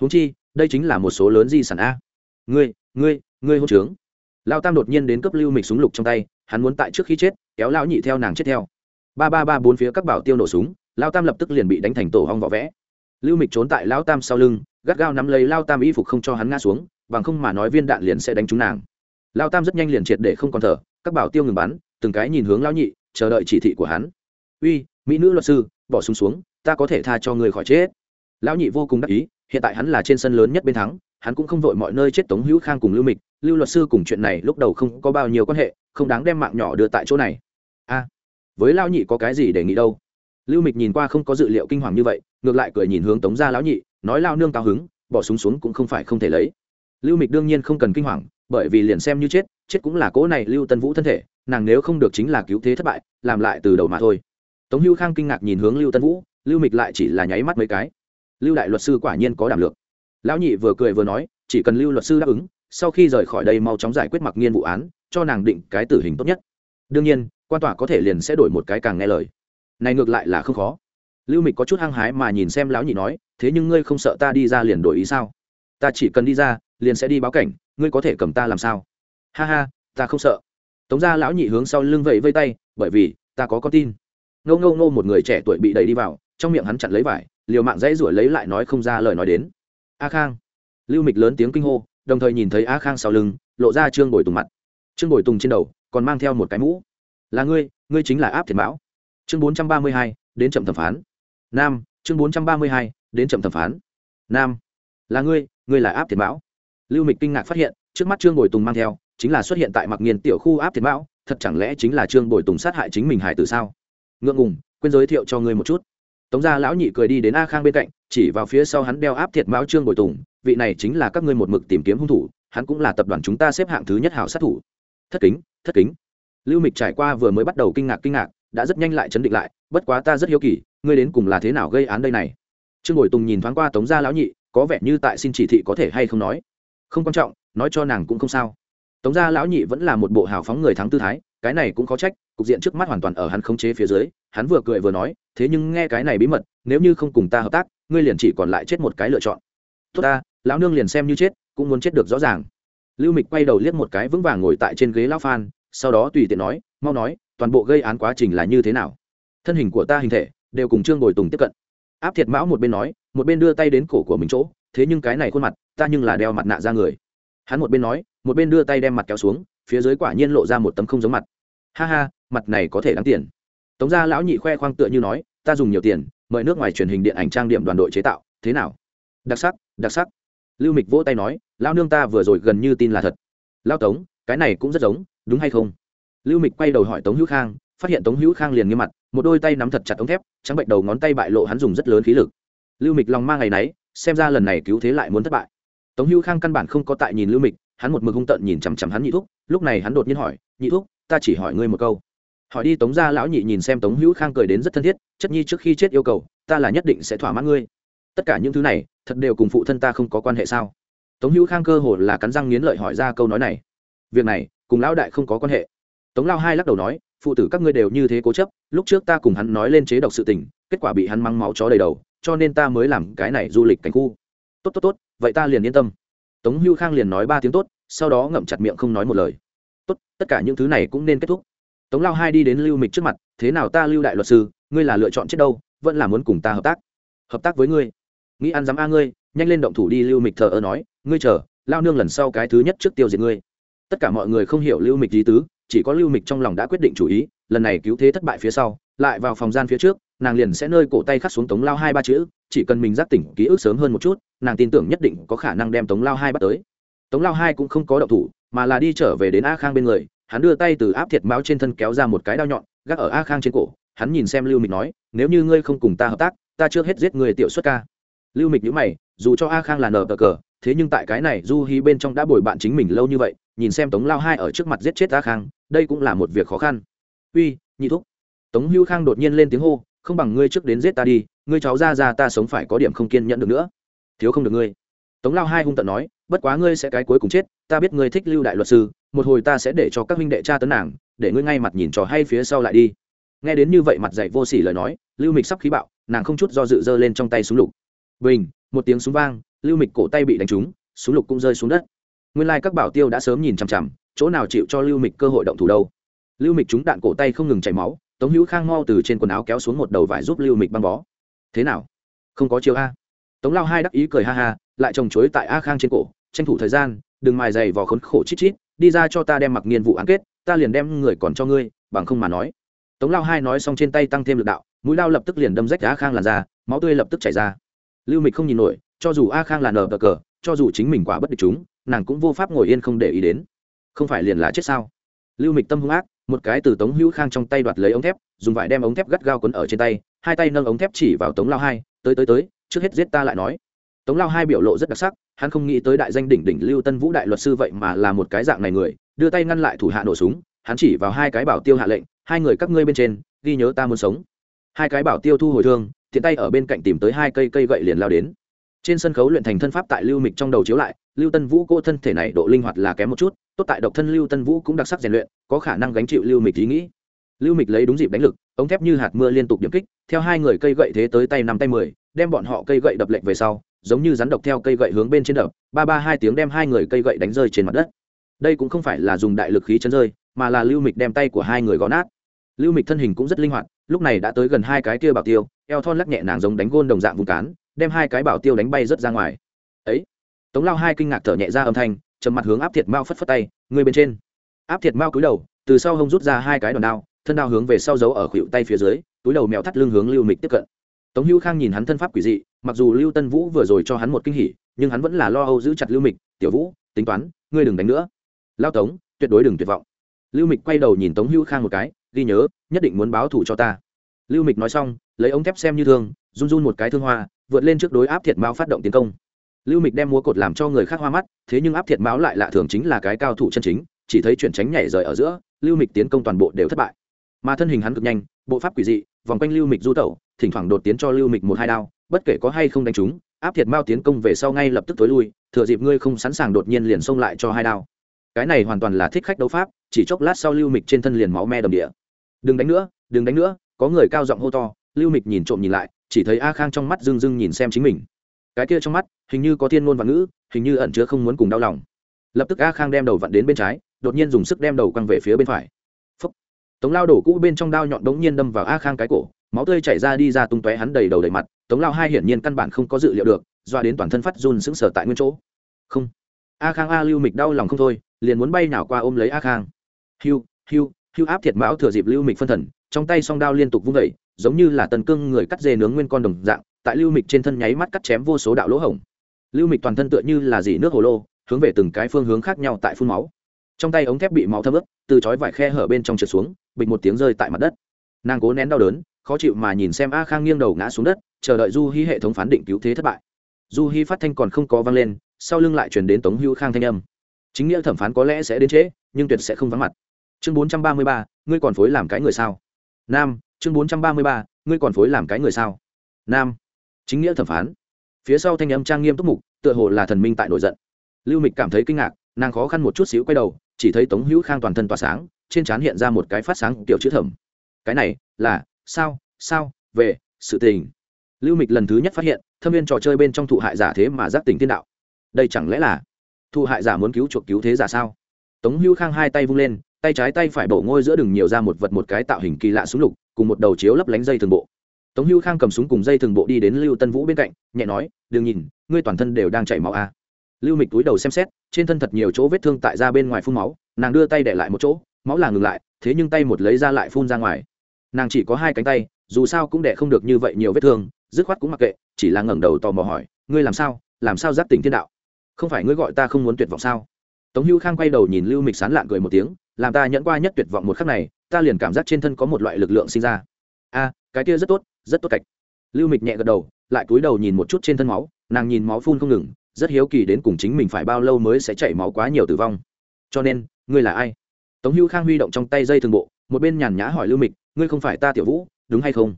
Huống chi, đây chính là một số lớn di sản a. Ngươi ngươi ngươi hôn trướng. Lao tam đột nhiên đến cấp lưu mịch súng lục trong tay, hắn muốn tại trước khi chết, kéo lão nhị theo nàng chết theo. Ba ba ba bốn phía các bảo tiêu nổ súng, lao tam lập tức liền bị đánh thành tổ hong vỏ vẽ lưu mịch trốn tại lao tam sau lưng gắt gao nắm lấy lao tam y phục không cho hắn ngã xuống bằng không mà nói viên đạn liền sẽ đánh trúng nàng. Lao tam rất nhanh liền triệt để không còn thở các bảo tiêu ngừng bắn từng cái nhìn hướng lão nhị chờ đợi chỉ thị của hắn. Uy mỹ nữ luật sư bỏ súng xuống, xuống ta có thể tha cho người khỏi chết. Lão nhị vô cùng đắc ý hiện tại hắn là trên sân lớn nhất bên thắng hắn cũng không vội mọi nơi chết tống hữu khang cùng lưu mịch. Lưu luật sư cùng chuyện này lúc đầu không có bao nhiêu quan hệ không đáng đem mạng nhỏ đưa tại chỗ này. A với lão nhị có cái gì để nghĩ đâu? Lưu mịch nhìn qua không có dự liệu kinh hoàng như vậy ngược lại cười nhìn hướng tống gia lão nhị, nói lao nương cao hứng, bỏ súng xuống cũng không phải không thể lấy. Lưu mịch đương nhiên không cần kinh hoàng, bởi vì liền xem như chết chết cũng là cỗ này lưu tân vũ thân thể, nàng nếu không được chính là cứu thế thất bại, làm lại từ đầu mà thôi. Tống Hưu khang kinh ngạc nhìn hướng lưu tân vũ, lưu mịch lại chỉ là nháy mắt mấy cái. Lưu đại luật sư quả nhiên có đảm lược. Lão nhị vừa cười vừa nói, chỉ cần lưu luật sư đáp ứng, sau khi rời khỏi đây mau chóng giải quyết mặc nghiên vụ án, cho nàng định cái tử hình tốt nhất. Đương nhiên, quan tòa có thể liền sẽ đổi một cái càng nghe lời. Này ngược lại là không khó lưu mịch có chút hăng hái mà nhìn xem lão nhị nói, thế nhưng ngươi không sợ ta đi ra liền đổi ý sao? Ta chỉ cần đi ra, liền sẽ đi báo cảnh, ngươi có thể cầm ta làm sao? Ha ha, ta không sợ. Tống ra lão nhị hướng sau lưng vẫy vây tay, bởi vì, ta có con tin. Ngâu ngâu ngô một người trẻ tuổi bị đẩy đi vào, trong miệng hắn chặn lấy vải, liều mạng dãy ruổi lấy lại nói không ra lời nói đến. A khang. Lưu mịch lớn tiếng kinh hô, đồng thời nhìn thấy a khang sau lưng, lộ ra trương bồi tùng mặt. Trương bồi tùng trên đầu còn mang theo một cái mũ. Là ngươi ngươi chính là áp thiệt mão. Chương bốn trăm ba mươi hai, đến chậm thẩm phán nam, chương bốn trăm ba mươi hai, đến chậm thẩm phán. Nam, là ngươi ngươi là áp thiệt mão. Lưu mịch kinh ngạc phát hiện, trước mắt trương bồi tùng mang theo, chính là xuất hiện tại mặc nghiền tiểu khu áp thiệt mão, thật chẳng lẽ chính là trương bồi tùng sát hại chính mình hải từ sao? Ngượng ngùng, quên giới thiệu cho ngươi một chút. Tống gia lão nhị cười đi đến a khang bên cạnh, chỉ vào phía sau hắn đeo áp thiệt mão trương bồi tùng, vị này chính là các ngươi một mực tìm kiếm hung thủ, hắn cũng là tập đoàn chúng ta xếp hạng thứ nhất hảo sát thủ. Thất kính thất kính. Lưu mịch trải qua vừa mới bắt đầu kinh ngạc kinh ngạc đã rất nhanh lại chấn định lại, bất quá ta rất hiếu kỳ, ngươi đến cùng là thế nào gây án đây này? Trương bồi tùng nhìn thoáng qua tống gia lão nhị, có vẻ như tại xin chỉ thị có thể hay không nói. Không quan trọng, nói cho nàng cũng không sao. Tống gia lão nhị vẫn là một bộ hào phóng người thắng tư thái, cái này cũng khó trách, cục diện trước mắt hoàn toàn ở hắn khống chế phía dưới, hắn vừa cười vừa nói, thế nhưng nghe cái này bí mật, nếu như không cùng ta hợp tác, ngươi liền chỉ còn lại chết một cái lựa chọn. Tốt ta, lão nương liền xem như chết, cũng muốn chết được rõ ràng. Lưu mịch quay đầu liếc một cái vững vàng ngồi tại trên ghế lão phan, sau đó tùy tiện nói mau nói, toàn bộ gây án quá trình là như thế nào? Thân hình của ta hình thể đều cùng trương bồi tùng tiếp cận. Áp thiệt mão một bên nói, một bên đưa tay đến cổ của mình chỗ, thế nhưng cái này khuôn mặt, ta nhưng là đeo mặt nạ ra người. Hắn một bên nói, một bên đưa tay đem mặt kéo xuống, phía dưới quả nhiên lộ ra một tấm không giống mặt. Ha ha, mặt này có thể đáng tiền. Tống gia lão nhị khoe khoang tựa như nói, ta dùng nhiều tiền, mời nước ngoài truyền hình điện ảnh trang điểm đoàn đội chế tạo, thế nào? Đặc sắc đặc sắc. Lưu mịch vỗ tay nói lao nương ta vừa rồi gần như tin là thật. Lao tống, cái này cũng rất giống, đúng hay không? Lưu mịch quay đầu hỏi tống hữu khang, phát hiện tống hữu khang liền nghiêm mặt, một đôi tay nắm thật chặt ống thép, trắng bệnh đầu ngón tay bại lộ hắn dùng rất lớn khí lực. Lưu mịch lòng mang ngày náy, xem ra lần này cứu thế lại muốn thất bại. Tống hữu khang căn bản không có tại nhìn lưu mịch, hắn một mực hung tợn nhìn chằm chằm hắn nhị thúc, lúc này hắn đột nhiên hỏi, nhị thúc, ta chỉ hỏi ngươi một câu. Hỏi đi, tống gia lão nhị nhìn xem tống hữu khang cười đến rất thân thiết, chất nhi trước khi chết yêu cầu, ta là nhất định sẽ thỏa mãn ngươi. Tất cả những thứ này, thật đều cùng phụ thân ta không có quan hệ sao? Tống hữu khang cơ hồ là cắn răng nghiến lợi hỏi ra câu nói này. Việc này, cùng lão đại không có quan hệ tống lao hai lắc đầu nói, phụ tử các ngươi đều như thế cố chấp, lúc trước ta cùng hắn nói lên chế độc sự tình, kết quả bị hắn mắng máu chó đầy đầu, cho nên ta mới làm cái này du lịch cảnh khu. Tốt tốt tốt, vậy ta liền yên tâm. Tống Hưu khang liền nói ba tiếng tốt, sau đó ngậm chặt miệng không nói một lời. Tốt, tất cả những thứ này cũng nên kết thúc. Tống lao hai đi đến lưu mịch trước mặt, thế nào ta lưu đại luật sư, ngươi là lựa chọn chết đâu, vẫn là muốn cùng ta hợp tác? Hợp tác với ngươi. Nghĩ ăn dám a ngươi, nhanh lên động thủ đi. Lưu mịch thờ ơ nói, ngươi chờ, lao nương lần sau cái thứ nhất trước tiêu diệt ngươi. Tất cả mọi người không hiểu lưu mịch lý tứ chỉ có lưu mịch trong lòng đã quyết định chủ ý, lần này cứu thế thất bại phía sau, lại vào phòng gian phía trước, nàng liền sẽ nơi cổ tay khắc xuống tống lao hai ba chữ, chỉ cần mình giác tỉnh ký ức sớm hơn một chút, nàng tin tưởng nhất định có khả năng đem tống lao hai bắt tới. Tống lao hai cũng không có động thủ, mà là đi trở về đến a khang bên người, hắn đưa tay từ áp thiệt máu trên thân kéo ra một cái đao nhọn, gác ở a khang trên cổ, hắn nhìn xem lưu mịch nói, nếu như ngươi không cùng ta hợp tác, ta chưa hết giết người tiểu xuất ca. Lưu mịch nhữ mày, dù cho a khang là nờ cờ cờ, thế nhưng tại cái này du hi bên trong đã bồi bạn chính mình lâu như vậy, nhìn xem tống lao hai ở trước mặt giết chết a khang đây cũng là một việc khó khăn. Uy, nhị thúc. Tống hữu khang đột nhiên lên tiếng hô, không bằng ngươi trước đến giết ta đi, ngươi cháu ra ra ta sống phải có điểm không kiên nhẫn được nữa. Thiếu không được ngươi. Tống lao hai hung tận nói, bất quá ngươi sẽ cái cuối cùng chết, ta biết ngươi thích lưu đại luật sư, một hồi ta sẽ để cho các huynh đệ cha tấn nàng, để ngươi ngay mặt nhìn trò hay phía sau lại đi. Nghe đến như vậy mặt dạy vô sỉ lời nói, lưu mịch sắp khí bạo, nàng không chút do dự giơ lên trong tay súng lục. Bình, một tiếng súng vang, lưu mịch cổ tay bị đánh trúng, súng lục cũng rơi xuống đất. Nguyên lai các bảo tiêu đã sớm nhìn chằm chằm chỗ nào chịu cho lưu mịch cơ hội động thủ đâu? Lưu mịch trúng đạn cổ tay không ngừng chảy máu, tống hữu khang mau từ trên quần áo kéo xuống một đầu vải giúp lưu mịch băng bó. Thế nào? Không có chiều a. Tống lao hai đắc ý cười ha ha, lại trồng chối tại a khang trên cổ, tranh thủ thời gian, đừng mài dày vò khốn khổ chít chít, đi ra cho ta đem mặc nghiên vụ án kết, ta liền đem người còn cho ngươi, bằng không mà nói. Tống lao hai nói xong trên tay tăng thêm lực đạo, mũi lao lập tức liền đâm rách a khang làn ra máu tươi lập tức chảy ra. Lưu mịch không nhìn nổi, cho dù a khang là nờ cờ cờ, cho dù chính mình quả bất địch chúng, nàng cũng vô pháp ngồi yên không để ý đến không phải liền là chết sao? Lưu mịch tâm hung ác, một cái từ tống hữu khang trong tay đoạt lấy ống thép, dùng vải đem ống thép gắt gao quấn ở trên tay, hai tay nâng ống thép chỉ vào tống lao hai, tới tới tới, trước hết giết ta lại nói. Tống lao hai biểu lộ rất đặc sắc, hắn không nghĩ tới đại danh đỉnh đỉnh lưu tân vũ đại luật sư vậy mà là một cái dạng này người, đưa tay ngăn lại thủ hạ nổ súng, hắn chỉ vào hai cái bảo tiêu hạ lệnh, hai người các ngươi bên trên, ghi nhớ ta muốn sống. Hai cái bảo tiêu thu hồi thương thiện tay ở bên cạnh tìm tới hai cây cây gậy liền lao đến. Trên sân khấu luyện thành thân pháp tại lưu mịch trong đầu chiếu lại, lưu tân vũ cô thân thể này độ linh hoạt là kém một chút tốt tại độc thân lưu tân vũ cũng đặc sắc rèn luyện, có khả năng gánh chịu lưu mịch ý nghĩ. Lưu mịch lấy đúng dịp đánh lực, ống thép như hạt mưa liên tục điểm kích, theo hai người cây gậy thế tới tay năm tay mười, đem bọn họ cây gậy đập lệnh về sau, giống như rắn độc theo cây gậy hướng bên trên đập, ba ba hai tiếng đem hai người cây gậy đánh rơi trên mặt đất. Đây cũng không phải là dùng đại lực khí chấn rơi, mà là lưu mịch đem tay của hai người gõ nát. Lưu mịch thân hình cũng rất linh hoạt, lúc này đã tới gần hai cái kia bảo tiêu, eo thon lắc nhẹ nàng giống đánh gôn đồng dạng vùng cán, đem hai cái bảo tiêu đánh bay rớt ra ngoài. Ấy! Tống lao hai kinh ngạc thở nhẹ ra âm thanh trầm mặt hướng áp thiệt mao phất phất tay người bên trên. Áp thiệt mao cúi đầu, từ sau hông rút ra hai cái đòn đao, thân đao hướng về sau giấu ở khuỷu tay phía dưới, túi đầu mèo thắt lưng hướng lưu mịch tiếp cận. Tống hữu khang nhìn hắn thân pháp quỷ dị, mặc dù lưu tân vũ vừa rồi cho hắn một kinh hỉ, nhưng hắn vẫn là lo âu giữ chặt lưu mịch, tiểu vũ, tính toán, ngươi đừng đánh nữa. Lao tống, tuyệt đối đừng tuyệt vọng. Lưu mịch quay đầu nhìn tống hữu khang một cái, ghi nhớ, nhất định muốn báo thù cho ta. Lưu mịch nói xong, lấy ống thép xem như thương, run run một cái thương hoa, vượt lên trước đối áp thiệt mao phát động tiến công lưu mịch đem múa cột làm cho người khác hoa mắt, thế nhưng áp thiệt máu lại lạ thường chính là cái cao thủ chân chính, chỉ thấy chuyển tránh nhảy rời ở giữa, lưu mịch tiến công toàn bộ đều thất bại. Mà thân hình hắn cực nhanh, bộ pháp quỷ dị, vòng quanh lưu mịch du tẩu, thỉnh thoảng đột tiến cho lưu mịch một hai đao, bất kể có hay không đánh trúng, áp thiệt mao tiến công về sau ngay lập tức tối lui, thừa dịp ngươi không sẵn sàng đột nhiên liền xông lại cho hai đao. Cái này hoàn toàn là thích khách đấu pháp, chỉ chốc lát sau lưu mịch trên thân liền máu me đầm địa. Đừng đánh nữa, đừng đánh nữa, có người cao giọng hô to, lưu mịch nhìn trộm nhìn lại, chỉ thấy a khang trong mắt dưng dưng nhìn xem chính mình cái kia trong mắt, hình như có thiên ngôn và ngữ, hình như ẩn chứa không muốn cùng đau lòng. Lập tức a khang đem đầu vặn đến bên trái, đột nhiên dùng sức đem đầu quăng về phía bên phải. Phúc. tống lao đổ cũ bên trong đao nhọn đống nhiên đâm vào a khang cái cổ, máu tươi chảy ra đi ra tung tóe hắn đầy đầu đầy mặt, tống lao hai hiển nhiên căn bản không có dự liệu được, doa đến toàn thân phát run sững sờ tại nguyên chỗ. Không. A khang a lưu mịch đau lòng không thôi, liền muốn bay nào qua ôm lấy a khang. Hiu hiu hiu áp thiệt mão thừa dịp lưu mịch phân thần, trong tay song đao liên tục vung vẩy giống như là tần cương người cắt dê nướng nguyên con đồng dạng tại lưu mịch trên thân nháy mắt cắt chém vô số đạo lỗ hổng. Lưu mịch toàn thân tựa như là dỉ nước hồ lô, hướng về từng cái phương hướng khác nhau tại phun máu. Trong tay ống thép bị máu thấm ướt, từ chói vải khe hở bên trong trượt xuống, bịch một tiếng rơi tại mặt đất. Nàng cố nén đau đớn, khó chịu mà nhìn xem a khang nghiêng đầu ngã xuống đất, chờ đợi du hy hệ thống phán định cứu thế thất bại. Du hy phát thanh còn không có vang lên, sau lưng lại chuyển đến tống hữu khang thanh âm. Chính nghĩa thẩm phán có lẽ sẽ đến trễ, nhưng tuyệt sẽ không vắng mặt. Chương bốn trăm ba mươi ba, ngươi còn phối làm cái người sao? Nam, chương bốn trăm ba mươi ba, ngươi còn phối làm cái người sao? Nam chính nghĩa thẩm phán. Phía sau thanh âm trang nghiêm túc mục, tựa hồ là thần minh tại nổi giận. Lưu mịch cảm thấy kinh ngạc, nàng khó khăn một chút xíu quay đầu, chỉ thấy tống hữu khang toàn thân tỏa sáng, trên trán hiện ra một cái phát sáng kiểu chữ thẩm. Cái này là sao sao, về, sự tình. Lưu mịch lần thứ nhất phát hiện, thâm viên trò chơi bên trong thụ hại giả thế mà giác tỉnh thiên đạo. Đây chẳng lẽ là thụ hại giả muốn cứu chuộc cứu thế giả sao? Tống hữu khang hai tay vung lên, tay trái tay phải bổ ngôi giữa đường nhiều ra một vật một cái tạo hình kỳ lạ súng lục, cùng một đầu chiếu lấp lánh dây thường bộ tống hữu khang cầm súng cùng dây thường bộ đi đến lưu tân vũ bên cạnh, nhẹ nói, đừng nhìn, ngươi toàn thân đều đang chảy máu a à. lưu mịch túi đầu xem xét, trên thân thật nhiều chỗ vết thương tại ra bên ngoài phun máu, nàng đưa tay để lại một chỗ, máu là ngừng lại, thế nhưng tay một lấy ra lại phun ra ngoài. Nàng chỉ có hai cánh tay, dù sao cũng đẻ không được như vậy nhiều vết thương, dứt khoát cũng mặc kệ, chỉ là ngẩng đầu tò mò hỏi, ngươi làm sao làm sao giác tỉnh thiên đạo? Không phải ngươi gọi ta không muốn tuyệt vọng sao? Tống hữu khang quay đầu nhìn lưu mịch sán lạn cười một tiếng, làm ta nhẫn qua nhất tuyệt vọng một khắc này, ta liền cảm giác trên thân có một loại lực lượng sinh ra. A, cái kia rất tốt rất tốt cạch. Lưu mịch nhẹ gật đầu lại cúi đầu nhìn một chút trên thân máu nàng nhìn máu phun không ngừng rất hiếu kỳ đến cùng chính mình phải bao lâu mới sẽ chảy máu quá nhiều tử vong. Cho nên ngươi là ai? Tống hữu khang huy động trong tay dây thường bộ một bên nhàn nhã hỏi lưu mịch ngươi không phải ta tiểu vũ đúng hay không?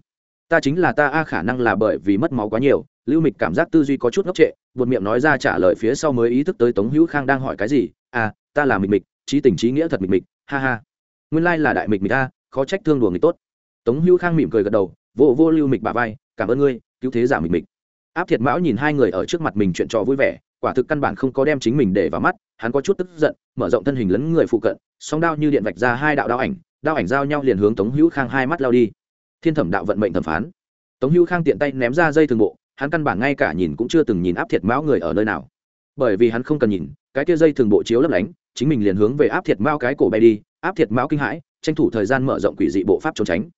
Ta chính là ta a khả năng là bởi vì mất máu quá nhiều. Lưu mịch cảm giác tư duy có chút ngốc trệ buột miệng nói ra trả lời phía sau mới ý thức tới tống hữu khang đang hỏi cái gì. À ta là mịch mịch trí tình trí nghĩa thật mịch mịch ha ha. Nguyên lai là đại mịch mịch ta, khó trách thương đùa người tốt. Tống hữu khang mỉm cười gật đầu vô vô lưu mịch bà vai, cảm ơn ngươi, cứu thế giả mịch mịch. Áp thiệt mão nhìn hai người ở trước mặt mình chuyện trò vui vẻ, quả thực căn bản không có đem chính mình để vào mắt, hắn có chút tức giận, mở rộng thân hình lấn người phụ cận, song đao như điện vạch ra hai đạo đao ảnh đao ảnh giao nhau liền hướng tống hữu khang hai mắt lao đi. Thiên thẩm đạo vận mệnh thẩm phán. Tống hữu khang tiện tay ném ra dây thường bộ, hắn căn bản ngay cả nhìn cũng chưa từng nhìn áp thiệt mão người ở nơi nào. Bởi vì hắn không cần nhìn, cái kia dây thường bộ chiếu lấp lánh, chính mình liền hướng về áp thiệt mao cái cổ bay đi, áp thiệt mão kinh hãi, tranh thủ thời gian mở rộng quỷ dị bộ pháp trốn tránh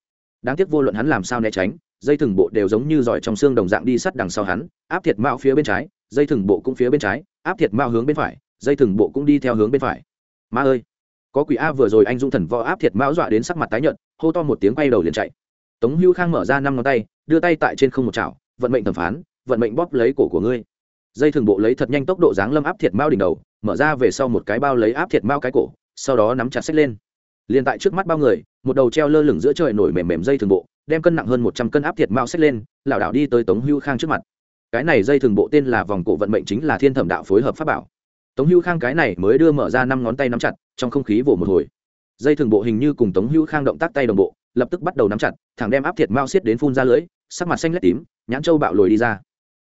đáng tiếc vô luận hắn làm sao né tránh, dây thừng bộ đều giống như giỏi trong xương đồng dạng đi sắt đằng sau hắn, áp thiệt mao phía bên trái, dây thừng bộ cũng phía bên trái, áp thiệt mao hướng bên phải, dây thừng bộ cũng đi theo hướng bên phải. Ma ơi! Có quỷ a vừa rồi anh dung thần võ áp thiệt mão dọa đến sắc mặt tái nhợt, hô to một tiếng quay đầu liền chạy. Tống hưu khang mở ra năm ngón tay, đưa tay tại trên không một chảo, vận mệnh thẩm phán, vận mệnh bóp lấy cổ của ngươi. Dây thừng bộ lấy thật nhanh tốc độ dáng lâm áp thiệt mao đỉnh đầu, mở ra về sau một cái bao lấy áp thiệt mao cái cổ, sau đó nắm chặt sách lên liền tại trước mắt bao người, một đầu treo lơ lửng giữa trời nổi mềm mềm dây thường bộ, đem cân nặng hơn một trăm cân áp thiệt mao xách lên, lảo đảo đi tới tống hưu khang trước mặt. Cái này dây thường bộ tên là vòng cổ vận mệnh chính là thiên thẩm đạo phối hợp pháp bảo. Tống hưu khang cái này mới đưa mở ra năm ngón tay nắm chặt, trong không khí vỗ một hồi. Dây thường bộ hình như cùng tống hưu khang động tác tay đồng bộ, lập tức bắt đầu nắm chặt, thẳng đem áp thiệt mao xiết đến phun ra lưới sắc mặt xanh lét tím, nhãn châu bạo lồi đi ra.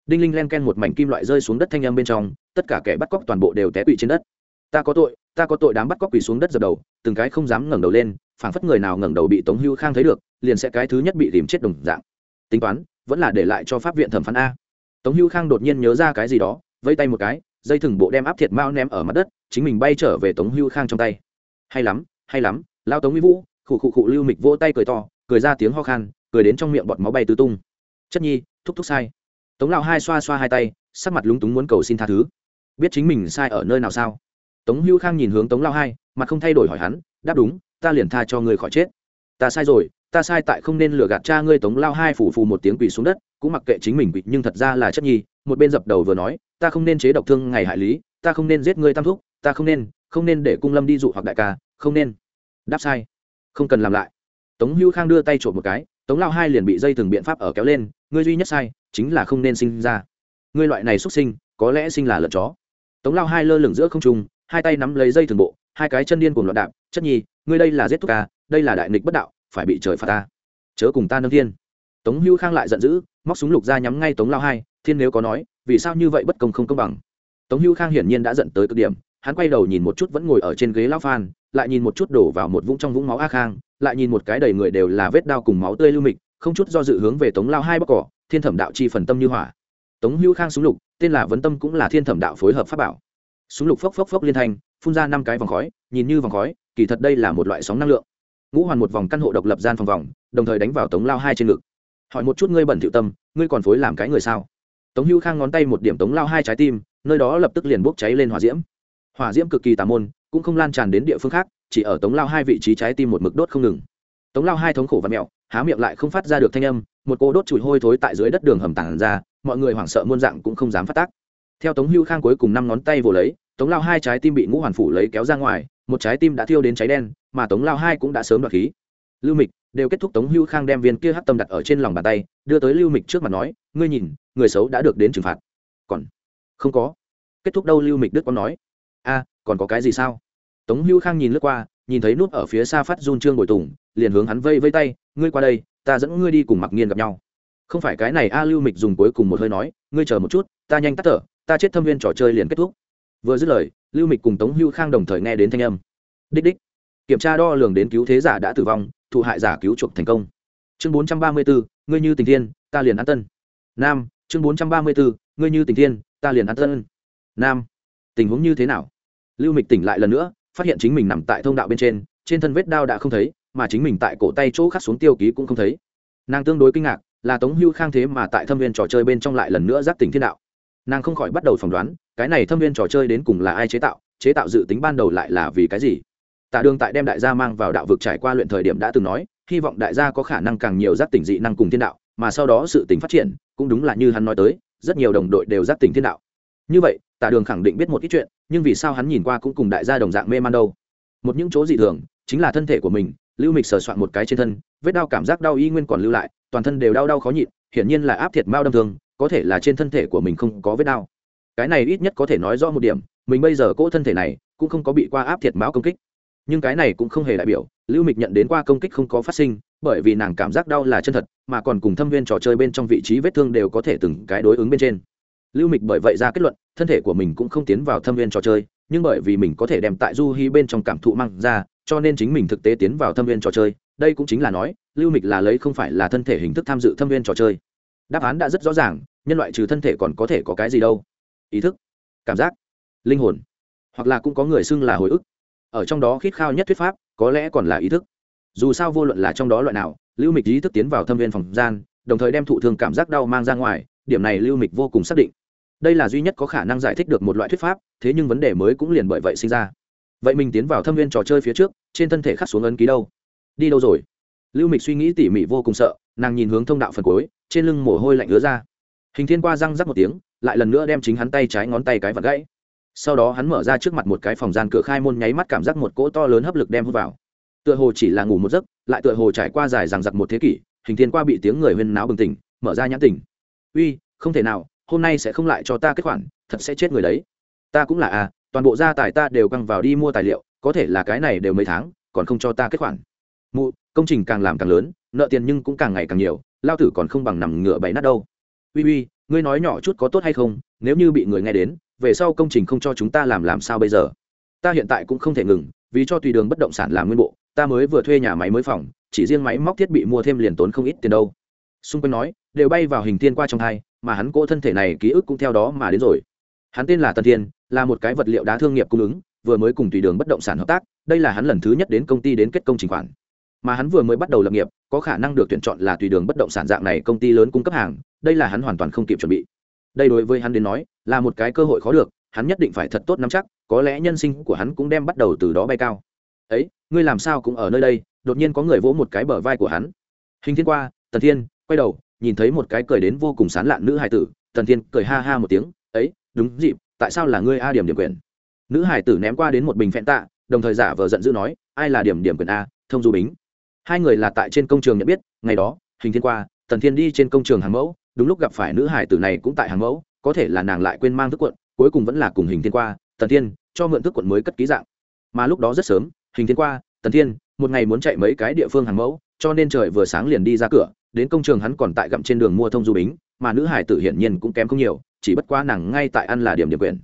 Đinh linh len ken một mảnh kim loại rơi xuống đất thanh âm bên trong, tất cả kẻ bắt cóc toàn bộ đều té quỵ trên đất. Ta có tội ta có tội đám bắt cóc quỳ xuống đất dập đầu, từng cái không dám ngẩng đầu lên, phảng phất người nào ngẩng đầu bị tống hưu khang thấy được, liền sẽ cái thứ nhất bị tìm chết đồng dạng. Tính toán, vẫn là để lại cho pháp viện thẩm phán a. Tống hưu khang đột nhiên nhớ ra cái gì đó vây tay một cái, dây thừng bộ đem áp thiệt mao ném ở mặt đất, chính mình bay trở về tống hưu khang trong tay. Hay lắm hay lắm, lao tống mỹ vũ, khụ khụ khụ lưu mịch vỗ tay cười to, cười ra tiếng ho khan, cười đến trong miệng bọt máu bay tứ tung. Chất nhi, thúc thúc sai. Tống lao hai xoa xoa hai tay, sắc mặt lúng túng muốn cầu xin tha thứ. Biết chính mình sai ở nơi nào sao? Tống hưu khang nhìn hướng tống lao hai mặt không thay đổi hỏi hắn, đáp đúng, ta liền tha cho ngươi khỏi chết. Ta sai rồi, ta sai tại không nên lừa gạt cha ngươi. Tống lao hai phủ phù một tiếng quỳ xuống đất, cũng mặc kệ chính mình quỳ, nhưng thật ra là chất nhi, một bên dập đầu vừa nói, ta không nên chế độc thương ngày hại lý, ta không nên giết ngươi tam thúc, ta không nên không nên để cung lâm đi dụ hoặc đại ca, không nên. Đáp sai, không cần làm lại. Tống hưu khang đưa tay trộm một cái, tống lao hai liền bị dây từng biện pháp ở kéo lên, ngươi duy nhất sai, chính là không nên sinh ra. Ngươi loại này xuất sinh, có lẽ sinh là lợn chó. Tống lao hai lơ lửng giữa không trung hai tay nắm lấy dây thường bộ, hai cái chân điên cùng loạn đạp, chất nhi, ngươi đây là giết thúc ca, đây là đại nghịch bất đạo, phải bị trời phạt ta. Chớ cùng ta nâng thiên. Tống hưu khang lại giận dữ, móc súng lục ra nhắm ngay tống lao hai, thiên nếu có nói, vì sao như vậy bất công không công bằng? Tống hưu khang hiển nhiên đã giận tới cực điểm, hắn quay đầu nhìn một chút vẫn ngồi ở trên ghế lao phan, lại nhìn một chút đổ vào một vũng trong vũng máu a khang, lại nhìn một cái đầy người đều là vết đao cùng máu tươi lưu mịch, không chút do dự hướng về tống lao hai bóc cỏ, thiên thẩm đạo chi phần tâm như hỏa. Tống hưu khang súng lục, tên là vấn tâm cũng là thiên thẩm đạo phối hợp pháp bảo súng lục phốc phốc phốc liên thanh, phun ra năm cái vòng khói, nhìn như vòng khói, kỳ thật đây là một loại sóng năng lượng. Ngũ hoàn một vòng căn hộ độc lập gian phòng vòng, đồng thời đánh vào tống lao hai trên ngực. Hỏi một chút ngươi bẩn thiệu tâm, ngươi còn phối làm cái người sao? Tống hưu khang ngón tay một điểm tống lao hai trái tim, nơi đó lập tức liền bốc cháy lên hỏa diễm. Hỏa diễm cực kỳ tà môn, cũng không lan tràn đến địa phương khác, chỉ ở tống lao hai vị trí trái tim một mực đốt không ngừng. Tống lao hai thống khổ và mẹo, há miệng lại không phát ra được thanh âm, một cô đốt chùi hôi thối tại dưới đất đường hầm tảng ra, mọi người hoảng sợ muôn dạng cũng không dám phát tác theo tống hưu khang cuối cùng năm ngón tay vồ lấy, tống lao hai trái tim bị ngũ hoàn phủ lấy kéo ra ngoài, một trái tim đã thiêu đến cháy đen, mà tống lao hai cũng đã sớm đoạt khí. Lưu mịch đều kết thúc tống hưu khang đem viên kia hát tâm đặt ở trên lòng bàn tay, đưa tới lưu mịch trước mặt nói, ngươi nhìn, người xấu đã được đến trừng phạt. Còn không có. Kết thúc đâu lưu mịch đức có nói, a, còn có cái gì sao? Tống hưu khang nhìn lướt qua, nhìn thấy nút ở phía xa phát run trương bồi tùng, liền hướng hắn vây vây tay, ngươi qua đây, ta dẫn ngươi đi cùng mặc nghiên gặp nhau. Không phải cái này a lưu mịch dùng cuối cùng một hơi nói, ngươi chờ một chút, ta nhanh tắt thở ta chết thâm viên trò chơi liền kết thúc. Vừa dứt lời, lưu mịch cùng tống Hưu khang đồng thời nghe đến thanh âm. Đích đích. Kiểm tra đo lường đến cứu thế giả đã tử vong, thụ hại giả cứu chuộc thành công. Chương bốn trăm ba mươi bốn ngươi như tình thiên, ta liền an tân. Nam, chương bốn trăm ba mươi bốn ngươi như tình thiên, ta liền an tân. Nam, tình huống như thế nào? Lưu mịch tỉnh lại lần nữa, phát hiện chính mình nằm tại thông đạo bên trên trên thân vết đao đã không thấy, mà chính mình tại cổ tay chỗ khắc xuống tiêu ký cũng không thấy. Nàng tương đối kinh ngạc, là tống hưu khang thế mà tại thâm viên trò chơi bên trong lại lần nữa giác tỉnh thiên đạo nàng không khỏi bắt đầu phỏng đoán, cái này thâm viên trò chơi đến cùng là ai chế tạo chế tạo dự tính ban đầu lại là vì cái gì? Tạ đường tại đem đại gia mang vào đạo vực trải qua luyện thời điểm đã từng nói, hy vọng đại gia có khả năng càng nhiều giác tỉnh dị năng cùng thiên đạo, mà sau đó sự tỉnh phát triển, cũng đúng là như hắn nói tới, rất nhiều đồng đội đều giác tỉnh thiên đạo. Như vậy, tạ đường khẳng định biết một ít chuyện, nhưng vì sao hắn nhìn qua cũng cùng đại gia đồng dạng mê man đâu? Một những chỗ dị thường, chính là thân thể của mình, lưu mịch sờ soạn một cái trên thân, vết đau cảm giác đau y nguyên còn lưu lại, toàn thân đều đau đau khó nhịn, hiển nhiên là áp thiệt mao đâm thương có thể là trên thân thể của mình không có vết đau. Cái này ít nhất có thể nói rõ một điểm, mình bây giờ cỗ thân thể này cũng không có bị qua áp thiệt máu công kích. Nhưng cái này cũng không hề đại biểu, lưu mịch nhận đến qua công kích không có phát sinh, bởi vì nàng cảm giác đau là chân thật, mà còn cùng thâm viên trò chơi bên trong vị trí vết thương đều có thể từng cái đối ứng bên trên. Lưu mịch bởi vậy ra kết luận, thân thể của mình cũng không tiến vào thâm viên trò chơi, nhưng bởi vì mình có thể đem tại du hy bên trong cảm thụ mang ra, cho nên chính mình thực tế tiến vào thâm viên trò chơi. Đây cũng chính là nói, lưu mịch là lấy không phải là thân thể hình thức tham dự thâm viên trò chơi đáp án đã rất rõ ràng, nhân loại trừ thân thể còn có thể có cái gì đâu. Ý thức, cảm giác, linh hồn, hoặc là cũng có người xưng là hồi ức. Ở trong đó khít khao nhất thuyết pháp, có lẽ còn là ý thức. Dù sao vô luận là trong đó loại nào, lưu mịch ý thức tiến vào thâm viên phòng gian, đồng thời đem thụ thường cảm giác đau mang ra ngoài, điểm này lưu mịch vô cùng xác định. Đây là duy nhất có khả năng giải thích được một loại thuyết pháp, thế nhưng vấn đề mới cũng liền bởi vậy sinh ra. Vậy mình tiến vào thâm viên trò chơi phía trước, trên thân thể khắc xuống ấn ký đâu? Đi đâu rồi? Lưu mịch suy nghĩ tỉ mỉ vô cùng sợ, nàng nhìn hướng thông đạo phần cuối, trên lưng mồ hôi lạnh ứa ra. Hình thiên qua răng rắc một tiếng, lại lần nữa đem chính hắn tay trái ngón tay cái vật gãy. Sau đó hắn mở ra trước mặt một cái phòng gian cửa khai môn nháy mắt cảm giác một cỗ to lớn hấp lực đem hút vào. Tựa hồ chỉ là ngủ một giấc, lại tựa hồ trải qua dài rằng giặc một thế kỷ, hình thiên qua bị tiếng người huyên náo bừng tỉnh, mở ra nhãn tỉnh. Uy, không thể nào, hôm nay sẽ không lại cho ta kết khoản, thật sẽ chết người đấy. Ta cũng là à toàn bộ gia tài ta đều căng vào đi mua tài liệu, có thể là cái này đều mấy tháng, còn không cho ta kết khoản. Mụ công trình càng làm càng lớn, nợ tiền nhưng cũng càng ngày càng nhiều, lao tử còn không bằng nằm ngựa bày nát đâu. Uy uy, ngươi nói nhỏ chút có tốt hay không, nếu như bị người nghe đến, về sau công trình không cho chúng ta làm làm sao bây giờ? Ta hiện tại cũng không thể ngừng, vì cho tùy đường bất động sản làm nguyên bộ, ta mới vừa thuê nhà máy mới phòng, chỉ riêng máy móc thiết bị mua thêm liền tốn không ít tiền đâu. Xung quanh nói, đều bay vào hình tiên qua trong hai, mà hắn cỗ thân thể này ký ức cũng theo đó mà đến rồi. Hắn tên là tần thiên, là một cái vật liệu đá thương nghiệp cung ứng, vừa mới cùng tùy đường bất động sản hợp tác, đây là hắn lần thứ nhất đến công ty đến kết công trình khoản mà hắn vừa mới bắt đầu lập nghiệp, có khả năng được tuyển chọn là tùy đường bất động sản dạng này công ty lớn cung cấp hàng, đây là hắn hoàn toàn không kịp chuẩn bị. Đây đối với hắn đến nói, là một cái cơ hội khó được, hắn nhất định phải thật tốt nắm chắc, có lẽ nhân sinh của hắn cũng đem bắt đầu từ đó bay cao. Ấy, ngươi làm sao cũng ở nơi đây? Đột nhiên có người vỗ một cái bờ vai của hắn. Hình thiên qua, tần thiên, quay đầu, nhìn thấy một cái cười đến vô cùng sán lạn nữ hài tử. Tần thiên cười ha ha một tiếng, ấy, đúng dịp, tại sao là ngươi a điểm điểm quyền? Nữ hải tử ném qua đến một bình phẹn tạ, đồng thời giả vờ giận dữ nói, ai là điểm điểm quyền a, thông du bính hai người là tại trên công trường nhận biết, ngày đó, hình thiên qua, tần thiên đi trên công trường hàng mẫu, đúng lúc gặp phải nữ hải tử này cũng tại hàng mẫu, có thể là nàng lại quên mang thức quận, cuối cùng vẫn là cùng hình thiên qua, tần thiên, cho mượn thức quận mới cất ký dạng. Mà lúc đó rất sớm, hình thiên qua, tần thiên, một ngày muốn chạy mấy cái địa phương hàng mẫu, cho nên trời vừa sáng liền đi ra cửa, đến công trường hắn còn tại gặm trên đường mua thông du bính, mà nữ hải tử hiển nhiên cũng kém không nhiều, chỉ bất quá nàng ngay tại ăn là điểm điểm quyền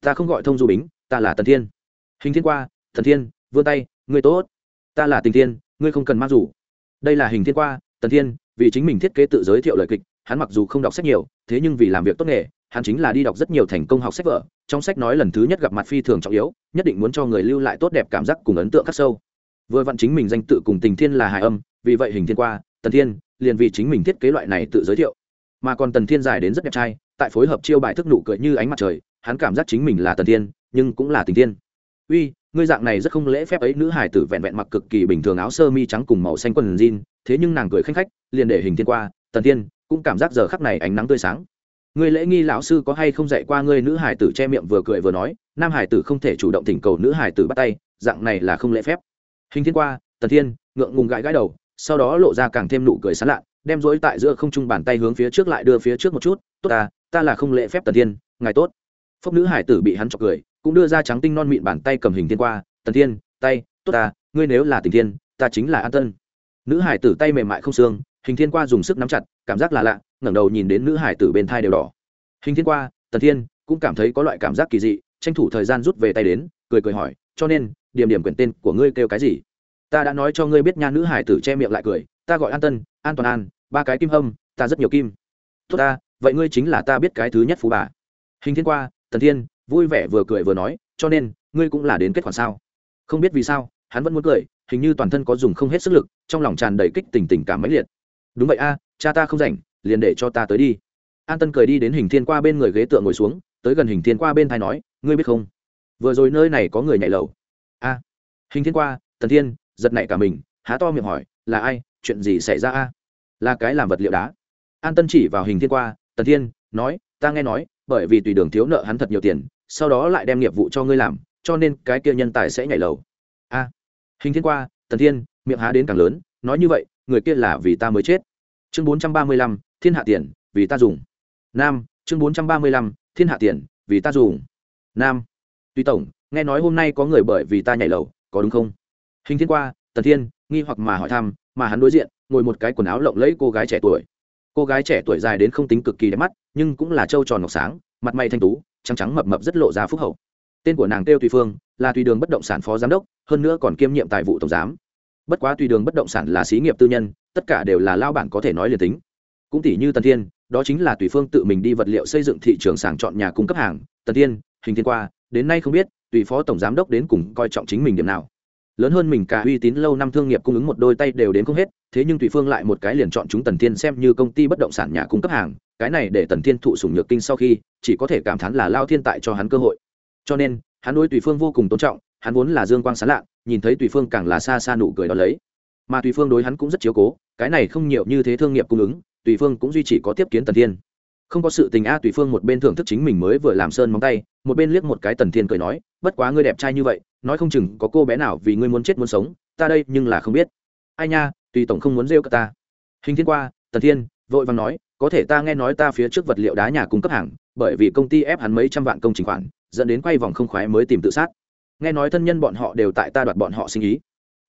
ta không gọi thông du bính, ta là tần thiên. Hình thiên qua thần thiên, vươn tay ngươi tốt. Ta là tình thiên ngươi không cần mang rủ đây là hình thiên qua, tần thiên, vì chính mình thiết kế tự giới thiệu lời kịch, hắn mặc dù không đọc sách nhiều, thế nhưng vì làm việc tốt nghề, hắn chính là đi đọc rất nhiều thành công học sách vở. Trong sách nói lần thứ nhất gặp mặt phi thường trọng yếu, nhất định muốn cho người lưu lại tốt đẹp cảm giác cùng ấn tượng khắc sâu. Vừa vặn chính mình danh tự cùng tình thiên là hài âm, vì vậy hình thiên qua, tần thiên, liền vì chính mình thiết kế loại này tự giới thiệu. Mà còn tần thiên dài đến rất đẹp trai, tại phối hợp chiêu bài thức nụ cười như ánh mặt trời, hắn cảm giác chính mình là tần thiên, nhưng cũng là tình thiên. Uy ngươi dạng này rất không lễ phép ấy, nữ hải tử vẹn vẹn mặc cực kỳ bình thường áo sơ mi trắng cùng màu xanh quần jean, thế nhưng nàng cười khanh khách, liền để hình thiên qua, tần tiên cũng cảm giác giờ khắc này ánh nắng tươi sáng. Người lễ nghi lão sư có hay không dạy qua ngươi nữ hải tử che miệng vừa cười vừa nói, nam hải tử không thể chủ động thỉnh cầu nữ hải tử bắt tay, dạng này là không lễ phép. Hình thiên qua, tần thiên, ngượng ngùng gãi gãi đầu, sau đó lộ ra càng thêm nụ cười sán lạ đem rối tại giữa không trung bàn tay hướng phía trước lại đưa phía trước một chút, tốt ta ta là không lễ phép tần thiên, ngài tốt phốc nữ hải tử bị hắn chọc cười, cũng đưa ra trắng tinh non mịn bàn tay cầm hình thiên qua, tần thiên, tay, tốt ta, ngươi nếu là tình thiên, ta chính là an tân. Nữ hải tử tay mềm mại không xương, hình thiên qua dùng sức nắm chặt, cảm giác là lạ, ngẩng đầu nhìn đến nữ hải tử bên thai đều đỏ. Hình thiên qua, tần thiên, cũng cảm thấy có loại cảm giác kỳ dị, tranh thủ thời gian rút về tay đến, cười cười hỏi, cho nên, điểm điểm quyển tên của ngươi kêu cái gì? Ta đã nói cho ngươi biết nha, nữ hải tử che miệng lại cười, ta gọi an tân, an toàn an, ba cái kim hâm, ta rất nhiều kim. Tốt ta, vậy ngươi chính là ta biết cái thứ nhất phú bà. Hình thiên qua tần thiên vui vẻ vừa cười vừa nói, cho nên, ngươi cũng là đến kết quả sao? Không biết vì sao, hắn vẫn muốn cười, hình như toàn thân có dùng không hết sức lực, trong lòng tràn đầy kích tình tình cảm mãnh liệt. Đúng vậy a, cha ta không rảnh, liền để cho ta tới đi. An tân cười đi đến hình thiên qua bên người ghế tựa ngồi xuống, tới gần hình thiên qua bên thai nói, ngươi biết không? Vừa rồi nơi này có người nhảy lầu. A. Hình thiên qua, tần thiên, giật nảy cả mình, há to miệng hỏi, là ai? Chuyện gì xảy ra a? Là cái làm vật liệu đá. An tân chỉ vào hình thiên qua, tần thiên, nói, ta nghe nói bởi vì tùy đường thiếu nợ hắn thật nhiều tiền, sau đó lại đem nghiệp vụ cho ngươi làm, cho nên cái kia nhân tài sẽ nhảy lầu. A, hình thiên qua, tần thiên, miệng há đến càng lớn, nói như vậy, người kia là vì ta mới chết. Chương bốn trăm ba mươi lăm, thiên hạ tiền, vì ta dùng. Nam, chương bốn trăm ba mươi lăm, thiên hạ tiền, vì ta dùng. Nam tuy tổng, nghe nói hôm nay có người bởi vì ta nhảy lầu, có đúng không? Hình thiên qua, tần thiên, nghi hoặc mà hỏi thăm, mà hắn đối diện, ngồi một cái quần áo lộng lẫy cô gái trẻ tuổi cô gái trẻ tuổi dài đến không tính cực kỳ đẹp mắt, nhưng cũng là trâu tròn ngọc sáng, mặt mày thanh tú, trắng trắng mập mập rất lộ ra phúc hậu. Tên của nàng kêu tùy phương, là tùy đường bất động sản phó giám đốc, hơn nữa còn kiêm nhiệm tài vụ tổng giám. Bất quá tùy đường bất động sản là xí nghiệp tư nhân, tất cả đều là lao bản có thể nói liền tính. Cũng tỷ như tần thiên, đó chính là tùy phương tự mình đi vật liệu xây dựng thị trường sàng chọn nhà cung cấp hàng. Tần thiên, hình thiên qua, đến nay không biết, tùy phó tổng giám đốc đến cùng coi trọng chính mình điểm nào lớn hơn mình cả uy tín lâu năm thương nghiệp cung ứng một đôi tay đều đến không hết, thế nhưng tùy phương lại một cái liền chọn chúng tần thiên xem như công ty bất động sản nhà cung cấp hàng, cái này để tần thiên thụ sủng nhược kinh sau khi, chỉ có thể cảm thán là lao thiên tại cho hắn cơ hội. Cho nên, hắn đối tùy phương vô cùng tôn trọng, hắn vốn là dương quang sán lạ nhìn thấy tùy phương càng là xa xa nụ cười đó lấy. Mà tùy phương đối hắn cũng rất chiếu cố, cái này không nhiều như thế thương nghiệp cung ứng tùy phương cũng duy trì có tiếp kiến tần thiên. Không có sự tình a tùy phương một bên thưởng thức chính mình mới vừa làm sơn móng tay, một bên liếc một cái tần thiên cười nói, bất quá ngươi đẹp trai như vậy nói không chừng có cô bé nào vì ngươi muốn chết muốn sống, ta đây nhưng là không biết. Ai nha, tùy tổng không muốn rêu cả ta. Hình thiên qua, tần thiên, vội vàng nói, có thể ta nghe nói ta phía trước vật liệu đá nhà cung cấp hàng, bởi vì công ty ép hắn mấy trăm vạn công trình khoản, dẫn đến quay vòng không khoái mới tìm tự sát. Nghe nói thân nhân bọn họ đều tại ta đoạt bọn họ sinh ý.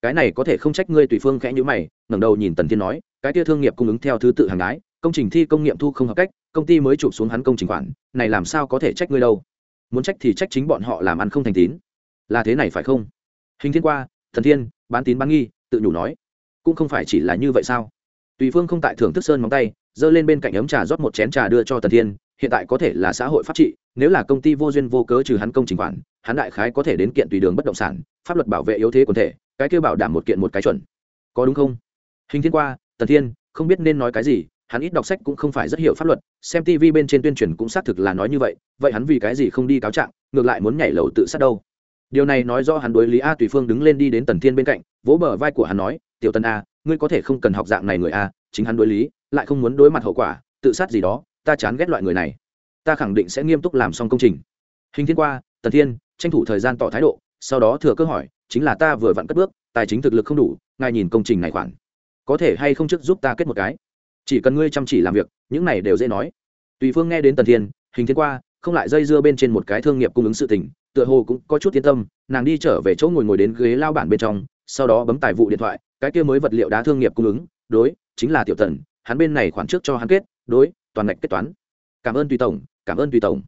Cái này có thể không trách ngươi tùy phương khẽ nhữ mày, ngẩng đầu nhìn tần thiên nói, cái tia thương nghiệp cung ứng theo thứ tự hàng đái công trình thi công nghiệm thu không hợp cách, công ty mới chụp xuống hắn công trình khoản, này làm sao có thể trách ngươi đâu? Muốn trách thì trách chính bọn họ làm ăn không thành tín là thế này phải không? Hình thiên qua, thần thiên, bán tín bán nghi, tự nhủ nói, cũng không phải chỉ là như vậy sao? Tùy phương không tại thưởng thức sơn móng tay, giơ lên bên cạnh ấm trà rót một chén trà đưa cho tần thiên, hiện tại có thể là xã hội pháp trị, nếu là công ty vô duyên vô cớ trừ hắn công trình khoản, hắn đại khái có thể đến kiện tùy đường bất động sản, pháp luật bảo vệ yếu thế quần thể, cái kêu bảo đảm một kiện một cái chuẩn. Có đúng không? Hình thiên qua tần thiên, không biết nên nói cái gì, hắn ít đọc sách cũng không phải rất hiểu pháp luật, xem tv bên trên tuyên truyền cũng xác thực là nói như vậy vậy hắn vì cái gì không đi cáo trạng, ngược lại muốn nhảy lầu tự sát đâu? Điều này nói do hắn đối lý a tùy phương đứng lên đi đến tần thiên bên cạnh, vỗ bờ vai của hắn nói, tiểu tần a, ngươi có thể không cần học dạng này người a, chính hắn đối lý, lại không muốn đối mặt hậu quả, tự sát gì đó, ta chán ghét loại người này. Ta khẳng định sẽ nghiêm túc làm xong công trình. Hình thiên qua, tần thiên, tranh thủ thời gian tỏ thái độ, sau đó thừa cơ hỏi, chính là ta vừa vặn cất bước, tài chính thực lực không đủ, ngài nhìn công trình này khoản, có thể hay không trước giúp ta kết một cái? Chỉ cần ngươi chăm chỉ làm việc, những này đều dễ nói. Tùy phương nghe đến tần thiên, hình thiên qua, không lại dây dưa bên trên một cái thương nghiệp cung ứng sự tình tựa hồ cũng có chút yên tâm, nàng đi trở về chỗ ngồi ngồi đến ghế lao bản bên trong, sau đó bấm tài vụ điện thoại, cái kia mới vật liệu đá thương nghiệp cung ứng, đối, chính là tiểu tần, hắn bên này khoản trước cho hắn kết, đối, toàn ngạch kết toán. Cảm ơn tùy tổng, cảm ơn tùy tổng.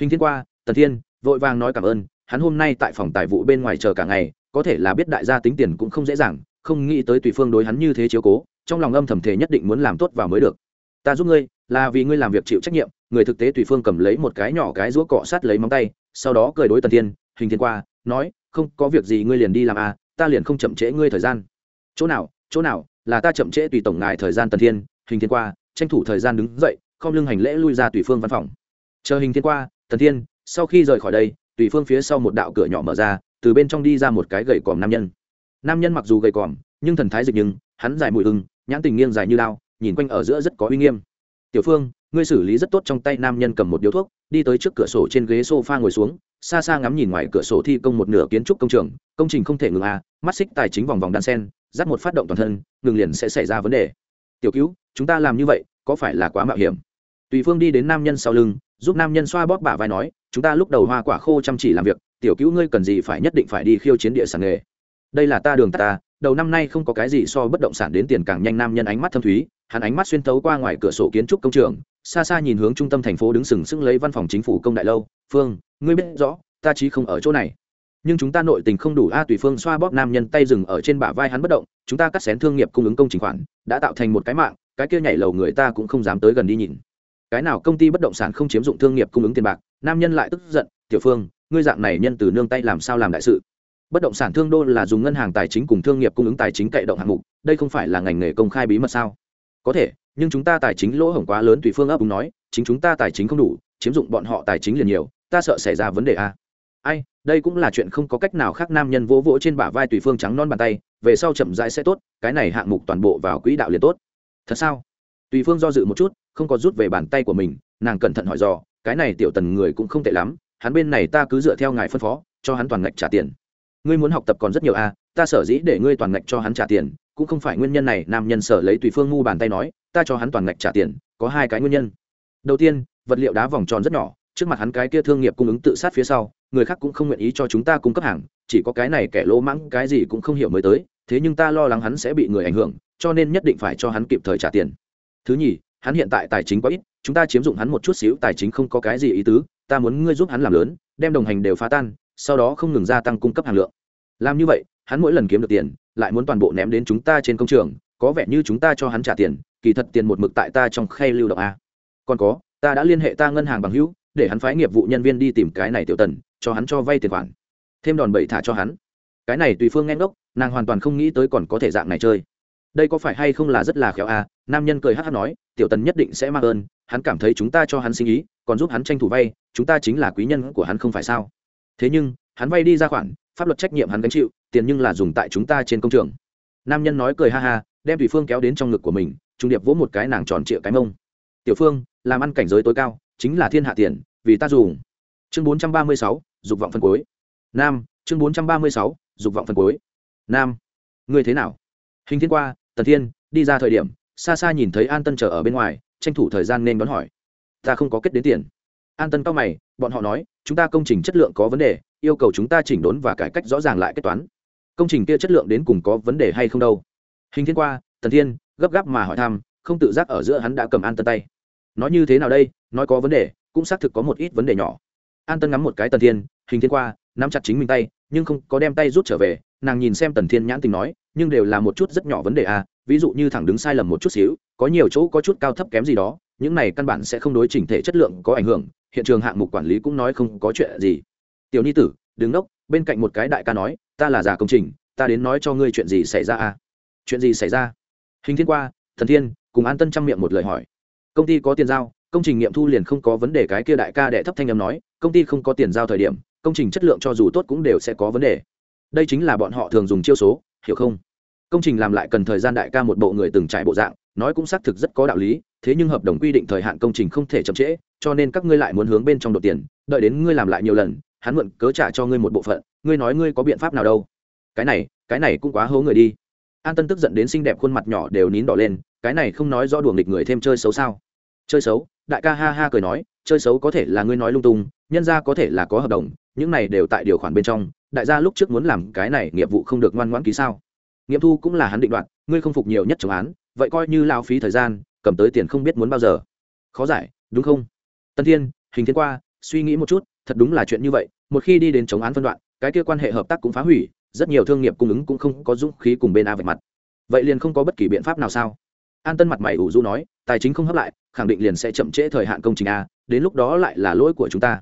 Hình thiên qua, tần thiên, vội vàng nói cảm ơn, hắn hôm nay tại phòng tài vụ bên ngoài chờ cả ngày, có thể là biết đại gia tính tiền cũng không dễ dàng, không nghĩ tới tùy phương đối hắn như thế chiếu cố, trong lòng âm thầm thể nhất định muốn làm tốt vào mới được. Ta giúp ngươi, là vì ngươi làm việc chịu trách nhiệm, người thực tế tùy phương cầm lấy một cái nhỏ cái rũa cọ sát lấy móng tay sau đó cười đối tần thiên, hình thiên qua, nói, không, có việc gì ngươi liền đi làm à ta liền không chậm trễ ngươi thời gian. Chỗ nào chỗ nào, là ta chậm trễ tùy tổng ngài thời gian tần thiên, hình thiên qua, tranh thủ thời gian đứng dậy, không lưng hành lễ lui ra tùy phương văn phòng. Chờ hình thiên qua, tần thiên, sau khi rời khỏi đây, tùy phương phía sau một đạo cửa nhỏ mở ra, từ bên trong đi ra một cái gậy còm nam nhân. Nam nhân mặc dù gầy còm, nhưng thần thái dịch nhưng, hắn dài mùi hưng, nhãn tình nghiêng dài như lao, nhìn quanh ở giữa rất có uy nghiêm. Tiểu phương ngươi xử lý rất tốt trong tay nam nhân cầm một điếu thuốc, đi tới trước cửa sổ trên ghế sofa ngồi xuống, xa xa ngắm nhìn ngoài cửa sổ thi công một nửa kiến trúc công trường, công trình không thể ngừng à mắt xích tài chính vòng vòng đan sen dắt một phát động toàn thân, ngừng liền sẽ xảy ra vấn đề. Tiểu cứu, chúng ta làm như vậy, có phải là quá mạo hiểm? Tùy phương đi đến nam nhân sau lưng, giúp nam nhân xoa bóp bả vai nói, chúng ta lúc đầu hoa quả khô chăm chỉ làm việc, tiểu cứu ngươi cần gì phải nhất định phải đi khiêu chiến địa sản nghề. Đây là ta đường ta, đầu năm nay không có cái gì so bất động sản đến tiền càng nhanh nam nhân ánh mắt thâm thúy, hắn ánh mắt xuyên thấu qua ngoài cửa sổ kiến trúc công trường xa xa nhìn hướng trung tâm thành phố đứng sừng sững lấy văn phòng chính phủ công đại lâu. Phương, ngươi biết rõ, ta chí không ở chỗ này. Nhưng chúng ta nội tình không đủ a tùy phương xoa bóp nam nhân tay dừng ở trên bả vai hắn bất động. Chúng ta cắt xén thương nghiệp cung ứng công trình khoản, đã tạo thành một cái mạng, cái kia nhảy lầu người ta cũng không dám tới gần đi nhìn. Cái nào công ty bất động sản không chiếm dụng thương nghiệp cung ứng tiền bạc, nam nhân lại tức giận. Tiểu phương, ngươi dạng này nhân từ nương tay làm sao làm đại sự? Bất động sản thương đô là dùng ngân hàng tài chính cùng thương nghiệp cung ứng tài chính cậy động hạng mục, đây không phải là ngành nghề công khai bí mật sao? Có thể, nhưng chúng ta tài chính lỗ hổng quá lớn, tùy phương ấp đúng nói, chính chúng ta tài chính không đủ, chiếm dụng bọn họ tài chính liền nhiều, ta sợ xảy ra vấn đề a. Ai, đây cũng là chuyện không có cách nào khác, nam nhân vỗ vỗ trên bả vai tùy phương trắng non bàn tay, về sau chậm rãi sẽ tốt, cái này hạng mục toàn bộ vào quỹ đạo liền tốt. Thật sao? Tùy phương do dự một chút, không có rút về bàn tay của mình, nàng cẩn thận hỏi dò, cái này tiểu tần người cũng không tệ lắm, hắn bên này ta cứ dựa theo ngài phân phó, cho hắn toàn ngạch trả tiền. Ngươi muốn học tập còn rất nhiều a, ta sở dĩ để ngươi toàn ngạch cho hắn trả tiền cũng không phải nguyên nhân này, nam nhân sở lấy tùy phương ngu bàn tay nói, ta cho hắn toàn ngạch trả tiền, có hai cái nguyên nhân. Đầu tiên, vật liệu đá vòng tròn rất nhỏ, trước mặt hắn cái kia thương nghiệp cung ứng tự sát phía sau, người khác cũng không nguyện ý cho chúng ta cung cấp hàng, chỉ có cái này kẻ lỗ mãng, cái gì cũng không hiểu mới tới, thế nhưng ta lo lắng hắn sẽ bị người ảnh hưởng, cho nên nhất định phải cho hắn kịp thời trả tiền. Thứ nhì, hắn hiện tại tài chính quá ít, chúng ta chiếm dụng hắn một chút xíu, tài chính không có cái gì ý tứ, ta muốn ngươi giúp hắn làm lớn, đem đồng hành đều phá tan, sau đó không ngừng gia tăng cung cấp hàng lượng. Làm như vậy, hắn mỗi lần kiếm được tiền lại muốn toàn bộ ném đến chúng ta trên công trường, có vẻ như chúng ta cho hắn trả tiền, kỳ thật tiền một mực tại ta trong khay lưu động a. Còn có, ta đã liên hệ ta ngân hàng bằng hữu, để hắn phái nghiệp vụ nhân viên đi tìm cái này tiểu tần, cho hắn cho vay tiền khoản. Thêm đòn bẩy thả cho hắn. Cái này tùy phương nghe ngốc, nàng hoàn toàn không nghĩ tới còn có thể dạng này chơi. Đây có phải hay không là rất là khéo a? nam nhân cười hát hát nói, tiểu tần nhất định sẽ mang ơn, hắn cảm thấy chúng ta cho hắn sinh ý, còn giúp hắn tranh thủ vay, chúng ta chính là quý nhân của hắn không phải sao? Thế nhưng, hắn vay đi ra khoản pháp luật trách nhiệm hắn gánh chịu, tiền nhưng là dùng tại chúng ta trên công trường. Nam nhân nói cười ha ha, đem thủy phương kéo đến trong ngực của mình, trung điệp vỗ một cái nàng tròn trịa cái mông. Tiểu phương, làm ăn cảnh giới tối cao, chính là thiên hạ tiền, vì ta dùng. Chương bốn trăm ba mươi sáu, dục vọng phân cuối. Nam, chương bốn trăm ba mươi sáu, dục vọng phân cuối. Nam, ngươi thế nào? Hình thiên qua, tần thiên, đi ra thời điểm, xa xa nhìn thấy an tân chờ ở bên ngoài, tranh thủ thời gian nên đón hỏi. Ta không có kết đến tiền. An tân cao mày, bọn họ nói, chúng ta công trình chất lượng có vấn đề yêu cầu chúng ta chỉnh đốn và cải cách rõ ràng lại kết toán. Công trình kia chất lượng đến cùng có vấn đề hay không đâu? Hình thiên qua, tần thiên, gấp gáp mà hỏi thăm, không tự giác ở giữa hắn đã cầm an tân tay. Nói như thế nào đây? Nói có vấn đề, cũng xác thực có một ít vấn đề nhỏ. An tân ngắm một cái tần thiên, hình thiên qua, nắm chặt chính mình tay, nhưng không có đem tay rút trở về. Nàng nhìn xem tần thiên nhãn tình nói, nhưng đều là một chút rất nhỏ vấn đề à ví dụ như thẳng đứng sai lầm một chút xíu, có nhiều chỗ có chút cao thấp kém gì đó, những này căn bản sẽ không đối chỉnh thể chất lượng có ảnh hưởng, hiện trường hạng mục quản lý cũng nói không có chuyện gì tiểu ni tử đứng đốc. bên cạnh một cái đại ca nói, ta là già công trình, ta đến nói cho ngươi chuyện gì xảy ra à? Chuyện gì xảy ra? Hình thiên qua, thần thiên, cùng an tân trang miệng một lời hỏi. Công ty có tiền giao, công trình nghiệm thu liền không có vấn đề, cái kia đại ca đệ thấp thanh âm nói, công ty không có tiền giao thời điểm, công trình chất lượng cho dù tốt cũng đều sẽ có vấn đề. Đây chính là bọn họ thường dùng chiêu số, hiểu không? Công trình làm lại cần thời gian đại ca một bộ người từng trải bộ dạng, nói cũng xác thực rất có đạo lý, thế nhưng hợp đồng quy định thời hạn công trình không thể chậm trễ, cho nên các ngươi lại muốn hướng bên trong đột tiền, đợi đến ngươi làm lại nhiều lần hắn mượn cớ trả cho ngươi một bộ phận, ngươi nói ngươi có biện pháp nào đâu. Cái này cái này cũng quá hố người đi. An tân tức giận đến xinh đẹp khuôn mặt nhỏ đều nín đỏ lên, cái này không nói rõ đùa nghịch người thêm chơi xấu sao? Chơi xấu? Đại ca ha ha cười nói, chơi xấu có thể là ngươi nói lung tung, nhân ra có thể là có hợp đồng, những này đều tại điều khoản bên trong, đại gia lúc trước muốn làm cái này nghiệp vụ không được ngoan ngoãn ký sao? Nghiệm thu cũng là hắn định đoạt, ngươi không phục nhiều nhất chống án, vậy coi như lao phí thời gian, cầm tới tiền không biết muốn bao giờ. Khó giải, đúng không? Tân thiên, hình thiên qua, suy nghĩ một chút thật đúng là chuyện như vậy, một khi đi đến chống án phân đoạn, cái kia quan hệ hợp tác cũng phá hủy, rất nhiều thương nghiệp cung ứng cũng không có dũng khí cùng bên a vạch mặt. Vậy liền không có bất kỳ biện pháp nào sao? An tân mặt mày ủ du nói, tài chính không hấp lại, khẳng định liền sẽ chậm trễ thời hạn công trình a, đến lúc đó lại là lỗi của chúng ta.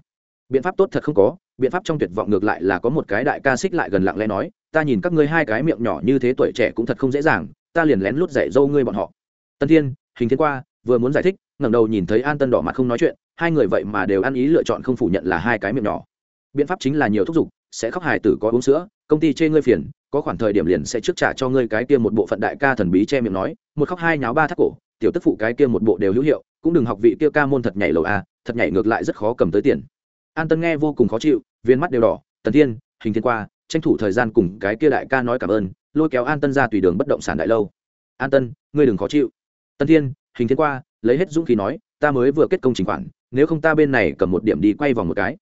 Biện pháp tốt thật không có, biện pháp trong tuyệt vọng ngược lại là có một cái đại ca xích lại gần lặng lẽ nói, ta nhìn các ngươi hai cái miệng nhỏ như thế tuổi trẻ cũng thật không dễ dàng, ta liền lén lút dạy dâu ngươi bọn họ. Tân thiên, hình thiên qua, vừa muốn giải thích, ngẩng đầu nhìn thấy an tân đỏ mặt không nói chuyện hai người vậy mà đều ăn ý lựa chọn không phủ nhận là hai cái miệng nhỏ. Biện pháp chính là nhiều thúc giục, sẽ khóc hài tử có uống sữa, công ty chê ngươi phiền, có khoản thời điểm liền sẽ trước trả cho ngươi cái kia một bộ phận đại ca thần bí che miệng nói, một khóc hai nháo ba thắt cổ, tiểu tức phụ cái kia một bộ đều hữu hiệu, cũng đừng học vị kia ca môn thật nhảy lầu a, thật nhảy ngược lại rất khó cầm tới tiền. An tân nghe vô cùng khó chịu, viên mắt đều đỏ, tần thiên, hình thiên qua, tranh thủ thời gian cùng cái kia đại ca nói cảm ơn, lôi kéo an tân ra tùy đường bất động sản đại lâu. An tân, ngươi đừng khó chịu. Tần thiên, hình thiên qua, lấy hết dũng khí nói, ta mới vừa kết công trình khoản nếu không ta bên này cầm một điểm đi quay vòng một cái.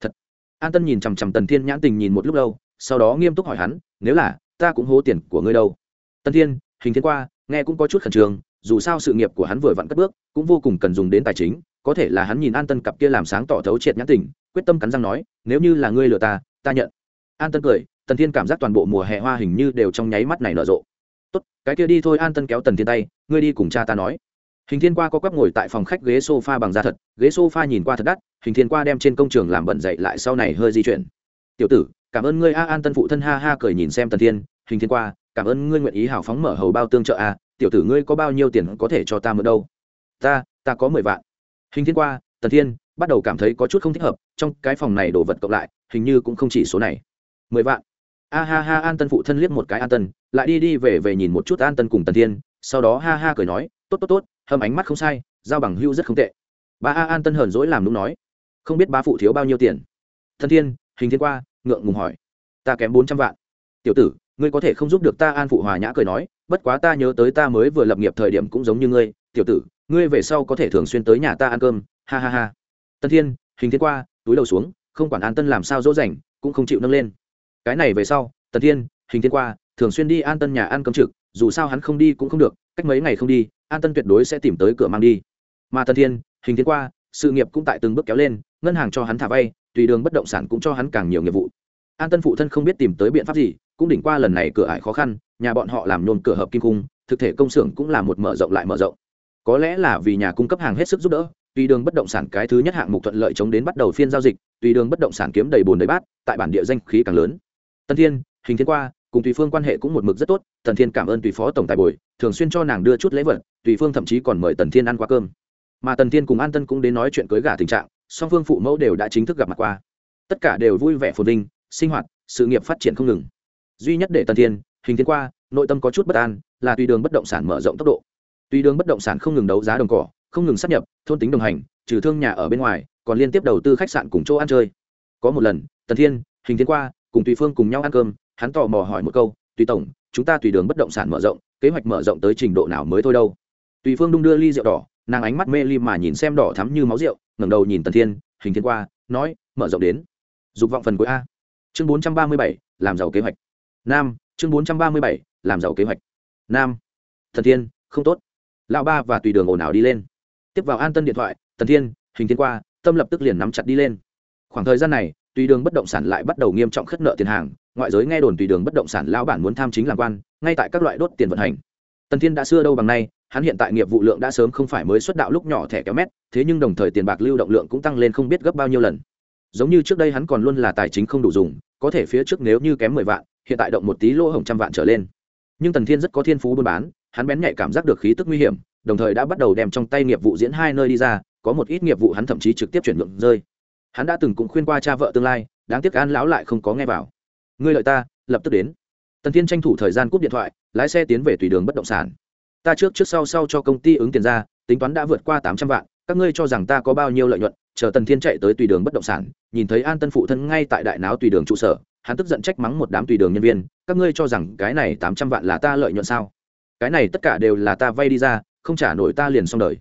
Thật. An tân nhìn chằm chằm tần thiên nhãn tình nhìn một lúc lâu, sau đó nghiêm túc hỏi hắn, nếu là, ta cũng hố tiền của ngươi đâu. Tần thiên, hình thiên qua, nghe cũng có chút khẩn trương, dù sao sự nghiệp của hắn vừa vặn cất bước, cũng vô cùng cần dùng đến tài chính, có thể là hắn nhìn an tân cặp kia làm sáng tỏ thấu triệt nhãn tình, quyết tâm cắn răng nói, nếu như là ngươi lừa ta ta nhận. An tân cười, tần thiên cảm giác toàn bộ mùa hè hoa hình như đều trong nháy mắt này nở rộ. Tốt, cái kia đi thôi, an tân kéo tần thiên tay, ngươi đi cùng cha ta nói hình thiên qua có quắp ngồi tại phòng khách ghế sofa bằng da thật, ghế sofa nhìn qua thật đắt, hình thiên qua đem trên công trường làm bẩn dậy lại sau này hơi di chuyển. Tiểu tử, cảm ơn ngươi a, an tân phụ thân ha ha cười nhìn xem tần thiên, hình thiên qua, cảm ơn ngươi nguyện ý hào phóng mở hầu bao tương trợ a, tiểu tử ngươi có bao nhiêu tiền có thể cho ta mượn đâu? Ta ta có mười vạn. Hình thiên qua, tần thiên bắt đầu cảm thấy có chút không thích hợp, trong cái phòng này đồ vật cộng lại, hình như cũng không chỉ số này. Mười vạn. A ha ha, an tân phụ thân liếc một cái an tân, lại đi đi về về nhìn một chút an tân cùng tần thiên, sau đó ha ha cười nói, tốt tốt tốt hâm ánh mắt không sai, giao bằng hưu rất không tệ. Ba a an tân hờn dỗi làm đúng nói, không biết ba phụ thiếu bao nhiêu tiền. Thân thiên, hình thiên qua, ngượng ngùng hỏi, ta kém bốn trăm vạn. Tiểu tử, ngươi có thể không giúp được ta an phụ hòa nhã cười nói, bất quá ta nhớ tới ta mới vừa lập nghiệp thời điểm cũng giống như ngươi. Tiểu tử, ngươi về sau có thể thường xuyên tới nhà ta ăn cơm. Ha ha ha. Tân thiên, hình thiên qua, túi đầu xuống, không quản an tân làm sao dỗ dành, cũng không chịu nâng lên. Cái này về sau tần thiên, hình thiên qua, thường xuyên đi an tân nhà ăn cơm trực dù sao hắn không đi cũng không được, cách mấy ngày không đi, an tân tuyệt đối sẽ tìm tới cửa mang đi. Mà tần thiên, hình thiên qua, sự nghiệp cũng tại từng bước kéo lên, ngân hàng cho hắn thả vay, tùy đường bất động sản cũng cho hắn càng nhiều nghiệp vụ. An tân phụ thân không biết tìm tới biện pháp gì, cũng đỉnh qua lần này cửa ải khó khăn, nhà bọn họ làm nôn cửa hợp kim cung, thực thể công xưởng cũng là một mở rộng lại mở rộng. Có lẽ là vì nhà cung cấp hàng hết sức giúp đỡ, tùy đường bất động sản cái thứ nhất hạng mục thuận lợi chống đến bắt đầu phiên giao dịch, tùy đường bất động sản kiếm đầy bồn đầy bát, tại bản địa danh khí càng lớn. Tân thiên, hình thiên qua cùng tùy phương quan hệ cũng một mực rất tốt, tần thiên cảm ơn tùy phó tổng tài bồi, thường xuyên cho nàng đưa chút lễ vật, tùy phương thậm chí còn mời tần thiên ăn qua cơm. Mà tần thiên cùng an tân cũng đến nói chuyện cưới gả tình trạng, song phương phụ mẫu đều đã chính thức gặp mặt qua. Tất cả đều vui vẻ phồn vinh, sinh hoạt, sự nghiệp phát triển không ngừng. Duy nhất để tần thiên hình thiên qua, nội tâm có chút bất an, là tùy đường bất động sản mở rộng tốc độ. Tùy đường bất động sản không ngừng đấu giá đồng cỏ, không ngừng sắp nhập, thôn tính đồng hành, trừ thương nhà ở bên ngoài, còn liên tiếp đầu tư khách sạn cùng chỗ ăn chơi. Có một lần, tần thiên hình thiên qua, cùng tùy phương cùng nhau ăn cơm hắn tò mò hỏi một câu, tùy tổng, chúng ta tùy đường bất động sản mở rộng, kế hoạch mở rộng tới trình độ nào mới thôi đâu? Tùy phương đung đưa ly rượu đỏ, nàng ánh mắt mê ly mà nhìn xem đỏ thắm như máu rượu, ngẩng đầu nhìn tần thiên, hình thiên qua, nói, mở rộng đến dục vọng phần cuối a. Chương bốn trăm ba mươi bảy, làm giàu kế hoạch. Nam, chương bốn trăm ba mươi bảy, làm giàu kế hoạch. Nam thần thiên, không tốt. Lão ba và tùy đường ồn ào đi lên. Tiếp vào an tân điện thoại, tần thiên, hình thiên qua, tâm lập tức liền nắm chặt đi lên. Khoảng thời gian này tùy đường bất động sản lại bắt đầu nghiêm trọng khất nợ tiền hàng, ngoại giới nghe đồn tùy đường bất động sản lão bản muốn tham chính làm quan, ngay tại các loại đốt tiền vận hành. Tần thiên đã xưa đâu bằng nay, hắn hiện tại nghiệp vụ lượng đã sớm không phải mới xuất đạo lúc nhỏ thẻ kéo mét, thế nhưng đồng thời tiền bạc lưu động lượng cũng tăng lên không biết gấp bao nhiêu lần. Giống như trước đây hắn còn luôn là tài chính không đủ dùng, có thể phía trước nếu như kém mười vạn, hiện tại động một tí lỗ hổng trăm vạn trở lên. Nhưng tần thiên rất có thiên phú buôn bán, hắn bén nhạy cảm giác được khí tức nguy hiểm, đồng thời đã bắt đầu đem trong tay nghiệp vụ diễn hai nơi đi ra, có một ít nghiệp vụ hắn thậm chí trực tiếp chuyển nhượng rơi hắn đã từng cũng khuyên qua cha vợ tương lai, đáng tiếc an lão lại không có nghe vào. Ngươi lợi ta, lập tức đến. Tần thiên tranh thủ thời gian cúp điện thoại, lái xe tiến về tùy đường bất động sản. Ta trước trước sau sau cho công ty ứng tiền ra, tính toán đã vượt qua tám trăm vạn, các ngươi cho rằng ta có bao nhiêu lợi nhuận, chờ tần thiên chạy tới tùy đường bất động sản, nhìn thấy an tân phụ thân ngay tại đại náo tùy đường trụ sở, hắn tức giận trách mắng một đám tùy đường nhân viên, các ngươi cho rằng cái này tám trăm vạn là ta lợi nhuận sao? Cái này tất cả đều là ta vay đi ra, không trả nổi ta liền xong đời.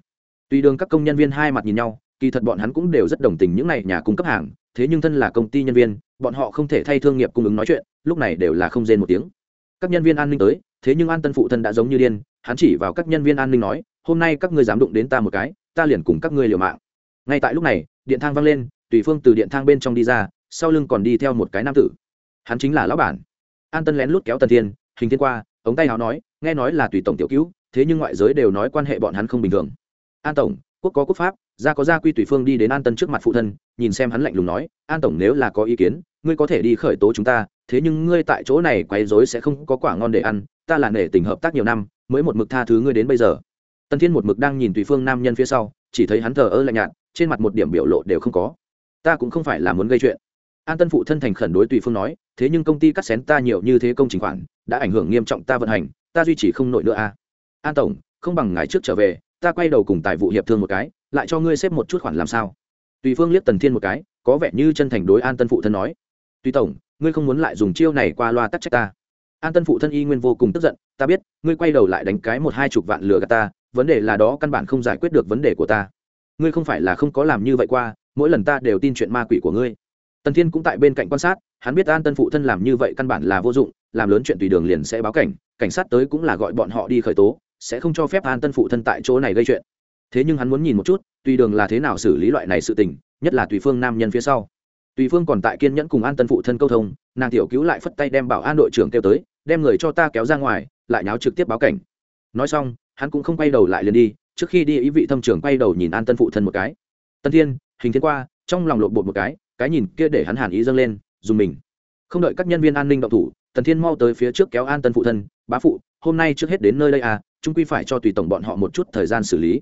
Tùy đường các công nhân viên hai mặt nhìn nhau kỳ thật bọn hắn cũng đều rất đồng tình những này nhà cung cấp hàng, thế nhưng thân là công ty nhân viên, bọn họ không thể thay thương nghiệp cung ứng nói chuyện, lúc này đều là không rên một tiếng. Các nhân viên an ninh tới, thế nhưng an tân phụ thân đã giống như điên, hắn chỉ vào các nhân viên an ninh nói, hôm nay các ngươi dám đụng đến ta một cái, ta liền cùng các ngươi liều mạng. Ngay tại lúc này, điện thang vang lên, tùy phương từ điện thang bên trong đi ra, sau lưng còn đi theo một cái nam tử. Hắn chính là lão bản. An tân lén lút kéo tần thiên, hình thiên qua, ống tay áo nói, nghe nói là tùy tổng tiểu cứu, thế nhưng ngoại giới đều nói quan hệ bọn hắn không bình thường. An tổng, quốc có quốc pháp gia có gia quy tùy phương đi đến an tân trước mặt phụ thân, nhìn xem hắn lạnh lùng nói, an tổng nếu là có ý kiến, ngươi có thể đi khởi tố chúng ta, thế nhưng ngươi tại chỗ này quấy rối sẽ không có quả ngon để ăn, ta là nể tình hợp tác nhiều năm, mới một mực tha thứ ngươi đến bây giờ. Tân thiên một mực đang nhìn tùy phương nam nhân phía sau, chỉ thấy hắn thờ ơ lạnh nhạt, trên mặt một điểm biểu lộ đều không có. Ta cũng không phải là muốn gây chuyện. An tân phụ thân thành khẩn đối tùy phương nói, thế nhưng công ty cắt xén ta nhiều như thế công trình khoản, đã ảnh hưởng nghiêm trọng ta vận hành, ta duy trì không nổi nữa a an tổng, không bằng ngày trước trở về, ta quay đầu cùng tài vụ hiệp thương một cái lại cho ngươi xếp một chút khoản làm sao? Tùy phương liếc tần thiên một cái, có vẻ như chân thành đối an tân phụ thân nói. Tùy tổng, ngươi không muốn lại dùng chiêu này qua loa tắc trách ta. An tân phụ thân y nguyên vô cùng tức giận, ta biết, ngươi quay đầu lại đánh cái một hai chục vạn lừa gạt ta, vấn đề là đó căn bản không giải quyết được vấn đề của ta. Ngươi không phải là không có làm như vậy qua, mỗi lần ta đều tin chuyện ma quỷ của ngươi. Tần thiên cũng tại bên cạnh quan sát, hắn biết an tân phụ thân làm như vậy căn bản là vô dụng, làm lớn chuyện tùy đường liền sẽ báo cảnh cảnh sát tới cũng là gọi bọn họ đi khởi tố, sẽ không cho phép an tân phụ thân tại chỗ này gây chuyện thế nhưng hắn muốn nhìn một chút tùy đường là thế nào xử lý loại này sự tình, nhất là tùy phương nam nhân phía sau. Tùy phương còn tại kiên nhẫn cùng an tân phụ thân câu thông, nàng tiểu cứu lại phất tay đem bảo an đội trưởng kêu tới, đem người cho ta kéo ra ngoài, lại nháo trực tiếp báo cảnh. Nói xong, hắn cũng không quay đầu lại liền đi, trước khi đi ý vị thâm trưởng quay đầu nhìn an tân phụ thân một cái. Tân thiên, hình thiên qua, trong lòng lộn bột một cái cái nhìn kia để hắn hàn ý dâng lên, dùng mình. Không đợi các nhân viên an ninh động thủ, tần thiên mau tới phía trước kéo an tân phụ thân, bá phụ, hôm nay trước hết đến nơi đây à chúng quy phải cho tùy tổng bọn họ một chút thời gian xử lý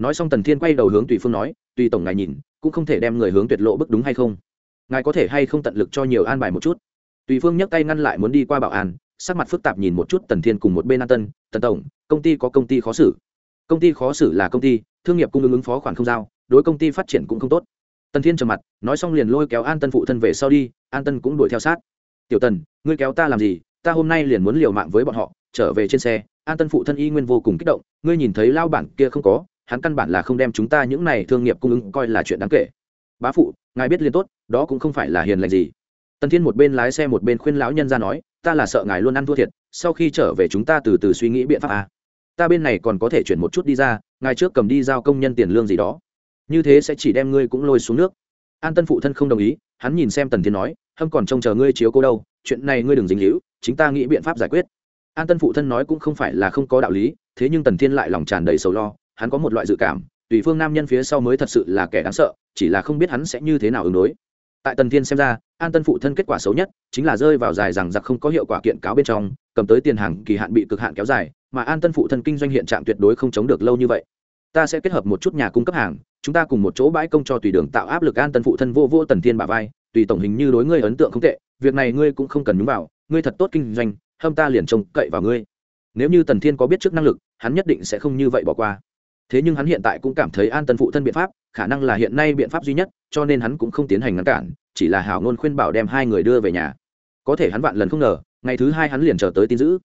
nói xong tần thiên quay đầu hướng tùy phương nói, tùy tổng ngài nhìn, cũng không thể đem người hướng tuyệt lộ bức đúng hay không? Ngài có thể hay không tận lực cho nhiều an bài một chút? Tùy phương nhấc tay ngăn lại muốn đi qua bảo an, sắc mặt phức tạp nhìn một chút tần thiên cùng một bên an tân, tần tổng, công ty có công ty khó xử. Công ty khó xử là công ty, thương nghiệp cung ứng ứng phó khoản không giao, đối công ty phát triển cũng không tốt. Tần thiên trầm mặt, nói xong liền lôi kéo an tân phụ thân về sau đi, an tân cũng đuổi theo sát. Tiểu tần, ngươi kéo ta làm gì? Ta hôm nay liền muốn liều mạng với bọn họ, trở về trên xe. An tân phụ thân y nguyên vô cùng kích động, ngươi nhìn thấy lao bản kia không có hắn căn bản là không đem chúng ta những này thương nghiệp cung ứng coi là chuyện đáng kể. Bá phụ, ngài biết liên tốt, đó cũng không phải là hiền lành gì. Tần thiên một bên lái xe một bên khuyên lão nhân ra nói, ta là sợ ngài luôn ăn thua thiệt, sau khi trở về chúng ta từ từ suy nghĩ biện pháp à. ta bên này còn có thể chuyển một chút đi ra, ngài trước cầm đi giao công nhân tiền lương gì đó. Như thế sẽ chỉ đem ngươi cũng lôi xuống nước. An tân phụ thân không đồng ý, hắn nhìn xem tần thiên nói, hâm còn trông chờ ngươi chiếu cô đâu, chuyện này ngươi đừng dính hữu chính ta nghĩ biện pháp giải quyết. An tân phụ thân nói cũng không phải là không có đạo lý, thế nhưng tần thiên lại lòng tràn đầy sầu lo hắn có một loại dự cảm, tùy phương nam nhân phía sau mới thật sự là kẻ đáng sợ, chỉ là không biết hắn sẽ như thế nào ứng đối. Tại tần thiên xem ra, an tân phụ thân kết quả xấu nhất chính là rơi vào dài rằng giặc không có hiệu quả kiện cáo bên trong, cầm tới tiền hàng kỳ hạn bị cực hạn kéo dài, mà an tân phụ thân kinh doanh hiện trạng tuyệt đối không chống được lâu như vậy. Ta sẽ kết hợp một chút nhà cung cấp hàng, chúng ta cùng một chỗ bãi công cho tùy đường tạo áp lực an tân phụ thân vô vô tần thiên bà vai, tùy tổng hình như đối ngươi ấn tượng không tệ, việc này ngươi cũng không cần nhúng vào, ngươi thật tốt kinh doanh, hâm ta liền trông cậy vào ngươi. Nếu như tần thiên có biết trước năng lực, hắn nhất định sẽ không như vậy bỏ qua thế nhưng hắn hiện tại cũng cảm thấy an tân phụ thân biện pháp, khả năng là hiện nay biện pháp duy nhất, cho nên hắn cũng không tiến hành ngăn cản, chỉ là hảo ngôn khuyên bảo đem hai người đưa về nhà. Có thể hắn vạn lần không ngờ, ngày thứ hai hắn liền chờ tới tin giữ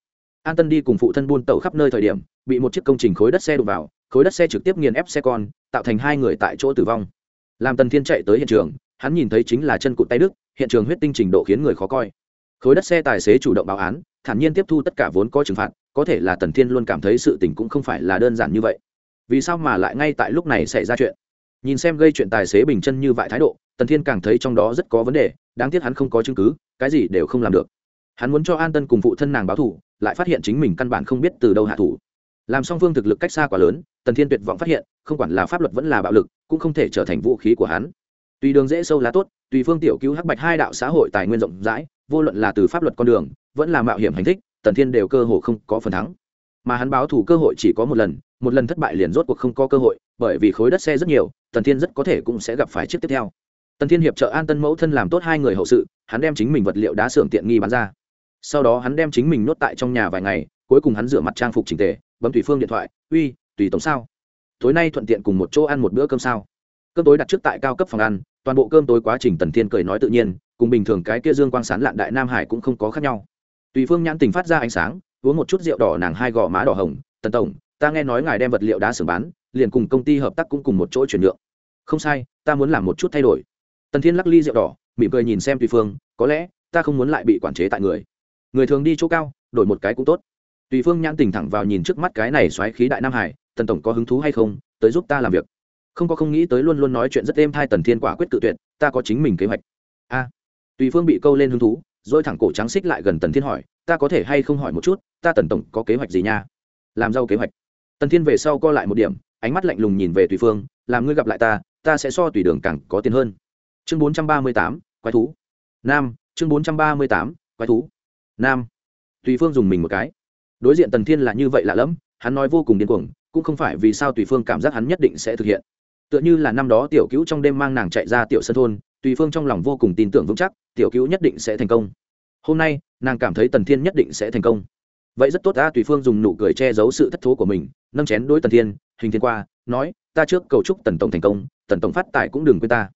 an tân đi cùng phụ thân buôn tẩu khắp nơi thời điểm, bị một chiếc công trình khối đất xe đụng vào, khối đất xe trực tiếp nghiền ép xe con, tạo thành hai người tại chỗ tử vong. Làm tần thiên chạy tới hiện trường, hắn nhìn thấy chính là chân cụt tay đức hiện trường huyết tinh trình độ khiến người khó coi. Khối đất xe tài xế chủ động báo án, thản nhiên tiếp thu tất cả vốn có trừng phạt, có thể là tần thiên luôn cảm thấy sự tình cũng không phải là đơn giản như vậy vì sao mà lại ngay tại lúc này xảy ra chuyện? Nhìn xem gây chuyện tài xế bình chân như vậy thái độ, tần thiên càng thấy trong đó rất có vấn đề, đáng tiếc hắn không có chứng cứ, cái gì đều không làm được. Hắn muốn cho an tân cùng phụ thân nàng báo thủ lại phát hiện chính mình căn bản không biết từ đâu hạ thủ. Làm song phương thực lực cách xa quá lớn, tần thiên tuyệt vọng phát hiện, không quản là pháp luật vẫn là bạo lực, cũng không thể trở thành vũ khí của hắn. Tùy đường dễ sâu lá tốt, tùy phương tiểu cứu hắc bạch hai đạo xã hội tài nguyên rộng rãi, vô luận là từ pháp luật con đường, vẫn là mạo hiểm hành thích, tần thiên đều cơ hội không có phần thắng. Mà hắn báo thủ cơ hội chỉ có một lần một lần thất bại liền rốt cuộc không có cơ hội, bởi vì khối đất xe rất nhiều, tần thiên rất có thể cũng sẽ gặp phải chiếc tiếp theo. Tần thiên hiệp trợ an tân mẫu thân làm tốt hai người hậu sự, hắn đem chính mình vật liệu đá xưởng tiện nghi bán ra. Sau đó hắn đem chính mình nuốt tại trong nhà vài ngày, cuối cùng hắn rửa mặt trang phục trình tề, bấm tùy phương điện thoại, uy, tùy tổng sao? Tối nay thuận tiện cùng một chỗ ăn một bữa cơm sao? Cơm tối đặt trước tại cao cấp phòng ăn, toàn bộ cơm tối quá trình tần thiên cười nói tự nhiên, cùng bình thường cái kia dương quang sán lạn đại nam hải cũng không có khác nhau. Tùy phương nhãn tình phát ra ánh sáng, uống một chút rượu đỏ nàng hai gò má đỏ hồng, tần tổng ta nghe nói ngài đem vật liệu đá xưởng bán, liền cùng công ty hợp tác cũng cùng một chỗ chuyển nhượng. Không sai, ta muốn làm một chút thay đổi. Tần thiên lắc ly rượu đỏ, mỉm cười nhìn xem tùy phương, có lẽ, ta không muốn lại bị quản chế tại người. Người thường đi chỗ cao, đổi một cái cũng tốt. Tùy phương nhãn tình thẳng vào nhìn trước mắt cái này xoáy khí đại nam hải, tần tổng có hứng thú hay không, tới giúp ta làm việc. Không có không nghĩ tới luôn luôn nói chuyện rất êm thai tần thiên quả quyết tự tuyệt, ta có chính mình kế hoạch. A. Tùy phương bị câu lên hứng thú, rồi thẳng cổ trắng xích lại gần tần thiên hỏi, ta có thể hay không hỏi một chút, ta tần tổng có kế hoạch gì nha? Làm giàu kế hoạch tần thiên về sau co lại một điểm, ánh mắt lạnh lùng nhìn về tùy phương, làm ngươi gặp lại ta ta sẽ so tùy đường càng có tiền hơn. Chương bốn trăm ba mươi tám, quái thú. Nam, chương bốn trăm ba mươi tám, quái thú. Nam. Tùy phương dùng mình một cái. Đối diện tần thiên là như vậy lạ lẫm, hắn nói vô cùng điên cuồng, cũng không phải vì sao tùy phương cảm giác hắn nhất định sẽ thực hiện. Tựa như là năm đó tiểu cứu trong đêm mang nàng chạy ra tiểu sân thôn, tùy phương trong lòng vô cùng tin tưởng vững chắc, tiểu cứu nhất định sẽ thành công. Hôm nay, nàng cảm thấy tần thiên nhất định sẽ thành công. Vậy rất tốt ta tùy phương dùng nụ cười che giấu sự thất thố của mình nâng chén đối tần thiên, hình thiên qua, nói, ta trước cầu chúc tần tổng thành công, tần tổng phát tài cũng đừng quên ta.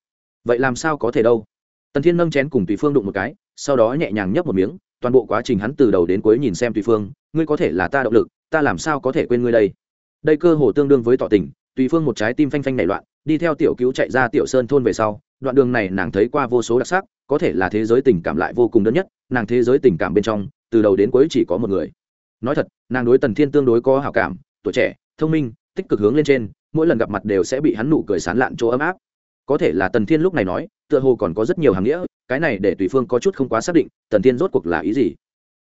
Vậy làm sao có thể đâu? Tần thiên nâng chén cùng tùy phương đụng một cái, sau đó nhẹ nhàng nhấp một miếng, toàn bộ quá trình hắn từ đầu đến cuối nhìn xem tùy phương, ngươi có thể là ta động lực, ta làm sao có thể quên ngươi đây? Đây cơ hồ tương đương với tỏ tình, tùy phương một trái tim phanh phanh nảy loạn, đi theo tiểu cứu chạy ra tiểu sơn thôn về sau, đoạn đường này nàng thấy qua vô số đặc sắc, có thể là thế giới tình cảm lại vô cùng đơn nhất, nàng thế giới tình cảm bên trong, từ đầu đến cuối chỉ có một người. Nói thật, nàng đối tần thiên tương đối có hảo cảm tuổi trẻ, thông minh, tích cực hướng lên trên, mỗi lần gặp mặt đều sẽ bị hắn nụ cười sán lạn chỗ ấm áp. Có thể là tần thiên lúc này nói, tựa hồ còn có rất nhiều hàng nghĩa, cái này để tùy phương có chút không quá xác định, tần thiên rốt cuộc là ý gì?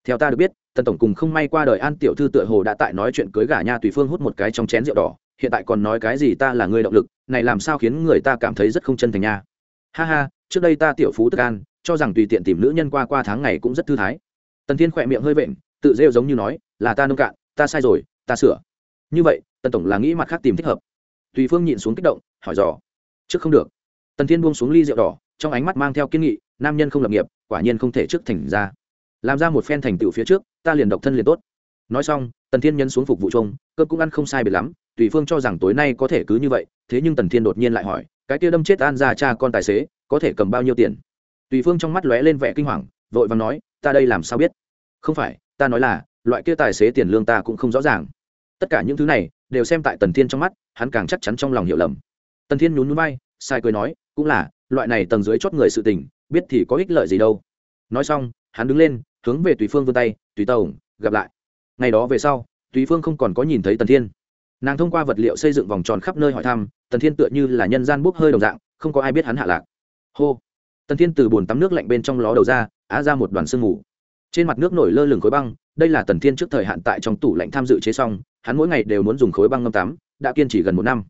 Theo ta được biết, tần tổng cùng không may qua đời an tiểu thư tựa hồ đã tại nói chuyện cưới gả nha tùy phương hút một cái trong chén rượu đỏ, hiện tại còn nói cái gì ta là người động lực, này làm sao khiến người ta cảm thấy rất không chân thành nha. Ha ha, trước đây ta tiểu phú tức an, cho rằng tùy tiện tìm nữ nhân qua qua tháng ngày cũng rất thư thái. Tần thiên khỏe miệng hơi vện, tự rêu giống như nói, là ta nông cạn, ta sai rồi, ta sửa như vậy, tần tổng là nghĩ mặt khác tìm thích hợp. Tùy phương nhịn xuống kích động, hỏi dò. Trước không được. Tần thiên buông xuống ly rượu đỏ, trong ánh mắt mang theo kiên nghị, nam nhân không lập nghiệp, quả nhiên không thể trước thành ra. Làm ra một phen thành tựu phía trước, ta liền độc thân liền tốt. Nói xong, tần thiên nhân xuống phục vụ chung cơm cũng ăn không sai biệt lắm, tùy phương cho rằng tối nay có thể cứ như vậy, thế nhưng tần thiên đột nhiên lại hỏi, cái kia đâm chết an ra cha con tài xế, có thể cầm bao nhiêu tiền? Tùy phương trong mắt lóe lên vẻ kinh hoàng, vội và nói, ta đây làm sao biết? Không phải, ta nói là, loại kia tài xế tiền lương ta cũng không rõ ràng tất cả những thứ này đều xem tại tần thiên trong mắt, hắn càng chắc chắn trong lòng hiểu lầm. Tần thiên nhún núi bay sai cười nói, cũng là, loại này tầng dưới chót người sự tình, biết thì có ích lợi gì đâu. Nói xong, hắn đứng lên, hướng về tùy phương vươn tay, tùy tổng, gặp lại. Ngày đó về sau, tùy phương không còn có nhìn thấy tần thiên. Nàng thông qua vật liệu xây dựng vòng tròn khắp nơi hỏi thăm, tần thiên tựa như là nhân gian bốc hơi đồng dạng, không có ai biết hắn hạ lạc. Hô! Tần thiên từ bồn tắm nước lạnh bên trong ló đầu ra, á ra một đoàn sương mù. Trên mặt nước nổi lơ lửng khối băng, đây là tần thiên trước thời hạn tại trong tủ lạnh tham dự chế xong hắn mỗi ngày đều muốn dùng khối băng ngâm tắm, đã kiên trì gần một năm.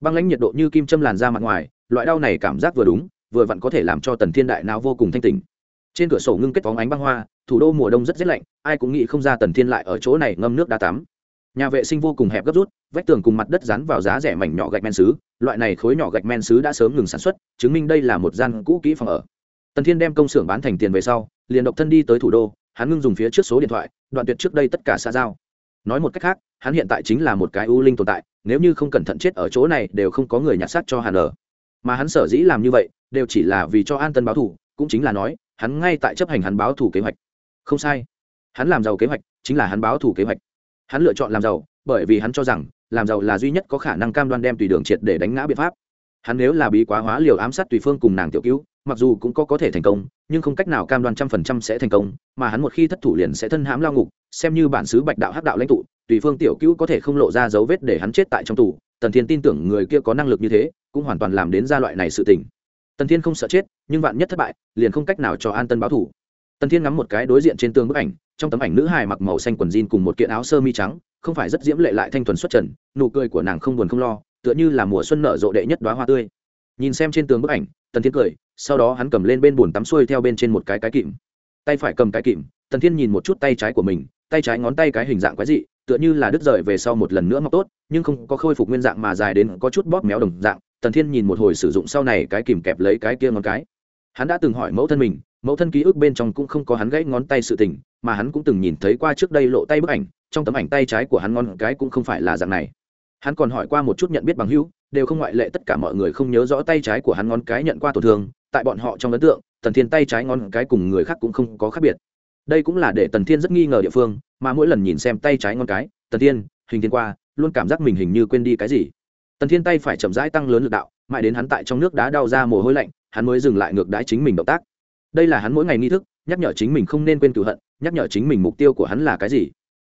Băng lãnh nhiệt độ như kim châm làn ra mặt ngoài, loại đau này cảm giác vừa đúng, vừa vặn có thể làm cho tần thiên đại não vô cùng thanh tình trên cửa sổ ngưng kết phóng ánh băng hoa, thủ đô mùa đông rất rét lạnh, ai cũng nghĩ không ra tần thiên lại ở chỗ này ngâm nước đá tắm. Nhà vệ sinh vô cùng hẹp gấp rút, vách tường cùng mặt đất dán vào giá rẻ mảnh nhỏ gạch men xứ, loại này khối nhỏ gạch men xứ đã sớm ngừng sản xuất, chứng minh đây là một gian cũ kỹ phòng ở. Tần thiên đem công xưởng bán thành tiền về sau, liền độc thân đi tới thủ đô, hắn ngưng dùng phía trước số điện thoại, đoạn tuyệt trước đây tất cả xã giao nói một cách khác, hắn hiện tại chính là một cái ưu linh tồn tại, nếu như không cẩn thận chết ở chỗ này đều không có người nhặt xác cho hàn ở. Mà hắn sở dĩ làm như vậy, đều chỉ là vì cho an tân báo thủ, cũng chính là nói, hắn ngay tại chấp hành hắn báo thủ kế hoạch. Không sai. Hắn làm giàu kế hoạch, chính là hắn báo thủ kế hoạch. Hắn lựa chọn làm giàu, bởi vì hắn cho rằng, làm giàu là duy nhất có khả năng cam đoan đem tùy đường triệt để đánh ngã biện pháp. Hắn nếu là bí quá hóa liều ám sát tùy phương cùng nàng tiểu cứu mặc dù cũng có có thể thành công, nhưng không cách nào cam đoan trăm phần trăm sẽ thành công, mà hắn một khi thất thủ liền sẽ thân hãm lao ngục, xem như bản xứ bạch đạo hắc đạo lãnh tụ, tùy phương tiểu Cữu có thể không lộ ra dấu vết để hắn chết tại trong tù, tần thiên tin tưởng người kia có năng lực như thế, cũng hoàn toàn làm đến gia loại này sự tình. Tần thiên không sợ chết, nhưng vạn nhất thất bại, liền không cách nào cho an tân báo thủ tần thiên ngắm một cái đối diện trên tường bức ảnh, trong tấm ảnh nữ hài mặc màu xanh quần jean cùng một kiện áo sơ mi trắng, không phải rất diễm lệ lại thanh thuần xuất trần, nụ cười của nàng không buồn không lo, tựa như là mùa xuân nở rộ đệ nhất đoá hoa tươi. Nhìn xem trên tường bức ảnh, tần thiên cười sau đó hắn cầm lên bên bồn tắm xuôi theo bên trên một cái cái kìm. Tay phải cầm cái kìm, tần thiên nhìn một chút tay trái của mình, tay trái ngón tay cái hình dạng quái dị, tựa như là đứt rời về sau một lần nữa mọc tốt, nhưng không có khôi phục nguyên dạng mà dài đến có chút bóp méo đồng dạng. Tần thiên nhìn một hồi sử dụng sau này cái kìm kẹp lấy cái kia ngón cái. Hắn đã từng hỏi mẫu thân mình, mẫu thân ký ức bên trong cũng không có hắn gãy ngón tay sự tình, mà hắn cũng từng nhìn thấy qua trước đây lộ tay bức ảnh, trong tấm ảnh tay trái của hắn ngón cái cũng không phải là dạng này. Hắn còn hỏi qua một chút nhận biết bằng hữu, đều không ngoại lệ tất cả mọi người không nhớ rõ tay trái của hắn ngón cái nhận qua tổn thương tại bọn họ trong ấn tượng, tần thiên tay trái ngón cái cùng người khác cũng không có khác biệt. Đây cũng là để tần thiên rất nghi ngờ địa phương, mà mỗi lần nhìn xem tay trái ngón cái, tần thiên, hình thiên qua, luôn cảm giác mình hình như quên đi cái gì. Tần thiên tay phải chậm rãi tăng lớn lực đạo, mãi đến hắn tại trong nước đá đau ra mồ hôi lạnh, hắn mới dừng lại ngược đãi chính mình động tác. Đây là hắn mỗi ngày nghi thức, nhắc nhở chính mình không nên quên cựu hận, nhắc nhở chính mình mục tiêu của hắn là cái gì.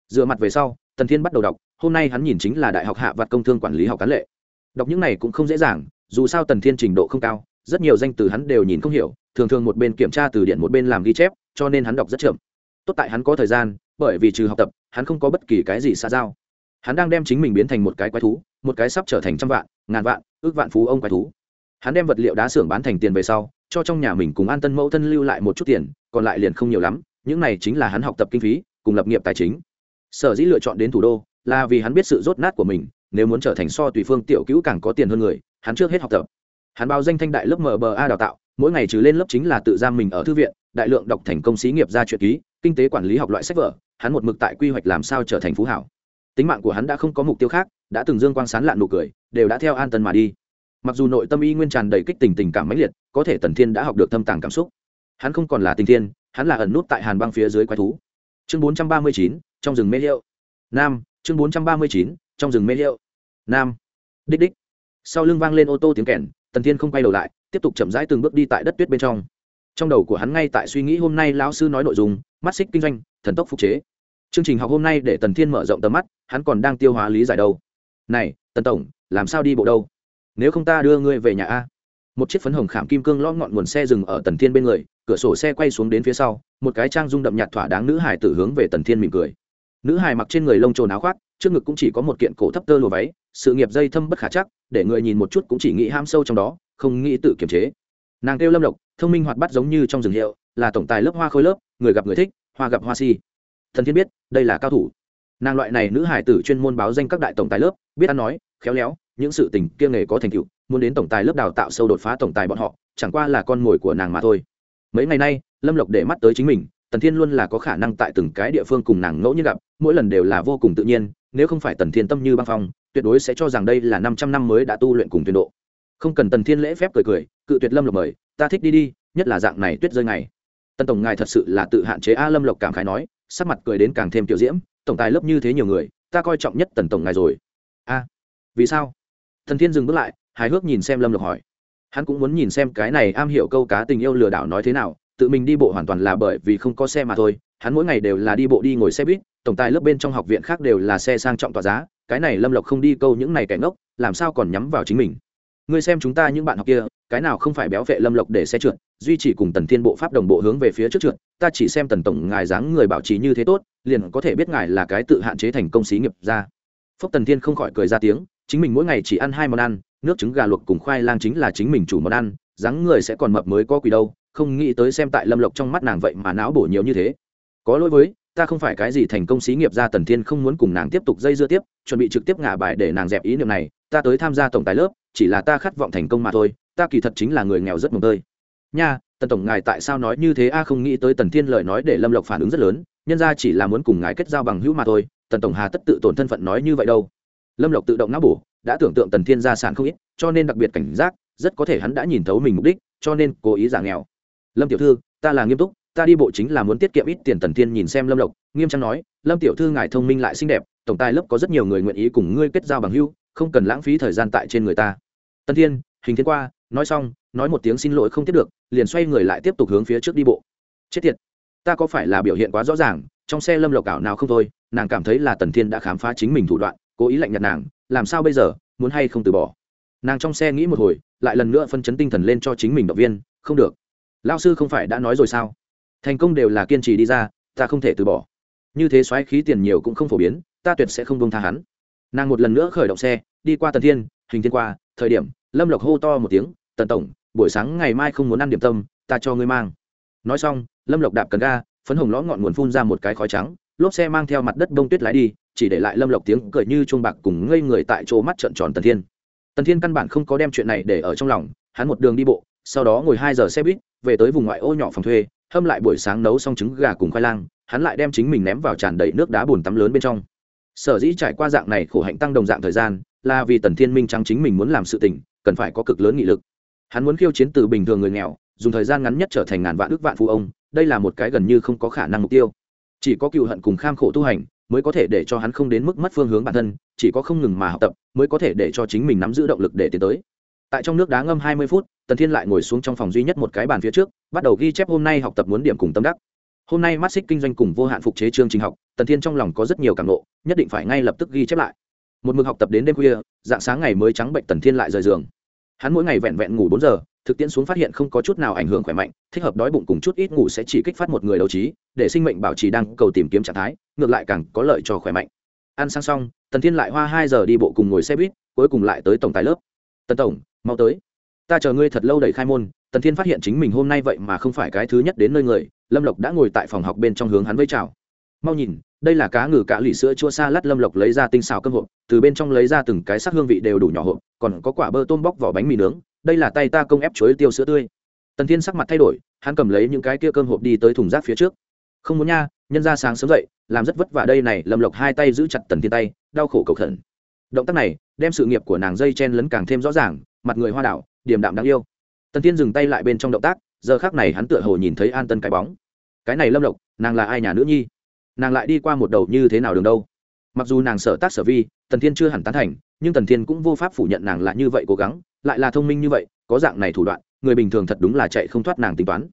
Dựa mặt về sau, tần thiên bắt đầu đọc, hôm nay hắn nhìn chính là đại học hạ vặt công thương quản lý học cán lệ. Đọc những này cũng không dễ dàng, dù sao tần thiên trình độ không cao rất nhiều danh từ hắn đều nhìn không hiểu, thường thường một bên kiểm tra từ điển một bên làm ghi chép, cho nên hắn đọc rất chậm. Tốt tại hắn có thời gian, bởi vì trừ học tập, hắn không có bất kỳ cái gì xa giao. Hắn đang đem chính mình biến thành một cái quái thú, một cái sắp trở thành trăm vạn, ngàn vạn, ước vạn phú ông quái thú. Hắn đem vật liệu đá xưởng bán thành tiền về sau, cho trong nhà mình cùng an tân mẫu thân lưu lại một chút tiền, còn lại liền không nhiều lắm, những này chính là hắn học tập kinh phí, cùng lập nghiệp tài chính. Sở dĩ lựa chọn đến thủ đô, là vì hắn biết sự rốt nát của mình, nếu muốn trở thành so tùy phương tiểu cữu càng có tiền hơn người, hắn trước hết học tập hắn báo danh thanh đại lớp mba đào tạo, mỗi ngày trừ lên lớp chính là tự giam mình ở thư viện, đại lượng đọc thành công xí nghiệp ra truyện ký, kinh tế quản lý học loại sách vở, hắn một mực tại quy hoạch làm sao trở thành phú hảo. Tính mạng của hắn đã không có mục tiêu khác, đã từng dương quang sán lạn nụ cười, đều đã theo an tân mà đi. Mặc dù nội tâm y nguyên tràn đầy kích tình tình cảm mãnh liệt, có thể tần thiên đã học được thâm tàng cảm xúc. Hắn không còn là tình thiên, hắn là ẩn nút tại hàn băng phía dưới quái thú. Chương bốn trăm ba mươi chín, trong rừng mê liệu. Nam, chương bốn trăm ba mươi chín, trong rừng mê liệu. Nam, đích đích. Sau lưng vang lên ô tô tiếng kèn tần thiên không quay đầu lại, tiếp tục chậm rãi từng bước đi tại đất tuyết bên trong. Trong đầu của hắn ngay tại suy nghĩ hôm nay lão sư nói nội dung, mắt xích kinh doanh, thần tốc phục chế. Chương trình học hôm nay để tần thiên mở rộng tầm mắt, hắn còn đang tiêu hóa lý giải đâu. Này, tần tổng, làm sao đi bộ đâu? Nếu không ta đưa ngươi về nhà a. Một chiếc phấn hồng khảm kim cương lo ngọn nguồn xe dừng ở tần thiên bên người, cửa sổ xe quay xuống đến phía sau, một cái trang rung đậm nhạt thỏa đáng nữ hải tử hướng về tần thiên mỉm cười. Nữ hải mặc trên người lông trồn áo khoác trước ngực cũng chỉ có một kiện cổ thấp tơ lùa váy, sự nghiệp dây thâm bất khả chắc, để người nhìn một chút cũng chỉ nghĩ ham sâu trong đó, không nghĩ tự kiềm chế. Nàng kêu lâm lộc, thông minh hoạt bắt giống như trong rừng hiệu, là tổng tài lớp hoa khôi lớp, người gặp người thích, hoa gặp hoa si. Thần thiên biết, đây là cao thủ. Nàng loại này nữ hải tử chuyên môn báo danh các đại tổng tài lớp, biết ăn nói, khéo léo, những sự tình kia nghề có thành tựu, muốn đến tổng tài lớp đào tạo sâu đột phá tổng tài bọn họ, chẳng qua là con mồi của nàng mà thôi. Mấy ngày nay, lâm lộc để mắt tới chính mình tần thiên luôn là có khả năng tại từng cái địa phương cùng nàng ngẫu nhiên gặp, mỗi lần đều là vô cùng tự nhiên, nếu không phải tần thiên tâm như băng phong, tuyệt đối sẽ cho rằng đây là năm trăm năm mới đã tu luyện cùng tuyên độ. Không cần tần thiên lễ phép cười cười, cự tuyệt lâm lộc mời, ta thích đi đi, nhất là dạng này tuyết rơi ngày. Tần tổng ngài thật sự là tự hạn chế a lâm lộc cảm khái nói, sắc mặt cười đến càng thêm tiểu diễm, tổng tài lớp như thế nhiều người, ta coi trọng nhất tần tổng ngài rồi. A, vì sao? Thần thiên dừng bước lại, hài hước nhìn xem lâm lộc hỏi. Hắn cũng muốn nhìn xem cái này am hiểu câu cá tình yêu lừa đảo nói thế nào tự mình đi bộ hoàn toàn là bởi vì không có xe mà thôi, hắn mỗi ngày đều là đi bộ đi ngồi xe buýt, tổng tài lớp bên trong học viện khác đều là xe sang trọng tỏa giá, cái này lâm lộc không đi câu những này kẻ ngốc, làm sao còn nhắm vào chính mình? Ngươi xem chúng ta những bạn học kia, cái nào không phải béo vệ lâm lộc để xe trượt, duy chỉ cùng tần thiên bộ pháp đồng bộ hướng về phía trước trượt, ta chỉ xem tần tổng ngài dáng người bảo trì như thế tốt, liền có thể biết ngài là cái tự hạn chế thành công xí nghiệp ra. Phúc tần thiên không khỏi cười ra tiếng, chính mình mỗi ngày chỉ ăn hai món ăn, nước trứng gà luộc cùng khoai lang chính là chính mình chủ món ăn, dáng người sẽ còn mập mới có quỷ đâu không nghĩ tới xem tại lâm lộc trong mắt nàng vậy mà não bổ nhiều như thế. Có lỗi với, ta không phải cái gì thành công xí nghiệp ra tần thiên không muốn cùng nàng tiếp tục dây dưa tiếp, chuẩn bị trực tiếp ngả bài để nàng dẹp ý niệm này, ta tới tham gia tổng tài lớp, chỉ là ta khát vọng thành công mà thôi, ta kỳ thật chính là người nghèo rất mồm tơi. Nha, tần tổng ngài tại sao nói như thế? A, không nghĩ tới tần thiên lời nói để lâm lộc phản ứng rất lớn, nhân ra chỉ là muốn cùng ngài kết giao bằng hữu mà thôi, tần tổng hà tất tự tổn thân phận nói như vậy đâu. Lâm lộc tự động não bổ, đã tưởng tượng tần thiên gia sản không ít, cho nên đặc biệt cảnh giác, rất có thể hắn đã nhìn thấu mình mục đích, cho nên cố ý giả nghèo lâm tiểu thư, ta là nghiêm túc, ta đi bộ chính là muốn tiết kiệm ít tiền tần thiên nhìn xem lâm lộc, nghiêm trang nói, lâm tiểu thư ngài thông minh lại xinh đẹp, tổng tài lớp có rất nhiều người nguyện ý cùng ngươi kết giao bằng hữu, không cần lãng phí thời gian tại trên người ta. Tần thiên, hình thiên qua, nói xong, nói một tiếng xin lỗi không tiếp được, liền xoay người lại tiếp tục hướng phía trước đi bộ. Chết tiệt, ta có phải là biểu hiện quá rõ ràng, trong xe lâm lộc ảo nào không thôi, nàng cảm thấy là tần thiên đã khám phá chính mình thủ đoạn, cố ý lạnh nhạt nàng, làm sao bây giờ, muốn hay không từ bỏ? Nàng trong xe nghĩ một hồi, lại lần nữa phân chấn tinh thần lên cho chính mình động viên, không được lao sư không phải đã nói rồi sao? Thành công đều là kiên trì đi ra, ta không thể từ bỏ. Như thế xoáy khí tiền nhiều cũng không phổ biến, ta tuyệt sẽ không bông tha hắn. Nàng một lần nữa khởi động xe, đi qua tần thiên, hình thiên qua, thời điểm, lâm lộc hô to một tiếng, tần tổng, buổi sáng ngày mai không muốn ăn điểm tâm, ta cho ngươi mang. Nói xong, lâm lộc đạp cần ga, phấn hồng lõ ngọn nguồn phun ra một cái khói trắng, lốp xe mang theo mặt đất bông tuyết lái đi, chỉ để lại lâm lộc tiếng cười như chuông bạc cùng ngây người tại chỗ mắt trợn tròn tần thiên. Tần thiên căn bản không có đem chuyện này để ở trong lòng, hắn một đường đi bộ sau đó ngồi hai giờ xe buýt, về tới vùng ngoại ô nhỏ phòng thuê, hâm lại buổi sáng nấu xong trứng gà cùng khoai lang, hắn lại đem chính mình ném vào tràn đầy nước đá bùn tắm lớn bên trong. Sở dĩ trải qua dạng này khổ hạnh tăng đồng dạng thời gian, là vì tần thiên minh trắng chính mình muốn làm sự tình, cần phải có cực lớn nghị lực. Hắn muốn khiêu chiến từ bình thường người nghèo, dùng thời gian ngắn nhất trở thành ngàn vạn ước vạn phụ ông, đây là một cái gần như không có khả năng mục tiêu. Chỉ có cựu hận cùng kham khổ tu hành, mới có thể để cho hắn không đến mức mất phương hướng bản thân, chỉ có không ngừng mà học tập, mới có thể để cho chính mình nắm giữ động lực để tiến tới tại trong nước đá ngâm hai mươi phút, tần thiên lại ngồi xuống trong phòng duy nhất một cái bàn phía trước, bắt đầu ghi chép hôm nay học tập muốn điểm cùng tâm đắc. Hôm nay mắt xích kinh doanh cùng vô hạn phục chế chương trình học, tần thiên trong lòng có rất nhiều cảm nộ, nhất định phải ngay lập tức ghi chép lại. Một mực học tập đến đêm khuya, dạng sáng ngày mới trắng bệnh tần thiên lại rời giường. Hắn mỗi ngày vẹn vẹn ngủ bốn giờ, thực tiễn xuống phát hiện không có chút nào ảnh hưởng khỏe mạnh, thích hợp đói bụng cùng chút ít ngủ sẽ chỉ kích phát một người đấu trí, để sinh mệnh bảo trì đang cầu tìm kiếm trạng thái, ngược lại càng có lợi cho khỏe mạnh. Ăn sang xong, tần thiên lại hoa hai giờ đi bộ cùng ngồi xe buýt, cuối cùng lại tới tổng tài lớp. Tần tổng mau tới. Ta chờ ngươi thật lâu đẩy khai môn, tần thiên phát hiện chính mình hôm nay vậy mà không phải cái thứ nhất đến nơi người, lâm lộc đã ngồi tại phòng học bên trong hướng hắn với chào. Mau nhìn, đây là cá ngừ cạ lì sữa chua xa lát lâm lộc lấy ra tinh xào cơm hộp, từ bên trong lấy ra từng cái sắc hương vị đều đủ nhỏ hộp, còn có quả bơ tôm bóc vỏ bánh mì nướng, đây là tay ta công ép chuối tiêu sữa tươi. Tần thiên sắc mặt thay đổi, hắn cầm lấy những cái kia cơm hộp đi tới thùng rác phía trước. Không muốn nha, nhân ra sáng sớm dậy, làm rất vất vả đây này, lâm lộc hai tay giữ chặt tần thiên tay, đau khổ cầu khẩn. Động tác này, đem sự nghiệp của nàng dây chen lấn càng thêm rõ ràng mặt người hoa đảo, điềm đạm đáng yêu. Tần thiên dừng tay lại bên trong động tác, giờ khác này hắn tựa hồ nhìn thấy an tân cái bóng. Cái này lâm lộc, nàng là ai nhà nữ nhi? Nàng lại đi qua một đầu như thế nào đường đâu? Mặc dù nàng sở tác sở vi, tần thiên chưa hẳn tán thành, nhưng tần thiên cũng vô pháp phủ nhận nàng là như vậy cố gắng, lại là thông minh như vậy, có dạng này thủ đoạn, người bình thường thật đúng là chạy không thoát nàng tính toán.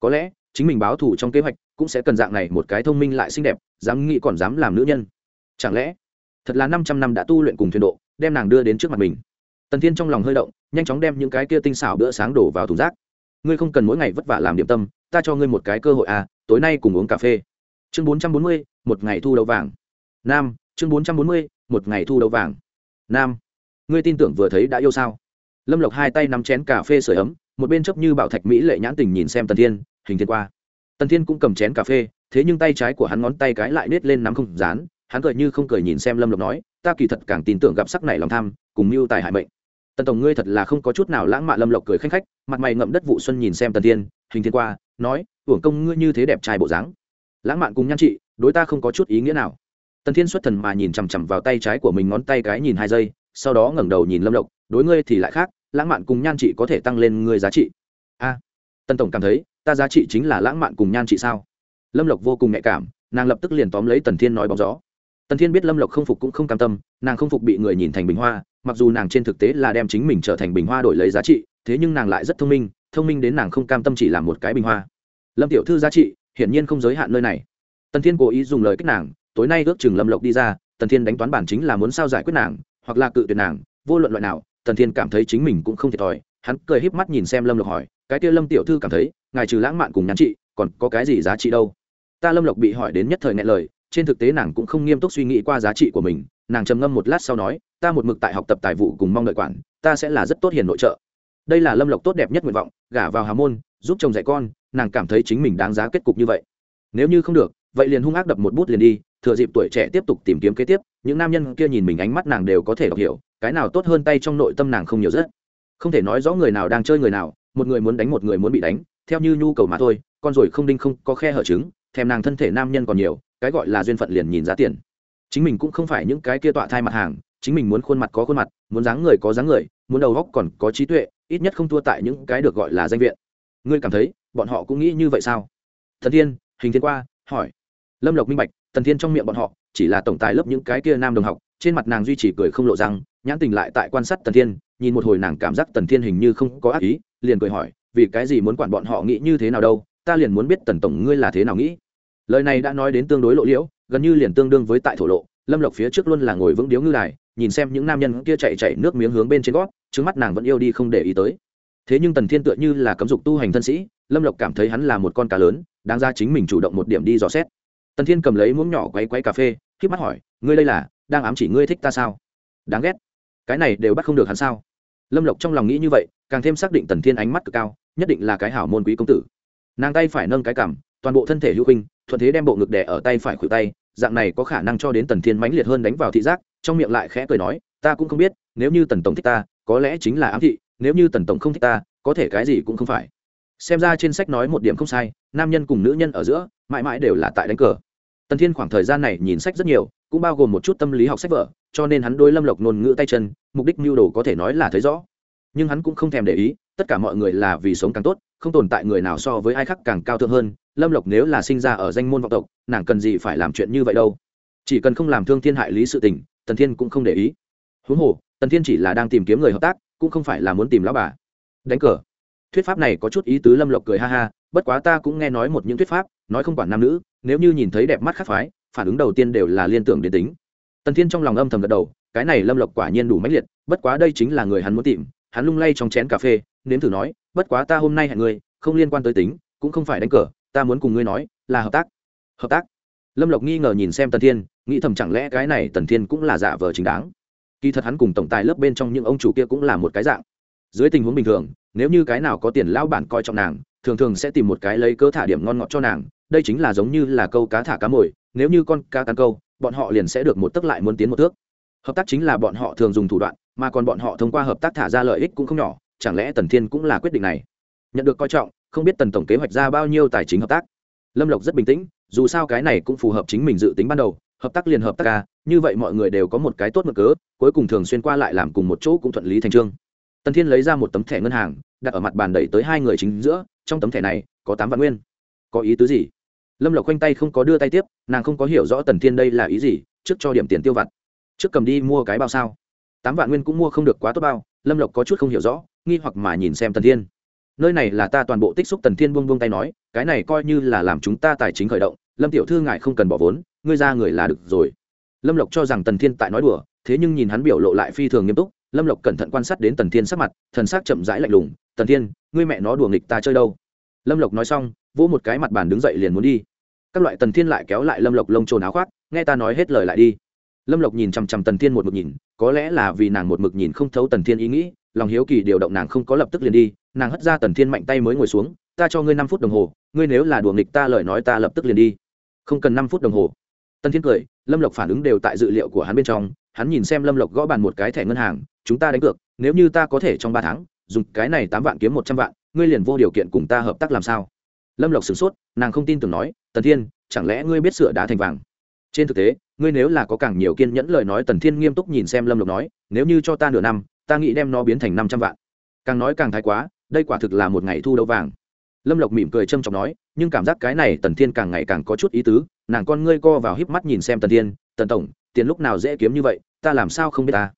Có lẽ, chính mình báo thù trong kế hoạch cũng sẽ cần dạng này một cái thông minh lại xinh đẹp, dám nghĩ còn dám làm nữ nhân. Chẳng lẽ, thật là năm trăm năm đã tu luyện cùng thuyền độ, đem nàng đưa đến trước mặt mình? Tần thiên trong lòng hơi động, nhanh chóng đem những cái kia tinh xảo bữa sáng đổ vào thùng rác. Ngươi không cần mỗi ngày vất vả làm điểm tâm, ta cho ngươi một cái cơ hội à tối nay cùng uống cà phê. Chương bốn trăm bốn mươi, một ngày thu đầu vàng. Nam, chương bốn trăm bốn mươi, một ngày thu đầu vàng. Nam, ngươi tin tưởng vừa thấy đã yêu sao? Lâm lộc hai tay nắm chén cà phê sửa ấm, một bên chấp như bảo thạch mỹ lệ nhãn tình nhìn xem tần thiên, hình thiên qua. Tần thiên cũng cầm chén cà phê, thế nhưng tay trái của hắn ngón tay cái lại nết lên nắm không dán, hắn cười như không cười nhìn xem lâm lộc nói, ta kỳ thật càng tin tưởng gặp sắc này lòng tham, cùng mưu tài hại mệnh tần tổng ngươi thật là không có chút nào lãng mạn lâm lộc cười khanh khách mặt mày ngậm đất vụ xuân nhìn xem tần thiên hình thiên qua nói uổng công ngươi như thế đẹp trai bộ dáng lãng mạn cùng nhan trị đối ta không có chút ý nghĩa nào. Tần thiên xuất thần mà nhìn chằm chằm vào tay trái của mình ngón tay cái nhìn hai giây sau đó ngẩng đầu nhìn lâm lộc đối ngươi thì lại khác lãng mạn cùng nhan trị có thể tăng lên ngươi giá trị. A. À, tần tổng cảm thấy ta giá trị chính là lãng mạn cùng nhan trị sao? Lâm lộc vô cùng nhạy cảm nàng lập tức liền tóm lấy tần thiên nói bóng gió. Tần thiên biết lâm lộc không phục cũng không cam tâm nàng không phục bị người nhìn thành bình hoa mặc dù nàng trên thực tế là đem chính mình trở thành bình hoa đổi lấy giá trị, thế nhưng nàng lại rất thông minh thông minh đến nàng không cam tâm chỉ là một cái bình hoa. Lâm tiểu thư giá trị, hiển nhiên không giới hạn nơi này. Tần thiên cố ý dùng lời kích nàng, tối nay ước chừng lâm lộc đi ra, tần thiên đánh toán bản chính là muốn sao giải quyết nàng, hoặc là cự tuyệt nàng, vô luận loại nào, tần thiên cảm thấy chính mình cũng không thiệt thòi, hắn cười híp mắt nhìn xem lâm lộc hỏi, cái kia lâm tiểu thư cảm thấy, ngài trừ lãng mạn cùng nhắn trị, còn có cái gì giá trị đâu? Ta lâm lộc bị hỏi đến nhất thời ngại lời, trên thực tế nàng cũng không nghiêm túc suy nghĩ qua giá trị của mình nàng trầm ngâm một lát sau nói, ta một mực tại học tập tài vụ cùng mong đợi quản, ta sẽ là rất tốt hiền nội trợ. Đây là lâm lộc tốt đẹp nhất nguyện vọng, gả vào hà môn, giúp chồng dạy con, nàng cảm thấy chính mình đáng giá kết cục như vậy. Nếu như không được, vậy liền hung ác đập một bút liền đi, thừa dịp tuổi trẻ tiếp tục tìm kiếm kế tiếp, những nam nhân kia nhìn mình ánh mắt nàng đều có thể đọc hiểu, cái nào tốt hơn tay trong nội tâm nàng không nhiều rất. Không thể nói rõ người nào đang chơi người nào, một người muốn đánh một người muốn bị đánh, theo như nhu cầu mà thôi, con rồi không đinh không có khe hở trứng thèm nàng thân thể nam nhân còn nhiều, cái gọi là duyên phận liền nhìn giá tiền chính mình cũng không phải những cái kia tọa thai mặt hàng, chính mình muốn khuôn mặt có khuôn mặt, muốn dáng người có dáng người, muốn đầu góc còn có trí tuệ, ít nhất không thua tại những cái được gọi là danh viện. Ngươi cảm thấy, bọn họ cũng nghĩ như vậy sao? Thần thiên, hình thiên qua, hỏi. Lâm lộc minh bạch tần thiên trong miệng bọn họ, chỉ là tổng tài lớp những cái kia nam đồng học, trên mặt nàng duy trì cười không lộ răng, nhãn tình lại tại quan sát tần thiên, nhìn một hồi nàng cảm giác tần thiên hình như không có ác ý, liền cười hỏi, vì cái gì muốn quản bọn họ nghĩ như thế nào đâu, ta liền muốn biết tần tổng ngươi là thế nào nghĩ. Lời này đã nói đến tương đối lộ liễu gần như liền tương đương với tại thổ lộ, lâm lộc phía trước luôn là ngồi vững điếu ngư đài, nhìn xem những nam nhân kia chạy chạy nước miếng hướng bên trên gót trước mắt nàng vẫn yêu đi không để ý tới. Thế nhưng tần thiên tựa như là cấm dục tu hành thân sĩ, lâm lộc cảm thấy hắn là một con cá lớn, đáng ra chính mình chủ động một điểm đi dò xét. Tần thiên cầm lấy muỗng nhỏ quay quay cà phê k mắt hỏi, ngươi đây là, đang ám chỉ ngươi thích ta sao? Đáng ghét. Cái này đều bắt không được hắn sao? Lâm lộc trong lòng nghĩ như vậy, càng thêm xác định tần thiên ánh mắt cực cao, nhất định là cái hảo môn quý công tử. Nàng tay phải nâng cái cảm toàn bộ thân thể hữu huynh thuận thế đem bộ ngực đẻ ở tay phải khuỷu tay dạng này có khả năng cho đến tần thiên mãnh liệt hơn đánh vào thị giác, trong miệng lại khẽ cười nói, ta cũng không biết, nếu như tần tổng thích ta, có lẽ chính là ám thị, nếu như tần tổng không thích ta, có thể cái gì cũng không phải. Xem ra trên sách nói một điểm không sai, nam nhân cùng nữ nhân ở giữa, mãi mãi đều là tại đánh cờ. Tần thiên khoảng thời gian này nhìn sách rất nhiều, cũng bao gồm một chút tâm lý học sách vở, cho nên hắn đôi lâm lộc ngôn ngữ tay chân, mục đích mưu đồ có thể nói là thấy rõ. Nhưng hắn cũng không thèm để ý, tất cả mọi người là vì sống càng tốt, không tồn tại người nào so với ai khác càng cao thượng hơn lâm lộc nếu là sinh ra ở danh môn vọng tộc nàng cần gì phải làm chuyện như vậy đâu? Chỉ cần không làm thương thiên hại lý sự tình tần thiên cũng không để ý. Huống hồ tần thiên chỉ là đang tìm kiếm người hợp tác cũng không phải là muốn tìm lão bà. Đánh cờ. Thuyết pháp này có chút ý tứ lâm lộc cười ha ha bất quá ta cũng nghe nói một những thuyết pháp nói không quản nam nữ nếu như nhìn thấy đẹp mắt khác phái phản ứng đầu tiên đều là liên tưởng đến tính. Tần thiên trong lòng âm thầm gật đầu cái này lâm lộc quả nhiên đủ mãnh liệt bất quá đây chính là người hắn muốn tìm hắn lung lay trong chén cà phê nếm thử nói bất quá ta hôm nay hẹn người, không liên quan tới tính cũng không phải đánh cờ ta muốn cùng ngươi nói, là hợp tác. Hợp tác? Lâm lộc nghi ngờ nhìn xem tần thiên, nghĩ thầm chẳng lẽ cái này tần thiên cũng là giả vờ chính đáng. Kỳ thật hắn cùng tổng tài lớp bên trong những ông chủ kia cũng là một cái dạng. Dưới tình huống bình thường, nếu như cái nào có tiền lao bản coi trọng nàng, thường thường sẽ tìm một cái lấy cớ thả điểm ngon ngọt cho nàng, đây chính là giống như là câu cá thả cá mồi, nếu như con cá cắn câu, bọn họ liền sẽ được một tức lại muốn tiến một thước. Hợp tác chính là bọn họ thường dùng thủ đoạn, mà còn bọn họ thông qua hợp tác thả ra lợi ích cũng không nhỏ, chẳng lẽ tần thiên cũng là quyết định này? Nhận được coi trọng không biết tần tổng kế hoạch ra bao nhiêu tài chính hợp tác. Lâm lộc rất bình tĩnh, dù sao cái này cũng phù hợp chính mình dự tính ban đầu, hợp tác liền hợp tác ca như vậy mọi người đều có một cái tốt mực cớ, cuối cùng thường xuyên qua lại làm cùng một chỗ cũng thuận lý thành trương. Tần thiên lấy ra một tấm thẻ ngân hàng, đặt ở mặt bàn đẩy tới hai người chính giữa, trong tấm thẻ này có tám vạn nguyên. Có ý tứ gì? Lâm lộc quanh tay không có đưa tay tiếp, nàng không có hiểu rõ tần thiên đây là ý gì, trước cho điểm tiền tiêu vặt. Trước cầm đi mua cái bao sao? Tám vạn nguyên cũng mua không được quá tốt bao, lâm lộc có chút không hiểu rõ, nghi hoặc mà nhìn xem tần thiên nơi này là ta toàn bộ tích xúc tần thiên buông buông tay nói, cái này coi như là làm chúng ta tài chính khởi động, lâm tiểu thư ngại không cần bỏ vốn, ngươi ra người là được rồi. Lâm lộc cho rằng tần thiên tại nói đùa, thế nhưng nhìn hắn biểu lộ lại phi thường nghiêm túc, lâm lộc cẩn thận quan sát đến tần thiên sắc mặt, thần sắc chậm rãi lạnh lùng, tần thiên, ngươi mẹ nó đùa nghịch ta chơi đâu? Lâm lộc nói xong, vỗ một cái mặt bàn đứng dậy liền muốn đi. Các loại tần thiên lại kéo lại lâm lộc lông trồn áo khoác, nghe ta nói hết lời lại đi. Lâm lộc nhìn chằm chằm tần thiên một mực nhìn, có lẽ là vì nàng một mực nhìn không thấu tần thiên ý nghĩ, lòng hiếu kỳ điều động nàng không có lập tức liền đi nàng hất ra tần thiên mạnh tay mới ngồi xuống, ta cho ngươi năm phút đồng hồ, ngươi nếu là đùa nghịch ta lời nói ta lập tức liền đi. Không cần năm phút đồng hồ. Tần thiên cười, lâm lộc phản ứng đều tại dự liệu của hắn bên trong, hắn nhìn xem lâm lộc gõ bàn một cái thẻ ngân hàng, chúng ta đánh cược, nếu như ta có thể trong ba tháng dùng cái này tám vạn kiếm một trăm vạn, ngươi liền vô điều kiện cùng ta hợp tác làm sao? Lâm lộc sửng sốt, nàng không tin tưởng nói, tần thiên, chẳng lẽ ngươi biết sửa đá thành vàng? Trên thực tế, ngươi nếu là có càng nhiều kiên nhẫn lời nói, tần thiên nghiêm túc nhìn xem lâm lộc nói, nếu như cho ta nửa năm, ta nghĩ đem nó biến thành năm trăm vạn. Càng nói càng thái quá đây quả thực là một ngày thu đấu vàng. Lâm lộc mỉm cười trâm trọng nói, nhưng cảm giác cái này tần thiên càng ngày càng có chút ý tứ, nàng con ngươi co vào híp mắt nhìn xem tần thiên, tần tổng, tiền lúc nào dễ kiếm như vậy, ta làm sao không biết ta?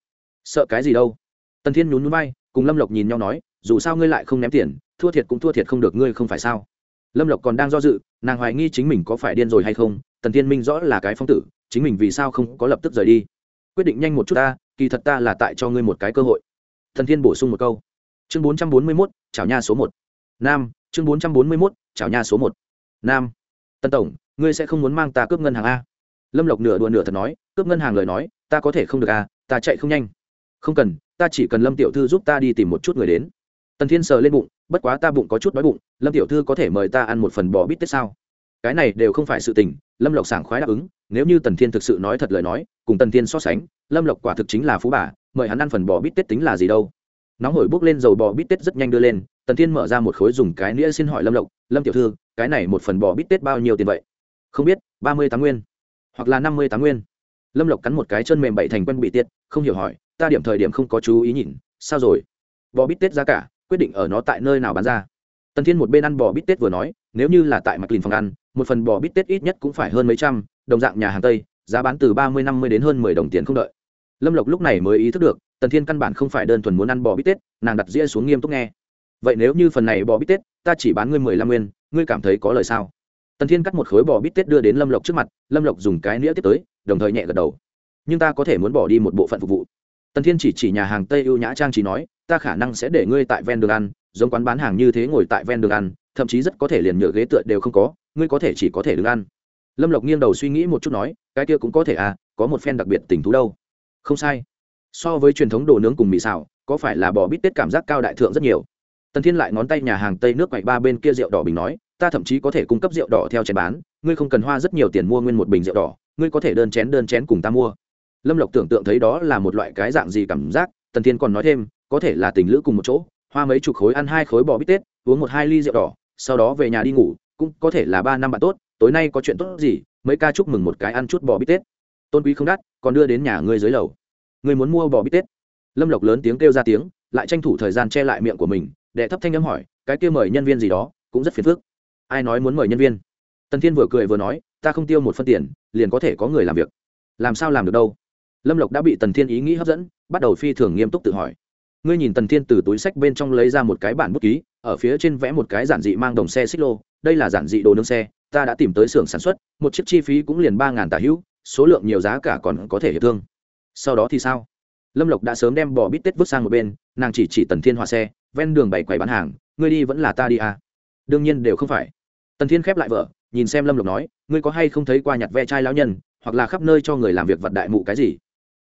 Sợ cái gì đâu? Tần thiên nhún núi bay cùng lâm lộc nhìn nhau nói, dù sao ngươi lại không ném tiền, thua thiệt cũng thua thiệt không được ngươi không phải sao? Lâm lộc còn đang do dự, nàng hoài nghi chính mình có phải điên rồi hay không, tần thiên minh rõ là cái phong tử, chính mình vì sao không có lập tức rời đi. Quyết định nhanh một chút ta, kỳ thật ta là tại cho ngươi một cái cơ hội. Thần thiên bổ sung một câu. Chương bốn trăm bốn mươi mốt chảo nha số một. Nam, chương bốn trăm bốn mươi mốt chảo nha số một. Nam. Tân tổng, ngươi sẽ không muốn mang ta cướp ngân hàng a? Lâm lộc nửa đùa nửa thật nói, cướp ngân hàng lời nói, ta có thể không được a, ta chạy không nhanh. Không cần, ta chỉ cần lâm tiểu thư giúp ta đi tìm một chút người đến. Tần thiên sờ lên bụng, bất quá ta bụng có chút đói bụng, lâm tiểu thư có thể mời ta ăn một phần bò bít tết sao? Cái này đều không phải sự tình, lâm lộc sảng khoái đáp ứng, nếu như tần thiên thực sự nói thật lời nói, cùng tần thiên so sánh, lâm lộc quả thực chính là phú bà, mời hắn ăn phần bò bít tết tính là gì đâu? Nóng hổi bốc lên dầu bò bít tết rất nhanh đưa lên, tần thiên mở ra một khối dùng cái nĩa xin hỏi lâm lộc, lâm tiểu thư, cái này một phần bò bít tết bao nhiêu tiền vậy? Không biết, ba mươi tám nguyên, hoặc là năm mươi tám nguyên. Lâm lộc cắn một cái chân mềm bậy thành quân bị tiết không hiểu hỏi, ta điểm thời điểm không có chú ý nhìn, sao rồi? Bò bít tết giá cả, quyết định ở nó tại nơi nào bán ra? Tần thiên một bên ăn bò bít tết vừa nói, nếu như là tại mặt lìn phòng ăn, một phần bò bít tết ít nhất cũng phải hơn mấy trăm, đồng dạng nhà hàng tây, giá bán từ ba mươi năm mươi đến hơn mười đồng tiền không đợi. Lâm lộc lúc này mới ý thức được tần thiên căn bản không phải đơn thuần muốn ăn bò bít tết, nàng đặt ria xuống nghiêm túc nghe. Vậy nếu như phần này bò bít tết, ta chỉ bán ngươi mười lăm nguyên, ngươi cảm thấy có lời sao? Tần thiên cắt một khối bò bít tết đưa đến lâm lộc trước mặt, lâm lộc dùng cái nĩa tiếp tới, đồng thời nhẹ gật đầu. Nhưng ta có thể muốn bỏ đi một bộ phận phục vụ. Tần thiên chỉ chỉ nhà hàng tây ưu nhã trang chỉ nói, ta khả năng sẽ để ngươi tại ven đường ăn, giống quán bán hàng như thế ngồi tại ven đường ăn, thậm chí rất có thể liền nhựa ghế tựa đều không có, ngươi có thể chỉ có thể đứng ăn. Lâm lộc nghiêng đầu suy nghĩ một chút nói, cái kia cũng có thể à có một phen đặc biệt tình thú đâu. Không sai so với truyền thống đồ nướng cùng mì xào, có phải là bò bít tết cảm giác cao đại thượng rất nhiều? Tần thiên lại ngón tay nhà hàng tây nước quậy ba bên kia rượu đỏ bình nói, ta thậm chí có thể cung cấp rượu đỏ theo chén bán, ngươi không cần hoa rất nhiều tiền mua nguyên một bình rượu đỏ, ngươi có thể đơn chén đơn chén cùng ta mua. Lâm lộc tưởng tượng thấy đó là một loại cái dạng gì cảm giác, tần thiên còn nói thêm, có thể là tình lữ cùng một chỗ, hoa mấy chục khối ăn hai khối bò bít tết, uống một hai ly rượu đỏ, sau đó về nhà đi ngủ, cũng có thể là ba năm bạn tốt, tối nay có chuyện tốt gì, mấy ca chúc mừng một cái ăn chút bò bít tết. Tôn quý không đắt, còn đưa đến nhà ngươi dưới lầu ngươi muốn mua bò bít tết. Lâm lộc lớn tiếng kêu ra tiếng, lại tranh thủ thời gian che lại miệng của mình để thấp thanh âm hỏi, cái kia mời nhân viên gì đó, cũng rất phiền phức. Ai nói muốn mời nhân viên? Tần thiên vừa cười vừa nói, ta không tiêu một phân tiền, liền có thể có người làm việc. Làm sao làm được đâu? Lâm lộc đã bị tần thiên ý nghĩ hấp dẫn, bắt đầu phi thường nghiêm túc tự hỏi. Ngươi nhìn tần thiên từ túi sách bên trong lấy ra một cái bản bút ký, ở phía trên vẽ một cái giản dị mang đồng xe xích lô, đây là giản dị đồ nương xe, ta đã tìm tới xưởng sản xuất, một chiếc chi phí cũng liền ba ngàn tà hữu, số lượng nhiều giá cả còn có thể hiệp thương sau đó thì sao? Lâm lộc đã sớm đem bỏ bít tết vứt sang một bên, nàng chỉ chỉ tần thiên hòa xe, ven đường bày quầy bán hàng, ngươi đi vẫn là ta đi à. đương nhiên đều không phải. Tần thiên khép lại vợ, nhìn xem lâm lộc nói, ngươi có hay không thấy qua nhặt ve chai lão nhân, hoặc là khắp nơi cho người làm việc vật đại mụ cái gì?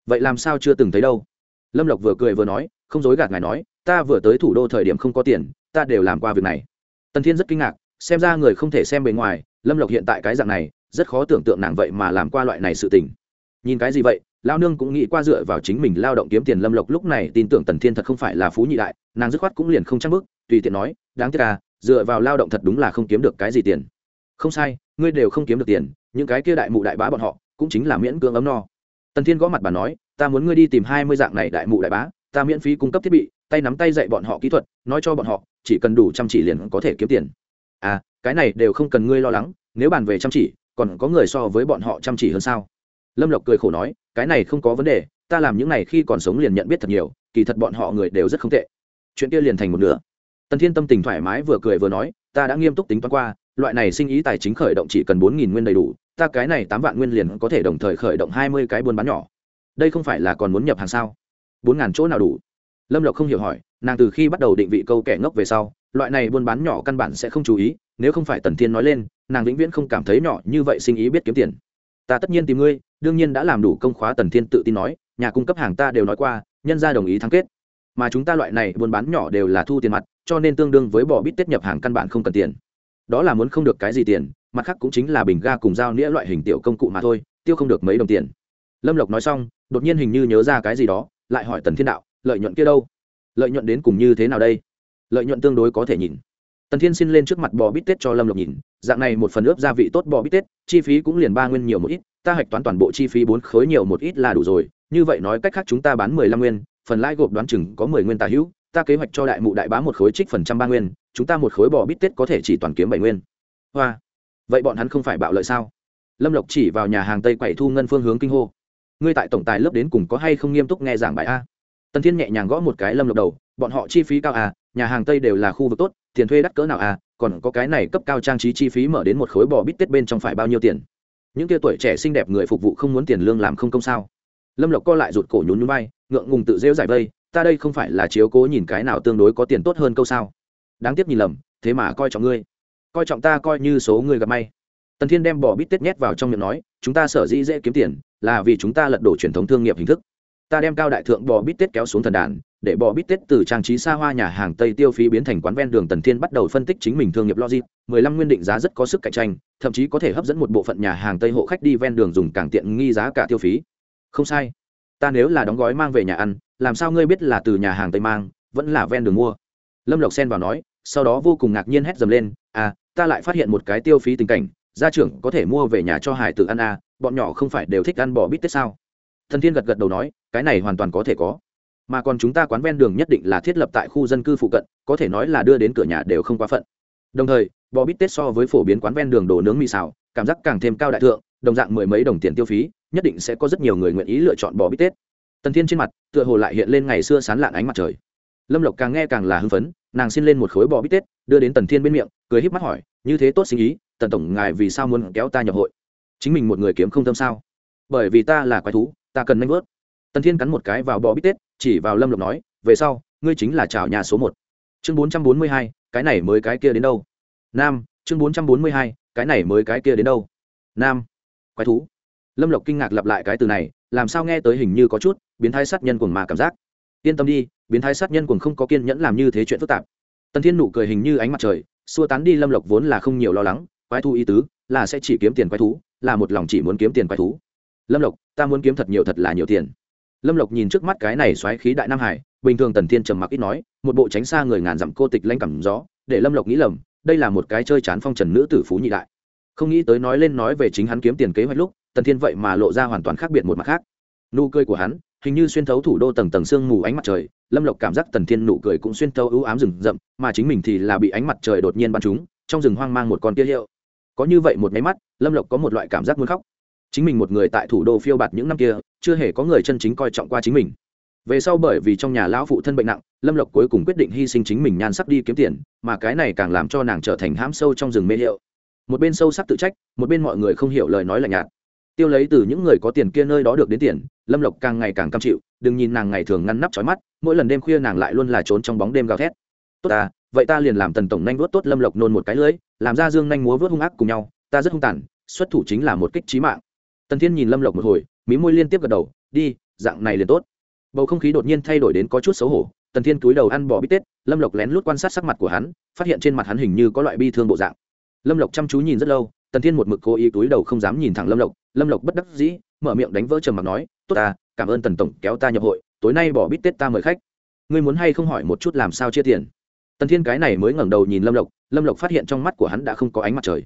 Vậy làm sao chưa từng thấy đâu. Lâm lộc vừa cười vừa nói, không dối gạt ngài nói, ta vừa tới thủ đô thời điểm không có tiền, ta đều làm qua việc này. Tần thiên rất kinh ngạc, xem ra người không thể xem bề ngoài, lâm lộc hiện tại cái dạng này, rất khó tưởng tượng nàng vậy mà làm qua loại này sự tình. Nhìn cái gì vậy? Lao nương cũng nghĩ qua dựa vào chính mình lao động kiếm tiền lâm lộc lúc này tin tưởng tần thiên thật không phải là phú nhị đại, nàng dứt khoát cũng liền không chắc bức tùy tiện nói, đáng tiếc à dựa vào lao động thật đúng là không kiếm được cái gì tiền. Không sai, ngươi đều không kiếm được tiền, những cái kia đại mụ đại bá bọn họ cũng chính là miễn cưỡng ấm no. Tần thiên gõ mặt bà nói, ta muốn ngươi đi tìm hai mươi dạng này đại mụ đại bá, ta miễn phí cung cấp thiết bị, tay nắm tay dạy bọn họ kỹ thuật, nói cho bọn họ, chỉ cần đủ chăm chỉ liền có thể kiếm tiền. À cái này đều không cần ngươi lo lắng, nếu bàn về chăm chỉ, còn có người so với bọn họ chăm chỉ hơn sao? Lâm lộc cười khổ nói, cái này không có vấn đề, ta làm những này khi còn sống liền nhận biết thật nhiều, kỳ thật bọn họ người đều rất không tệ. Chuyện kia liền thành một nửa. Tần thiên tâm tình thoải mái vừa cười vừa nói, ta đã nghiêm túc tính toán qua, loại này sinh ý tài chính khởi động chỉ cần bốn nghìn nguyên đầy đủ, ta cái này tám vạn nguyên liền có thể đồng thời khởi động hai mươi cái buôn bán nhỏ. Đây không phải là còn muốn nhập hàng sao? Bốn ngàn chỗ nào đủ? Lâm lộc không hiểu hỏi, nàng từ khi bắt đầu định vị câu kẻ ngốc về sau, loại này buôn bán nhỏ căn bản sẽ không chú ý, nếu không phải tần thiên nói lên, nàng vĩnh viễn không cảm thấy nhỏ như vậy sinh ý biết kiếm tiền. Ta tất nhiên tìm ngươi đương nhiên đã làm đủ công khóa tần thiên tự tin nói, nhà cung cấp hàng ta đều nói qua, nhân ra đồng ý thắng kết. Mà chúng ta loại này buôn bán nhỏ đều là thu tiền mặt, cho nên tương đương với bỏ bít tết nhập hàng căn bản không cần tiền. Đó là muốn không được cái gì tiền, mặt khác cũng chính là bình ga cùng dao nĩa loại hình tiểu công cụ mà thôi, tiêu không được mấy đồng tiền. Lâm lộc nói xong, đột nhiên hình như nhớ ra cái gì đó, lại hỏi tần thiên đạo, lợi nhuận kia đâu? Lợi nhuận đến cùng như thế nào đây? Lợi nhuận tương đối có thể nhìn. Tần thiên xin lên trước mặt bò bít tết cho lâm lộc nhìn, dạng này một phần ướp gia vị tốt bò bít tết, chi phí cũng liền ba nguyên nhiều một ít ta hạch toán toàn bộ chi phí bốn khối nhiều một ít là đủ rồi, như vậy nói cách khác chúng ta bán mười lăm nguyên, phần lãi gộp đoán chừng có mười nguyên tà hữu, ta kế hoạch cho đại mụ đại bá một khối trích phần trăm ba nguyên, chúng ta một khối bò bít tết có thể chỉ toàn kiếm bảy nguyên. Hoa. Vậy bọn hắn không phải bạo lợi sao? Lâm lộc chỉ vào nhà hàng tây quậy thu ngân phương hướng kinh hô. Ngươi tại tổng tài lớp đến cùng có hay không nghiêm túc nghe giảng bài a? Tần thiên nhẹ nhàng gõ một cái lâm lộc đầu, bọn họ chi phí cao à nhà hàng tây đều là khu vực tốt, tiền thuê đắt cỡ nào à còn có cái này cấp cao trang trí chi phí mở đến một khối bò bít tết bên trong phải bao nhiêu tiền? Những kia tuổi trẻ xinh đẹp người phục vụ không muốn tiền lương làm không công sao? Lâm lộc co lại rụt cổ nhún nhún bay ngượng ngùng tự rêu giải vây, ta đây không phải là chiếu cố nhìn cái nào tương đối có tiền tốt hơn câu sao? Đáng tiếc nhìn lầm, thế mà coi trọng ngươi. Coi trọng ta coi như số người gặp may. Tần thiên đem bỏ bít tết nhét vào trong miệng nói, chúng ta sở dĩ dễ kiếm tiền, là vì chúng ta lật đổ truyền thống thương nghiệp hình thức ta đem cao đại thượng bò bít tết kéo xuống thần đàn, để bò bít tết từ trang trí xa hoa nhà hàng tây tiêu phí biến thành quán ven đường tần thiên bắt đầu phân tích chính mình thương nghiệp logic. Mười lăm nguyên định giá rất có sức cạnh tranh, thậm chí có thể hấp dẫn một bộ phận nhà hàng tây hộ khách đi ven đường dùng càng tiện nghi giá cả tiêu phí. Không sai. Ta nếu là đóng gói mang về nhà ăn, làm sao ngươi biết là từ nhà hàng tây mang, vẫn là ven đường mua? Lâm lộc xen vào nói, sau đó vô cùng ngạc nhiên hét dầm lên à ta lại phát hiện một cái tiêu phí tình cảnh, gia trưởng có thể mua về nhà cho hải tử ăn à bọn nhỏ không phải đều thích ăn bò bít tết sao? Thần thiên gật gật đầu nói cái này hoàn toàn có thể có. Mà còn chúng ta quán ven đường nhất định là thiết lập tại khu dân cư phụ cận, có thể nói là đưa đến cửa nhà đều không quá phận. Đồng thời, bò bít tết so với phổ biến quán ven đường đồ nướng mì xào, cảm giác càng thêm cao đại thượng, đồng dạng mười mấy đồng tiền tiêu phí, nhất định sẽ có rất nhiều người nguyện ý lựa chọn bò bít tết. Tần thiên trên mặt, tựa hồ lại hiện lên ngày xưa sán lạn ánh mặt trời. Lâm lộc càng nghe càng là hưng phấn, nàng xin lên một khối bò bít tết, đưa đến tần thiên bên miệng, cười híp mắt hỏi, như thế tốt sinh ý, tần tổng ngài vì sao muốn kéo ta nhập hội? Chính mình một người kiếm không tâm sao? Bởi vì ta là quái thú, ta cần nanh vớt tần thiên cắn một cái vào bò bít tết, chỉ vào lâm lộc nói, về sau, ngươi chính là chào nhà số một. Chương bốn trăm bốn mươi hai, cái này mới cái kia đến đâu? Nam, chương bốn trăm bốn mươi hai, cái này mới cái kia đến đâu? Nam, quái thú. Lâm lộc kinh ngạc lặp lại cái từ này, làm sao nghe tới hình như có chút biến thái sát nhân cuồng mà cảm giác. Yên tâm đi, biến thái sát nhân cuồng không có kiên nhẫn làm như thế chuyện phức tạp. Tần thiên nụ cười hình như ánh mặt trời, xua tán đi lâm lộc vốn là không nhiều lo lắng, quái thú ý tứ là sẽ chỉ kiếm tiền quái thú, là một lòng chỉ muốn kiếm tiền quái thú. Lâm lộc, ta muốn kiếm thật nhiều thật là nhiều tiền lâm lộc nhìn trước mắt cái này xoáy khí đại nam hải, bình thường tần thiên trầm mặc ít nói, một bộ tránh xa người ngàn dặm cô tịch lanh cảm gió, để lâm lộc nghĩ lầm, đây là một cái chơi chán phong trần nữ tử phú nhị đại. Không nghĩ tới nói lên nói về chính hắn kiếm tiền kế hoạch lúc, tần thiên vậy mà lộ ra hoàn toàn khác biệt một mặt khác. Nụ cười của hắn, hình như xuyên thấu thủ đô tầng tầng sương mù ánh mặt trời, lâm lộc cảm giác tần thiên nụ cười cũng xuyên thấu ưu ám rừng rậm, mà chính mình thì là bị ánh mặt trời đột nhiên bắn trúng, trong rừng hoang mang một con tia hiệu. Có như vậy một máy mắt, lâm lộc có một loại cảm giác muốn khóc chính mình một người tại thủ đô phiêu bạt những năm kia, chưa hề có người chân chính coi trọng qua chính mình. Về sau bởi vì trong nhà lão phụ thân bệnh nặng, lâm lộc cuối cùng quyết định hy sinh chính mình nhan sắc đi kiếm tiền, mà cái này càng làm cho nàng trở thành hãm sâu trong rừng mê hiệu. Một bên sâu sắc tự trách, một bên mọi người không hiểu lời nói lạnh nhạt. Tiêu lấy từ những người có tiền kia nơi đó được đến tiền, lâm lộc càng ngày càng cam chịu, đừng nhìn nàng ngày thường ngăn nắp trói mắt, mỗi lần đêm khuya nàng lại luôn là trốn trong bóng đêm gào thét. Tốt ta, vậy ta liền làm tần tổng nhanh vuốt tốt lâm lộc nôn một cái lưỡi làm ra dương nhanh múa vớt hung ác cùng nhau, ta rất hung tàn, xuất thủ chính là một kích trí mạng tần thiên nhìn lâm lộc một hồi, mí môi liên tiếp gật đầu, đi, dạng này liền tốt. Bầu không khí đột nhiên thay đổi đến có chút xấu hổ, tần thiên cúi đầu ăn bò bít tết, lâm lộc lén lút quan sát sắc mặt của hắn, phát hiện trên mặt hắn hình như có loại bi thương bộ dạng. Lâm lộc chăm chú nhìn rất lâu, tần thiên một mực cố ý cúi đầu không dám nhìn thẳng lâm lộc lâm lộc bất đắc dĩ, mở miệng đánh vỡ trầm mặc nói, tốt ta, cảm ơn tần tổng kéo ta nhập hội, tối nay bỏ bít tết ta mời khách. Ngươi muốn hay không hỏi một chút làm sao chia tiền? Tần thiên cái này mới ngẩng đầu nhìn lâm lộc lâm lộc phát hiện trong mắt của hắn đã không có ánh mặt trời.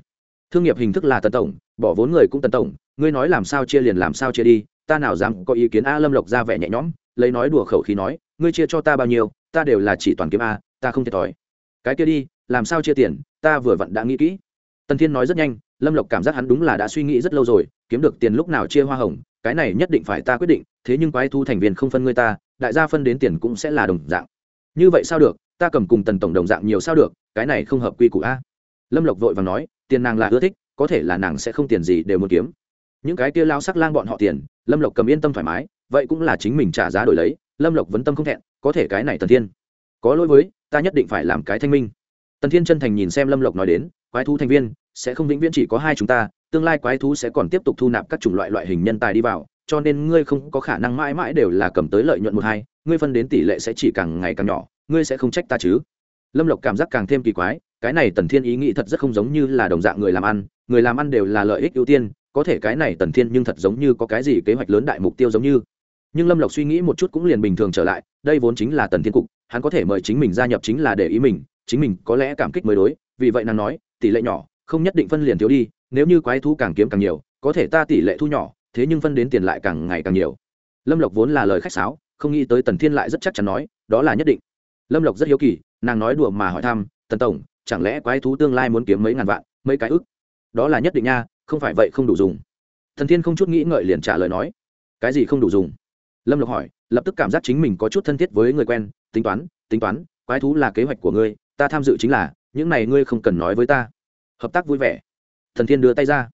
Thương nghiệp hình thức là tần tổng, bỏ vốn người cũng tần tổng ngươi nói làm sao chia liền làm sao chia đi, ta nào dám có ý kiến a lâm lộc ra vẻ nhẹ nhõm, lấy nói đùa khẩu khí nói, ngươi chia cho ta bao nhiêu, ta đều là chỉ toàn kiếm a, ta không thiệt thòi. Cái kia đi, làm sao chia tiền, ta vừa vặn đã nghĩ kỹ. Tần thiên nói rất nhanh, lâm lộc cảm giác hắn đúng là đã suy nghĩ rất lâu rồi, kiếm được tiền lúc nào chia hoa hồng, cái này nhất định phải ta quyết định, thế nhưng quái thu thành viên không phân ngươi ta, đại gia phân đến tiền cũng sẽ là đồng dạng. Như vậy sao được, ta cầm cùng tần tổng đồng dạng nhiều sao được, cái này không hợp quy củ a. Lâm lộc vội và nói, tiền nàng là ưa thích, có thể là nàng sẽ không tiền gì đều muốn kiếm những cái kia lao sắc lang bọn họ tiền, lâm lộc cầm yên tâm thoải mái, vậy cũng là chính mình trả giá đổi lấy, lâm lộc vấn tâm không thẹn, có thể cái này tần thiên. Có lỗi với, ta nhất định phải làm cái thanh minh. Tần thiên chân thành nhìn xem lâm lộc nói đến, quái thú thành viên, sẽ không vĩnh viễn chỉ có hai chúng ta, tương lai quái thú sẽ còn tiếp tục thu nạp các chủng loại loại hình nhân tài đi vào, cho nên ngươi không có khả năng mãi mãi đều là cầm tới lợi nhuận một hai, ngươi phân đến tỷ lệ sẽ chỉ càng ngày càng nhỏ, ngươi sẽ không trách ta chứ? Lâm lộc cảm giác càng thêm kỳ quái, cái này tần thiên ý nghĩ thật rất không giống như là đồng dạng người làm ăn, người làm ăn đều là lợi ích ưu tiên có thể cái này tần thiên nhưng thật giống như có cái gì kế hoạch lớn đại mục tiêu giống như. Nhưng lâm lộc suy nghĩ một chút cũng liền bình thường trở lại, đây vốn chính là tần thiên cục, hắn có thể mời chính mình gia nhập chính là để ý mình, chính mình có lẽ cảm kích mới đối, vì vậy nàng nói, tỷ lệ nhỏ, không nhất định phân liền thiếu đi, nếu như quái thú càng kiếm càng nhiều, có thể ta tỷ lệ thu nhỏ, thế nhưng phân đến tiền lại càng ngày càng nhiều. Lâm lộc vốn là lời khách sáo, không nghĩ tới tần thiên lại rất chắc chắn nói, đó là nhất định. Lâm lộc rất hiếu kỳ, nàng nói đùa mà hỏi thăm, tần tổng, chẳng lẽ quái thú tương lai muốn kiếm mấy ngàn vạn, mấy cái ức? Đó là nhất định nha không phải vậy không đủ dùng. Thần thiên không chút nghĩ ngợi liền trả lời nói, cái gì không đủ dùng? Lâm lộc hỏi, lập tức cảm giác chính mình có chút thân thiết với người quen, tính toán tính toán, quái thú là kế hoạch của ngươi, ta tham dự chính là, những này ngươi không cần nói với ta. Hợp tác vui vẻ. Thần thiên đưa tay ra.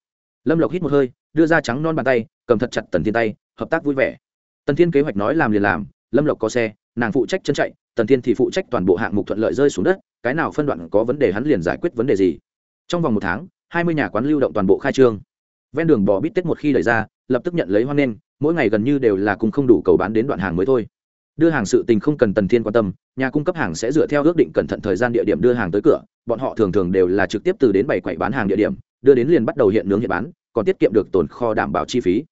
Lâm lộc hít một hơi, đưa ra trắng non bàn tay, cầm thật chặt tần thiên tay, hợp tác vui vẻ. Tần thiên kế hoạch nói làm liền làm, lâm lộc có xe, nàng phụ trách chân chạy, tần thiên thì phụ trách toàn bộ hạng mục thuận lợi rơi xuống đất, cái nào phân đoạn có vấn đề hắn liền giải quyết vấn đề gì. Trong vòng một tháng hai mươi nhà quán lưu động toàn bộ khai trương. Ven đường bò bít tết một khi đẩy ra, lập tức nhận lấy hoan nghênh, mỗi ngày gần như đều là cùng không đủ cầu bán đến đoạn hàng mới thôi. Đưa hàng sự tình không cần tần thiên quan tâm, nhà cung cấp hàng sẽ dựa theo ước định cẩn thận thời gian địa điểm đưa hàng tới cửa, bọn họ thường thường đều là trực tiếp từ đến bảy quầy bán hàng địa điểm, đưa đến liền bắt đầu hiện nướng hiện bán, còn tiết kiệm được tồn kho đảm bảo chi phí.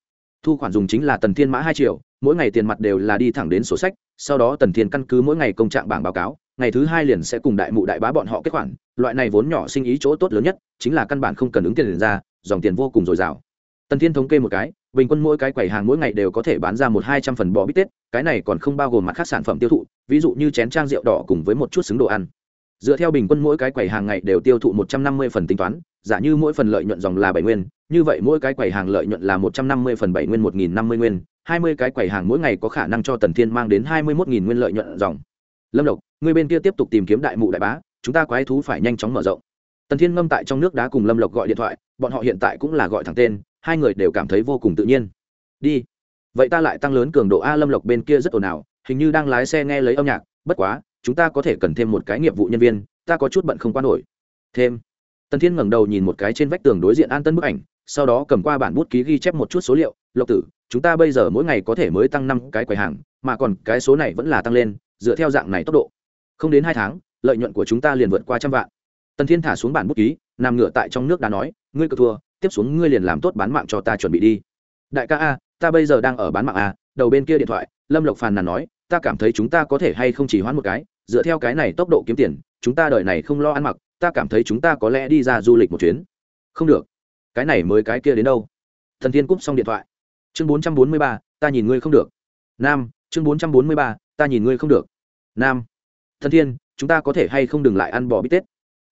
Thu khoản dùng chính là tần thiên mã hai triệu, mỗi ngày tiền mặt đều là đi thẳng đến sổ sách, sau đó tần thiên căn cứ mỗi ngày công trạng bảng báo cáo ngày thứ hai liền sẽ cùng đại mụ đại bá bọn họ kết khoản, loại này vốn nhỏ sinh ý chỗ tốt lớn nhất chính là căn bản không cần ứng tiền liền ra, dòng tiền vô cùng dồi dào. Tần thiên thống kê một cái, bình quân mỗi cái quầy hàng mỗi ngày đều có thể bán ra một hai trăm phần bò bít tết, cái này còn không bao gồm mặt khác sản phẩm tiêu thụ, ví dụ như chén trang rượu đỏ cùng với một chút xứng đồ ăn. Dựa theo bình quân mỗi cái quầy hàng ngày đều tiêu thụ một trăm năm mươi phần tính toán, giả như mỗi phần lợi nhuận dòng là bảy nguyên, như vậy mỗi cái quầy hàng lợi nhuận là một trăm năm mươi phần bảy nguyên, một nghìn năm mươi nguyên, hai mươi cái quầy hàng mỗi ngày có khả năng cho tần thiên mang đến hai mươi một nghìn nguyên lợi nhuận dòng. Lâm độc người bên kia tiếp tục tìm kiếm đại mụ đại bá, chúng ta quái thú phải nhanh chóng mở rộng. Tần thiên ngâm tại trong nước đá cùng lâm lộc gọi điện thoại, bọn họ hiện tại cũng là gọi thẳng tên, hai người đều cảm thấy vô cùng tự nhiên. Đi. Vậy ta lại tăng lớn cường độ a lâm lộc bên kia rất ồn ào, hình như đang lái xe nghe lấy âm nhạc, bất quá, chúng ta có thể cần thêm một cái nghiệp vụ nhân viên, ta có chút bận không qua nổi. Thêm. Tần thiên ngẩng đầu nhìn một cái trên vách tường đối diện an tân bức ảnh, sau đó cầm qua bản bút ký ghi chép một chút số liệu, lộc tử, chúng ta bây giờ mỗi ngày có thể mới tăng năm cái quầy hàng, mà còn cái số này vẫn là tăng lên, dựa theo dạng này tốc độ không đến hai tháng, lợi nhuận của chúng ta liền vượt qua trăm vạn. Tần thiên thả xuống bản bút ký, nằm ngửa tại trong nước đã nói, ngươi cờ thua, tiếp xuống ngươi liền làm tốt bán mạng cho ta chuẩn bị đi. Đại ca a, ta bây giờ đang ở bán mạng a. Đầu bên kia điện thoại, lâm lộc phàn nàn nói, ta cảm thấy chúng ta có thể hay không chỉ hoãn một cái, dựa theo cái này tốc độ kiếm tiền, chúng ta đợi này không lo ăn mặc, ta cảm thấy chúng ta có lẽ đi ra du lịch một chuyến. Không được, cái này mới cái kia đến đâu? Thần thiên cúp xong điện thoại. Chương bốn trăm bốn mươi ba, ta nhìn ngươi không được. Nam, chương bốn trăm bốn mươi ba, ta nhìn ngươi không được. Nam thần thiên chúng ta có thể hay không đừng lại ăn bò bít tết?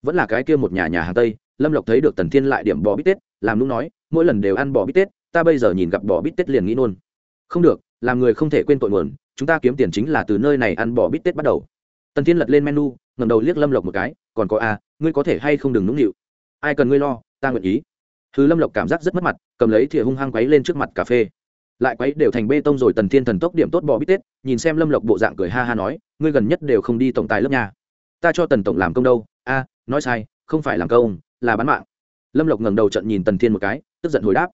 Vẫn là cái kia một nhà nhà hàng tây lâm lộc thấy được tần thiên lại điểm bò bít tết làm lúc nói mỗi lần đều ăn bò bít tết ta bây giờ nhìn gặp bò bít tết liền nghĩ nôn. Không được làm người không thể quên tội nguồn chúng ta kiếm tiền chính là từ nơi này ăn bò bít tết bắt đầu. Tần thiên lật lên menu ngầm đầu liếc lâm lộc một cái còn có a à, ngươi có thể hay không đừng nũng nịu? Ai cần ngươi lo ta nguyện ý. Thứ lâm lộc cảm giác rất mất mặt cầm lấy thìa hung hăng quấy lên trước mặt cà phê lại quấy đều thành bê tông rồi tần thiên thần tốc điểm tốt bò bít tết, nhìn xem lâm lộc bộ dạng cười ha ha nói, ngươi gần nhất đều không đi tổng tài lớp nhà. Ta cho tần tổng làm công đâu. A, nói sai, không phải làm công, là bán mạng. Lâm lộc ngẩng đầu trận nhìn tần thiên một cái, tức giận hồi đáp.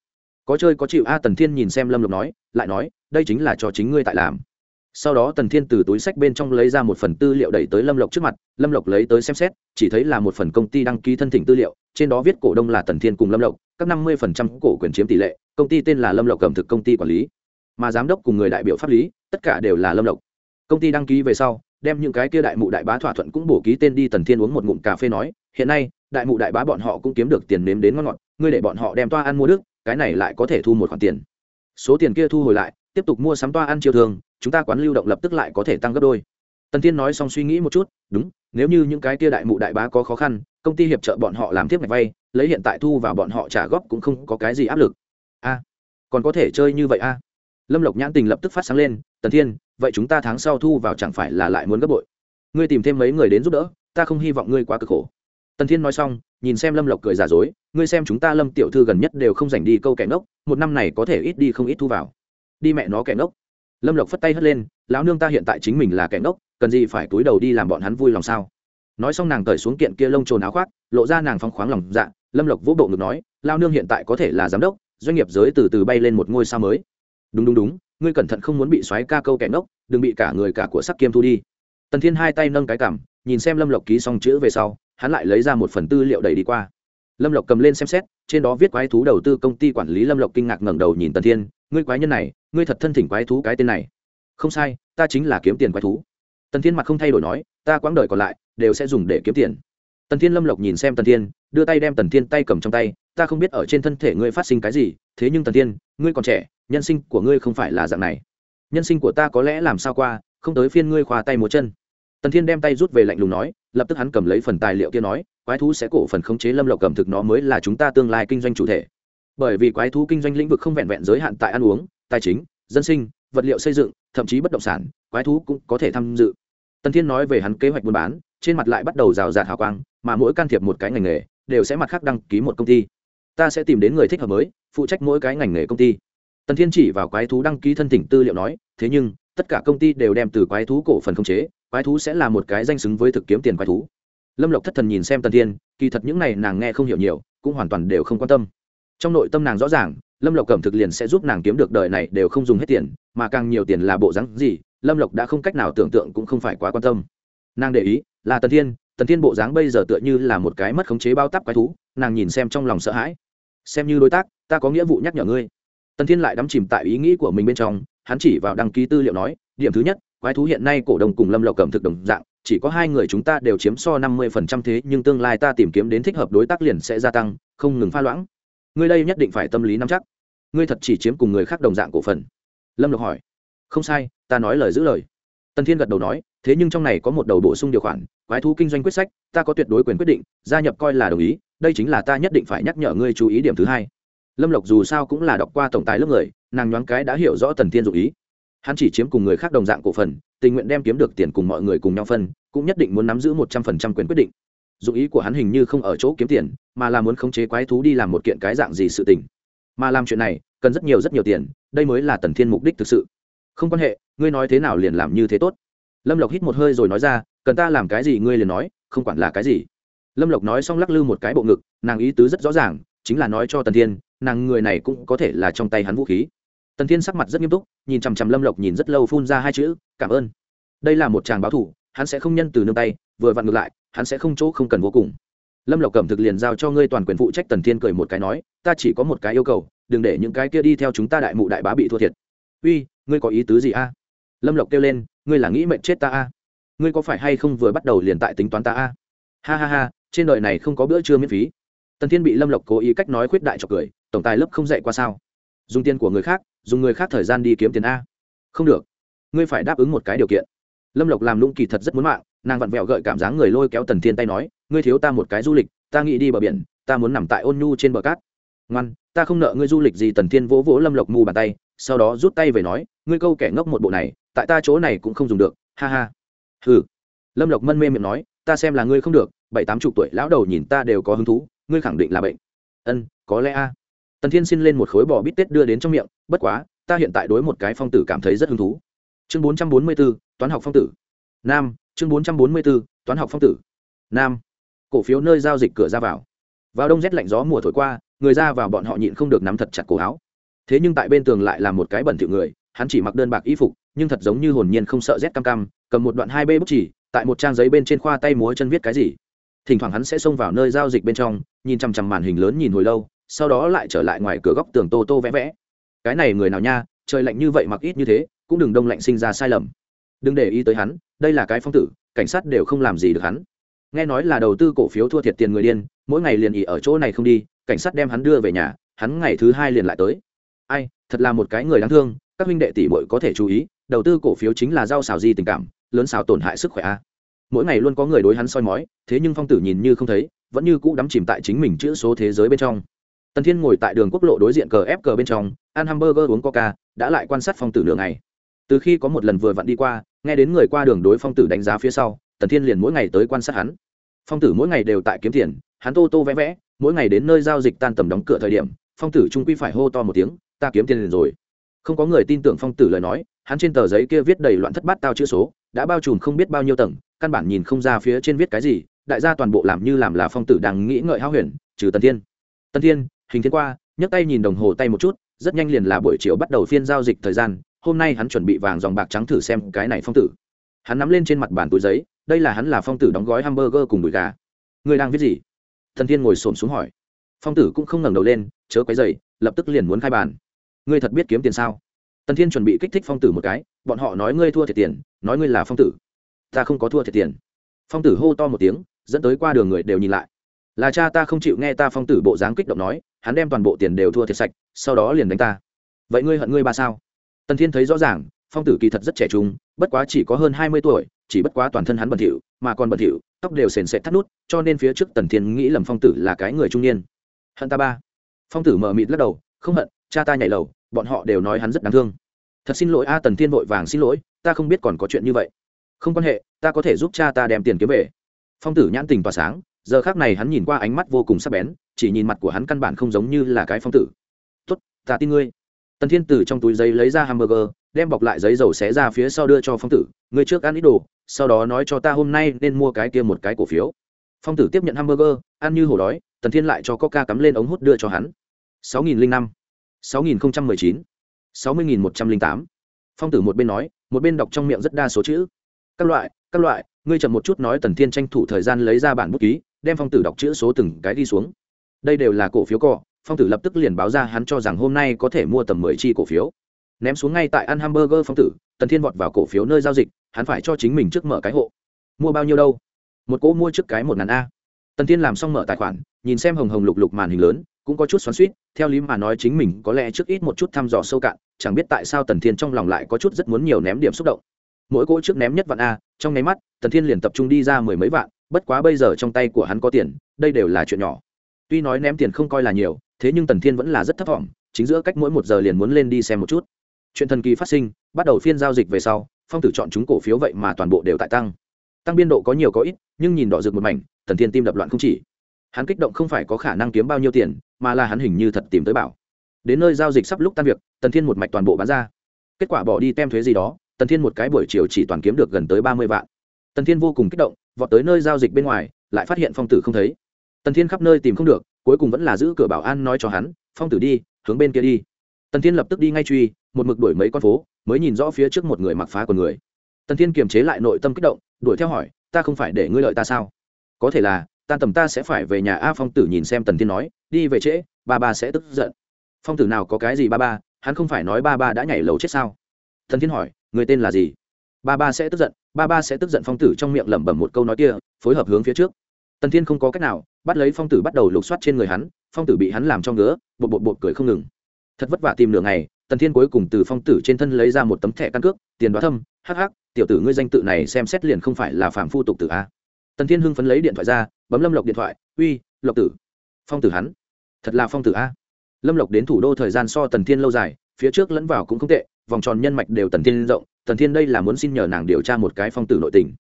Có chơi có chịu a, tần thiên nhìn xem lâm lộc nói, lại nói, đây chính là cho chính ngươi tại làm. Sau đó tần thiên từ túi sách bên trong lấy ra một phần tư liệu đẩy tới lâm lộc trước mặt. Lâm lộc lấy tới xem xét, chỉ thấy là một phần công ty đăng ký thân thỉnh tư liệu trên đó viết cổ đông là tần thiên cùng lâm lộc, các năm mươi phần trăm cổ quyền chiếm tỷ lệ, công ty tên là lâm lộc cầm thực công ty quản lý. Mà giám đốc cùng người đại biểu pháp lý, tất cả đều là lâm lộc. Công ty đăng ký về sau, đem những cái kia đại mụ đại bá thỏa thuận cũng bổ ký tên đi tần thiên uống một ngụm cà phê nói, hiện nay, đại mụ đại bá bọn họ cũng kiếm được tiền nếm đến ngon ngọt, ngươi để bọn họ đem toa ăn mua đức, cái này lại có thể thu một khoản tiền. Số tiền kia thu hồi lại, tiếp tục mua sắm toa ăn chiều thường, chúng ta quán lưu động lập tức lại có thể tăng gấp đôi. Tần thiên nói xong suy nghĩ một chút, đúng, nếu như những cái kia đại mụ đại bá có khó khăn công ty hiệp trợ bọn họ làm tiếp ngạch vay, lấy hiện tại thu vào bọn họ trả góp cũng không có cái gì áp lực. A, còn có thể chơi như vậy a? Lâm lộc nhãn tình lập tức phát sáng lên, tần thiên, vậy chúng ta tháng sau thu vào chẳng phải là lại muốn gấp bội? Ngươi tìm thêm mấy người đến giúp đỡ, ta không hy vọng ngươi quá cực khổ. Tần thiên nói xong, nhìn xem lâm lộc cười giả dối, ngươi xem chúng ta lâm tiểu thư gần nhất đều không dành đi câu kẻ ngốc, một năm này có thể ít đi không ít thu vào. Đi mẹ nó kẻ ngốc. Lâm lộc phất tay hất lên, lão nương ta hiện tại chính mình là kẻ ngốc, cần gì phải túi đầu đi làm bọn hắn vui lòng sao? Nói xong nàng cởi xuống kiện kia lông trồn áo khoác, lộ ra nàng phong khoáng lòng dạ lâm lộc vỗ bộ ngực nói, lao nương hiện tại có thể là giám đốc, doanh nghiệp giới từ từ bay lên một ngôi sao mới. Đúng đúng đúng, ngươi cẩn thận không muốn bị xoáy ca câu kẻ ngốc, đừng bị cả người cả của sắc kiêm thu đi. Tần thiên hai tay nâng cái cảm nhìn xem lâm lộc ký xong chữ về sau, hắn lại lấy ra một phần tư liệu đầy đi qua. Lâm lộc cầm lên xem xét, trên đó viết quái thú đầu tư công ty quản lý lâm lộc kinh ngạc ngẩng đầu nhìn tần thiên, ngươi quái nhân này, ngươi thật thân thỉnh quái thú cái tên này. Không sai, ta chính là kiếm tiền quái thú. Tần thiên mặt không thay đổi nói, ta quãng đời còn lại đều sẽ dùng để kiếm tiền. Tần thiên lâm lộc nhìn xem tần thiên, đưa tay đem tần thiên tay cầm trong tay, ta không biết ở trên thân thể ngươi phát sinh cái gì, thế nhưng tần thiên, ngươi còn trẻ, nhân sinh của ngươi không phải là dạng này. Nhân sinh của ta có lẽ làm sao qua, không tới phiên ngươi khoa tay múa chân. Tần thiên đem tay rút về lạnh lùng nói, lập tức hắn cầm lấy phần tài liệu kia nói, quái thú sẽ cổ phần khống chế lâm lộc cầm thực nó mới là chúng ta tương lai kinh doanh chủ thể. Bởi vì quái thú kinh doanh lĩnh vực không vẹn vẹn giới hạn tại ăn uống, tài chính, dân sinh, vật liệu xây dựng, thậm chí bất động sản, quái thú cũng có thể tham dự. Tần thiên nói về hắn kế hoạch buôn bán trên mặt lại bắt đầu rào rạt hào quang, mà mỗi can thiệp một cái ngành nghề, đều sẽ mặt khác đăng ký một công ty. Ta sẽ tìm đến người thích hợp mới, phụ trách mỗi cái ngành nghề công ty. Tần thiên chỉ vào quái thú đăng ký thân thỉnh tư liệu nói, thế nhưng, tất cả công ty đều đem từ quái thú cổ phần khống chế, quái thú sẽ là một cái danh xứng với thực kiếm tiền quái thú. Lâm lộc thất thần nhìn xem tần thiên, kỳ thật những này nàng nghe không hiểu nhiều, cũng hoàn toàn đều không quan tâm. Trong nội tâm nàng rõ ràng, lâm lộc cẩm thực liền sẽ giúp nàng kiếm được đời này đều không dùng hết tiền, mà càng nhiều tiền là bộ rắn gì, lâm lộc đã không cách nào tưởng tượng cũng không phải quá quan tâm. Nàng để ý là tần thiên tần thiên bộ dáng bây giờ tựa như là một cái mất khống chế bao tắp quái thú, nàng nhìn xem trong lòng sợ hãi. Xem như đối tác, ta có nghĩa vụ nhắc nhở ngươi. Tần thiên lại đắm chìm tại ý nghĩ của mình bên trong, hắn chỉ vào đăng ký tư liệu nói, điểm thứ nhất, quái thú hiện nay cổ đồng cùng lâm lộc cầm thực đồng dạng, chỉ có hai người chúng ta đều chiếm so năm mươi phần trăm thế, nhưng tương lai ta tìm kiếm đến thích hợp đối tác liền sẽ gia tăng, không ngừng pha loãng. Ngươi đây nhất định phải tâm lý nắm chắc. Ngươi thật chỉ chiếm cùng người khác đồng dạng cổ phần. Lâm lộc hỏi. Không sai, ta nói lời giữ lời. Tần thiên gật đầu nói thế nhưng trong này có một đầu bổ sung điều khoản, quái thú kinh doanh quyết sách, ta có tuyệt đối quyền quyết định, gia nhập coi là đồng ý, đây chính là ta nhất định phải nhắc nhở ngươi chú ý điểm thứ hai. Lâm lộc dù sao cũng là đọc qua tổng tài lớp người, nàng nhoáng cái đã hiểu rõ tần thiên dụ ý. Hắn chỉ chiếm cùng người khác đồng dạng cổ phần, tình nguyện đem kiếm được tiền cùng mọi người cùng nhau phân, cũng nhất định muốn nắm giữ một trăm phần trăm quyền quyết định. Dụng ý của hắn hình như không ở chỗ kiếm tiền, mà là muốn khống chế quái thú đi làm một kiện cái dạng gì sự tình. Mà làm chuyện này, cần rất nhiều rất nhiều tiền, đây mới là tần thiên mục đích thực sự. Không quan hệ, ngươi nói thế nào liền làm như thế tốt lâm lộc hít một hơi rồi nói ra, cần ta làm cái gì ngươi liền nói, không quản là cái gì. Lâm lộc nói xong lắc lư một cái bộ ngực, nàng ý tứ rất rõ ràng, chính là nói cho tần thiên, nàng người này cũng có thể là trong tay hắn vũ khí. Tần thiên sắc mặt rất nghiêm túc, nhìn chằm chằm lâm lộc nhìn rất lâu phun ra hai chữ, cảm ơn. Đây là một chàng báo thủ, hắn sẽ không nhân từ nương tay, vừa vặn ngược lại, hắn sẽ không chỗ không cần vô cùng. Lâm lộc cẩm thực liền giao cho ngươi toàn quyền phụ trách, tần thiên cười một cái nói, ta chỉ có một cái yêu cầu, đừng để những cái kia đi theo chúng ta đại mụ đại bá bị thua thiệt. Uy, ngươi có ý tứ gì a? Lâm lộc kêu lên ngươi là nghĩ mệnh chết ta a? Ngươi có phải hay không vừa bắt đầu liền tại tính toán ta a? Ha ha ha, trên đời này không có bữa trưa miễn phí. Tần thiên bị lâm lộc cố ý cách nói khuyết đại cho cười, tổng tài lớp không dạy qua sao? Dùng tiền của người khác, dùng người khác thời gian đi kiếm tiền a? Không được. Ngươi phải đáp ứng một cái điều kiện. Lâm lộc làm lũng kỳ thật rất muốn mạng, nàng vặn vẹo gợi cảm giác người lôi kéo tần thiên tay nói, ngươi thiếu ta một cái du lịch, ta nghĩ đi bờ biển, ta muốn nằm tại ôn nhu trên bờ cát. Ngoan, ta không nợ ngươi du lịch gì. Tần thiên vỗ vỗ lâm lộc mù bàn tay, sau đó rút tay về nói, ngươi câu kẻ ngốc một bộ này tại ta chỗ này cũng không dùng được, ha ha. Hừ. Lâm lộc mân mê miệng nói, ta xem là ngươi không được, bảy tám chục tuổi lão đầu nhìn ta đều có hứng thú, ngươi khẳng định là bệnh. Ân, có lẽ a. Tần thiên xin lên một khối bò bít tết đưa đến trong miệng, bất quá, ta hiện tại đối một cái phong tử cảm thấy rất hứng thú. Chương bốn trăm bốn mươi b ố toán học phong tử. Nam, chương bốn trăm bốn mươi b ố toán học phong tử. Nam, cổ phiếu nơi giao dịch cửa ra vào. Vào đông rét lạnh gió mùa thổi qua, người ra vào bọn họ nhịn không được nắm thật chặt cổ áo. Thế nhưng tại bên tường lại là một cái bẩn thỉu người, hắn chỉ mặc đơn bạc y phục nhưng thật giống như hồn nhiên không sợ rét cam cam, cầm một đoạn hai bê bút chỉ, tại một trang giấy bên trên khoa tay múa chân viết cái gì. Thỉnh thoảng hắn sẽ xông vào nơi giao dịch bên trong, nhìn chằm chằm màn hình lớn nhìn hồi lâu, sau đó lại trở lại ngoài cửa góc tường tô tô vẽ vẽ. Cái này người nào nha, trời lạnh như vậy mặc ít như thế, cũng đừng đông lạnh sinh ra sai lầm. Đừng để ý tới hắn, đây là cái phong tử, cảnh sát đều không làm gì được hắn. Nghe nói là đầu tư cổ phiếu thua thiệt tiền người điên, mỗi ngày liền ỉ ở chỗ này không đi, cảnh sát đem hắn đưa về nhà, hắn ngày thứ hai liền lại tới. Ai, thật là một cái người đáng thương, các huynh đệ tỷ bội có thể chú ý đầu tư cổ phiếu chính là rau xào di tình cảm, lớn xào tổn hại sức khỏe a. Mỗi ngày luôn có người đối hắn soi mói, thế nhưng phong tử nhìn như không thấy, vẫn như cũ đắm chìm tại chính mình chữ số thế giới bên trong. Tần thiên ngồi tại đường quốc lộ đối diện cờ ép cờ bên trong, ăn hamburger uống coca, đã lại quan sát phong tử nửa ngày. Từ khi có một lần vừa vặn đi qua, nghe đến người qua đường đối phong tử đánh giá phía sau, tần thiên liền mỗi ngày tới quan sát hắn. Phong tử mỗi ngày đều tại kiếm tiền, hắn tô tô vẽ vẽ, mỗi ngày đến nơi giao dịch tan tầm đóng cửa thời điểm, phong tử trung quy phải hô to một tiếng, ta kiếm tiền liền rồi. Không có người tin tưởng phong tử lời nói hắn trên tờ giấy kia viết đầy loạn thất bát tao chữ số, đã bao trùm không biết bao nhiêu tầng, căn bản nhìn không ra phía trên viết cái gì, đại gia toàn bộ làm như làm là phong tử đang nghĩ ngợi hao huyền, trừ tần thiên. Tần thiên, hình thiên qua, nhấc tay nhìn đồng hồ tay một chút, rất nhanh liền là buổi chiều bắt đầu phiên giao dịch thời gian, hôm nay hắn chuẩn bị vàng dòng bạc trắng thử xem cái này phong tử. Hắn nắm lên trên mặt bàn túi giấy, đây là hắn là phong tử đóng gói hamburger cùng đùi gà. Người đang viết gì? Thần thiên ngồi xổm xuống hỏi. Phong tử cũng không ngẩng đầu lên, chớ quấy dày lập tức liền muốn khai bàn. Ngươi thật biết kiếm tiền sao? Tần thiên chuẩn bị kích thích phong tử một cái, bọn họ nói ngươi thua thiệt tiền, nói ngươi là phong tử. Ta không có thua thiệt tiền. Phong tử hô to một tiếng, dẫn tới qua đường người đều nhìn lại. Là cha ta không chịu nghe ta phong tử bộ dáng kích động nói, hắn đem toàn bộ tiền đều thua thiệt sạch, sau đó liền đánh ta. Vậy ngươi hận ngươi ba sao? Tần thiên thấy rõ ràng, phong tử kỳ thật rất trẻ trung, bất quá chỉ có hơn hai mươi tuổi, chỉ bất quá toàn thân hắn bẩn thỉu, mà còn bẩn thỉu, tóc đều sền sệt thắt nút, cho nên phía trước tần thiên nghĩ lầm phong tử là cái người trung niên. Hận ta ba. Phong tử mờ mịt lắc đầu, không hận cha ta nhảy lầu, bọn họ đều nói hắn rất đáng thương. Thật xin lỗi a tần thiên vội vàng xin lỗi, ta không biết còn có chuyện như vậy. Không quan hệ, ta có thể giúp cha ta đem tiền kiếm về. Phong tử nhãn tình tỏa sáng, giờ khác này hắn nhìn qua ánh mắt vô cùng sắc bén, chỉ nhìn mặt của hắn căn bản không giống như là cái phong tử. Tốt, ta tin ngươi. Tần thiên từ trong túi giấy lấy ra hamburger, đem bọc lại giấy dầu xé ra phía sau đưa cho phong tử. Ngươi trước ăn ít đồ, sau đó nói cho ta hôm nay nên mua cái kia một cái cổ phiếu. Phong tử tiếp nhận hamburger, ăn như hổ đói, tần thiên lại cho coca cắm lên ống hút đưa cho hắn. Sáu nghìn năm sáu nghìn mười chín, sáu mươi nghìn một trăm linh tám. Phong tử một bên nói, một bên đọc trong miệng rất đa số chữ. Các loại các loại, ngươi chậm một chút nói tần thiên tranh thủ thời gian lấy ra bản bút ký, đem phong tử đọc chữ số từng cái đi xuống. Đây đều là cổ phiếu cỏ phong tử lập tức liền báo ra hắn cho rằng hôm nay có thể mua tầm mười chi cổ phiếu. Ném xuống ngay tại ăn hamburger phong tử, tần thiên vọt vào cổ phiếu nơi giao dịch, hắn phải cho chính mình trước mở cái hộ. Mua bao nhiêu đâu? Một cỗ mua trước cái một ngàn a. Tần thiên làm xong mở tài khoản, nhìn xem hồng hồng lục lục màn hình lớn cũng có chút xoắn suýt theo lý mà nói chính mình có lẽ trước ít một chút thăm dò sâu cạn, chẳng biết tại sao tần thiên trong lòng lại có chút rất muốn nhiều ném điểm xúc động. Mỗi cỗ trước ném nhất vạn a, trong nháy mắt, tần thiên liền tập trung đi ra mười mấy vạn, bất quá bây giờ trong tay của hắn có tiền, đây đều là chuyện nhỏ. Tuy nói ném tiền không coi là nhiều, thế nhưng tần thiên vẫn là rất thấp t chính giữa cách mỗi một giờ liền muốn lên đi xem một chút. Chuyện thần kỳ phát sinh, bắt đầu phiên giao dịch về sau, phong tử chọn chúng cổ phiếu vậy mà toàn bộ đều tại tăng. Tăng biên độ có nhiều có ít, nhưng nhìn đỏ rực một mảnh, tần thiên tim đập loạn không chỉ hắn kích động không phải có khả năng kiếm bao nhiêu tiền, mà là hắn hình như thật tìm tới bảo. Đến nơi giao dịch sắp lúc tan việc, tần thiên một mạch toàn bộ bán ra. Kết quả bỏ đi tem thuế gì đó, tần thiên một cái buổi chiều chỉ toàn kiếm được gần tới ba mươi vạn. Tần thiên vô cùng kích động, vọt tới nơi giao dịch bên ngoài, lại phát hiện phong tử không thấy. Tần thiên khắp nơi tìm không được, cuối cùng vẫn là giữ cửa bảo an nói cho hắn, phong tử đi, hướng bên kia đi. Tần thiên lập tức đi ngay truy, một mực đuổi mấy con phố, mới nhìn rõ phía trước một người mặc phá của người. Tần thiên kiềm chế lại nội tâm kích động, đuổi theo hỏi, ta không phải để ngươi lợi ta sao? Có thể là tan tầm ta sẽ phải về nhà a phong tử nhìn xem tần thiên nói, đi về trễ, ba ba sẽ tức giận. Phong tử nào có cái gì ba ba, hắn không phải nói ba ba đã nhảy lầu chết sao? Thần thiên hỏi, người tên là gì? Ba ba sẽ tức giận, ba ba sẽ tức giận phong tử trong miệng lẩm bẩm một câu nói kia, phối hợp hướng phía trước. Tần thiên không có cách nào, bắt lấy phong tử bắt đầu lục soát trên người hắn, phong tử bị hắn làm cho ngứa, bột bột bột cười không ngừng. Thật vất vả tìm nửa ngày, tần thiên cuối cùng từ phong tử trên thân lấy ra một tấm thẻ căn cước, tiền đoá thâm, hắc hắc, tiểu tử ngươi danh tự này xem xét liền không phải là phạm phu tục tử a tần thiên hưng phấn lấy điện thoại ra, bấm lâm lộc điện thoại, uy, lộc tử. Phong tử hắn. Thật là phong tử a. Lâm lộc đến thủ đô thời gian so tần thiên lâu dài, phía trước lẫn vào cũng không tệ, vòng tròn nhân mạch đều tần thiên rộng, tần thiên đây là muốn xin nhờ nàng điều tra một cái phong tử nội tình.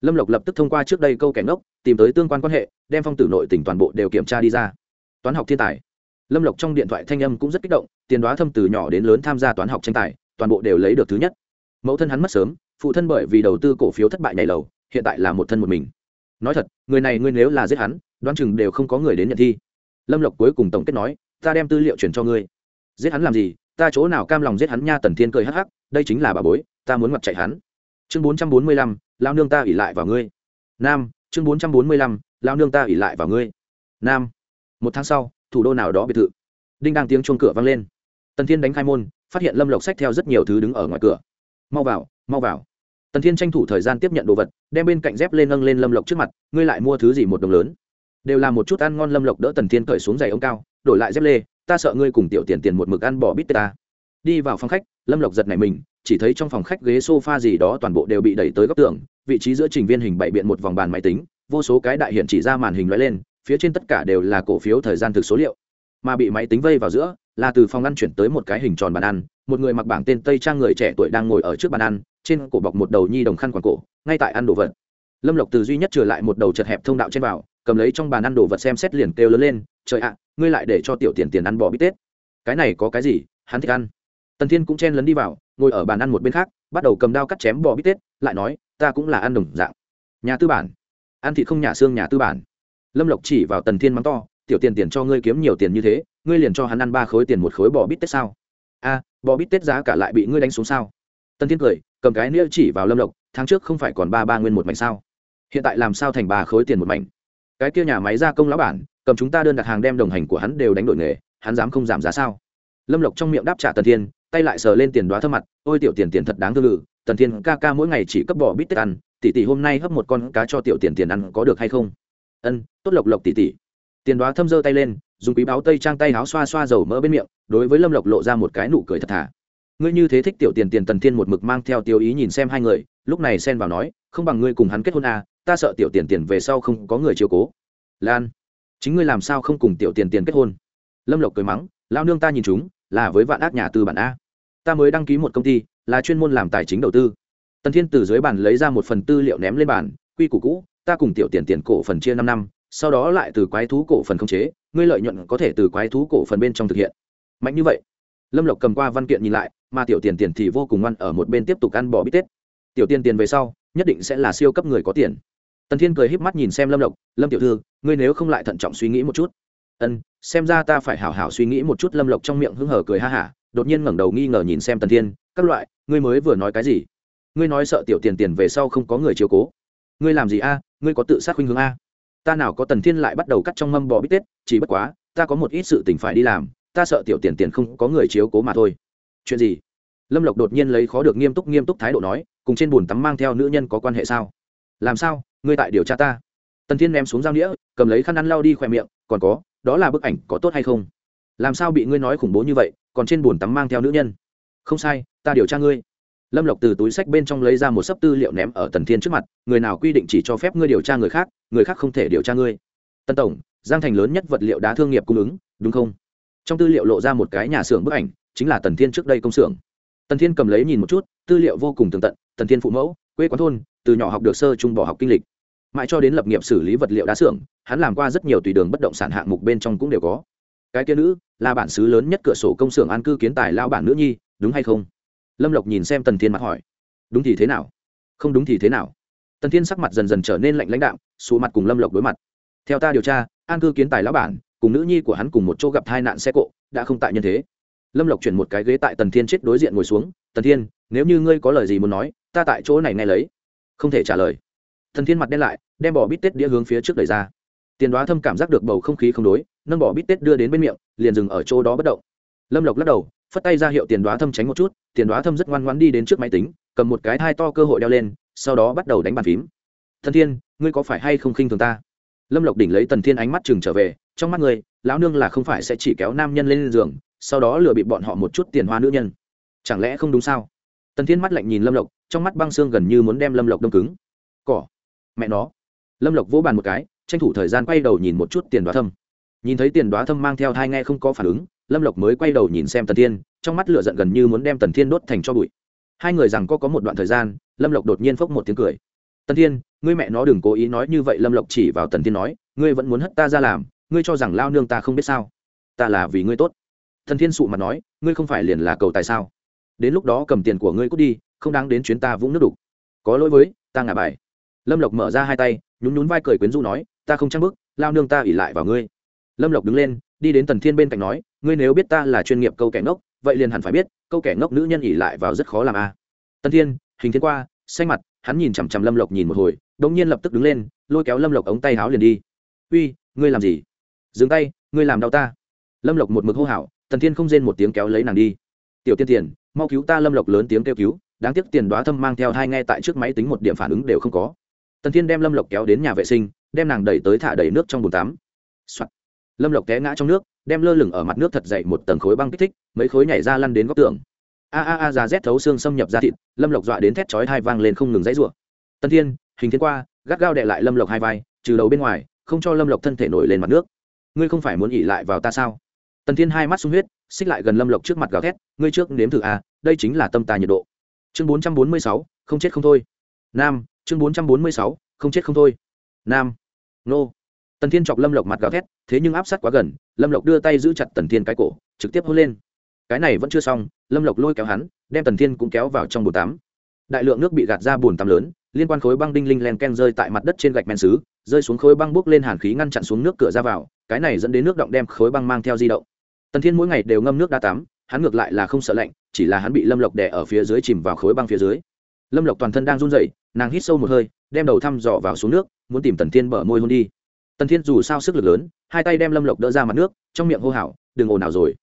Lâm lộc lập tức thông qua trước đây câu kẻ ngốc, tìm tới tương quan quan hệ, đem phong tử nội tình toàn bộ đều kiểm tra đi ra. Toán học thiên tài. Lâm lộc trong điện thoại thanh âm cũng rất kích động, tiền đoá thâm từ nhỏ đến lớn tham gia toán học tranh tài, toàn bộ đều lấy được thứ nhất. Mẫu thân hắn mất sớm, phụ thân bởi vì đầu tư cổ phiếu thất bại nhảy lầu, hiện tại là một thân một mình nói thật, người này ngươi nếu là giết hắn, đoán chừng đều không có người đến nhận thi. Lâm lộc cuối cùng tổng kết nói, ta đem tư liệu chuyển cho ngươi. Giết hắn làm gì? Ta chỗ nào cam lòng giết hắn nha tần thiên cười hắc hắc, đây chính là bà bối, ta muốn mặt chạy hắn. Chương bốn trăm bốn mươi lăm lao nương ta ỉ lại vào ngươi. Nam, chương bốn trăm bốn mươi lăm lao nương ta ỉ lại vào ngươi. Nam, một tháng sau, thủ đô nào đó biệt thự. Đinh đang tiếng chuông cửa vang lên. Tần thiên đánh khai môn, phát hiện lâm lộc sách theo rất nhiều thứ đứng ở ngoài cửa. Mau vào mau vào tần thiên tranh thủ thời gian tiếp nhận đồ vật, đem bên cạnh dép lên nâng lên lâm lộc trước mặt, ngươi lại mua thứ gì một đồng lớn? Đều là một chút ăn ngon lâm lộc đỡ tần thiên cởi xuống giày ông cao, đổi lại dép lê, ta sợ ngươi cùng tiểu tiền tiền một mực ăn bỏ bít ta. Đi vào phòng khách, lâm lộc giật này mình, chỉ thấy trong phòng khách ghế sofa gì đó toàn bộ đều bị đẩy tới góc tường, vị trí giữa trình viên hình bày biện một vòng bàn máy tính, vô số cái đại hiện chỉ ra màn hình lóe lên, phía trên tất cả đều là cổ phiếu thời gian thực số liệu. Mà bị máy tính vây vào giữa, là từ phòng ăn chuyển tới một cái hình tròn bàn ăn, một người mặc bảng tên tây trang người trẻ tuổi đang ngồi ở trước bàn ăn trên cổ bọc một đầu nhi đồng khăn quàng cổ, ngay tại ăn đồ vật. Lâm lộc từ duy nhất trở lại một đầu chật hẹp thông đạo trên vào, cầm lấy trong bàn ăn đồ vật xem xét liền kêu lớn lên, trời ạ, ngươi lại để cho tiểu tiền tiền ăn bò bít tết. Cái này có cái gì? Hắn thích ăn. Tần thiên cũng chen lấn đi vào, ngồi ở bàn ăn một bên khác, bắt đầu cầm đao cắt chém bò bít tết, lại nói, ta cũng là ăn đồng dạng. Nhà tư bản. Ăn thịt không nhà xương, nhà tư bản. Lâm lộc chỉ vào tần thiên mắng to, tiểu tiền tiền cho ngươi kiếm nhiều tiền như thế, ngươi liền cho hắn ăn ba khối tiền một khối bò bít tết sao? A, bò bít tết giá cả lại bị ngươi đánh xuống sao? Tần thiên cười cầm cái nĩa chỉ vào lâm lộc, tháng trước không phải còn ba ba nguyên một mảnh sao? Hiện tại làm sao thành ba khối tiền một mảnh? Cái kia nhà máy gia công lão bản, cầm chúng ta đơn đặt hàng đem đồng hành của hắn đều đánh đổi nghề, hắn dám không giảm giá sao? Lâm lộc trong miệng đáp trả tần thiên, tay lại sờ lên tiền đoá thơm mặt, ôi tiểu tiền tiền thật đáng thương lự tần thiên ca ca mỗi ngày chỉ cấp bỏ bít tết ăn, tỷ tỷ hôm nay hấp một con cá cho tiểu tiền tiền ăn có được hay không? Ân, tốt lộc lộc tỷ tỷ. Tiền đoá thâm giơ tay lên, dùng quý báo tây trang tay áo xoa xoa dầu mỡ bên miệng, đối với lâm lộc lộ ra một cái nụ cười thật thà ngươi như thế thích tiểu tiền tiền tần thiên một mực mang theo tiêu ý nhìn xem hai người, lúc này xen vào nói, không bằng ngươi cùng hắn kết hôn à ta sợ tiểu tiền tiền về sau không có người chiều cố. Lan, chính ngươi làm sao không cùng tiểu tiền tiền kết hôn? Lâm lộc cười mắng lao nương ta nhìn chúng, là với vạn ác nhà tư bản a. Ta mới đăng ký một công ty, là chuyên môn làm tài chính đầu tư. Tần thiên từ dưới bàn lấy ra một phần tư liệu ném lên bàn, quy củ cũ, ta cùng tiểu tiền tiền cổ phần chia năm năm, sau đó lại từ quái thú cổ phần không chế, ngươi lợi nhuận có thể từ quái thú cổ phần bên trong thực hiện. Mạnh như vậy lâm lộc cầm qua văn kiện nhìn lại, mà tiểu tiền tiền thì vô cùng ngoan ở một bên tiếp tục ăn bò bít tết. Tiểu tiền tiền về sau, nhất định sẽ là siêu cấp người có tiền. Tần thiên cười híp mắt nhìn xem lâm lộc, lâm tiểu thư, ngươi nếu không lại thận trọng suy nghĩ một chút. Ân, xem ra ta phải hảo hảo suy nghĩ một chút. Lâm lộc trong miệng hưng hở cười ha hả, đột nhiên ngẩng đầu nghi ngờ nhìn xem tần thiên, các loại, ngươi mới vừa nói cái gì? Ngươi nói sợ tiểu tiền tiền về sau không có người chiếu cố. Ngươi làm gì a? Ngươi có tự sát khuynh hướng a? Ta nào có tần thiên lại bắt đầu cắt trong mâm bò bít tết, chỉ bất quá, ta có một ít sự tình phải đi làm ta sợ tiểu tiền tiền không có người chiếu cố mà thôi. Chuyện gì? Lâm lộc đột nhiên lấy khó được nghiêm túc nghiêm túc thái độ nói cùng trên bùn tắm mang theo nữ nhân có quan hệ sao? Làm sao? Ngươi tại điều tra ta. Tần thiên ném xuống dao nghĩa, cầm lấy khăn ăn lau đi khỏe miệng còn có đó là bức ảnh có tốt hay không? Làm sao bị ngươi nói khủng bố như vậy còn trên bùn tắm mang theo nữ nhân? Không sai ta điều tra ngươi. Lâm lộc từ túi sách bên trong lấy ra một sấp tư liệu ném ở tần thiên trước mặt người nào quy định chỉ cho phép ngươi điều tra người khác người khác không thể điều tra ngươi. Tân tổng giang thành lớn nhất vật liệu đá thương nghiệp cung ứng đúng không? Trong tư liệu lộ ra một cái nhà xưởng bức ảnh, chính là tần thiên trước đây công xưởng. Tần thiên cầm lấy nhìn một chút, tư liệu vô cùng tường tận, tần thiên phụ mẫu, quê quán thôn, từ nhỏ học được sơ trung bỏ học kinh lịch. Mãi cho đến lập nghiệp xử lý vật liệu đá xưởng, hắn làm qua rất nhiều tùy đường bất động sản hạng mục bên trong cũng đều có. Cái kia nữ, là bản xứ lớn nhất cửa sổ công xưởng an cư kiến tài lao bản nữ nhi, đúng hay không? Lâm lộc nhìn xem tần thiên mặt hỏi. Đúng thì thế nào? Không đúng thì thế nào? Tần thiên sắc mặt dần dần trở nên lạnh lãnh đạm, sụ mặt cùng lâm lộc đối mặt. Theo ta điều tra, an cư kiến tài lão bản cùng nữ nhi của hắn cùng một chỗ gặp tai nạn xe cộ, đã không tại nhân thế. Lâm lộc chuyển một cái ghế tại tần thiên chết đối diện ngồi xuống, tần thiên, nếu như ngươi có lời gì muốn nói, ta tại chỗ này nghe lấy. Không thể trả lời. Thần thiên mặt đen lại, đem bỏ bít tết đĩa hướng phía trước đẩy ra. Tiền đoá thâm cảm giác được bầu không khí không đối, nâng bỏ bít tết đưa đến bên miệng, liền dừng ở chỗ đó bất động. Lâm lộc lắc đầu, phất tay ra hiệu tiền đoá thâm tránh một chút, tiền đoá thâm rất ngoan ngoãn đi đến trước máy tính, cầm một cái thai to cơ hội đeo lên, sau đó bắt đầu đánh bàn phím. Thần thiên, ngươi có phải hay không khinh thường ta? Lâm lộc đỉnh lấy tần thiên ánh mắt chừng trở về trong mắt người lão nương là không phải sẽ chỉ kéo nam nhân lên giường, sau đó lừa bị bọn họ một chút tiền hoa nữ nhân. Chẳng lẽ không đúng sao? Tần thiên mắt lạnh nhìn lâm lộc, trong mắt băng xương gần như muốn đem lâm lộc đông cứng. Cỏ, mẹ nó. Lâm lộc vỗ bàn một cái, tranh thủ thời gian quay đầu nhìn một chút tiền đoá thâm. Nhìn thấy tiền đoá thâm mang theo thai nghe không có phản ứng, lâm lộc mới quay đầu nhìn xem tần thiên, trong mắt lửa giận gần như muốn đem tần thiên đốt thành cho bụi. Hai người rằng có có một đoạn thời gian, lâm lộc đột nhiên phốc một tiếng cười. Tần thiên, ngươi mẹ nó đừng cố ý nói như vậy. Lâm lộc chỉ vào tần thiên nói, ngươi vẫn muốn hất ta ra làm ngươi cho rằng lao nương ta không biết sao? Ta là vì ngươi tốt. Thần thiên sụ mặt nói, ngươi không phải liền là cầu tài sao? Đến lúc đó cầm tiền của ngươi cút đi, không đáng đến chuyến ta vũng nước đục. Có lỗi với, ta ngả bài. Lâm lộc mở ra hai tay, nhún nhún vai cười quyến rũ nói, ta không trang bức lao nương ta ỉ lại vào ngươi. Lâm lộc đứng lên, đi đến tần thiên bên cạnh nói, ngươi nếu biết ta là chuyên nghiệp câu kẻ ngốc, vậy liền hẳn phải biết, câu kẻ ngốc nữ nhân ỉ lại vào rất khó làm a. À. tần thiên, hình thiên qua, xanh mặt, hắn nhìn chằm chằm lâm lộc nhìn một hồi đ nhiên lập tức đứng lên, lôi kéo lâm lộc ống tay háo liền đi. Uy, ngươi làm gì? Dừng tay, ngươi làm đau ta. Lâm lộc một mực hô hào, tần thiên không rên một tiếng kéo lấy nàng đi. Tiểu tiên tiền, mau cứu ta, lâm lộc lớn tiếng kêu cứu, đáng tiếc tiền đoá thâm mang theo hai ngay tại trước máy tính một điểm phản ứng đều không có. Tần thiên đem lâm lộc kéo đến nhà vệ sinh, đem nàng đẩy tới thả đầy nước trong bồn tắm. lâm lộc té ngã trong nước, đem lơ lửng ở mặt nước thật dậy một tầng khối băng kích thích, mấy khối nhảy ra lăn đến góc tường. A a a ra rét thấu xương xâm nhập ra thịt, lâm lộc dọa đến thét chói hai vang lên không ngừng dãy rủa. Tân thiên, hình thiên qua, gắt gao đệ lại lâm lộc hai vai, trừ đầu bên ngoài, không cho lâm lộc thân thể nổi lên mặt nước ngươi không phải muốn ỉ lại vào ta sao? Tần thiên hai mắt sung huyết, xích lại gần lâm lộc trước mặt gào thét, ngươi trước nếm thử à đây chính là tâm tà nhiệt độ. Chương bốn trăm bốn mươi sáu, không chết không thôi. Nam, chương bốn trăm bốn mươi sáu, không chết không thôi. Nam, nô. Tần thiên chọc lâm lộc mặt gào thét, thế nhưng áp sát quá gần, lâm lộc đưa tay giữ chặt tần thiên cái cổ, trực tiếp hôn lên. Cái này vẫn chưa xong, lâm lộc lôi kéo hắn, đem tần thiên cũng kéo vào trong bồn tắm. Đại lượng nước bị gạt ra bồn tắm lớn, liên quan khối băng đinh linh len ken rơi tại mặt đất trên gạch men xứ, rơi xuống khối băng bốc lên hàn khí ngăn chặn xuống nước cửa ra vào cái này dẫn đến nước động đem khối băng mang theo di động. Tần thiên mỗi ngày đều ngâm nước đá tắm, hắn ngược lại là không sợ lạnh, chỉ là hắn bị lâm lộc đè ở phía dưới chìm vào khối băng phía dưới. Lâm lộc toàn thân đang run rẩy, nàng hít sâu một hơi, đem đầu thăm dò vào xuống nước, muốn tìm tần thiên bở môi hôn đi. Tần thiên dù sao sức lực lớn, hai tay đem lâm lộc đỡ ra mặt nước, trong miệng hô hào, đừng ồn nào rồi.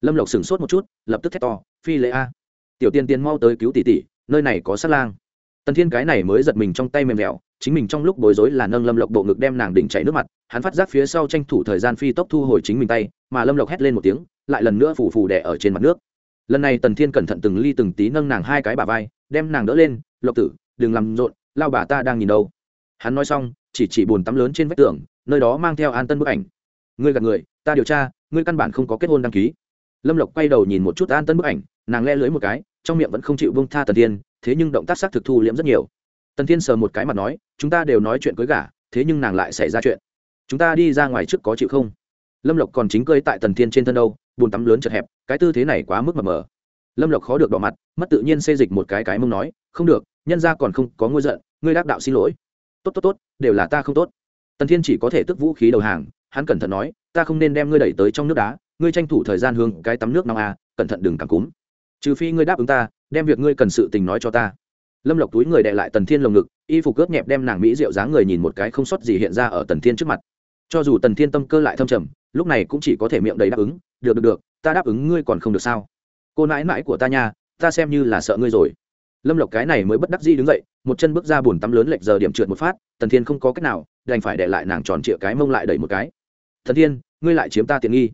Lâm lộc sửng sốt một chút, lập tức thét to, phi lễ a! Tiểu tiên tiên mau tới cứu tỷ tỷ, nơi này có sát lang. Tần thiên cái này mới giật mình trong tay mềm mẹo chính mình trong lúc bối rối là nâng lâm lộc bộ ngực đem nàng đỉnh chảy nước mặt, hắn phát giác phía sau tranh thủ thời gian phi tốc thu hồi chính mình tay, mà lâm lộc hét lên một tiếng, lại lần nữa phủ phủ đẻ ở trên mặt nước. Lần này tần thiên cẩn thận từng ly từng tí nâng nàng hai cái bà vai, đem nàng đỡ lên, lộc tử, đừng làm rộn, lao bà ta đang nhìn đâu. Hắn nói xong, chỉ chỉ bồn tắm lớn trên vách tường, nơi đó mang theo an tân bức ảnh. Ngươi gạt người, ta điều tra, ngươi căn bản không có kết hôn đăng ký. Lâm lộc quay đầu nhìn một chút an tân bức ảnh, nàng le lưới một cái, trong miệng vẫn không chịu bông tha tần thiên, thế nhưng động tác xác thực thu liễm rất nhiều tần thiên sờ một cái mặt nói chúng ta đều nói chuyện cưới gả thế nhưng nàng lại xảy ra chuyện. Chúng ta đi ra ngoài trước có chịu không? Lâm lộc còn chính cơi tại tần thiên trên thân đâu bùn tắm lớn chật hẹp cái tư thế này quá mức mập mờ. Lâm lộc khó được đỏ mặt mất tự nhiên xê dịch một cái cái mông nói không được nhân ra còn không có ngôi giận ngươi đắc đạo xin lỗi. Tốt tốt tốt đều là ta không tốt. Tần thiên chỉ có thể tức vũ khí đầu hàng hắn cẩn thận nói ta không nên đem ngươi đẩy tới trong nước đá ngươi tranh thủ thời gian hướng cái tắm nước nóng à, cẩn thận đừng cảm cúm. Trừ phi ngươi đáp ứng ta đem việc ngươi cần sự tình nói cho ta lâm lộc túi người đệ lại tần thiên lồng ngực, y phục cướp nhẹp đem nàng mỹ rượu dáng người nhìn một cái không sót gì hiện ra ở tần thiên trước mặt. Cho dù tần thiên tâm cơ lại thâm trầm, lúc này cũng chỉ có thể miệng đầy đáp ứng, được được được, ta đáp ứng ngươi còn không được sao? Cô nãi mãi của ta nha, ta xem như là sợ ngươi rồi. Lâm lộc cái này mới bất đắc dĩ đứng dậy, một chân bước ra bùn tắm lớn lệch giờ điểm trượt một phát, tần thiên không có cách nào, đành phải để lại nàng tròn trịa cái mông lại đẩy một cái. Thần thiên, ngươi lại chiếm ta tiện nghi.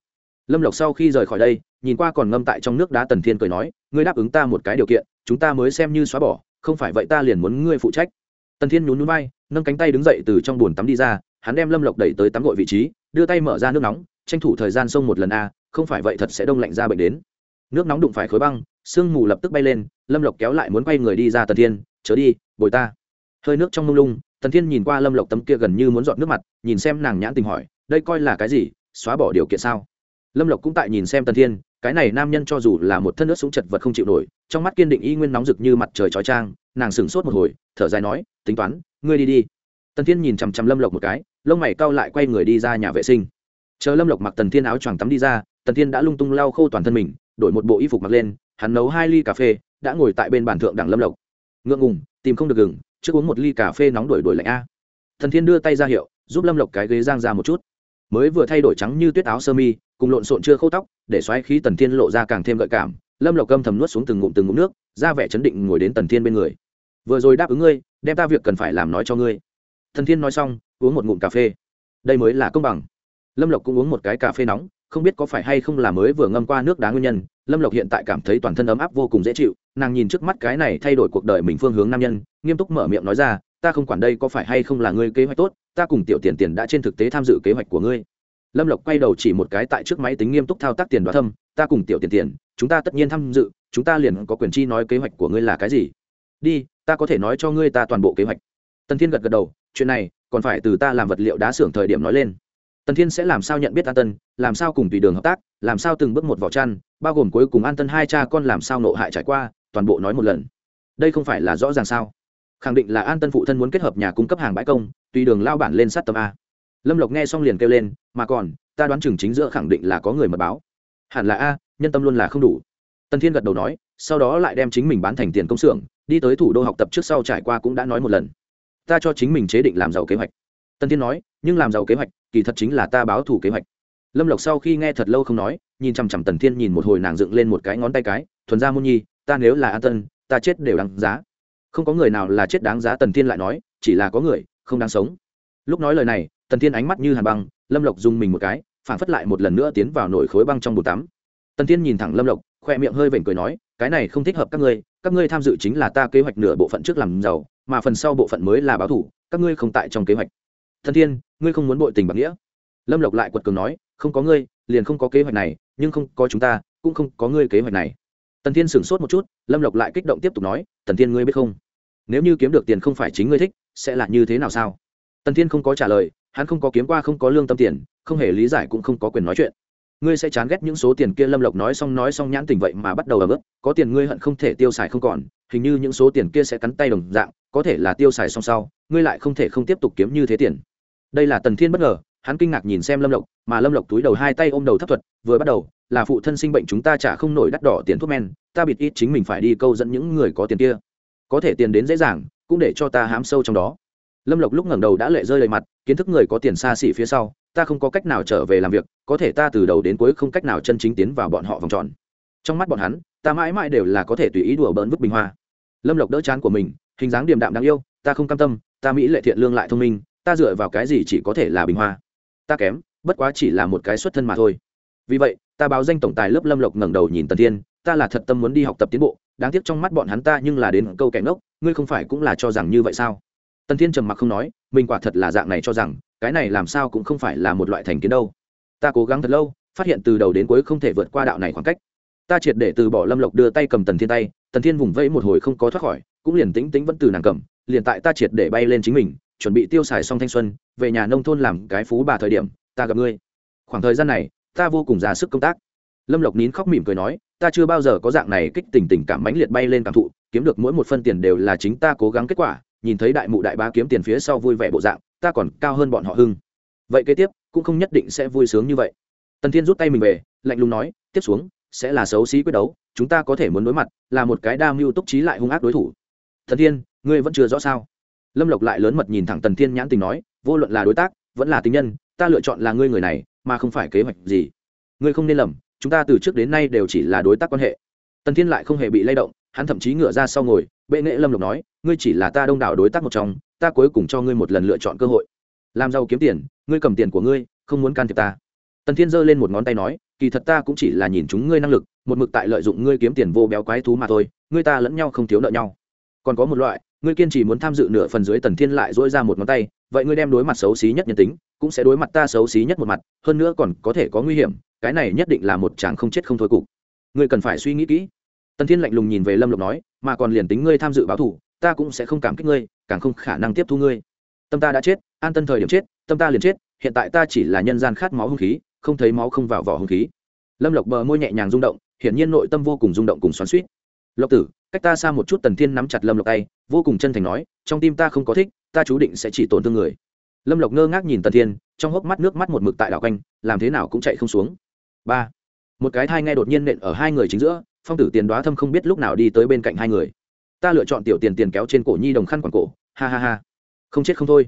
Lâm lộc sau khi rời khỏi đây, nhìn qua còn ngâm tại trong nước đá tần thiên cười nói, ngươi đáp ứng ta một cái điều kiện, chúng ta mới xem như xóa bỏ không phải vậy ta liền muốn ngươi phụ trách. Tần thiên nhún núi bay nâng cánh tay đứng dậy từ trong bồn tắm đi ra, hắn đem lâm lộc đẩy tới tắm gội vị trí, đưa tay mở ra nước nóng, tranh thủ thời gian xông một lần a, không phải vậy thật sẽ đông lạnh ra bệnh đến. Nước nóng đụng phải khối băng, sương mù lập tức bay lên, lâm lộc kéo lại muốn quay người đi ra tần thiên, chớ đi, bồi ta. Hơi nước trong mông lung, tần thiên nhìn qua lâm lộc tấm kia gần như muốn dọn nước mặt, nhìn xem nàng nhãn tình hỏi, đây coi là cái gì? Xóa bỏ điều kiện sao? Lâm lộc cũng tại nhìn xem tần thiên cái này nam nhân cho dù là một thân nước súng chật vật không chịu nổi, trong mắt kiên định y nguyên nóng rực như mặt trời chói trang nàng sửng sốt một hồi, thở dài nói, tính toán, ngươi đi đi. Tần thiên nhìn chằm chằm lâm lộc một cái, lông mày cau lại quay người đi ra nhà vệ sinh. Chờ lâm lộc mặc tần thiên áo choàng tắm đi ra, tần thiên đã lung tung lau khô toàn thân mình, đổi một bộ y phục mặc lên, hắn nấu hai ly cà phê, đã ngồi tại bên bàn thượng đẳng lâm lộc. Ngượng ngùng, tìm không được gừng, trước uống một ly cà phê nóng đổi đổi lạnh a. Thần thiên đưa tay ra hiệu, giúp lâm lộc cái ghế giang ra một chút mới vừa thay đổi trắng như tuyết áo sơ mi, cùng lộn xộn chưa khâu tóc, để xoáy khí tần thiên lộ ra càng thêm gợi cảm. Lâm lộc câm thầm nuốt xuống từng ngụm từng ngụm nước, ra vẻ chấn định ngồi đến tần thiên bên người. Vừa rồi đáp ứng ngươi, đem ta việc cần phải làm nói cho ngươi. Thần thiên nói xong, uống một ngụm cà phê. Đây mới là công bằng. Lâm lộc cũng uống một cái cà phê nóng, không biết có phải hay không là mới vừa ngâm qua nước đá nguyên nhân, lâm lộc hiện tại cảm thấy toàn thân ấm áp vô cùng dễ chịu, nàng nhìn trước mắt cái này thay đổi cuộc đời mình phương hướng nam nhân, nghiêm túc mở miệng nói ra, ta không quản đây có phải hay không là ngươi kế hoạch tốt ta cùng tiểu tiền tiền đã trên thực tế tham dự kế hoạch của ngươi. Lâm lộc quay đầu chỉ một cái tại trước máy tính nghiêm túc thao tác tiền đoá thâm, ta cùng tiểu tiền tiền, chúng ta tất nhiên tham dự, chúng ta liền có quyền chi nói kế hoạch của ngươi là cái gì. Đi, ta có thể nói cho ngươi ta toàn bộ kế hoạch. Tần thiên gật gật đầu, chuyện này, còn phải từ ta làm vật liệu đá xưởng thời điểm nói lên. Tần thiên sẽ làm sao nhận biết an tân, làm sao cùng tùy đường hợp tác, làm sao từng bước một vỏ chăn, bao gồm cuối cùng an tân hai cha con làm sao nộ hại trải qua, toàn bộ nói một lần. Đây không phải là rõ ràng sao? Khẳng định là an tân phụ thân muốn kết hợp nhà cung cấp hàng bãi công tùy đường lao bản lên sát tầm a. Lâm lộc nghe xong liền kêu lên, mà còn, ta đoán chừng chính giữa khẳng định là có người mật báo. Hẳn là a, nhân tâm luôn là không đủ. Tần thiên gật đầu nói, sau đó lại đem chính mình bán thành tiền công xưởng, đi tới thủ đô học tập trước sau trải qua cũng đã nói một lần. Ta cho chính mình chế định làm giàu kế hoạch. Tần thiên nói, nhưng làm giàu kế hoạch, kỳ thật chính là ta báo thủ kế hoạch. Lâm lộc sau khi nghe thật lâu không nói, nhìn chằm chằm tần thiên nhìn một hồi nàng dựng lên một cái ngón tay cái, thuần ra môn nhi, ta nếu là an tân, ta chết đều đáng giá không có người nào là chết đáng giá tần thiên lại nói, chỉ là có người, không đáng sống. Lúc nói lời này, tần thiên ánh mắt như hàn băng, lâm lộc dùng mình một cái, phản phất lại một lần nữa tiến vào nổi khối băng trong bồn tắm. Tần thiên nhìn thẳng lâm lộc, khoe miệng hơi vểnh cười nói, cái này không thích hợp các ngươi các ngươi tham dự chính là ta kế hoạch nửa bộ phận trước làm giàu, mà phần sau bộ phận mới là báo thủ, các ngươi không tại trong kế hoạch. Thần thiên, ngươi không muốn bội tình bạc nghĩa. Lâm lộc lại quật cường nói, không có ngươi, liền không có kế hoạch này, nhưng không có chúng ta, cũng không có ngươi kế hoạch này tần thiên sửng sốt một chút, lâm lộc lại kích động tiếp tục nói, tần thiên ngươi biết không? Nếu như kiếm được tiền không phải chính ngươi thích, sẽ là như thế nào sao? Tần thiên không có trả lời, hắn không có kiếm qua, không có lương tâm tiền, không hề lý giải cũng không có quyền nói chuyện. Ngươi sẽ chán ghét những số tiền kia, lâm lộc nói xong nói xong nhãn tình vậy mà bắt đầu ở bước có tiền ngươi hận không thể tiêu xài không còn, hình như những số tiền kia sẽ cắn tay đồng dạng, có thể là tiêu xài xong sau, ngươi lại không thể không tiếp tục kiếm như thế tiền. Đây là tần thiên bất ngờ hắn kinh ngạc nhìn xem lâm lộc, mà lâm lộc túi đầu hai tay ôm đầu thấp thuật, vừa bắt đầu, là phụ thân sinh bệnh chúng ta trả không nổi đắt đỏ tiền thuốc men, ta bịt ít chính mình phải đi câu dẫn những người có tiền kia. Có thể tiền đến dễ dàng, cũng để cho ta hám sâu trong đó. Lâm lộc lúc ngẩng đầu đã lệ rơi lệ mặt, kiến thức người có tiền xa xỉ phía sau, ta không có cách nào trở về làm việc, có thể ta từ đầu đến cuối không cách nào chân chính tiến vào bọn họ vòng tròn. Trong mắt bọn hắn, ta mãi mãi đều là có thể tùy ý đùa bỡn vứt bình hoa. Lâm lộc đỡ chán của mình, hình dáng điềm đạm đáng yêu, ta không cam tâm, ta mỹ lệ thiện lương lại thông minh, ta dựa vào cái gì chỉ có thể là bình hoa ta kém, bất quá chỉ là một cái xuất thân mà thôi. Vì vậy, ta báo danh tổng tài lớp lâm lộc ngẩng đầu nhìn tần thiên, ta là thật tâm muốn đi học tập tiến bộ, đáng tiếc trong mắt bọn hắn ta nhưng là đến câu kẻ ngốc, ngươi không phải cũng là cho rằng như vậy sao? Tần thiên trầm mặc không nói, mình quả thật là dạng này cho rằng, cái này làm sao cũng không phải là một loại thành kiến đâu. Ta cố gắng thật lâu, phát hiện từ đầu đến cuối không thể vượt qua đạo này khoảng cách. Ta triệt để từ bỏ lâm lộc đưa tay cầm tần thiên tay, tần thiên vùng vẫy một hồi không có thoát khỏi, cũng liền tĩnh tĩnh vẫn từ nàng cầm, liền tại ta triệt để bay lên chính mình chuẩn bị tiêu xài xong thanh xuân, về nhà nông thôn làm cái phú bà thời điểm, ta gặp ngươi. Khoảng thời gian này, ta vô cùng ra sức công tác. Lâm lộc nín khóc mỉm cười nói, ta chưa bao giờ có dạng này kích tình tình cảm mãnh liệt bay lên cảm thụ, kiếm được mỗi một phân tiền đều là chính ta cố gắng kết quả, nhìn thấy đại mụ đại bá kiếm tiền phía sau vui vẻ bộ dạng, ta còn cao hơn bọn họ hưng. Vậy kế tiếp, cũng không nhất định sẽ vui sướng như vậy. Tần thiên rút tay mình về, lạnh lùng nói, tiếp xuống, sẽ là xấu xí quyết đấu, chúng ta có thể muốn đối mặt, là một cái đa mưu túc trí lại hung ác đối thủ. Thần thiên, ngươi vẫn chưa rõ sao? Lâm lộc lại lớn mật nhìn thẳng tần thiên nhãn tình nói, vô luận là đối tác, vẫn là tình nhân, ta lựa chọn là ngươi người này, mà không phải kế hoạch gì. Ngươi không nên lầm, chúng ta từ trước đến nay đều chỉ là đối tác quan hệ. Tần thiên lại không hề bị lay động, hắn thậm chí ngửa ra sau ngồi, bệ nghệ lâm lộc nói, ngươi chỉ là ta đông đảo đối tác một trong, ta cuối cùng cho ngươi một lần lựa chọn cơ hội. Làm giàu kiếm tiền, ngươi cầm tiền của ngươi, không muốn can thiệp ta. Tần thiên giơ lên một ngón tay nói, kỳ thật ta cũng chỉ là nhìn chúng ngươi năng lực, một mực tại lợi dụng ngươi kiếm tiền vô béo quái thú mà thôi, ngươi ta lẫn nhau không thiếu nợ nhau. Còn có một loại ngươi kiên trì muốn tham dự nửa phần dưới tần thiên lại dỗi ra một ngón tay, vậy ngươi đem đối mặt xấu xí nhất nhân tính, cũng sẽ đối mặt ta xấu xí nhất một mặt, hơn nữa còn có thể có nguy hiểm, cái này nhất định là một chàng không chết không thôi cục. Ngươi cần phải suy nghĩ kỹ. Tần thiên lạnh lùng nhìn về lâm lộc nói, mà còn liền tính ngươi tham dự báo thủ, ta cũng sẽ không cảm kích ngươi, càng không khả năng tiếp thu ngươi. Tâm ta đã chết, an tân thời điểm chết, tâm ta liền chết, hiện tại ta chỉ là nhân gian khát máu hung khí, không thấy máu không vào vỏ hung khí. Lâm lộc bờ môi nhẹ nhàng rung động, hiển nhiên nội tâm vô cùng rung động cùng xoắn suýt lộc tử cách ta xa một chút tần thiên nắm chặt lâm lộc tay, vô cùng chân thành nói, trong tim ta không có thích, ta chú định sẽ chỉ tổn thương người. Lâm lộc ngơ ngác nhìn tần thiên, trong hốc mắt nước mắt một mực tại đảo quanh, làm thế nào cũng chạy không xuống. Ba. Một cái thai nghe đột nhiên nện ở hai người chính giữa, phong tử tiền đoá thâm không biết lúc nào đi tới bên cạnh hai người. Ta lựa chọn tiểu tiền tiền kéo trên cổ nhi đồng khăn quảng cổ, ha ha ha. Không chết không thôi.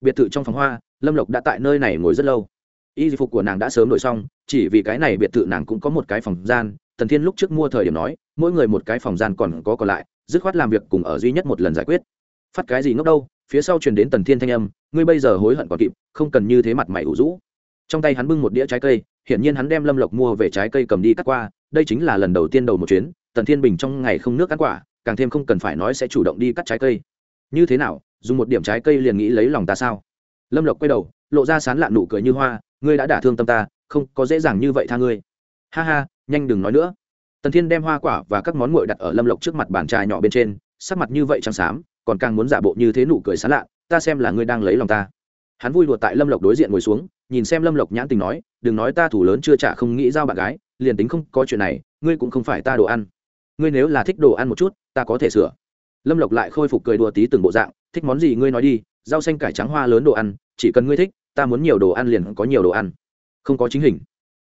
Biệt thự trong phòng hoa, lâm lộc đã tại nơi này ngồi rất lâu. Y phục của nàng đã sớm đổi xong, chỉ vì cái này biệt thự nàng cũng có một cái phòng gian, tần thiên lúc trước mua thời điểm nói mỗi người một cái phòng gian còn có còn lại, dứt khoát làm việc cùng ở duy nhất một lần giải quyết. Phát cái gì ngốc đâu, phía sau truyền đến tần thiên thanh âm, ngươi bây giờ hối hận còn kịp, không cần như thế mặt mày ủ rũ. Trong tay hắn bưng một đĩa trái cây, hiển nhiên hắn đem lâm lộc mua về trái cây cầm đi cắt qua, đây chính là lần đầu tiên đầu một chuyến, tần thiên bình trong ngày không nước cắt quả, càng thêm không cần phải nói sẽ chủ động đi cắt trái cây. Như thế nào, dùng một điểm trái cây liền nghĩ lấy lòng ta sao? Lâm lộc quay đầu, lộ ra sán lạn nụ cười như hoa, ngươi đã đả thương tâm ta, không có dễ dàng như vậy tha ngươi. Ha ha, nhanh đừng nói nữa tần thiên đem hoa quả và các món nguội đặt ở lâm lộc trước mặt bàn trà nhỏ bên trên, sắc mặt như vậy trắng xám, còn càng muốn giả bộ như thế nụ cười sán lạ, ta xem là ngươi đang lấy lòng ta. Hắn vui đùa tại lâm lộc đối diện ngồi xuống, nhìn xem lâm lộc nhãn tình nói, đừng nói ta thủ lớn chưa trả không nghĩ giao bạn gái, liền tính không có chuyện này, ngươi cũng không phải ta đồ ăn. Ngươi nếu là thích đồ ăn một chút, ta có thể sửa. Lâm lộc lại khôi phục cười đùa tí từng bộ dạng, thích món gì ngươi nói đi, rau xanh cải trắng hoa lớn đồ ăn, chỉ cần ngươi thích, ta muốn nhiều đồ ăn liền có nhiều đồ ăn. Không có chính hình.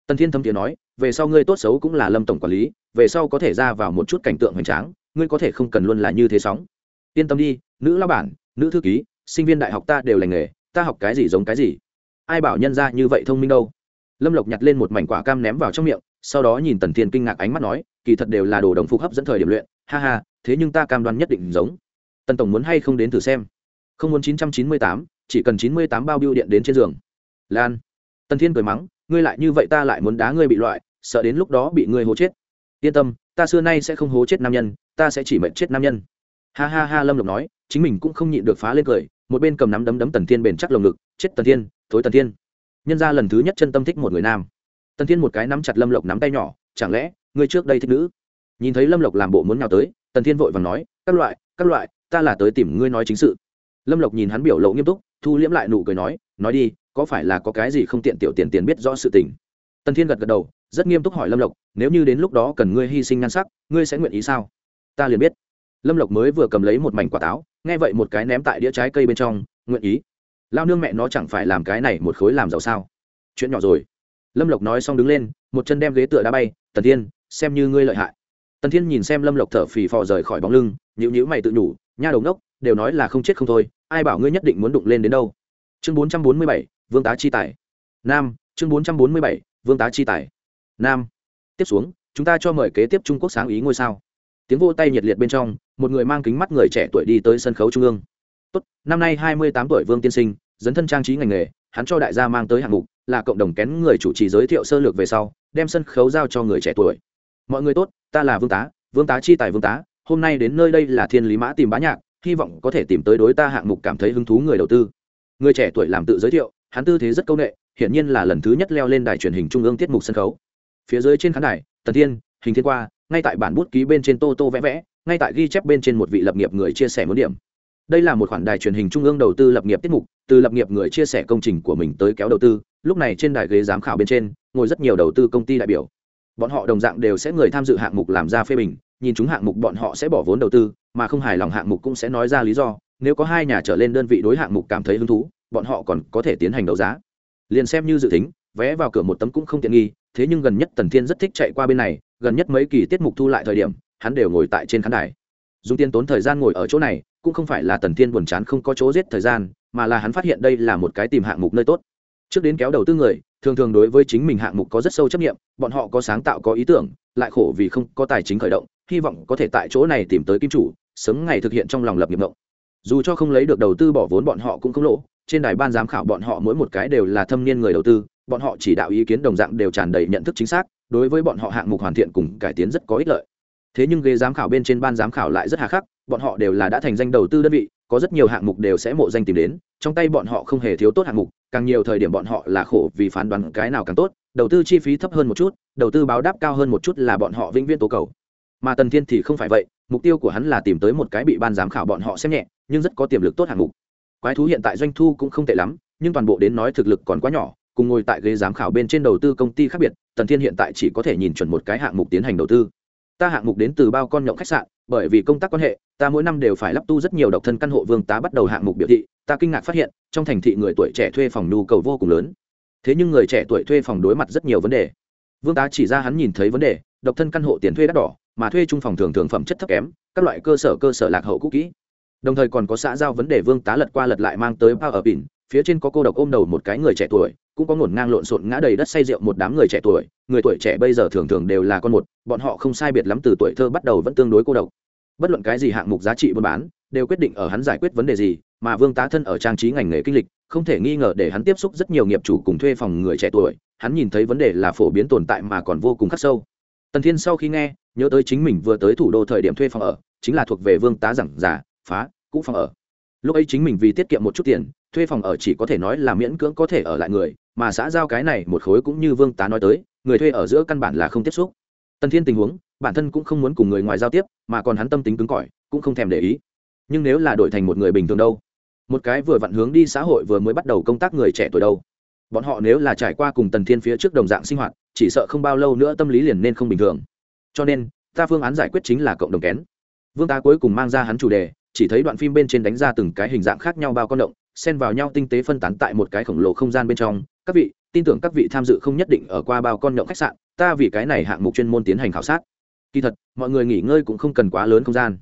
Tần thiên thâm tiếng nói về sau ngươi tốt xấu cũng là lâm tổng quản lý, về sau có thể ra vào một chút cảnh tượng hoành tráng, ngươi có thể không cần luôn là như thế sóng. Yên tâm đi, nữ lao bản, nữ thư ký, sinh viên đại học ta đều lành nghề, ta học cái gì giống cái gì. Ai bảo nhân ra như vậy thông minh đâu. Lâm lộc nhặt lên một mảnh quả cam ném vào trong miệng, sau đó nhìn tần thiên kinh ngạc ánh mắt nói, kỳ thật đều là đồ đồng phục hấp dẫn thời điểm luyện, ha ha, thế nhưng ta cam đoan nhất định giống. Tần tổng muốn hay không đến thử xem. Không muốn chín trăm chín mươi tám, chỉ cần chín mươi tám bao biêu điện đến trên giường. Lan. Tần thiên cười mắng, ngươi lại như vậy ta lại muốn đá ngươi bị loại sợ đến lúc đó bị ngươi hố chết. Yên tâm, ta xưa nay sẽ không hố chết nam nhân, ta sẽ chỉ mệnh chết nam nhân. Ha ha ha, lâm lộc nói, chính mình cũng không nhịn được phá lên cười, một bên cầm nắm đấm đấm tần thiên bền chắc lồng ngực, chết tần thiên, thối tần thiên. Nhân ra lần thứ nhất chân tâm thích một người nam. Tần thiên một cái nắm chặt lâm lộc nắm tay nhỏ, chẳng lẽ ngươi trước đây thích nữ? Nhìn thấy lâm lộc làm bộ muốn nhào tới, tần thiên vội vàng nói, các loại các loại, ta là tới tìm ngươi nói chính sự. Lâm lộc nhìn hắn biểu lộ nghiêm túc, thu liễm lại nụ cười nói nói đi, có phải là có cái gì không tiện tiểu tiền tiền biết rõ sự tình? Tần thiên gật gật đầu, rất nghiêm túc hỏi lâm lộc, nếu như đến lúc đó cần ngươi hy sinh nhan sắc, ngươi sẽ nguyện ý sao? Ta liền biết. Lâm lộc mới vừa cầm lấy một mảnh quả táo, nghe vậy một cái ném tại đĩa trái cây bên trong, nguyện ý. Lao nương mẹ nó chẳng phải làm cái này một khối làm giàu sao? Chuyện nhỏ rồi. Lâm lộc nói xong đứng lên, một chân đem ghế tựa đá bay, tần thiên, xem như ngươi lợi hại. Tần thiên nhìn xem lâm lộc thở phì phò rời khỏi bóng lưng nhữ nhữ mày tự nhủ, nha đầu ngốc, đều nói là không chết không thôi, ai bảo ngươi nhất định muốn đụng lên đến đâu? Chương bốn trăm bốn mươi bảy, vương tá chi tài. Nam, chương bốn trăm bốn mươi bảy vương tá chi tài. Nam. Tiếp xuống, chúng ta cho mời kế tiếp trung quốc sáng ý ngôi sao. Tiếng vô tay nhiệt liệt bên trong, một người mang kính mắt người trẻ tuổi đi tới sân khấu trung ương. Tốt, năm nay hai mươi tám tuổi vương tiên sinh, dấn thân trang trí ngành nghề, hắn cho đại gia mang tới hạng mục là cộng đồng kén người chủ trì giới thiệu sơ lược về sau, đem sân khấu giao cho người trẻ tuổi. Mọi người tốt, ta là vương tá vương tá chi tài vương tá, hôm nay đến nơi đây là thiên lý mã tìm bá nhạc, hy vọng có thể tìm tới đối ta hạng mục cảm thấy hứng thú người đầu tư. Người trẻ tuổi làm tự giới thiệu, hắn tư thế rất c â u n ệ hiển nhiên là lần thứ nhất leo lên đài truyền hình trung ương tiết mục sân khấu. Phía dưới trên khán đài, tần thiên, hình thiên qua, ngay tại bản bút ký bên trên tô tô vẽ vẽ, ngay tại ghi chép bên trên một vị lập nghiệp người chia sẻ muốn điểm. Đây là một khoản đài truyền hình trung ương đầu tư lập nghiệp tiết mục, từ lập nghiệp người chia sẻ công trình của mình tới kéo đầu tư, lúc này trên đài ghế giám khảo bên trên, ngồi rất nhiều đầu tư công ty đại biểu. Bọn họ đồng dạng đều sẽ người tham dự hạng mục làm ra phê bình, nhìn chúng hạng mục bọn họ sẽ bỏ vốn đầu tư, mà không hài lòng hạng mục cũng sẽ nói ra lý do, nếu có hai nhà trở lên đơn vị đối hạng mục cảm thấy hứng thú, bọn họ còn có thể tiến hành đấu giá liền xem như dự tính, vé vào cửa một tấm cũng không tiện nghi, thế nhưng gần nhất tần thiên rất thích chạy qua bên này, gần nhất mấy kỳ tiết mục thu lại thời điểm, hắn đều ngồi tại trên khán đài. Dùng tiền tốn thời gian ngồi ở chỗ này, cũng không phải là tần thiên buồn chán không có chỗ giết thời gian, mà là hắn phát hiện đây là một cái tìm hạng mục nơi tốt. Trước đến kéo đầu tư người, thường thường đối với chính mình hạng mục có rất sâu chấp nghiệm bọn họ có sáng tạo có ý tưởng, lại khổ vì không có tài chính khởi động, hy vọng có thể tại chỗ này tìm tới kim chủ, sớm ngày thực hiện trong lòng lập nghiệp mộng dù cho không lấy được đầu tư bỏ vốn bọn họ cũng không lỗ, trên đài ban giám khảo bọn họ mỗi một cái đều là thâm niên người đầu tư, bọn họ chỉ đạo ý kiến đồng dạng đều tràn đầy nhận thức chính xác, đối với bọn họ hạng mục hoàn thiện cùng cải tiến rất có ích lợi. Thế nhưng ghế giám khảo bên trên ban giám khảo lại rất hà khắc, bọn họ đều là đã thành danh đầu tư đơn vị, có rất nhiều hạng mục đều sẽ mộ danh tìm đến, trong tay bọn họ không hề thiếu tốt hạng mục, càng nhiều thời điểm bọn họ là khổ vì phán đoán cái nào càng tốt, đầu tư chi phí thấp hơn một chút, đầu tư báo đáp cao hơn một chút là bọn họ vĩnh viễn tố cầu. Mà tần thiên thì không phải vậy, mục tiêu của hắn là tìm tới một cái bị ban giám khảo bọn họ xem nhẹ nhưng rất có tiềm lực tốt hạng mục. Quái thú hiện tại doanh thu cũng không tệ lắm, nhưng toàn bộ đến nói thực lực còn quá nhỏ, cùng ngồi tại ghế giám khảo bên trên đầu tư công ty khác biệt, tần thiên hiện tại chỉ có thể nhìn chuẩn một cái hạng mục tiến hành đầu tư. Ta hạng mục đến từ bao con nhậu khách sạn, bởi vì công tác quan hệ, ta mỗi năm đều phải lắp tu rất nhiều độc thân căn hộ vương tá bắt đầu hạng mục biểu thị, ta kinh ngạc phát hiện, trong thành thị người tuổi trẻ thuê phòng nhu cầu vô cùng lớn. Thế nhưng người trẻ tuổi thuê phòng đối mặt rất nhiều vấn đề. Vương tá chỉ ra hắn nhìn thấy vấn đề, độc thân căn hộ tiền thuê đắt đỏ, mà thuê trung phòng thường thường phẩm chất thấp kém, các loại cơ sở cơ sở lạc hậu cũ kỹ đồng thời còn có xã giao vấn đề vương tá lật qua lật lại mang tới bao ở bỉn, phía trên có cô độc ôm đầu một cái người trẻ tuổi, cũng có ngổn ngang lộn xộn ngã đầy đất say rượu một đám người trẻ tuổi, người tuổi trẻ bây giờ thường thường đều là con một, bọn họ không sai biệt lắm từ tuổi thơ bắt đầu vẫn tương đối cô độc. Bất luận cái gì hạng mục giá trị buôn bán, đều quyết định ở hắn giải quyết vấn đề gì, mà vương tá thân ở trang trí ngành nghề kinh lịch, không thể nghi ngờ để hắn tiếp xúc rất nhiều nghiệp chủ cùng thuê phòng người trẻ tuổi, hắn nhìn thấy vấn đề là phổ biến tồn tại mà còn vô cùng khắc sâu. Tần thiên sau khi nghe, nhớ tới chính mình vừa tới thủ đô thời điểm thuê phòng ở, chính là thuộc về vương tá giảng giả phá cũ phòng ở. Lúc ấy chính mình vì tiết kiệm một chút tiền, thuê phòng ở chỉ có thể nói là miễn cưỡng có thể ở lại người, mà xã giao cái này một khối cũng như vương tá nói tới, người thuê ở giữa căn bản là không tiếp xúc. Tần thiên tình huống, bản thân cũng không muốn cùng người ngoài giao tiếp, mà còn hắn tâm tính cứng cỏi, cũng không thèm để ý. Nhưng nếu là đổi thành một người bình thường đâu? Một cái vừa vặn hướng đi xã hội vừa mới bắt đầu công tác người trẻ tuổi đâu? Bọn họ nếu là trải qua cùng tần thiên phía trước đồng dạng sinh hoạt, chỉ sợ không bao lâu nữa tâm lý liền nên không bình thường. Cho nên, ta phương án giải quyết chính là cộng đồng kén. Vương ta cuối cùng mang ra hắn chủ đề chỉ thấy đoạn phim bên trên đánh ra từng cái hình dạng khác nhau bao con động, xen vào nhau tinh tế phân tán tại một cái khổng lồ không gian bên trong. Các vị, tin tưởng các vị tham dự không nhất định ở qua bao con động khách sạn, ta vì cái này hạng mục chuyên môn tiến hành khảo sát. Kỳ thật, mọi người nghỉ ngơi cũng không cần quá lớn không gian.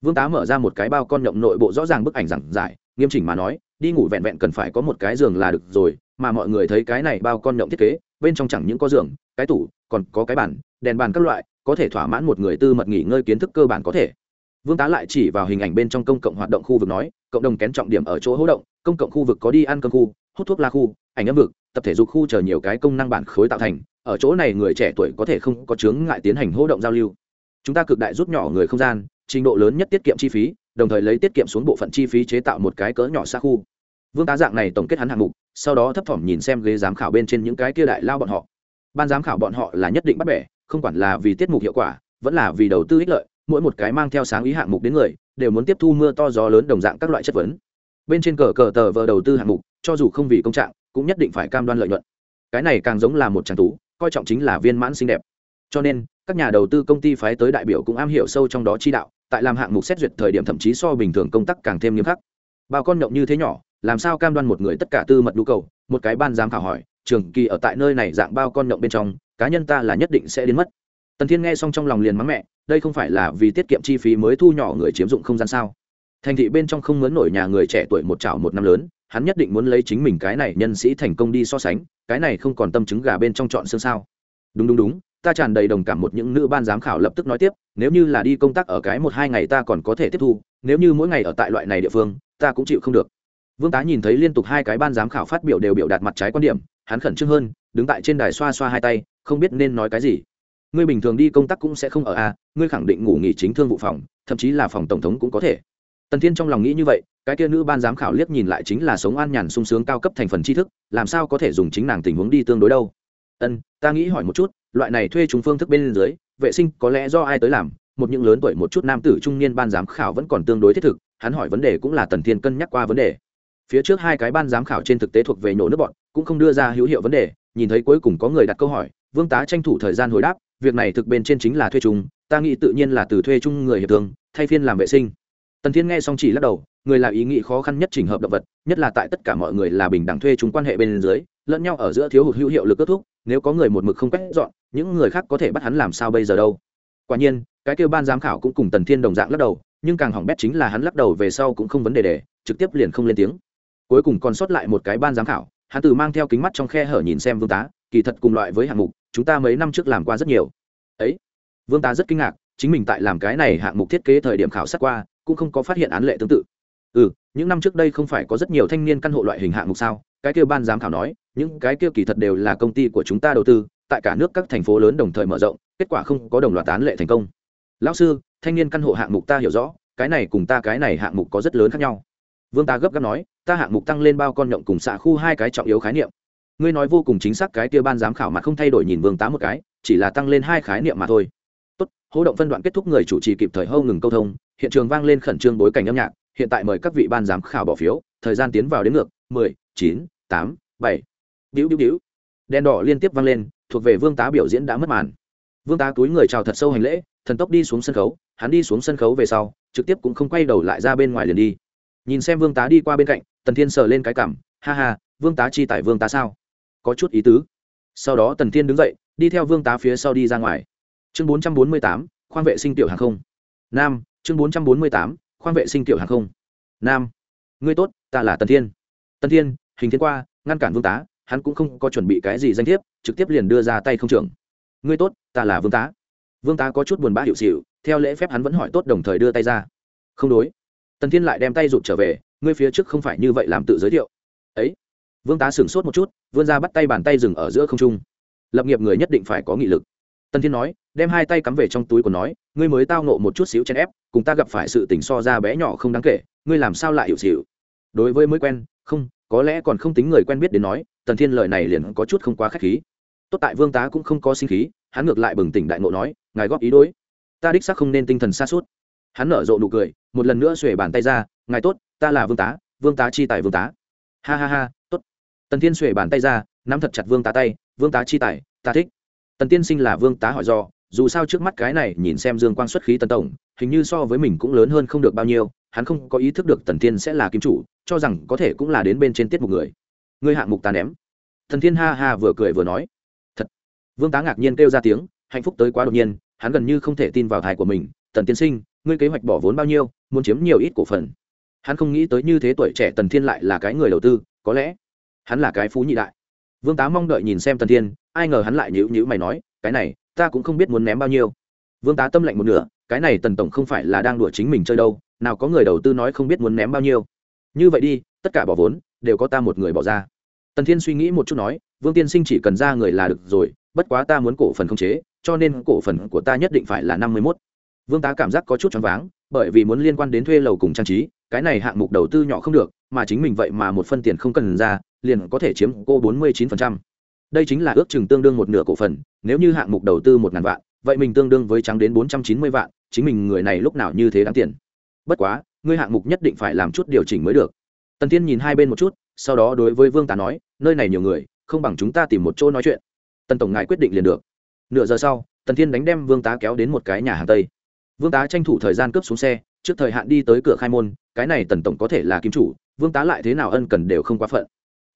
Vương tá mở ra một cái bao con động nội bộ rõ ràng bức ảnh giảng giải, nghiêm chỉnh mà nói, đi ngủ vẹn vẹn cần phải có một cái giường là được rồi, mà mọi người thấy cái này bao con động thiết kế, bên trong chẳng những có giường, cái tủ, còn có cái bàn, đèn bàn các loại, có thể thỏa mãn một người tư mật nghỉ ngơi kiến thức cơ bản có thể vương tá lại chỉ vào hình ảnh bên trong công cộng hoạt động khu vực nói, cộng đồng kén trọng điểm ở chỗ hỗ động, công cộng khu vực có đi ăn cơm khu, hút thuốc la khu, ảnh âm vực, tập thể dục khu chờ nhiều cái công năng bản khối tạo thành, ở chỗ này người trẻ tuổi có thể không có chướng ngại tiến hành hỗ động giao lưu. Chúng ta cực đại rút nhỏ người không gian, trình độ lớn nhất tiết kiệm chi phí, đồng thời lấy tiết kiệm xuống bộ phận chi phí chế tạo một cái cỡ nhỏ xa khu. Vương tá dạng này tổng kết hắn hạng mục, sau đó thấp thỏm nhìn xem ghế giám khảo bên trên những cái kia đại lao bọn họ. Ban giám khảo bọn họ là nhất định bắt bẻ, không quản là vì tiết mục hiệu quả, vẫn là vì đầu tư ích lợi mỗi một cái mang theo sáng ý hạng mục đến người, đều muốn tiếp thu mưa to gió lớn đồng dạng các loại chất vấn. Bên trên cờ cờ tờ vờ đầu tư hạng mục, cho dù không vì công trạng, cũng nhất định phải cam đoan lợi nhuận. Cái này càng giống là một tràng tú, coi trọng chính là viên mãn xinh đẹp. Cho nên, các nhà đầu tư công ty phái tới đại biểu cũng am hiểu sâu trong đó chi đạo, tại làm hạng mục xét duyệt thời điểm thậm chí so bình thường công tác càng thêm nghiêm khắc. Bao con nhộng như thế nhỏ, làm sao cam đoan một người tất cả tư mật nhu cầu? Một cái ban giám khảo hỏi, trường kỳ ở tại nơi này dạng bao con nhộng bên trong, cá nhân ta là nhất định sẽ đến mất. Tần thiên nghe xong trong lòng liền mắng mẹ đây không phải là vì tiết kiệm chi phí mới thu nhỏ người chiếm dụng không gian sao? Thành thị bên trong không muốn nổi nhà người trẻ tuổi một chảo một năm lớn, hắn nhất định muốn lấy chính mình cái này nhân sĩ thành công đi so sánh, cái này không còn tâm chứng gà bên trong chọn xương sao? Đúng đúng đúng, ta tràn đầy đồng cảm một những nữ ban giám khảo lập tức nói tiếp, nếu như là đi công tác ở cái một hai ngày ta còn có thể tiếp thu, nếu như mỗi ngày ở tại loại này địa phương, ta cũng chịu không được. Vương tá nhìn thấy liên tục hai cái ban giám khảo phát biểu đều biểu đạt mặt trái quan điểm, hắn khẩn trương hơn, đứng tại trên đài xoa xoa hai tay, không biết nên nói cái gì ngươi bình thường đi công tác cũng sẽ không ở a, ngươi khẳng định ngủ nghỉ chính thương vụ phòng, thậm chí là phòng tổng thống cũng có thể. Tần thiên trong lòng nghĩ như vậy, cái kia nữ ban giám khảo liếc nhìn lại chính là sống an nhàn sung sướng cao cấp thành phần tri thức, làm sao có thể dùng chính nàng tình huống đi tương đối đâu? Ân, ta nghĩ hỏi một chút, loại này thuê chúng phương thức bên dưới, vệ sinh có lẽ do ai tới làm? Một những lớn tuổi, một chút nam tử trung niên ban giám khảo vẫn còn tương đối thiết thực, hắn hỏi vấn đề cũng là tần thiên cân nhắc qua vấn đề. Phía trước hai cái ban giám khảo trên thực tế thuộc về nhổ nước bọn, cũng không đưa ra hữu hiệu vấn đề, nhìn thấy cuối cùng có người đặt câu hỏi, vương tá tranh thủ thời gian hồi đáp việc này thực bên trên chính là thuê chung, ta nghĩ tự nhiên là từ thuê chung người hiệp thương, thay phiên làm vệ sinh. Tần thiên nghe xong chỉ lắc đầu, người là ý nghĩ khó khăn nhất trình hợp động vật, nhất là tại tất cả mọi người là bình đẳng thuê chúng quan hệ bên dưới, lẫn nhau ở giữa thiếu hụt hữu hiệu lực kết thúc, nếu có người một mực không quét dọn, những người khác có thể bắt hắn làm sao bây giờ đâu? Quả nhiên, cái kêu ban giám khảo cũng cùng tần thiên đồng dạng lắc đầu, nhưng càng hỏng bét chính là hắn lắc đầu về sau cũng không vấn đề để, trực tiếp liền không lên tiếng. Cuối cùng còn sót lại một cái ban giám khảo, hắn từ mang theo kính mắt trong khe hở nhìn xem vương tá, kỳ thật cùng loại với hạng mục chúng ta mấy năm trước làm qua rất nhiều. Ấy, vương ta rất kinh ngạc, chính mình tại làm cái này hạng mục thiết kế thời điểm khảo sát qua, cũng không có phát hiện án lệ tương tự. Ừ những năm trước đây không phải có rất nhiều thanh niên căn hộ loại hình hạng mục sao? Cái kêu ban giám khảo nói, những cái kia kỳ thật đều là công ty của chúng ta đầu tư, tại cả nước các thành phố lớn đồng thời mở rộng, kết quả không có đồng loạt án lệ thành công. Lão sư, thanh niên căn hộ hạng mục ta hiểu rõ, cái này cùng ta cái này hạng mục có rất lớn khác nhau. Vương ta gấp gáp nói, ta hạng mục tăng lên bao con nhộng cùng xạ khu hai cái trọng yếu khái niệm ngươi nói vô cùng chính xác cái kia ban giám khảo mà không thay đổi nhìn vương tá một cái chỉ là tăng lên hai khái niệm mà thôi tốt hỗ động phân đoạn kết thúc người chủ trì kịp thời hâu ngừng câu thông hiện trường vang lên khẩn trương bối cảnh âm nhạc hiện tại mời các vị ban giám khảo bỏ phiếu thời gian tiến vào đến ngược mười chín tám bảy Điếu điếu điếu. Đèn đỏ liên tiếp vang lên, thuộc về Vương tá biểu diễn đã mất màn. Vương tá túi người chào thật sâu hành lễ, thần tốc đi xuống sân khấu, hắn đi xuống sân khấu về sau, trực tiếp cũng không quay đầu lại ra bên ngoài liền đi. Nhìn xem Vương tá đi qua bên cạnh, Tần Thiên sờ lên cái cảm, ha ha, Vương tá chi tại Vương tá sao? Có chút ý tứ. Sau đó Tần Thiên đứng dậy, đi theo Vương tá phía sau đi ra ngoài. Chương 448, khoang vệ sinh tiểu hàng không. Nam, chương 448, khoang vệ sinh tiểu hàng không. Nam. Ngươi tốt, ta là Tần Thiên. Tần Thiên, hình thiên qua, ngăn cản Vương tá, hắn cũng không có chuẩn bị cái gì danh thiếp trực tiếp liền đưa ra tay không trưởng ngươi tốt ta là vương tá vương tá có chút buồn bã hiệu xịu theo lễ phép hắn vẫn hỏi tốt đồng thời đưa tay ra không đối tần thiên lại đem tay rụt trở về ngươi phía trước không phải như vậy làm tự giới thiệu ấy vương tá sửng sốt một chút vươn ra bắt tay bàn tay dừng ở giữa không trung lập nghiệp người nhất định phải có nghị lực Tân thiên nói đem hai tay cắm về trong túi của nói ngươi mới tao nộ một chút xíu chen ép cùng ta gặp phải sự tình so ra bé nhỏ không đáng kể ngươi làm sao lại hiệu xịu đối với mới quen không có lẽ còn không tính người quen biết đến nói tần thiên lời này liền có chút không quá k h á c h khí tốt tại vương tá cũng không có sinh khí hắn ngược lại bừng tỉnh đại ngộ nói ngài góp ý đối ta đích xác không nên tinh thần xa suốt hắn nở rộ nụ cười một lần nữa xuể bàn tay ra ngài tốt ta là vương tá vương tá chi tài vương tá ha ha ha tần thiên xuể bàn tay ra, nắm thật chặt vương tá tay, vương tá chi tài, ta thích. Tần tiên sinh là vương tá hỏi do dù sao trước mắt cái này nhìn xem dương quang xuất khí tần tổng, hình như so với mình cũng lớn hơn không được bao nhiêu, hắn không có ý thức được tần thiên sẽ là kim chủ, cho rằng có thể cũng là đến bên trên tiết một người. Ngươi hạng mục ta ném. Thần thiên ha ha vừa cười vừa nói. Thật. Vương tá ngạc nhiên kêu ra tiếng, hạnh phúc tới quá đột nhiên, hắn gần như không thể tin vào thai của mình. Tần tiên sinh, ngươi kế hoạch bỏ vốn bao nhiêu, muốn chiếm nhiều ít cổ phần? Hắn không nghĩ tới như thế tuổi trẻ tần thiên lại là cái người đầu tư, có lẽ hắn là cái phú nhị đại. Vương tá mong đợi nhìn xem tần thiên, ai ngờ hắn lại nhữ nhữ mày nói, cái này, ta cũng không biết muốn ném bao nhiêu. Vương tá tâm lạnh một nửa, cái này tần tổng không phải là đang đùa chính mình chơi đâu, nào có người đầu tư nói không biết muốn ném bao nhiêu. Như vậy đi, tất cả bỏ vốn, đều có ta một người bỏ ra. Tần thiên suy nghĩ một chút nói, vương tiên sinh chỉ cần ra người là được rồi, bất quá ta muốn cổ phần không chế, cho nên cổ phần của ta nhất định phải là năm mươi mốt. Vương tá cảm giác có chút choáng váng, bởi vì muốn liên quan đến thuê lầu cùng trang trí cái này hạng mục đầu tư nhỏ không được, mà chính mình vậy mà một phân tiền không cần ra, liền có thể chiếm cô bốn mươi chín phần trăm. Đây chính là ước chừng tương đương một nửa cổ phần, nếu như hạng mục đầu tư một ngàn vạn, vậy mình tương đương với trắng đến bốn trăm chín mươi vạn, chính mình người này lúc nào như thế đáng tiền. Bất quá, ngươi hạng mục nhất định phải làm chút điều chỉnh mới được. Tần tiên nhìn hai bên một chút, sau đó đối với vương tá nói, nơi này nhiều người, không bằng chúng ta tìm một chỗ nói chuyện. Tần tổng ngài quyết định liền được. Nửa giờ sau, tần thiên đánh đem vương tá kéo đến một cái nhà hàng tây. Vương tá tranh thủ thời gian cướp xuống xe trước thời hạn đi tới cửa khai môn cái này tần tổng có thể là kim chủ vương tá lại thế nào ân cần đều không quá phận.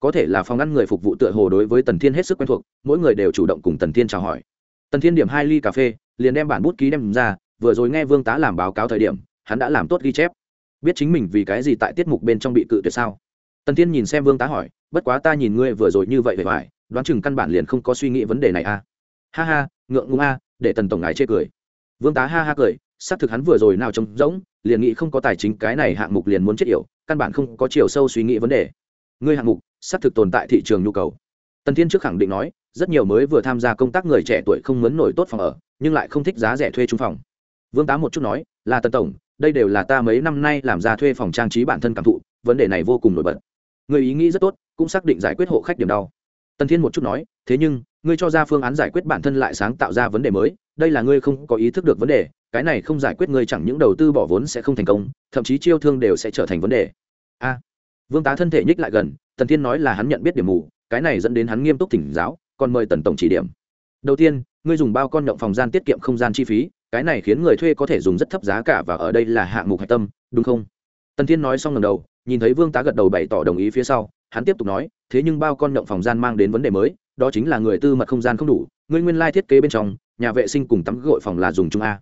Có thể là phòng ngăn người phục vụ tựa hồ đối với tần thiên hết sức quen thuộc mỗi người đều chủ động cùng tần thiên chào hỏi. Tần thiên điểm hai ly cà phê liền đem bản bút ký đem ra vừa rồi nghe vương tá làm báo cáo thời điểm hắn đã làm tốt ghi chép. Biết chính mình vì cái gì tại tiết mục bên trong bị cự tuyệt sao? Tần thiên nhìn xem vương tá hỏi bất quá ta nhìn ngươi vừa rồi như vậy vẻ vải, đoán chừng căn bản liền không có suy nghĩ vấn đề này a à? ha ha ngượng ngùng a để tần tổng ngài chê cười. Vương tá ha ha cười xác thực hắn vừa rồi nào trông rỗng liền nghĩ không có tài chính, cái này hạng mục liền muốn chết yểu, căn bản không có chiều sâu suy nghĩ vấn đề. Ngươi hạng mục, xác thực tồn tại thị trường nhu cầu. Tần thiên trước khẳng định nói, rất nhiều mới vừa tham gia công tác người trẻ tuổi không muốn nổi tốt phòng ở, nhưng lại không thích giá rẻ thuê trung phòng. Vương tá một chút nói, là tần tổng, đây đều là ta mấy năm nay làm ra thuê phòng trang trí bản thân cảm thụ, vấn đề này vô cùng nổi bật. Người ý nghĩ rất tốt, cũng xác định giải quyết hộ khách điểm đau. Tần thiên một chút nói, thế nhưng ngươi cho ra phương án giải quyết bản thân lại sáng tạo ra vấn đề mới, đây là ngươi không có ý thức được vấn đề, cái này không giải quyết ngươi chẳng những đầu tư bỏ vốn sẽ không thành công, thậm chí chiêu thương đều sẽ trở thành vấn đề. A. Vương tá thân thể nhích lại gần, tần thiên nói là hắn nhận biết điểm mù, cái này dẫn đến hắn nghiêm túc thỉnh giáo, còn mời tần tổng chỉ điểm. Đầu tiên, ngươi dùng bao con động phòng gian tiết kiệm không gian chi phí, cái này khiến người thuê có thể dùng rất thấp giá cả và ở đây là hạng mục hạch tâm, đúng không? Tần thiên nói xong lần đầu, nhìn thấy vương tá gật đầu bày tỏ đồng ý phía sau, hắn tiếp tục nói thế nhưng bao con nhộng phòng gian mang đến vấn đề mới, đó chính là người tư mật không gian không đủ ngươi nguyên lai thiết kế bên trong, nhà vệ sinh cùng tắm gội phòng là dùng chung a.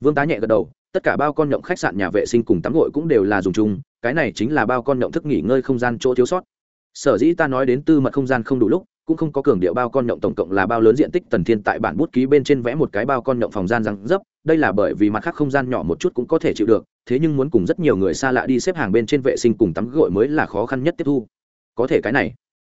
Vương tá nhẹ gật đầu, tất cả bao con nhộng khách sạn nhà vệ sinh cùng tắm gội cũng đều là dùng chung, cái này chính là bao con nhộng thức nghỉ ngơi không gian chỗ thiếu sót. Sở dĩ ta nói đến tư mật không gian không đủ lúc, cũng không có cường điệu bao con nhộng tổng cộng là bao lớn diện tích tần thiên tại bản bút ký bên trên vẽ một cái bao con nhộng phòng gian răng dấp, đây là bởi vì mặt khác không gian nhỏ một chút cũng có thể chịu được, thế nhưng muốn cùng rất nhiều người xa lạ đi xếp hàng bên trên vệ sinh cùng tắm gội mới là khó khăn nhất tiếp thu. Có thể cái này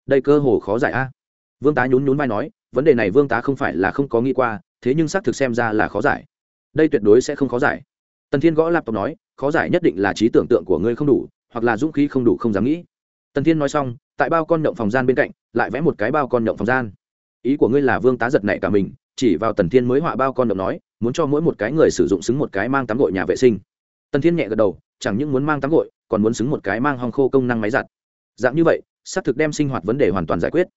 đây cơ hồ khó giải a. Vương tá nhún nhún vai nói, vấn đề này vương tá không phải là không có nghĩ qua, thế nhưng xác thực xem ra là khó giải. Đây tuyệt đối sẽ không khó giải. Tần thiên gõ lạp nói, khó giải nhất định là trí tưởng tượng của ngươi không đủ, hoặc là dũng khí không đủ không dám nghĩ. Tần thiên nói xong, tại bao con nhộng phòng gian bên cạnh, lại vẽ một cái bao con nhộng phòng gian. Ý của ngươi là vương tá giật này cả mình, chỉ vào tần thiên mới họa bao con nhộng nói, muốn cho mỗi một cái người sử dụng xứng một cái mang tắm gội nhà vệ sinh. Tần thiên nhẹ gật đầu, chẳng những muốn mang tắm gội, còn muốn xứng một cái mang hong khô công năng máy giặt. Dạng như vậy xác thực đem sinh hoạt vấn đề hoàn toàn giải quyết.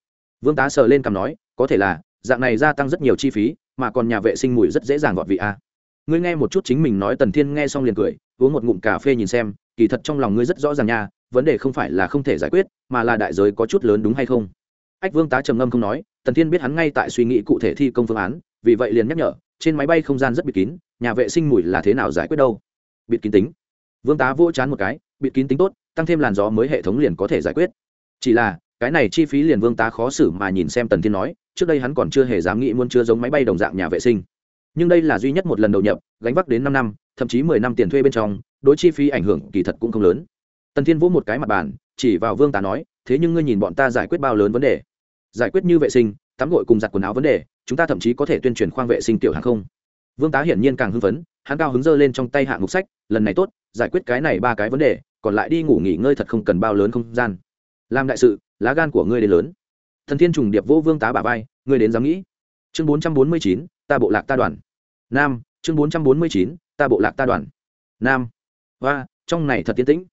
Vương tá sờ lên cằm nói, có thể là, dạng này gia tăng rất nhiều chi phí, mà còn nhà vệ sinh mùi rất dễ dàng gọt vị a. Ngươi nghe một chút chính mình nói tần thiên nghe xong liền cười, uống một ngụm cà phê nhìn xem, kỳ thật trong lòng ngươi rất rõ ràng nha, vấn đề không phải là không thể giải quyết, mà là đại giới có chút lớn đúng hay không? Ách, vương tá trầm ngâm không nói, tần thiên biết hắn ngay tại suy nghĩ cụ thể thi công phương án, vì vậy liền nhắc nhở, trên máy bay không gian rất bịt kín, nhà vệ sinh mùi là thế nào giải quyết đâu? Bịt kín tính. Vương tá vỗ chán một cái, bịt kín tính tốt, tăng thêm làn gió mới hệ thống liền có thể giải quyết chỉ là, cái này chi phí liền vương tá khó xử mà nhìn xem tần thiên nói, trước đây hắn còn chưa hề dám nghĩ muốn chưa giống máy bay đồng dạng nhà vệ sinh. Nhưng đây là duy nhất một lần đầu nhập, gánh vác đến năm năm, thậm chí mười năm tiền thuê bên trong, đối chi phí ảnh hưởng kỳ thật cũng không lớn. Tần thiên vỗ một cái mặt bàn, chỉ vào vương tá nói, thế nhưng ngươi nhìn bọn ta giải quyết bao lớn vấn đề? Giải quyết như vệ sinh, tắm gội cùng giặt quần áo vấn đề, chúng ta thậm chí có thể tuyên truyền khoang vệ sinh tiểu hàng không. Vương tá hiển nhiên càng hưng phấn, hắn cao hứng dơ lên trong tay hạng mục sách, lần này tốt, giải quyết cái này ba cái vấn đề, còn lại đi ngủ nghỉ ngơi thật không cần bao lớn không gian làm đại sự, lá gan của ngươi đến lớn. Thần thiên trùng điệp vô vương tá bà vai, ngươi đến dám nghĩ. Chương bốn trăm bốn mươi chín, ta bộ lạc ta đoàn. Nam, chương bốn trăm bốn mươi chín, ta bộ lạc ta đoàn. Nam. Và trong này thật tiến tĩnh.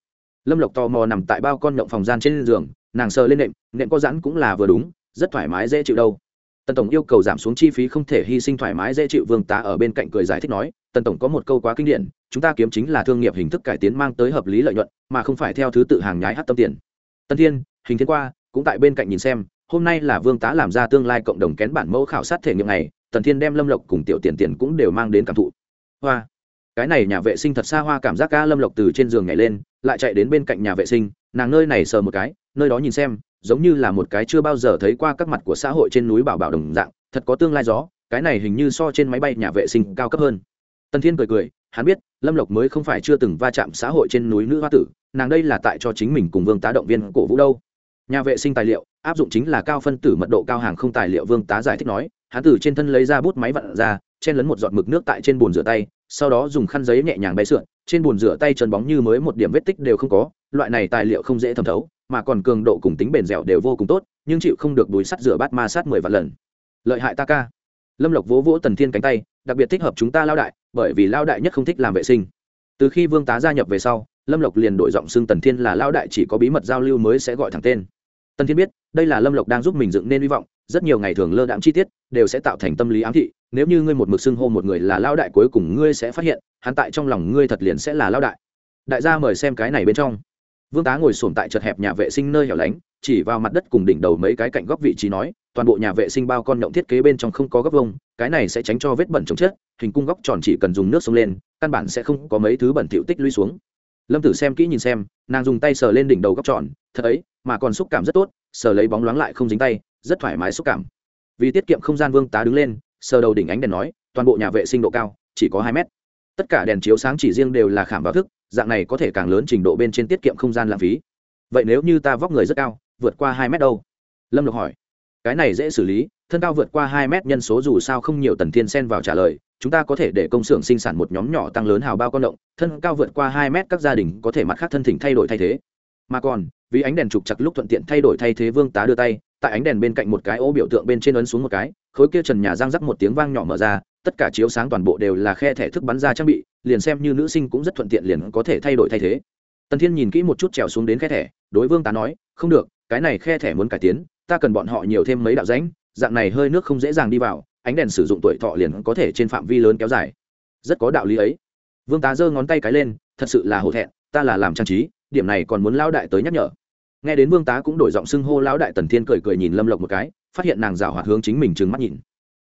Lâm lộc tò mò nằm tại bao con nhộng phòng gian trên giường, nàng sờ lên nệm nệm có rắn cũng là vừa đúng, rất thoải mái, dễ chịu đâu. Tần tổng yêu cầu giảm xuống chi phí không thể hy sinh thoải mái, dễ chịu, vương tá ở bên cạnh cười giải thích nói, tần tổng có một câu quá kinh điển, chúng ta kiếm chính là thương nghiệp hình thức cải tiến mang tới hợp lý lợi nhuận, mà không phải theo thứ tự hàng nhái hát tâm tiền. Tân thiên hình thiên qua, cũng tại bên cạnh nhìn xem, hôm nay là vương tá làm ra tương lai cộng đồng kén bản mẫu khảo sát thể nghiệm này tần thiên đem lâm lộc cùng tiểu tiền tiền cũng đều mang đến cảm thụ. Hoa! Cái này nhà vệ sinh thật xa hoa cảm giác ca lâm lộc từ trên giường nhảy lên, lại chạy đến bên cạnh nhà vệ sinh, nàng nơi này sờ một cái, nơi đó nhìn xem, giống như là một cái chưa bao giờ thấy qua các mặt của xã hội trên núi bảo bảo đồng dạng, thật có tương lai gió, cái này hình như so trên máy bay nhà vệ sinh cao cấp hơn. Tần thiên cười cười, hắn biết, lâm lộc mới không phải chưa từng va chạm xã hội trên núi nữ hoa tử, nàng đây là tại cho chính mình cùng vương tá động viên cổ vũ đâu nhà vệ sinh tài liệu, áp dụng chính là cao phân tử mật độ cao hàng không tài liệu vương tá giải thích nói, hắn từ trên thân lấy ra bút máy vặn ra, chen lấn một giọt mực nước tại trên bồn rửa tay, sau đó dùng khăn giấy nhẹ nhàng bay sượn, trên bồn rửa tay trơn bóng như mới một điểm vết tích đều không có, loại này tài liệu không dễ thẩm thấu, mà còn cường độ cùng tính bền dẻo đều vô cùng tốt, nhưng chịu không được đùi sắt rửa bát ma sát mười vạn lần. Lợi hại ta ca. Lâm lộc vỗ vỗ tần thiên cánh tay, đặc biệt thích hợp chúng ta lao đại, bởi vì lao đại nhất không thích làm vệ sinh. Từ khi vương tá gia nhập về sau, lâm lộc liền đổi giọng xưng tần thiên là lao đại chỉ có bí mật giao lưu mới sẽ gọi thẳng tên. Tân thiên biết, đây là lâm lộc đang giúp mình dựng nên hy vọng, rất nhiều ngày thường lơ đãng chi tiết đều sẽ tạo thành tâm lý ám thị, nếu như ngươi một mực xưng hô một người là lao đại cuối cùng ngươi sẽ phát hiện, hắn tại trong lòng ngươi thật liền sẽ là lao đại. Đại gia mời xem cái này bên trong. Vương tá ngồi sổm tại chật hẹp nhà vệ sinh nơi hẻo lánh, chỉ vào mặt đất cùng đỉnh đầu mấy cái cạnh góc vị trí nói, toàn bộ nhà vệ sinh bao con động thiết kế bên trong không có góc vông cái này sẽ tránh cho vết bẩn chống chết hình cung góc tròn chỉ cần dùng nước sông lên, căn bản sẽ không có mấy thứ bẩn thỉu tích lũy xuống lâm tử xem kỹ nhìn xem, nàng dùng tay sờ lên đỉnh đầu góc tròn, thật ấy, mà còn xúc cảm rất tốt, sờ lấy bóng loáng lại không dính tay, rất thoải mái xúc cảm. Vì tiết kiệm không gian vương tá đứng lên, sờ đầu đỉnh ánh đèn nói, toàn bộ nhà vệ sinh độ cao, chỉ có hai mét. Tất cả đèn chiếu sáng chỉ riêng đều là khảm vào thức, dạng này có thể càng lớn trình độ bên trên tiết kiệm không gian lãng phí. Vậy nếu như ta vóc người rất cao, vượt qua hai mét đâu? Lâm lộc hỏi cái này dễ xử lý, thân cao vượt qua hai mét nhân số dù sao không nhiều tần thiên xen vào trả lời, chúng ta có thể để công xưởng sinh sản một nhóm nhỏ tăng lớn hào bao con động, thân cao vượt qua hai mét các gia đình có thể mặt khác thân thỉnh thay đổi thay thế. Mà còn, vì ánh đèn trục chặt lúc thuận tiện thay đổi thay thế vương tá đưa tay, tại ánh đèn bên cạnh một cái ô biểu tượng bên trên ấn xuống một cái, khối kia trần nhà giang rắc một tiếng vang nhỏ mở ra, tất cả chiếu sáng toàn bộ đều là khe thẻ thức bắn ra trang bị, liền xem như nữ sinh cũng rất thuận tiện liền có thể thay đổi thay thế. Tần thiên nhìn kỹ một chút trèo xuống đến khe thẻ, đối vương tá nói, không được, cái này khe thẻ muốn cải tiến ta cần bọn họ nhiều thêm mấy đạo rãnh, dạng này hơi nước không dễ dàng đi vào, ánh đèn sử dụng tuổi thọ liền có thể trên phạm vi lớn kéo dài. Rất có đạo lý ấy. Vương tá giơ ngón tay cái lên, thật sự là hổ thẹn, ta là làm trang trí, điểm này còn muốn lão đại tới nhắc nhở. Nghe đến vương tá cũng đổi giọng xưng hô lão đại tần thiên cười cười nhìn lâm lộc một cái, phát hiện nàng rào hoạt hướng chính mình trừng mắt nhìn.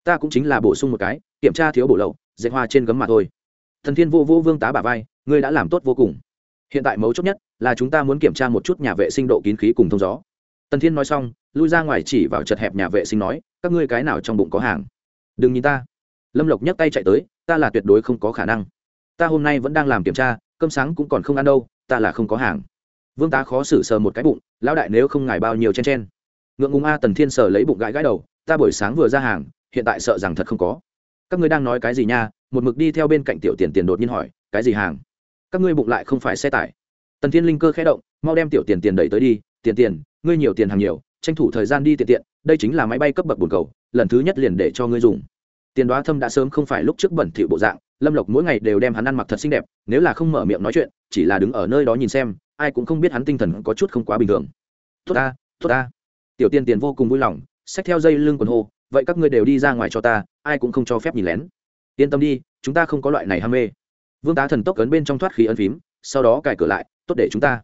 Ta cũng chính là bổ sung một cái, kiểm tra thiếu bổ lậu dạy hoa trên gấm mà thôi. Thần thiên vô vô vương tá bà vai, ngươi đã làm tốt vô cùng. Hiện tại mấu chốt nhất là chúng ta muốn kiểm tra một chút nhà vệ sinh độ kín khí cùng thông gió tần thiên nói xong, lui ra ngoài chỉ vào chật hẹp nhà vệ sinh nói, các ngươi cái nào trong bụng có hàng? Đừng nhìn ta. Lâm lộc nhấc tay chạy tới, ta là tuyệt đối không có khả năng. Ta hôm nay vẫn đang làm kiểm tra, cơm sáng cũng còn không ăn đâu, ta là không có hàng. Vương tá khó xử sờ một cái bụng, lão đại nếu không ngài bao nhiêu chen chen. Ngượng ngùng a tần thiên sờ lấy bụng gãi gãi đầu, ta buổi sáng vừa ra hàng, hiện tại sợ rằng thật không có. Các ngươi đang nói cái gì nha? Một mực đi theo bên cạnh tiểu tiền tiền đột nhiên hỏi, cái gì hàng? Các ngươi bụng lại không phải xe tải. Tần thiên linh cơ khẽ động, mau đem tiểu tiền tiền đẩy tới đi, tiền tiền ngươi nhiều tiền hàng nhiều, tranh thủ thời gian đi tiện tiện, đây chính là máy bay cấp bậc bồn cầu, lần thứ nhất liền để cho ngươi dùng. Tiền đoá thâm đã sớm không phải lúc trước bẩn thỉu bộ dạng, lâm lộc mỗi ngày đều đem hắn ăn mặc thật xinh đẹp, nếu là không mở miệng nói chuyện, chỉ là đứng ở nơi đó nhìn xem, ai cũng không biết hắn tinh thần có chút không quá bình thường. Tốt ta tốt ta. Tiểu tiên tiền vô cùng vui lòng, xách theo dây lưng quần hô, vậy các ngươi đều đi ra ngoài cho ta, ai cũng không cho phép nhìn lén. Yên tâm đi, chúng ta không có loại này ham mê. Vương tá thần tốc cấn bên trong thoát khí ấn phím, sau đó cài cửa lại, tốt để chúng ta.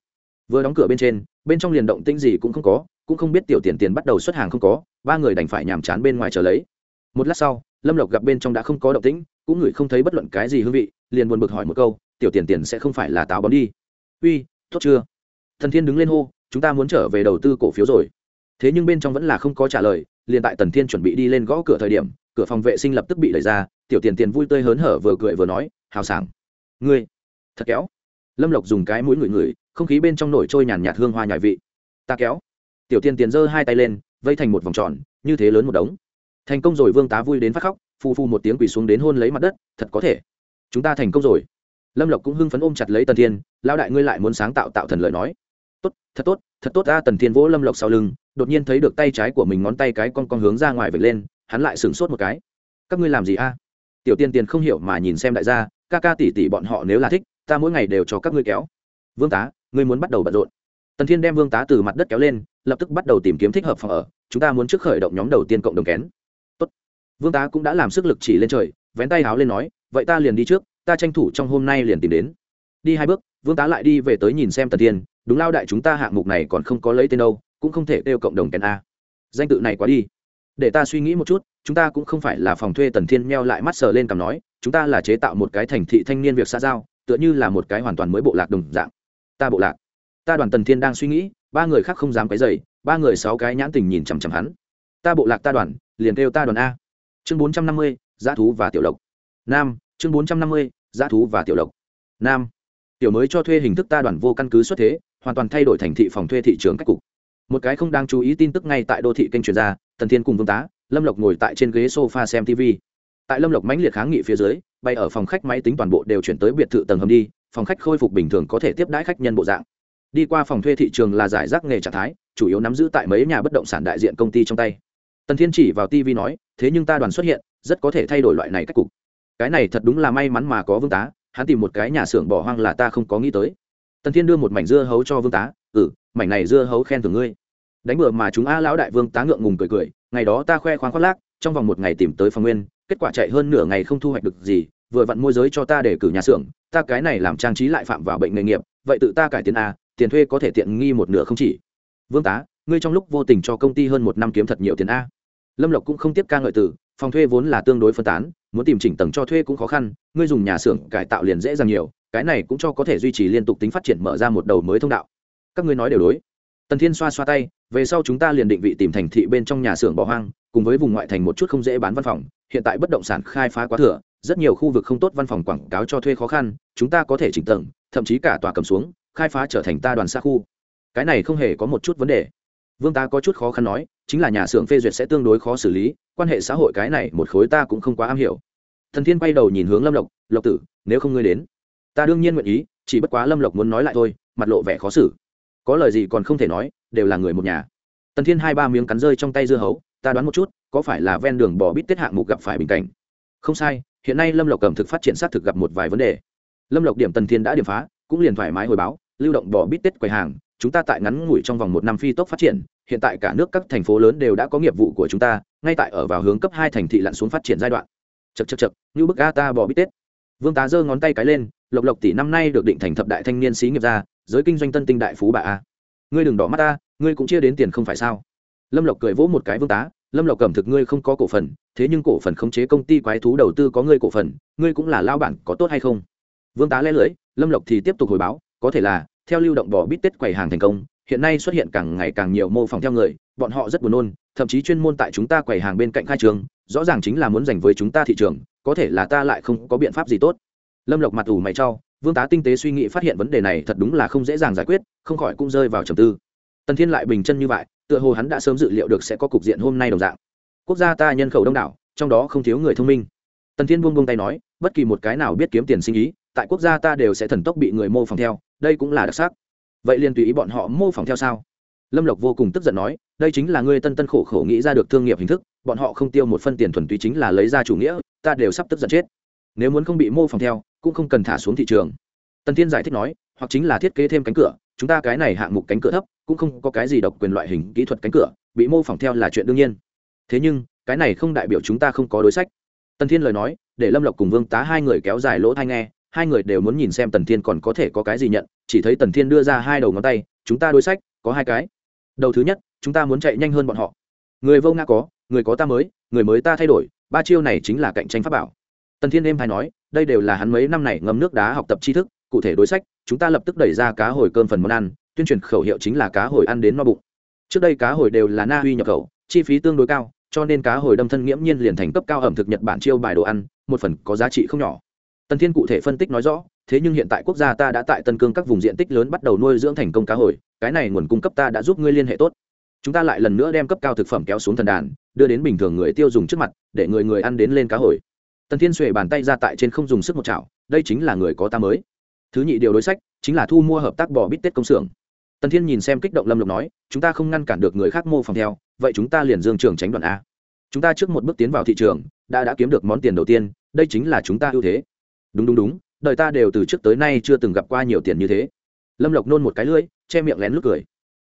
Vừa đóng cửa bên trên bên trong liền động tĩnh gì cũng không có, cũng không biết tiểu tiền tiền bắt đầu xuất hàng không có, ba người đành phải nhàm chán bên ngoài chờ lấy. Một lát sau, lâm lộc gặp bên trong đã không có động tĩnh, cũng ngửi không thấy bất luận cái gì hương vị, liền buồn bực hỏi một câu, tiểu tiền tiền sẽ không phải là táo bón đi? Uy, tốt chưa? Thần thiên đứng lên hô, chúng ta muốn trở về đầu tư cổ phiếu rồi. Thế nhưng bên trong vẫn là không có trả lời, liền tại tần thiên chuẩn bị đi lên gõ cửa thời điểm, cửa phòng vệ sinh lập tức bị đẩy ra, tiểu tiền tiền vui tươi hớn hở vừa cười vừa nói, hào sảng. Ngươi, thật kéo lâm lộc dùng cái mũi ngửi ngửi không khí bên trong nổi trôi nhàn nhạt hương hoa nhài vị. Ta kéo. Tiểu tiên tiền giơ hai tay lên, vây thành một vòng tròn, như thế lớn một đống. Thành công rồi vương tá vui đến phát khóc phu phu một tiếng quỳ xuống đến hôn lấy mặt đất, thật có thể. Chúng ta thành công rồi. Lâm lộc cũng hưng phấn ôm chặt lấy tần thiên lao đại ngươi lại muốn sáng tạo tạo thần lợi nói. Tốt, thật tốt thật tốt. Ta tần thiên vỗ lâm lộc sau lưng, đột nhiên thấy được tay trái của mình ngón tay cái con con hướng ra ngoài vệt lên, hắn lại sửng sốt một cái. Các ngươi làm gì a? Tiểu tiên tiền không hiểu mà nhìn xem đại gia, ca ca tỷ tỷ bọn họ nếu là thích, ta mỗi ngày đều cho các ngươi kéo. Vương tá ngươi muốn bắt đầu bận rộn. Tần thiên đem vương tá từ mặt đất kéo lên, lập tức bắt đầu tìm kiếm thích hợp phòng ở, chúng ta muốn trước khởi động nhóm đầu tiên cộng đồng kén. Tốt. vương tá cũng đã làm sức lực chỉ lên trời, vén tay háo lên nói, vậy ta liền đi trước, ta tranh thủ trong hôm nay liền tìm đến. Đi hai bước, vương tá lại đi về tới nhìn xem tần thiên, đúng lao đại chúng ta hạng mục này còn không có lấy tên đâu, cũng không thể kêu cộng đồng kén a. Danh tự này quá đi. Để ta suy nghĩ một chút, chúng ta cũng không phải là phòng thuê tần thiên meo lại mắt sờ lên cằm nói, chúng ta là chế tạo một cái thành thị thanh niên việc xã giao, tựa như là một cái hoàn toàn mới bộ lạc đồng dạng ta bộ lạc. Ta đoàn tần thiên đang suy nghĩ, ba người khác không dám cái dày ba người sáu cái nhãn tình nhìn chằm chằm hắn. Ta bộ lạc ta đoàn, liền kêu ta đoàn a. Chương bốn trăm năm mươi giá thú và tiểu lộc. Nam, chương bốn trăm năm mươi giá thú và tiểu lộc. Nam, tiểu mới cho thuê hình thức ta đoàn vô căn cứ xuất thế, hoàn toàn thay đổi thành thị phòng thuê thị trường cách cục. Một cái không đáng chú ý tin tức ngay tại đô thị kênh truyền ra, tần thiên cùng vương tá, lâm lộc ngồi tại trên ghế sofa xem tv tại lâm lộc mãnh liệt kháng nghị phía dưới, bay ở phòng khách máy tính toàn bộ đều chuyển tới biệt thự tầng hầm đi phòng khách khôi phục bình thường có thể tiếp đãi khách nhân bộ dạng. Đi qua phòng thuê thị trường là giải rác nghề trạng thái, chủ yếu nắm giữ tại mấy nhà bất động sản đại diện công ty trong tay. Tần thiên chỉ vào tv nói, thế nhưng ta đoàn xuất hiện, rất có thể thay đổi loại này cách cục. Cái này thật đúng là may mắn mà có vương tá, hắn tìm một cái nhà xưởng bỏ hoang là ta không có nghĩ tới. Tần thiên đưa một mảnh dưa hấu cho vương tá ừ mảnh này dưa hấu khen thưởng ngươi. Đánh bừa mà chúng a lão đại vương tá ngượng ngùng cười cười, ngày đó ta khoe khoang khoác lác, trong vòng một ngày tìm tới phòng nguyên, kết quả chạy hơn nửa ngày không thu hoạch được gì vừa vặn môi giới cho ta để cử nhà xưởng, ta cái này làm trang trí lại phạm vào bệnh nghề nghiệp, vậy tự ta cải tiến a tiền thuê có thể tiện nghi một nửa không chỉ. Vương tá, ngươi trong lúc vô tình cho công ty hơn một năm kiếm thật nhiều tiền a. Lâm lộc cũng không tiếp ca ngợi từ, phòng thuê vốn là tương đối phân tán, muốn tìm chỉnh tầng cho thuê cũng khó khăn, ngươi dùng nhà xưởng cải tạo liền dễ dàng nhiều, cái này cũng cho có thể duy trì liên tục tính phát triển mở ra một đầu mới thông đạo. Các ngươi nói đều đối. Tần thiên xoa xoa tay, về sau chúng ta liền định vị tìm thành thị bên trong nhà xưởng bỏ hoang, cùng với vùng ngoại thành một chút không dễ bán văn phòng, hiện tại bất động sản khai phá quá thừa rất nhiều khu vực không tốt văn phòng quảng cáo cho thuê khó khăn, chúng ta có thể chỉnh tầng, thậm chí cả tòa cầm xuống, khai phá trở thành ta đoàn xa khu. Cái này không hề có một chút vấn đề. Vương ta có chút khó khăn nói, chính là nhà xưởng phê duyệt sẽ tương đối khó xử lý, quan hệ xã hội cái này một khối ta cũng không quá am hiểu. Thần thiên quay đầu nhìn hướng lâm lộc lộc tử, nếu không ngươi đến, ta đương nhiên nguyện ý, chỉ bất quá lâm lộc muốn nói lại thôi, mặt lộ vẻ khó xử. Có lời gì còn không thể nói, đều là người một nhà. Tần thiên hai ba miếng cắn rơi trong tay dưa hấu, ta đoán một chút, có phải là ven đường bỏ bít tết hạng mục gặp phải bình cảnh? Không sai hiện nay lâm lộc cầm thực phát triển sát thực gặp một vài vấn đề. Lâm lộc điểm tần thiên đã điểm phá, cũng liền thoải mái hồi báo, lưu động bò bít tết quầy hàng, chúng ta tại ngắn ngủi trong vòng một năm phi tốc phát triển, hiện tại cả nước các thành phố lớn đều đã có nghiệp vụ của chúng ta, ngay tại ở vào hướng cấp hai thành thị lặn xuống phát triển giai đoạn. Chật chật chật như bức a ta bò bít tết. Vương tá giơ ngón tay cái lên, lộc lộc tỷ năm nay được định thành thập đại thanh niên xí nghiệp gia, giới kinh doanh tân tinh đại phú bà a. Ngươi đừng đỏ mắt ta, ngươi cũng chia đến tiền không phải sao? Lâm lộc cười vỗ một cái vương tá lâm lộc cầm thực ngươi không có cổ phần, thế nhưng cổ phần khống chế công ty quái thú đầu tư có ngươi cổ phần, ngươi cũng là lao bản, có tốt hay không? Vương tá lẽ lưới lâm lộc thì tiếp tục hồi báo, có thể là, theo lưu động bò bít tết quầy hàng thành công, hiện nay xuất hiện càng ngày càng nhiều mô phỏng theo người, bọn họ rất buồn nôn, thậm chí chuyên môn tại chúng ta quầy hàng bên cạnh khai trường, rõ ràng chính là muốn giành với chúng ta thị trường, có thể là ta lại không có biện pháp gì tốt. Lâm lộc mặt ủ mày trao vương tá tinh tế suy nghĩ phát hiện vấn đề này thật đúng là không dễ dàng giải quyết, không khỏi cũng rơi vào trầm tư tần thiên lại bình chân như vậy, tựa hồ hắn đã sớm dự liệu được sẽ có cục diện hôm nay đồng dạng. Quốc gia ta nhân khẩu đông đảo, trong đó không thiếu người thông minh. Tần thiên buông buông tay nói, bất kỳ một cái nào biết kiếm tiền sinh ý, tại quốc gia ta đều sẽ thần tốc bị người mô phỏng theo, đây cũng là đặc sắc. Vậy liền tùy ý bọn họ mô phỏng theo sao? Lâm lộc vô cùng tức giận nói, đây chính là ngươi tân tân khổ khổ nghĩ ra được thương nghiệp hình thức, bọn họ không tiêu một phân tiền thuần túy chính là lấy ra chủ nghĩa, ta đều sắp tức giận chết. Nếu muốn không bị mô phỏng theo, cũng không cần thả xuống thị trường. Tần thiên giải thích nói, hoặc chính là thiết kế thêm cánh cửa, chúng ta cái này hạng mục cánh cửa thấp cũng không có cái gì độc quyền loại hình kỹ thuật cánh cửa, bị mô phỏng theo là chuyện đương nhiên. Thế nhưng, cái này không đại biểu chúng ta không có đối sách. Tần thiên lời nói, để lâm lộc cùng vương tá hai người kéo dài lỗ thai nghe, hai người đều muốn nhìn xem tần thiên còn có thể có cái gì nhận, chỉ thấy tần thiên đưa ra hai đầu ngón tay, chúng ta đối sách, có hai cái. Đầu thứ nhất, chúng ta muốn chạy nhanh hơn bọn họ. Người vô nga có, người có ta mới, người mới ta thay đổi, ba chiêu này chính là cạnh tranh pháp bảo. Tần thiên đêm hay nói, đây đều là hắn mấy năm này ngâm nước đá học tập tri thức, cụ thể đối sách, chúng ta lập tức đẩy ra cá hồi cơm phần món ăn tuyên truyền khẩu hiệu chính là cá hồi ăn đến no bụng. Trước đây cá hồi đều là na uy nhập khẩu, chi phí tương đối cao, cho nên cá hồi đâm thân nghiễm nhiên liền thành cấp cao ẩm thực nhật bản chiêu bài đồ ăn, một phần có giá trị không nhỏ. Tần thiên cụ thể phân tích nói rõ, thế nhưng hiện tại quốc gia ta đã tại tân cương các vùng diện tích lớn bắt đầu nuôi dưỡng thành công cá hồi, cái này nguồn cung cấp ta đã giúp ngươi liên hệ tốt. Chúng ta lại lần nữa đem cấp cao thực phẩm kéo xuống thần đàn, đưa đến bình thường người tiêu dùng trước mặt, để người người ăn đến lên cá hồi. Tần thiên xuề bàn tay ra tại trên không dùng sức một chảo, đây chính là người có ta mới. Thứ nhị điều đối sách, chính là thu mua hợp tác bò bít tết công xưởng tần thiên nhìn xem kích động lâm lộc nói, chúng ta không ngăn cản được người khác mô phỏng theo, vậy chúng ta liền dương trường tránh đoạn a. Chúng ta trước một bước tiến vào thị trường, đã đã kiếm được món tiền đầu tiên, đây chính là chúng ta ưu thế. Đúng đúng đúng, đời ta đều từ trước tới nay chưa từng gặp qua nhiều tiền như thế. Lâm lộc nôn một cái lưỡi, che miệng lén lút cười.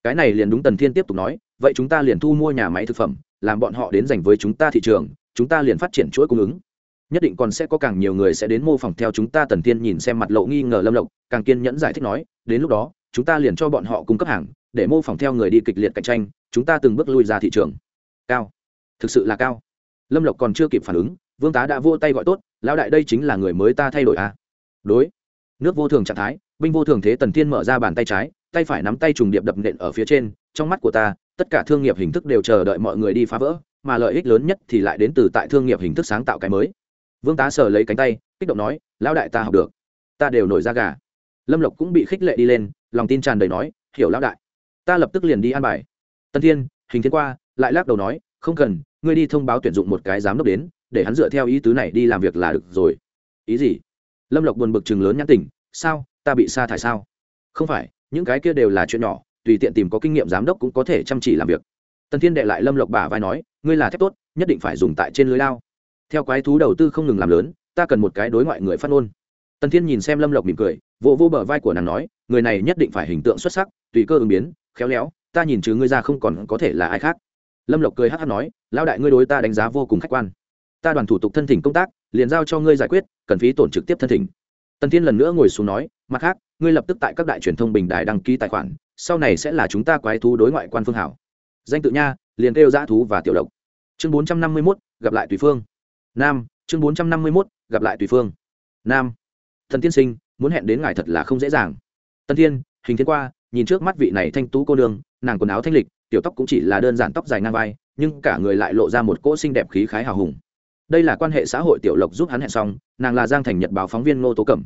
Cái này liền đúng, tần thiên tiếp tục nói, vậy chúng ta liền thu mua nhà máy thực phẩm, làm bọn họ đến dành với chúng ta thị trường, chúng ta liền phát triển chuỗi cung ứng. Nhất định còn sẽ có càng nhiều người sẽ đến mô phỏng theo chúng ta. Tần thiên nhìn xem mặt lộ nghi ngờ lâm lộc càng kiên nhẫn giải thích nói, đến lúc đó chúng ta liền cho bọn họ cung cấp hàng, để mô phỏng theo người đi kịch liệt cạnh tranh, chúng ta từng bước lui ra thị trường. Cao. Thực sự là cao. Lâm lộc còn chưa kịp phản ứng, vương tá đã vô tay gọi tốt, lão đại đây chính là người mới ta thay đổi à? Đối. Nước vô thường trạng thái, binh vô thường thế tần thiên mở ra bàn tay trái, tay phải nắm tay trùng điệp đập nện ở phía trên, trong mắt của ta, tất cả thương nghiệp hình thức đều chờ đợi mọi người đi phá vỡ, mà lợi ích lớn nhất thì lại đến từ tại thương nghiệp hình thức sáng tạo cái mới. Vương tá sờ lấy cánh tay, kích động nói, lão đại ta học được. Ta đều nổi ra gà. Lâm lộc cũng bị khích lệ đi lên lòng tin tràn đầy nói, hiểu lão đại, ta lập tức liền đi an bài. Tân thiên, hình thiên qua, lại lắc đầu nói, không cần, ngươi đi thông báo tuyển dụng một cái giám đốc đến, để hắn dựa theo ý tứ này đi làm việc là được rồi. Ý gì? Lâm lộc buồn bực chừng lớn nhãn tình sao, ta bị sa thải sao? Không phải, những cái kia đều là chuyện nhỏ, tùy tiện tìm có kinh nghiệm giám đốc cũng có thể chăm chỉ làm việc. Tần thiên đệ lại lâm lộc bả vai nói, ngươi là thép tốt, nhất định phải dùng tại trên lưới lao. Theo quái thú đầu tư không ngừng làm lớn, ta cần một cái đối ngoại người phát ngôn tần thiên nhìn xem lâm lộc mỉm cười, vỗ vỗ bờ vai của nàng nói, người này nhất định phải hình tượng xuất sắc, tùy cơ ứng biến, khéo léo, ta nhìn chứ ngươi ra không còn có thể là ai khác. Lâm lộc cười hát hát nói, lão đại ngươi đối ta đánh giá vô cùng khách quan. Ta đoàn thủ tục thân thỉnh công tác, liền giao cho ngươi giải quyết, cần phí tổn trực tiếp thân thỉnh. Tần thiên lần nữa ngồi xuống nói, mặt khác, ngươi lập tức tại các đại truyền thông bình đài đăng ký tài khoản, sau này sẽ là chúng ta quái thú đối ngoại quan phương hảo. Danh tự nha, liền kêu dã thú và tiểu độc. Chương bốn trăm năm mươi mốt, gặp lại tùy phương. Nam, chương bốn trăm năm mươi mốt, gặp lại tùy phương. Nam thần tiên sinh, muốn hẹn đến ngài thật là không dễ dàng. Tân thiên, hình thiên qua, nhìn trước mắt vị này thanh tú cô nương, nàng quần áo thanh lịch, tiểu tóc cũng chỉ là đơn giản tóc dài ngang vai, nhưng cả người lại lộ ra một cỗ xinh đẹp khí khái hào hùng. Đây là quan hệ xã hội tiểu lộc giúp hắn hẹn xong, nàng là giang thành nhật báo phóng viên ngô tố cẩm.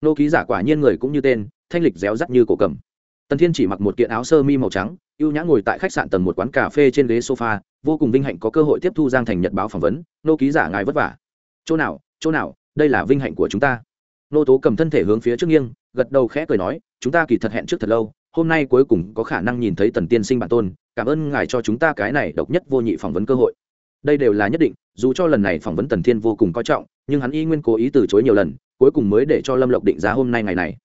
Nô ký giả quả nhiên người cũng như tên, thanh lịch réo rắt như cổ cẩm. Tần thiên chỉ mặc một kiện áo sơ mi màu trắng, ưu nhã ngồi tại khách sạn tầng một quán cà phê trên ghế sofa, vô cùng vinh hạnh có cơ hội tiếp thu giang thành nhật báo phỏng vấn. Nô ký giả ngài vất vả. Chỗ nào chỗ nào, đây là vinh hạnh của chúng ta nô tố cầm thân thể hướng phía trước nghiêng, gật đầu khẽ cười nói, chúng ta kỳ thật hẹn trước thật lâu, hôm nay cuối cùng có khả năng nhìn thấy tần tiên sinh bản tôn, cảm ơn ngài cho chúng ta cái này độc nhất vô nhị phỏng vấn cơ hội. Đây đều là nhất định, dù cho lần này phỏng vấn tần thiên vô cùng coi trọng, nhưng hắn y nguyên cố ý từ chối nhiều lần, cuối cùng mới để cho lâm lộc định giá hôm nay ngày này.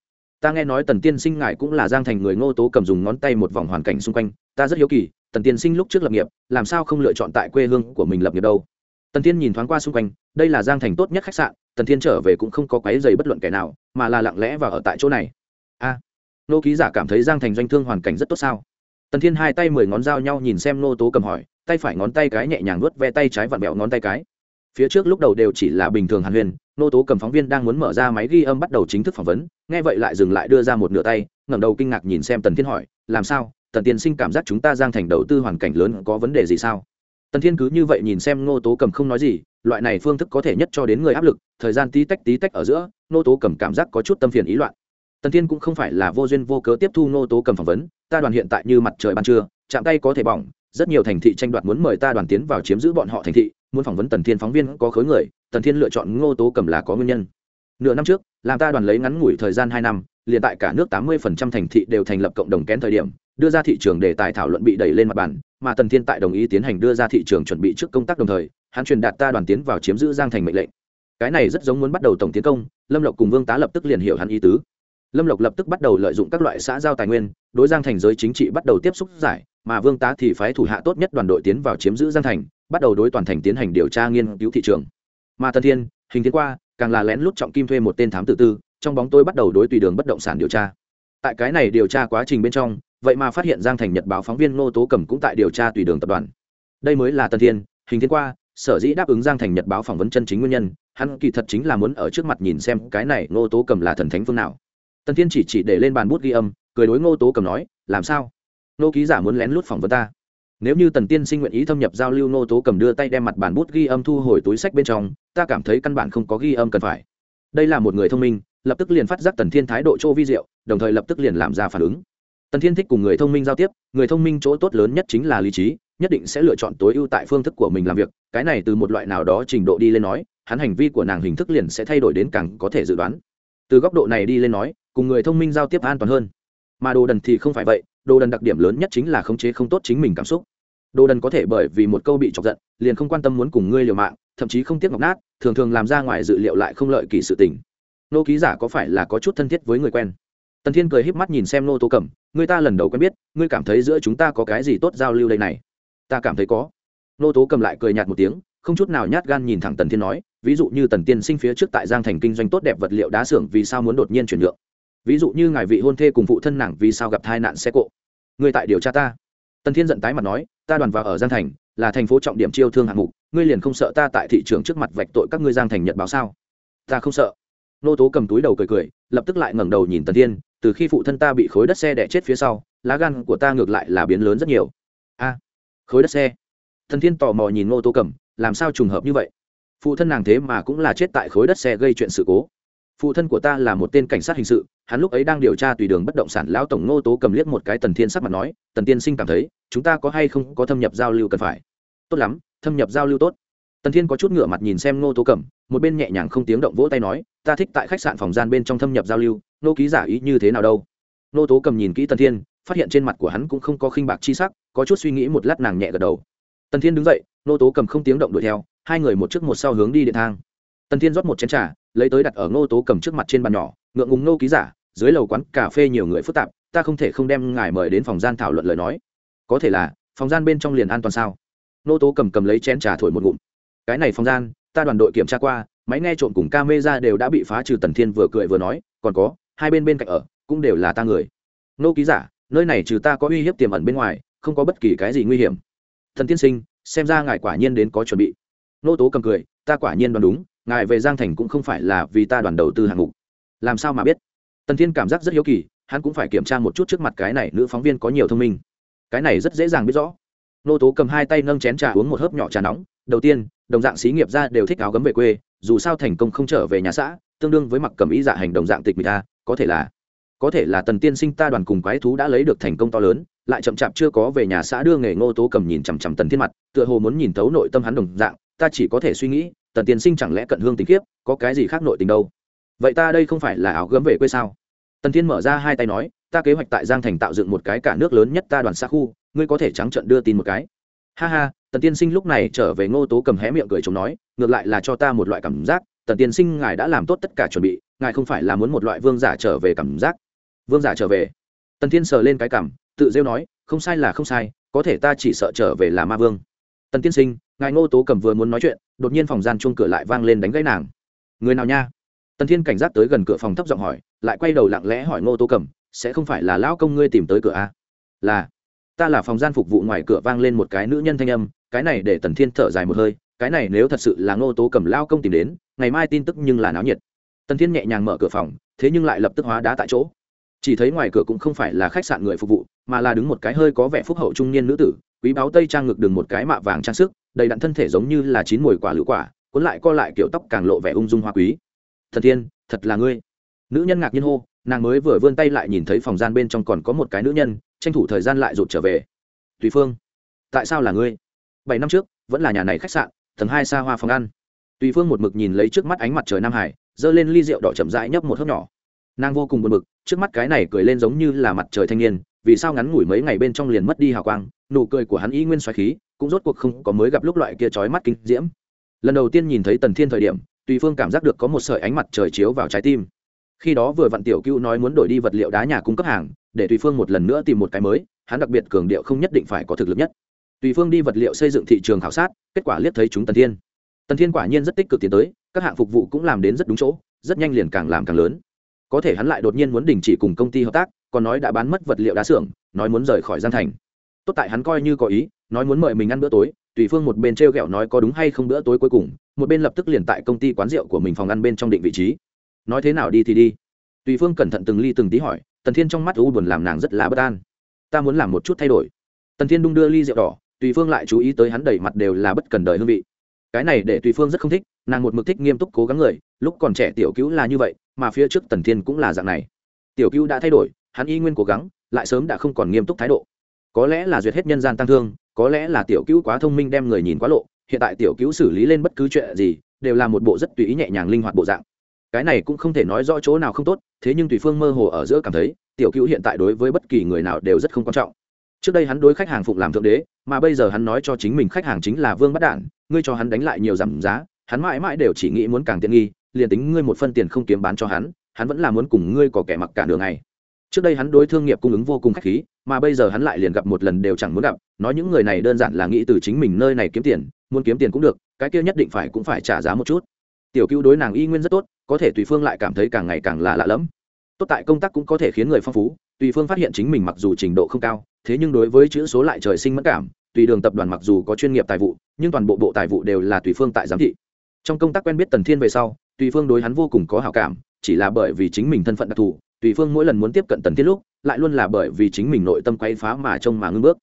Ta nghe nói tần tiên sinh ngài cũng là giang thành người ngô tố cầm dùng ngón tay một vòng hoàn cảnh xung quanh, ta rất hiếu kỳ, tần tiên sinh lúc trước lập nghiệp, làm sao không lựa chọn tại quê hương của mình lập nghiệp đâu? Tần Thiên nhìn thoáng qua xung quanh, đây là giang thành tốt nhất khách sạn, tần thiên trở về cũng không có quái dày bất luận kẻ nào, mà là lặng lẽ và ở tại chỗ này. A, nô ký giả cảm thấy giang thành doanh thương hoàn cảnh rất tốt sao? Tần thiên hai tay mười ngón dao nhau nhìn xem nô tố cầm hỏi, tay phải ngón tay cái nhẹ nhàng nuốt ve tay trái vặn bẹo ngón tay cái. Phía trước lúc đầu đều chỉ là bình thường hàn huyền, nô tố cầm phóng viên đang muốn mở ra máy ghi âm bắt đầu chính thức phỏng vấn, nghe vậy lại dừng lại đưa ra một nửa tay, ngẩng đầu kinh ngạc nhìn xem tần thiên hỏi, làm sao? Tần tiên sinh cảm giác chúng ta giang thành đầu tư hoàn cảnh lớn có vấn đề gì sao? Tần thiên cứ như vậy nhìn xem Ngô tố cầm không nói gì, loại này phương thức có thể nhất cho đến người áp lực, thời gian tí tách tí tách ở giữa, Ngô tố cầm cảm giác có chút tâm phiền ý loạn. Tần thiên cũng không phải là vô duyên vô cớ tiếp thu Ngô tố cầm phỏng vấn, ta đoàn hiện tại như mặt trời ban trưa, chạm tay có thể bỏng, rất nhiều thành thị tranh đoạt muốn mời ta đoàn tiến vào chiếm giữ bọn họ thành thị, muốn phỏng vấn tần thiên phóng viên có khối người, tần thiên lựa chọn ngô tố cầm là có nguyên nhân. Nửa năm trước, làm ta đoàn lấy ngắn ngủi thời gian hai năm, liền tại cả nước tám mươi phần trăm thành thị đều thành lập cộng đồng kén thời điểm đưa ra thị trường để tài thảo luận bị đẩy lên mặt bàn, mà tần thiên tại đồng ý tiến hành đưa ra thị trường chuẩn bị trước công tác đồng thời, hắn truyền đạt ta đoàn tiến vào chiếm giữ giang thành mệnh lệnh. Cái này rất giống muốn bắt đầu tổng tiến công, lâm lộc cùng vương tá lập tức liền hiểu hắn ý tứ. Lâm lộc lập tức bắt đầu lợi dụng các loại xã giao tài nguyên, đối giang thành giới chính trị bắt đầu tiếp xúc giải, mà vương tá thì phái thủ hạ tốt nhất đoàn đội tiến vào chiếm giữ giang thành, bắt đầu đối toàn thành tiến hành điều tra nghiên cứu thị trường. Mà tần thiên, hình tiến qua, càng là lén lút trọng kim thuê một tên thám tử tư, trong bóng tôi bắt đầu đối tùy đường bất động sản điều tra. Tại cái này điều tra quá trình bên trong vậy mà phát hiện giang thành nhật báo phóng viên ngô tố cầm cũng tại điều tra tùy đường tập đoàn. Đây mới là tần thiên, hình tiến qua, sở dĩ đáp ứng giang thành nhật báo phỏng vấn chân chính nguyên nhân, hắn kỳ thật chính là muốn ở trước mặt nhìn xem cái này ngô tố cầm là thần thánh phương nào. Tần thiên chỉ chỉ để lên bàn bút ghi âm, cười đối ngô tố cầm nói, làm sao? Nô ký giả muốn lén lút phỏng vấn ta? Nếu như tần tiên sinh nguyện ý thâm nhập giao lưu, Ngô tố cầm đưa tay đem mặt bàn bút ghi âm thu hồi túi sách bên trong, ta cảm thấy căn bản không có ghi âm cần phải. Đây là một người thông minh, lập tức liền phát giác tần thiên thái độ chỗ vi diệu, đồng thời lập tức liền làm ra phản ứng tần thiên thích cùng người thông minh giao tiếp, người thông minh chỗ tốt lớn nhất chính là lý trí, nhất định sẽ lựa chọn tối ưu tại phương thức của mình làm việc, cái này từ một loại nào đó trình độ đi lên nói, hắn hành vi của nàng hình thức liền sẽ thay đổi đến càng có thể dự đoán. Từ góc độ này đi lên nói, cùng người thông minh giao tiếp an toàn hơn. Mà đồ đần thì không phải vậy, đồ đần đặc điểm lớn nhất chính là khống chế không tốt chính mình cảm xúc. Đồ đần có thể bởi vì một câu bị chọc giận, liền không quan tâm muốn cùng ngươi liều mạng, thậm chí không tiếc ngọc nát, thường thường làm ra ngoài dự liệu lại không lợi kỳ sự tình. Nô ký giả có phải là có chút thân thiết với người quen? Tần thiên cười híp mắt nhìn xem nô tô cẩm, người ta lần đầu quen biết, ngươi cảm thấy giữa chúng ta có cái gì tốt giao lưu đây này? Ta cảm thấy có. Nô tố cầm lại cười nhạt một tiếng, không chút nào nhát gan nhìn thẳng tần thiên nói, ví dụ như tần tiên sinh phía trước tại giang thành kinh doanh tốt đẹp vật liệu đá xưởng vì sao muốn đột nhiên chuyển nhượng? Ví dụ như ngài vị hôn thê cùng phụ thân nàng vì sao gặp tai nạn xe cộ? Người tại điều tra ta. Tần thiên giận tái mặt nói, ta đoàn vào ở giang thành, là thành phố trọng điểm chiêu thương hạng mục, ngươi liền không sợ ta tại thị trường trước mặt vạch tội các ngươi giang thành nhật báo sao? Ta không sợ. Nô tố cầm túi đầu cười cười, lập tức lại ngẩng đầu nhìn tần thiên từ khi phụ thân ta bị khối đất xe đẻ chết phía sau lá gan của ta ngược lại là biến lớn rất nhiều. A khối đất xe. Thần thiên tò mò nhìn Ngô tố Cẩm, làm sao trùng hợp như vậy? Phụ thân nàng thế mà cũng là chết tại khối đất xe gây chuyện sự cố. Phụ thân của ta là một tên cảnh sát hình sự hắn lúc ấy đang điều tra tùy đường bất động sản lão tổng ngô tố cầm liếc một cái tần thiên sắc mặt nói tần tiên sinh cảm thấy chúng ta có hay không có thâm nhập giao lưu cần phải? Tốt lắm thâm nhập giao lưu tốt. Tần thiên có chút ngửa mặt nhìn xem ngô tố cầm một bên nhẹ nhàng không tiếng động vỗ tay nói ta thích tại khách sạn phòng gian bên trong thâm nhập giao lưu, nô ký giả ý như thế nào đâu? Nô tố cầm nhìn kỹ tần thiên, phát hiện trên mặt của hắn cũng không có khinh bạc chi sắc, có chút suy nghĩ một lát nàng nhẹ gật đầu. Tần thiên đứng dậy, nô tố cầm không tiếng động đuổi theo, hai người một trước một sau hướng đi điện thang. Tần thiên rót một chén trà, lấy tới đặt ở nô tố cầm trước mặt trên bàn nhỏ, ngượng ngùng nô ký giả, dưới lầu quán cà phê nhiều người phức tạp, ta không thể không đem ngài mời đến phòng gian thảo luận lời nói. Có thể là, phòng gian bên trong liền an toàn sao? Nô tố cầm cầm lấy chén trà thổi một ngụm. Cái này phòng gian, ta đoàn đội kiểm tra qua máy nghe trộm cùng camera đều đã bị phá trừ, tần thiên vừa cười vừa nói, còn có, hai bên bên cạnh ở, cũng đều là ta người. Nô ký giả, nơi này trừ ta có uy hiếp tiềm ẩn bên ngoài, không có bất kỳ cái gì nguy hiểm. Thần tiên sinh, xem ra ngài quả nhiên đến có chuẩn bị. Nô tố cầm cười, ta quả nhiên đoán đúng, ngài về giang thành cũng không phải là vì ta đoàn đầu tư hạng mục. Làm sao mà biết? Tần thiên cảm giác rất hiếu kỳ, hắn cũng phải kiểm tra một chút trước mặt cái này nữ phóng viên có nhiều thông minh. Cái này rất dễ dàng biết rõ. Nô tố cầm hai tay nâng chén trà uống một hớp nhỏ trà nóng đầu tiên, đồng dạng xí nghiệp ra đều thích áo gấm về quê, dù sao thành công không trở về nhà xã, tương đương với mặc cầm ý dạ hành đồng dạng tịch mịch ta có thể là, có thể là tần tiên sinh ta đoàn cùng quái thú đã lấy được thành công to lớn, lại chậm chạp chưa có về nhà xã đưa nghề ngô tố cầm nhìn chằm chằm tần thiên mặt, tựa hồ muốn nhìn thấu nội tâm hắn đồng dạng, ta chỉ có thể suy nghĩ, tần tiên sinh chẳng lẽ cận hương tình kiếp, có cái gì khác nội tình đâu. Vậy ta đây không phải là áo gấm về quê sao? Tần thiên mở ra hai tay nói, ta kế hoạch tại giang thành tạo dựng một cái cả nước lớn nhất ta đoàn xã khu, ngươi có thể trắng trận đưa tin một cái ha ha, tần tiên sinh lúc này trở về ngô tố cầm hé miệng cười chống nói, ngược lại là cho ta một loại cảm giác, tần tiên sinh ngài đã làm tốt tất cả chuẩn bị, ngài không phải là muốn một loại vương giả trở về cảm giác. Vương giả trở về. Tần tiên sờ lên cái cảm, tự rêu nói, không sai là không sai, có thể ta chỉ sợ trở về là ma vương. Tần tiên sinh, ngài ngô tố cầm vừa muốn nói chuyện, đột nhiên phòng gian chuông cửa lại vang lên đánh gãy nàng. Người nào nha? Tần thiên cảnh giác tới gần cửa phòng thấp giọng hỏi, lại quay đầu lặng lẽ hỏi ngô tố cầm, sẽ không phải là lão công ngươi tìm tới cửa a à? là ta là phòng gian phục vụ ngoài cửa vang lên một cái nữ nhân thanh âm, cái này để tần thiên thở dài một hơi, cái này nếu thật sự là ngô tố cầm lao công tìm đến, ngày mai tin tức nhưng là náo nhiệt. Tần thiên nhẹ nhàng mở cửa phòng, thế nhưng lại lập tức hóa đá tại chỗ. Chỉ thấy ngoài cửa cũng không phải là khách sạn người phục vụ, mà là đứng một cái hơi có vẻ phúc hậu trung niên nữ tử, quý báo tây trang ngực đừng một cái mạ vàng trang sức, đầy đặn thân thể giống như là chín mùi quả lựu quả, cuốn lại co lại kiểu tóc càng lộ vẻ ung dung hoa quý. Thần thiên, thật là ngươi. Nữ nhân ngạc nhiên hô, nàng mới vừa vươn tay lại nhìn thấy phòng gian bên trong còn có một cái nữ nhân tranh thủ thời gian lại rụt trở về. Tùy phương, tại sao là ngươi? Bảy năm trước, vẫn là nhà này khách sạn, tầng hai xa hoa phòng ăn. Tùy phương một mực nhìn lấy trước mắt ánh mặt trời nam hải, giơ lên ly rượu đỏ chậm rãi nhấp một hớp nhỏ. Nàng vô cùng buồn bực, trước mắt cái này cười lên giống như là mặt trời thanh niên, vì sao ngắn ngủi mấy ngày bên trong liền mất đi hào quang, nụ cười của hắn y nguyên xoáy khí, cũng rốt cuộc không có mới gặp lúc loại kia trói mắt kinh diễm. Lần đầu tiên nhìn thấy tần thiên thời điểm, tùy phương cảm giác được có một sợi ánh mặt trời chiếu vào trái tim. Khi đó vừa vặn tiểu cưu nói muốn đổi đi vật liệu đá nhà cung cấp hàng để tùy phương một lần nữa tìm một cái mới, hắn đặc biệt cường điệu không nhất định phải có thực lực nhất. Tùy phương đi vật liệu xây dựng thị trường khảo sát, kết quả liếc thấy chúng tần thiên. Tần thiên quả nhiên rất tích cực tiến tới, các hạng phục vụ cũng làm đến rất đúng chỗ, rất nhanh liền càng làm càng lớn. Có thể hắn lại đột nhiên muốn đình chỉ cùng công ty hợp tác, còn nói đã bán mất vật liệu đá xưởng, nói muốn rời khỏi gian thành. Tốt tại hắn coi như có ý, nói muốn mời mình ăn bữa tối, tùy phương một bên t r e o g ẹ o nói có đúng hay không bữa tối cuối cùng, một bên lập tức liền tại công ty quán rượu của mình phòng ăn bên trong định vị trí. Nói thế nào đi thì đi. Tùy phương cẩn thận từng ly từng tí hỏi tần thiên trong mắt u buồn làm nàng rất là bất an. Ta muốn làm một chút thay đổi. Tần thiên đung đưa ly rượu đỏ, tùy phương lại chú ý tới hắn đầy mặt đều là bất cần đời hương vị. Cái này để tùy phương rất không thích, nàng một mực thích nghiêm túc cố gắng người, lúc còn trẻ tiểu cứu là như vậy, mà phía trước tần thiên cũng là dạng này. Tiểu cứu đã thay đổi, hắn y nguyên cố gắng, lại sớm đã không còn nghiêm túc thái độ. Có lẽ là duyệt hết nhân gian tăng thương, có lẽ là tiểu cứu quá thông minh đem người nhìn quá lộ, hiện tại tiểu cứu xử lý lên bất cứ chuyện gì, đều là một bộ rất tùy ý nhẹ nhàng linh hoạt bộ dạng. Cái này cũng không thể nói rõ chỗ nào không tốt thế nhưng tùy phương mơ hồ ở giữa cảm thấy, tiểu cữu hiện tại đối với bất kỳ người nào đều rất không quan trọng. Trước đây hắn đối khách hàng phụng làm thượng đế, mà bây giờ hắn nói cho chính mình khách hàng chính là vương bắt đản, ngươi cho hắn đánh lại nhiều giảm giá, hắn mãi mãi đều chỉ nghĩ muốn càng tiện nghi, liền tính ngươi một phân tiền không kiếm bán cho hắn hắn vẫn là muốn cùng ngươi có kẻ mặc cả đường này. Trước đây hắn đối thương nghiệp cung ứng vô cùng khách khí, mà bây giờ hắn lại liền gặp một lần đều chẳng muốn gặp, nói những người này đơn giản là nghĩ từ chính mình nơi này kiếm tiền, muốn kiếm tiền cũng được, cái kia nhất định phải cũng phải trả giá một chút. Tiểu cữu đối nàng y nguyên rất tốt có thể tùy phương lại cảm thấy càng ngày càng là lạ lẫm. Tốt tại công tác cũng có thể khiến người phong phú, tùy phương phát hiện chính mình mặc dù trình độ không cao, thế nhưng đối với chữ số lại trời sinh mất cảm, tùy đường tập đoàn mặc dù có chuyên nghiệp tài vụ, nhưng toàn bộ bộ tài vụ đều là tùy phương tại giám thị. Trong công tác quen biết tần thiên về sau, tùy phương đối hắn vô cùng có hảo cảm, chỉ là bởi vì chính mình thân phận đặc thù, tùy phương mỗi lần muốn tiếp cận tần thiên lúc, lại luôn là bởi vì chính mình nội tâm quay phá mà trông mà ngưng bước.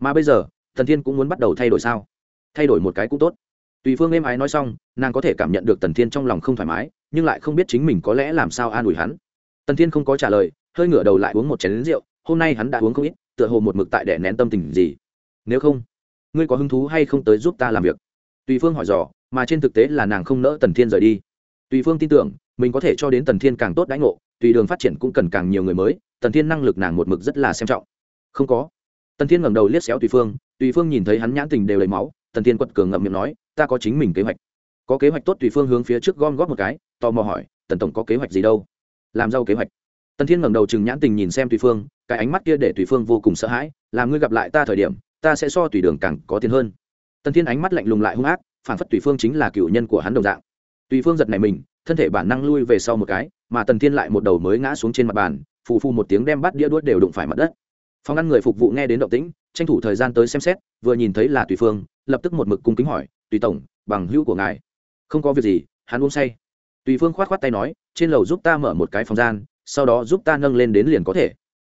Mà bây giờ, tần thiên cũng muốn bắt đầu thay đổi sao? Thay đổi một cái cũng tốt. Tùy phương êm ái nói xong, nàng có thể cảm nhận được tần thiên trong lòng không thoải mái nhưng lại không biết chính mình có lẽ làm sao an ủi hắn. Tần thiên không có trả lời, hơi ngửa đầu lại uống một chén rượu, hôm nay hắn đã uống không ít, tựa hồ một mực tại để nén tâm tình gì. Nếu không, ngươi có hứng thú hay không tới giúp ta làm việc? Tùy phương hỏi dò, mà trên thực tế là nàng không nỡ tần thiên rời đi. Tùy phương tin tưởng, mình có thể cho đến tần thiên càng tốt đãi ngộ, tùy đường phát triển cũng cần càng nhiều người mới, tần thiên năng lực nàng một mực rất là xem trọng. Không có. Tần thiên ngẩng đầu liếc xéo tùy phương tùy phương nhìn thấy hắn nhãn tình đều lấy máu, tần thiên quật cường ngậm miệng nói, ta có chính mình kế hoạch có kế hoạch tốt tùy phương hướng phía trước gom góp một cái, tò mò hỏi, tần tổng có kế hoạch gì đâu? Làm giàu kế hoạch. Tần thiên ngẩng đầu chừng nhãn tình nhìn xem tùy phương, cái ánh mắt kia để tùy phương vô cùng sợ hãi, làm ngươi gặp lại ta thời điểm, ta sẽ so tùy đường càng có tiền hơn. Tần thiên ánh mắt lạnh lùng lại hung ác, phản phất tùy phương chính là cựu nhân của hắn đồng dạng. Tùy phương giật này mình, thân thể bản năng lui về sau một cái, mà tần thiên lại một đầu mới ngã xuống trên mặt bàn, phù phù một tiếng đem bắt đĩa đuốt đều đụng phải mặt đất. Phòng ăn người phục vụ nghe đến động tĩnh, tranh thủ thời gian tới xem xét, vừa nhìn thấy là tùy phương, lập tức một mực cung kính hỏi, tùy tổng, bằng hữu của ngài không có việc gì, hắn uống say. Tùy phương khoát khoát tay nói, trên lầu giúp ta mở một cái phòng gian, sau đó giúp ta nâng lên đến liền có thể.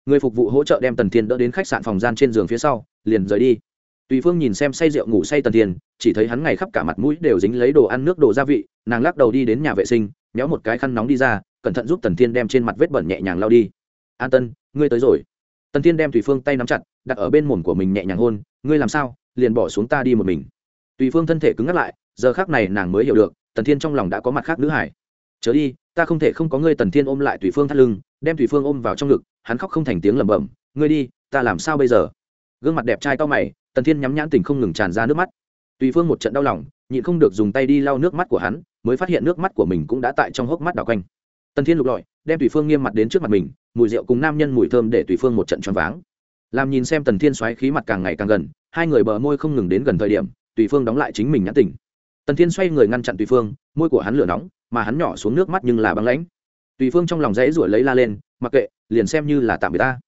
Người phục vụ hỗ trợ đem tần thiên đỡ đến khách sạn phòng gian trên giường phía sau, liền rời đi. Tùy phương nhìn xem say rượu, ngủ say tần thiên, chỉ thấy hắn ngày khắp cả mặt mũi đều dính lấy đồ ăn, nước đồ gia vị, nàng lắc đầu đi đến nhà vệ sinh, méo một cái khăn nóng đi ra, cẩn thận giúp tần thiên đem trên mặt vết bẩn nhẹ nhàng lao đi. An tân, ngươi tới rồi. Tần thiên đem tùy phương tay nắm chặt, đặt ở bên mồm của mình nhẹ nhàng hôn, ngươi làm sao? Liền bỏ xuống ta đi một mình. Tùy phương thân thể cứng ngắt lại giờ khác này nàng mới hiểu được, tần thiên trong lòng đã có mặt khác nữ hải. Chớ đi, ta không thể không có ngươi. Tần thiên ôm lại tùy phương thắt lưng, đem tùy phương ôm vào trong ngực, hắn khóc không thành tiếng lẩm bẩm, ngươi đi, ta làm sao bây giờ? Gương mặt đẹp trai to mày, tần thiên nhắm nhãn tình không ngừng tràn ra nước mắt. Tùy phương một trận đau lòng, nhịn không được dùng tay đi lau nước mắt của hắn, mới phát hiện nước mắt của mình cũng đã tại trong hốc mắt đảo quanh. Tần thiên lục lọi, đem tùy phương nghiêm mặt đến trước mặt mình, mùi rượu cùng nam nhân mùi thơm để tùy phương một trận choáng váng. Làm nhìn xem tần thiên xoáy khí mặt càng ngày càng gần, hai người bờ môi không ngừng đến gần thời điểm tùy phương đóng lại chính mình nhãn tình tần thiên xoay người ngăn chặn tùy phương, môi của hắn lửa nóng, mà hắn nhỏ xuống nước mắt nhưng là băng lãnh. Tùy phương trong lòng rẽ ruổi lấy la lên, mặc kệ, liền xem như là tạm biệt ta.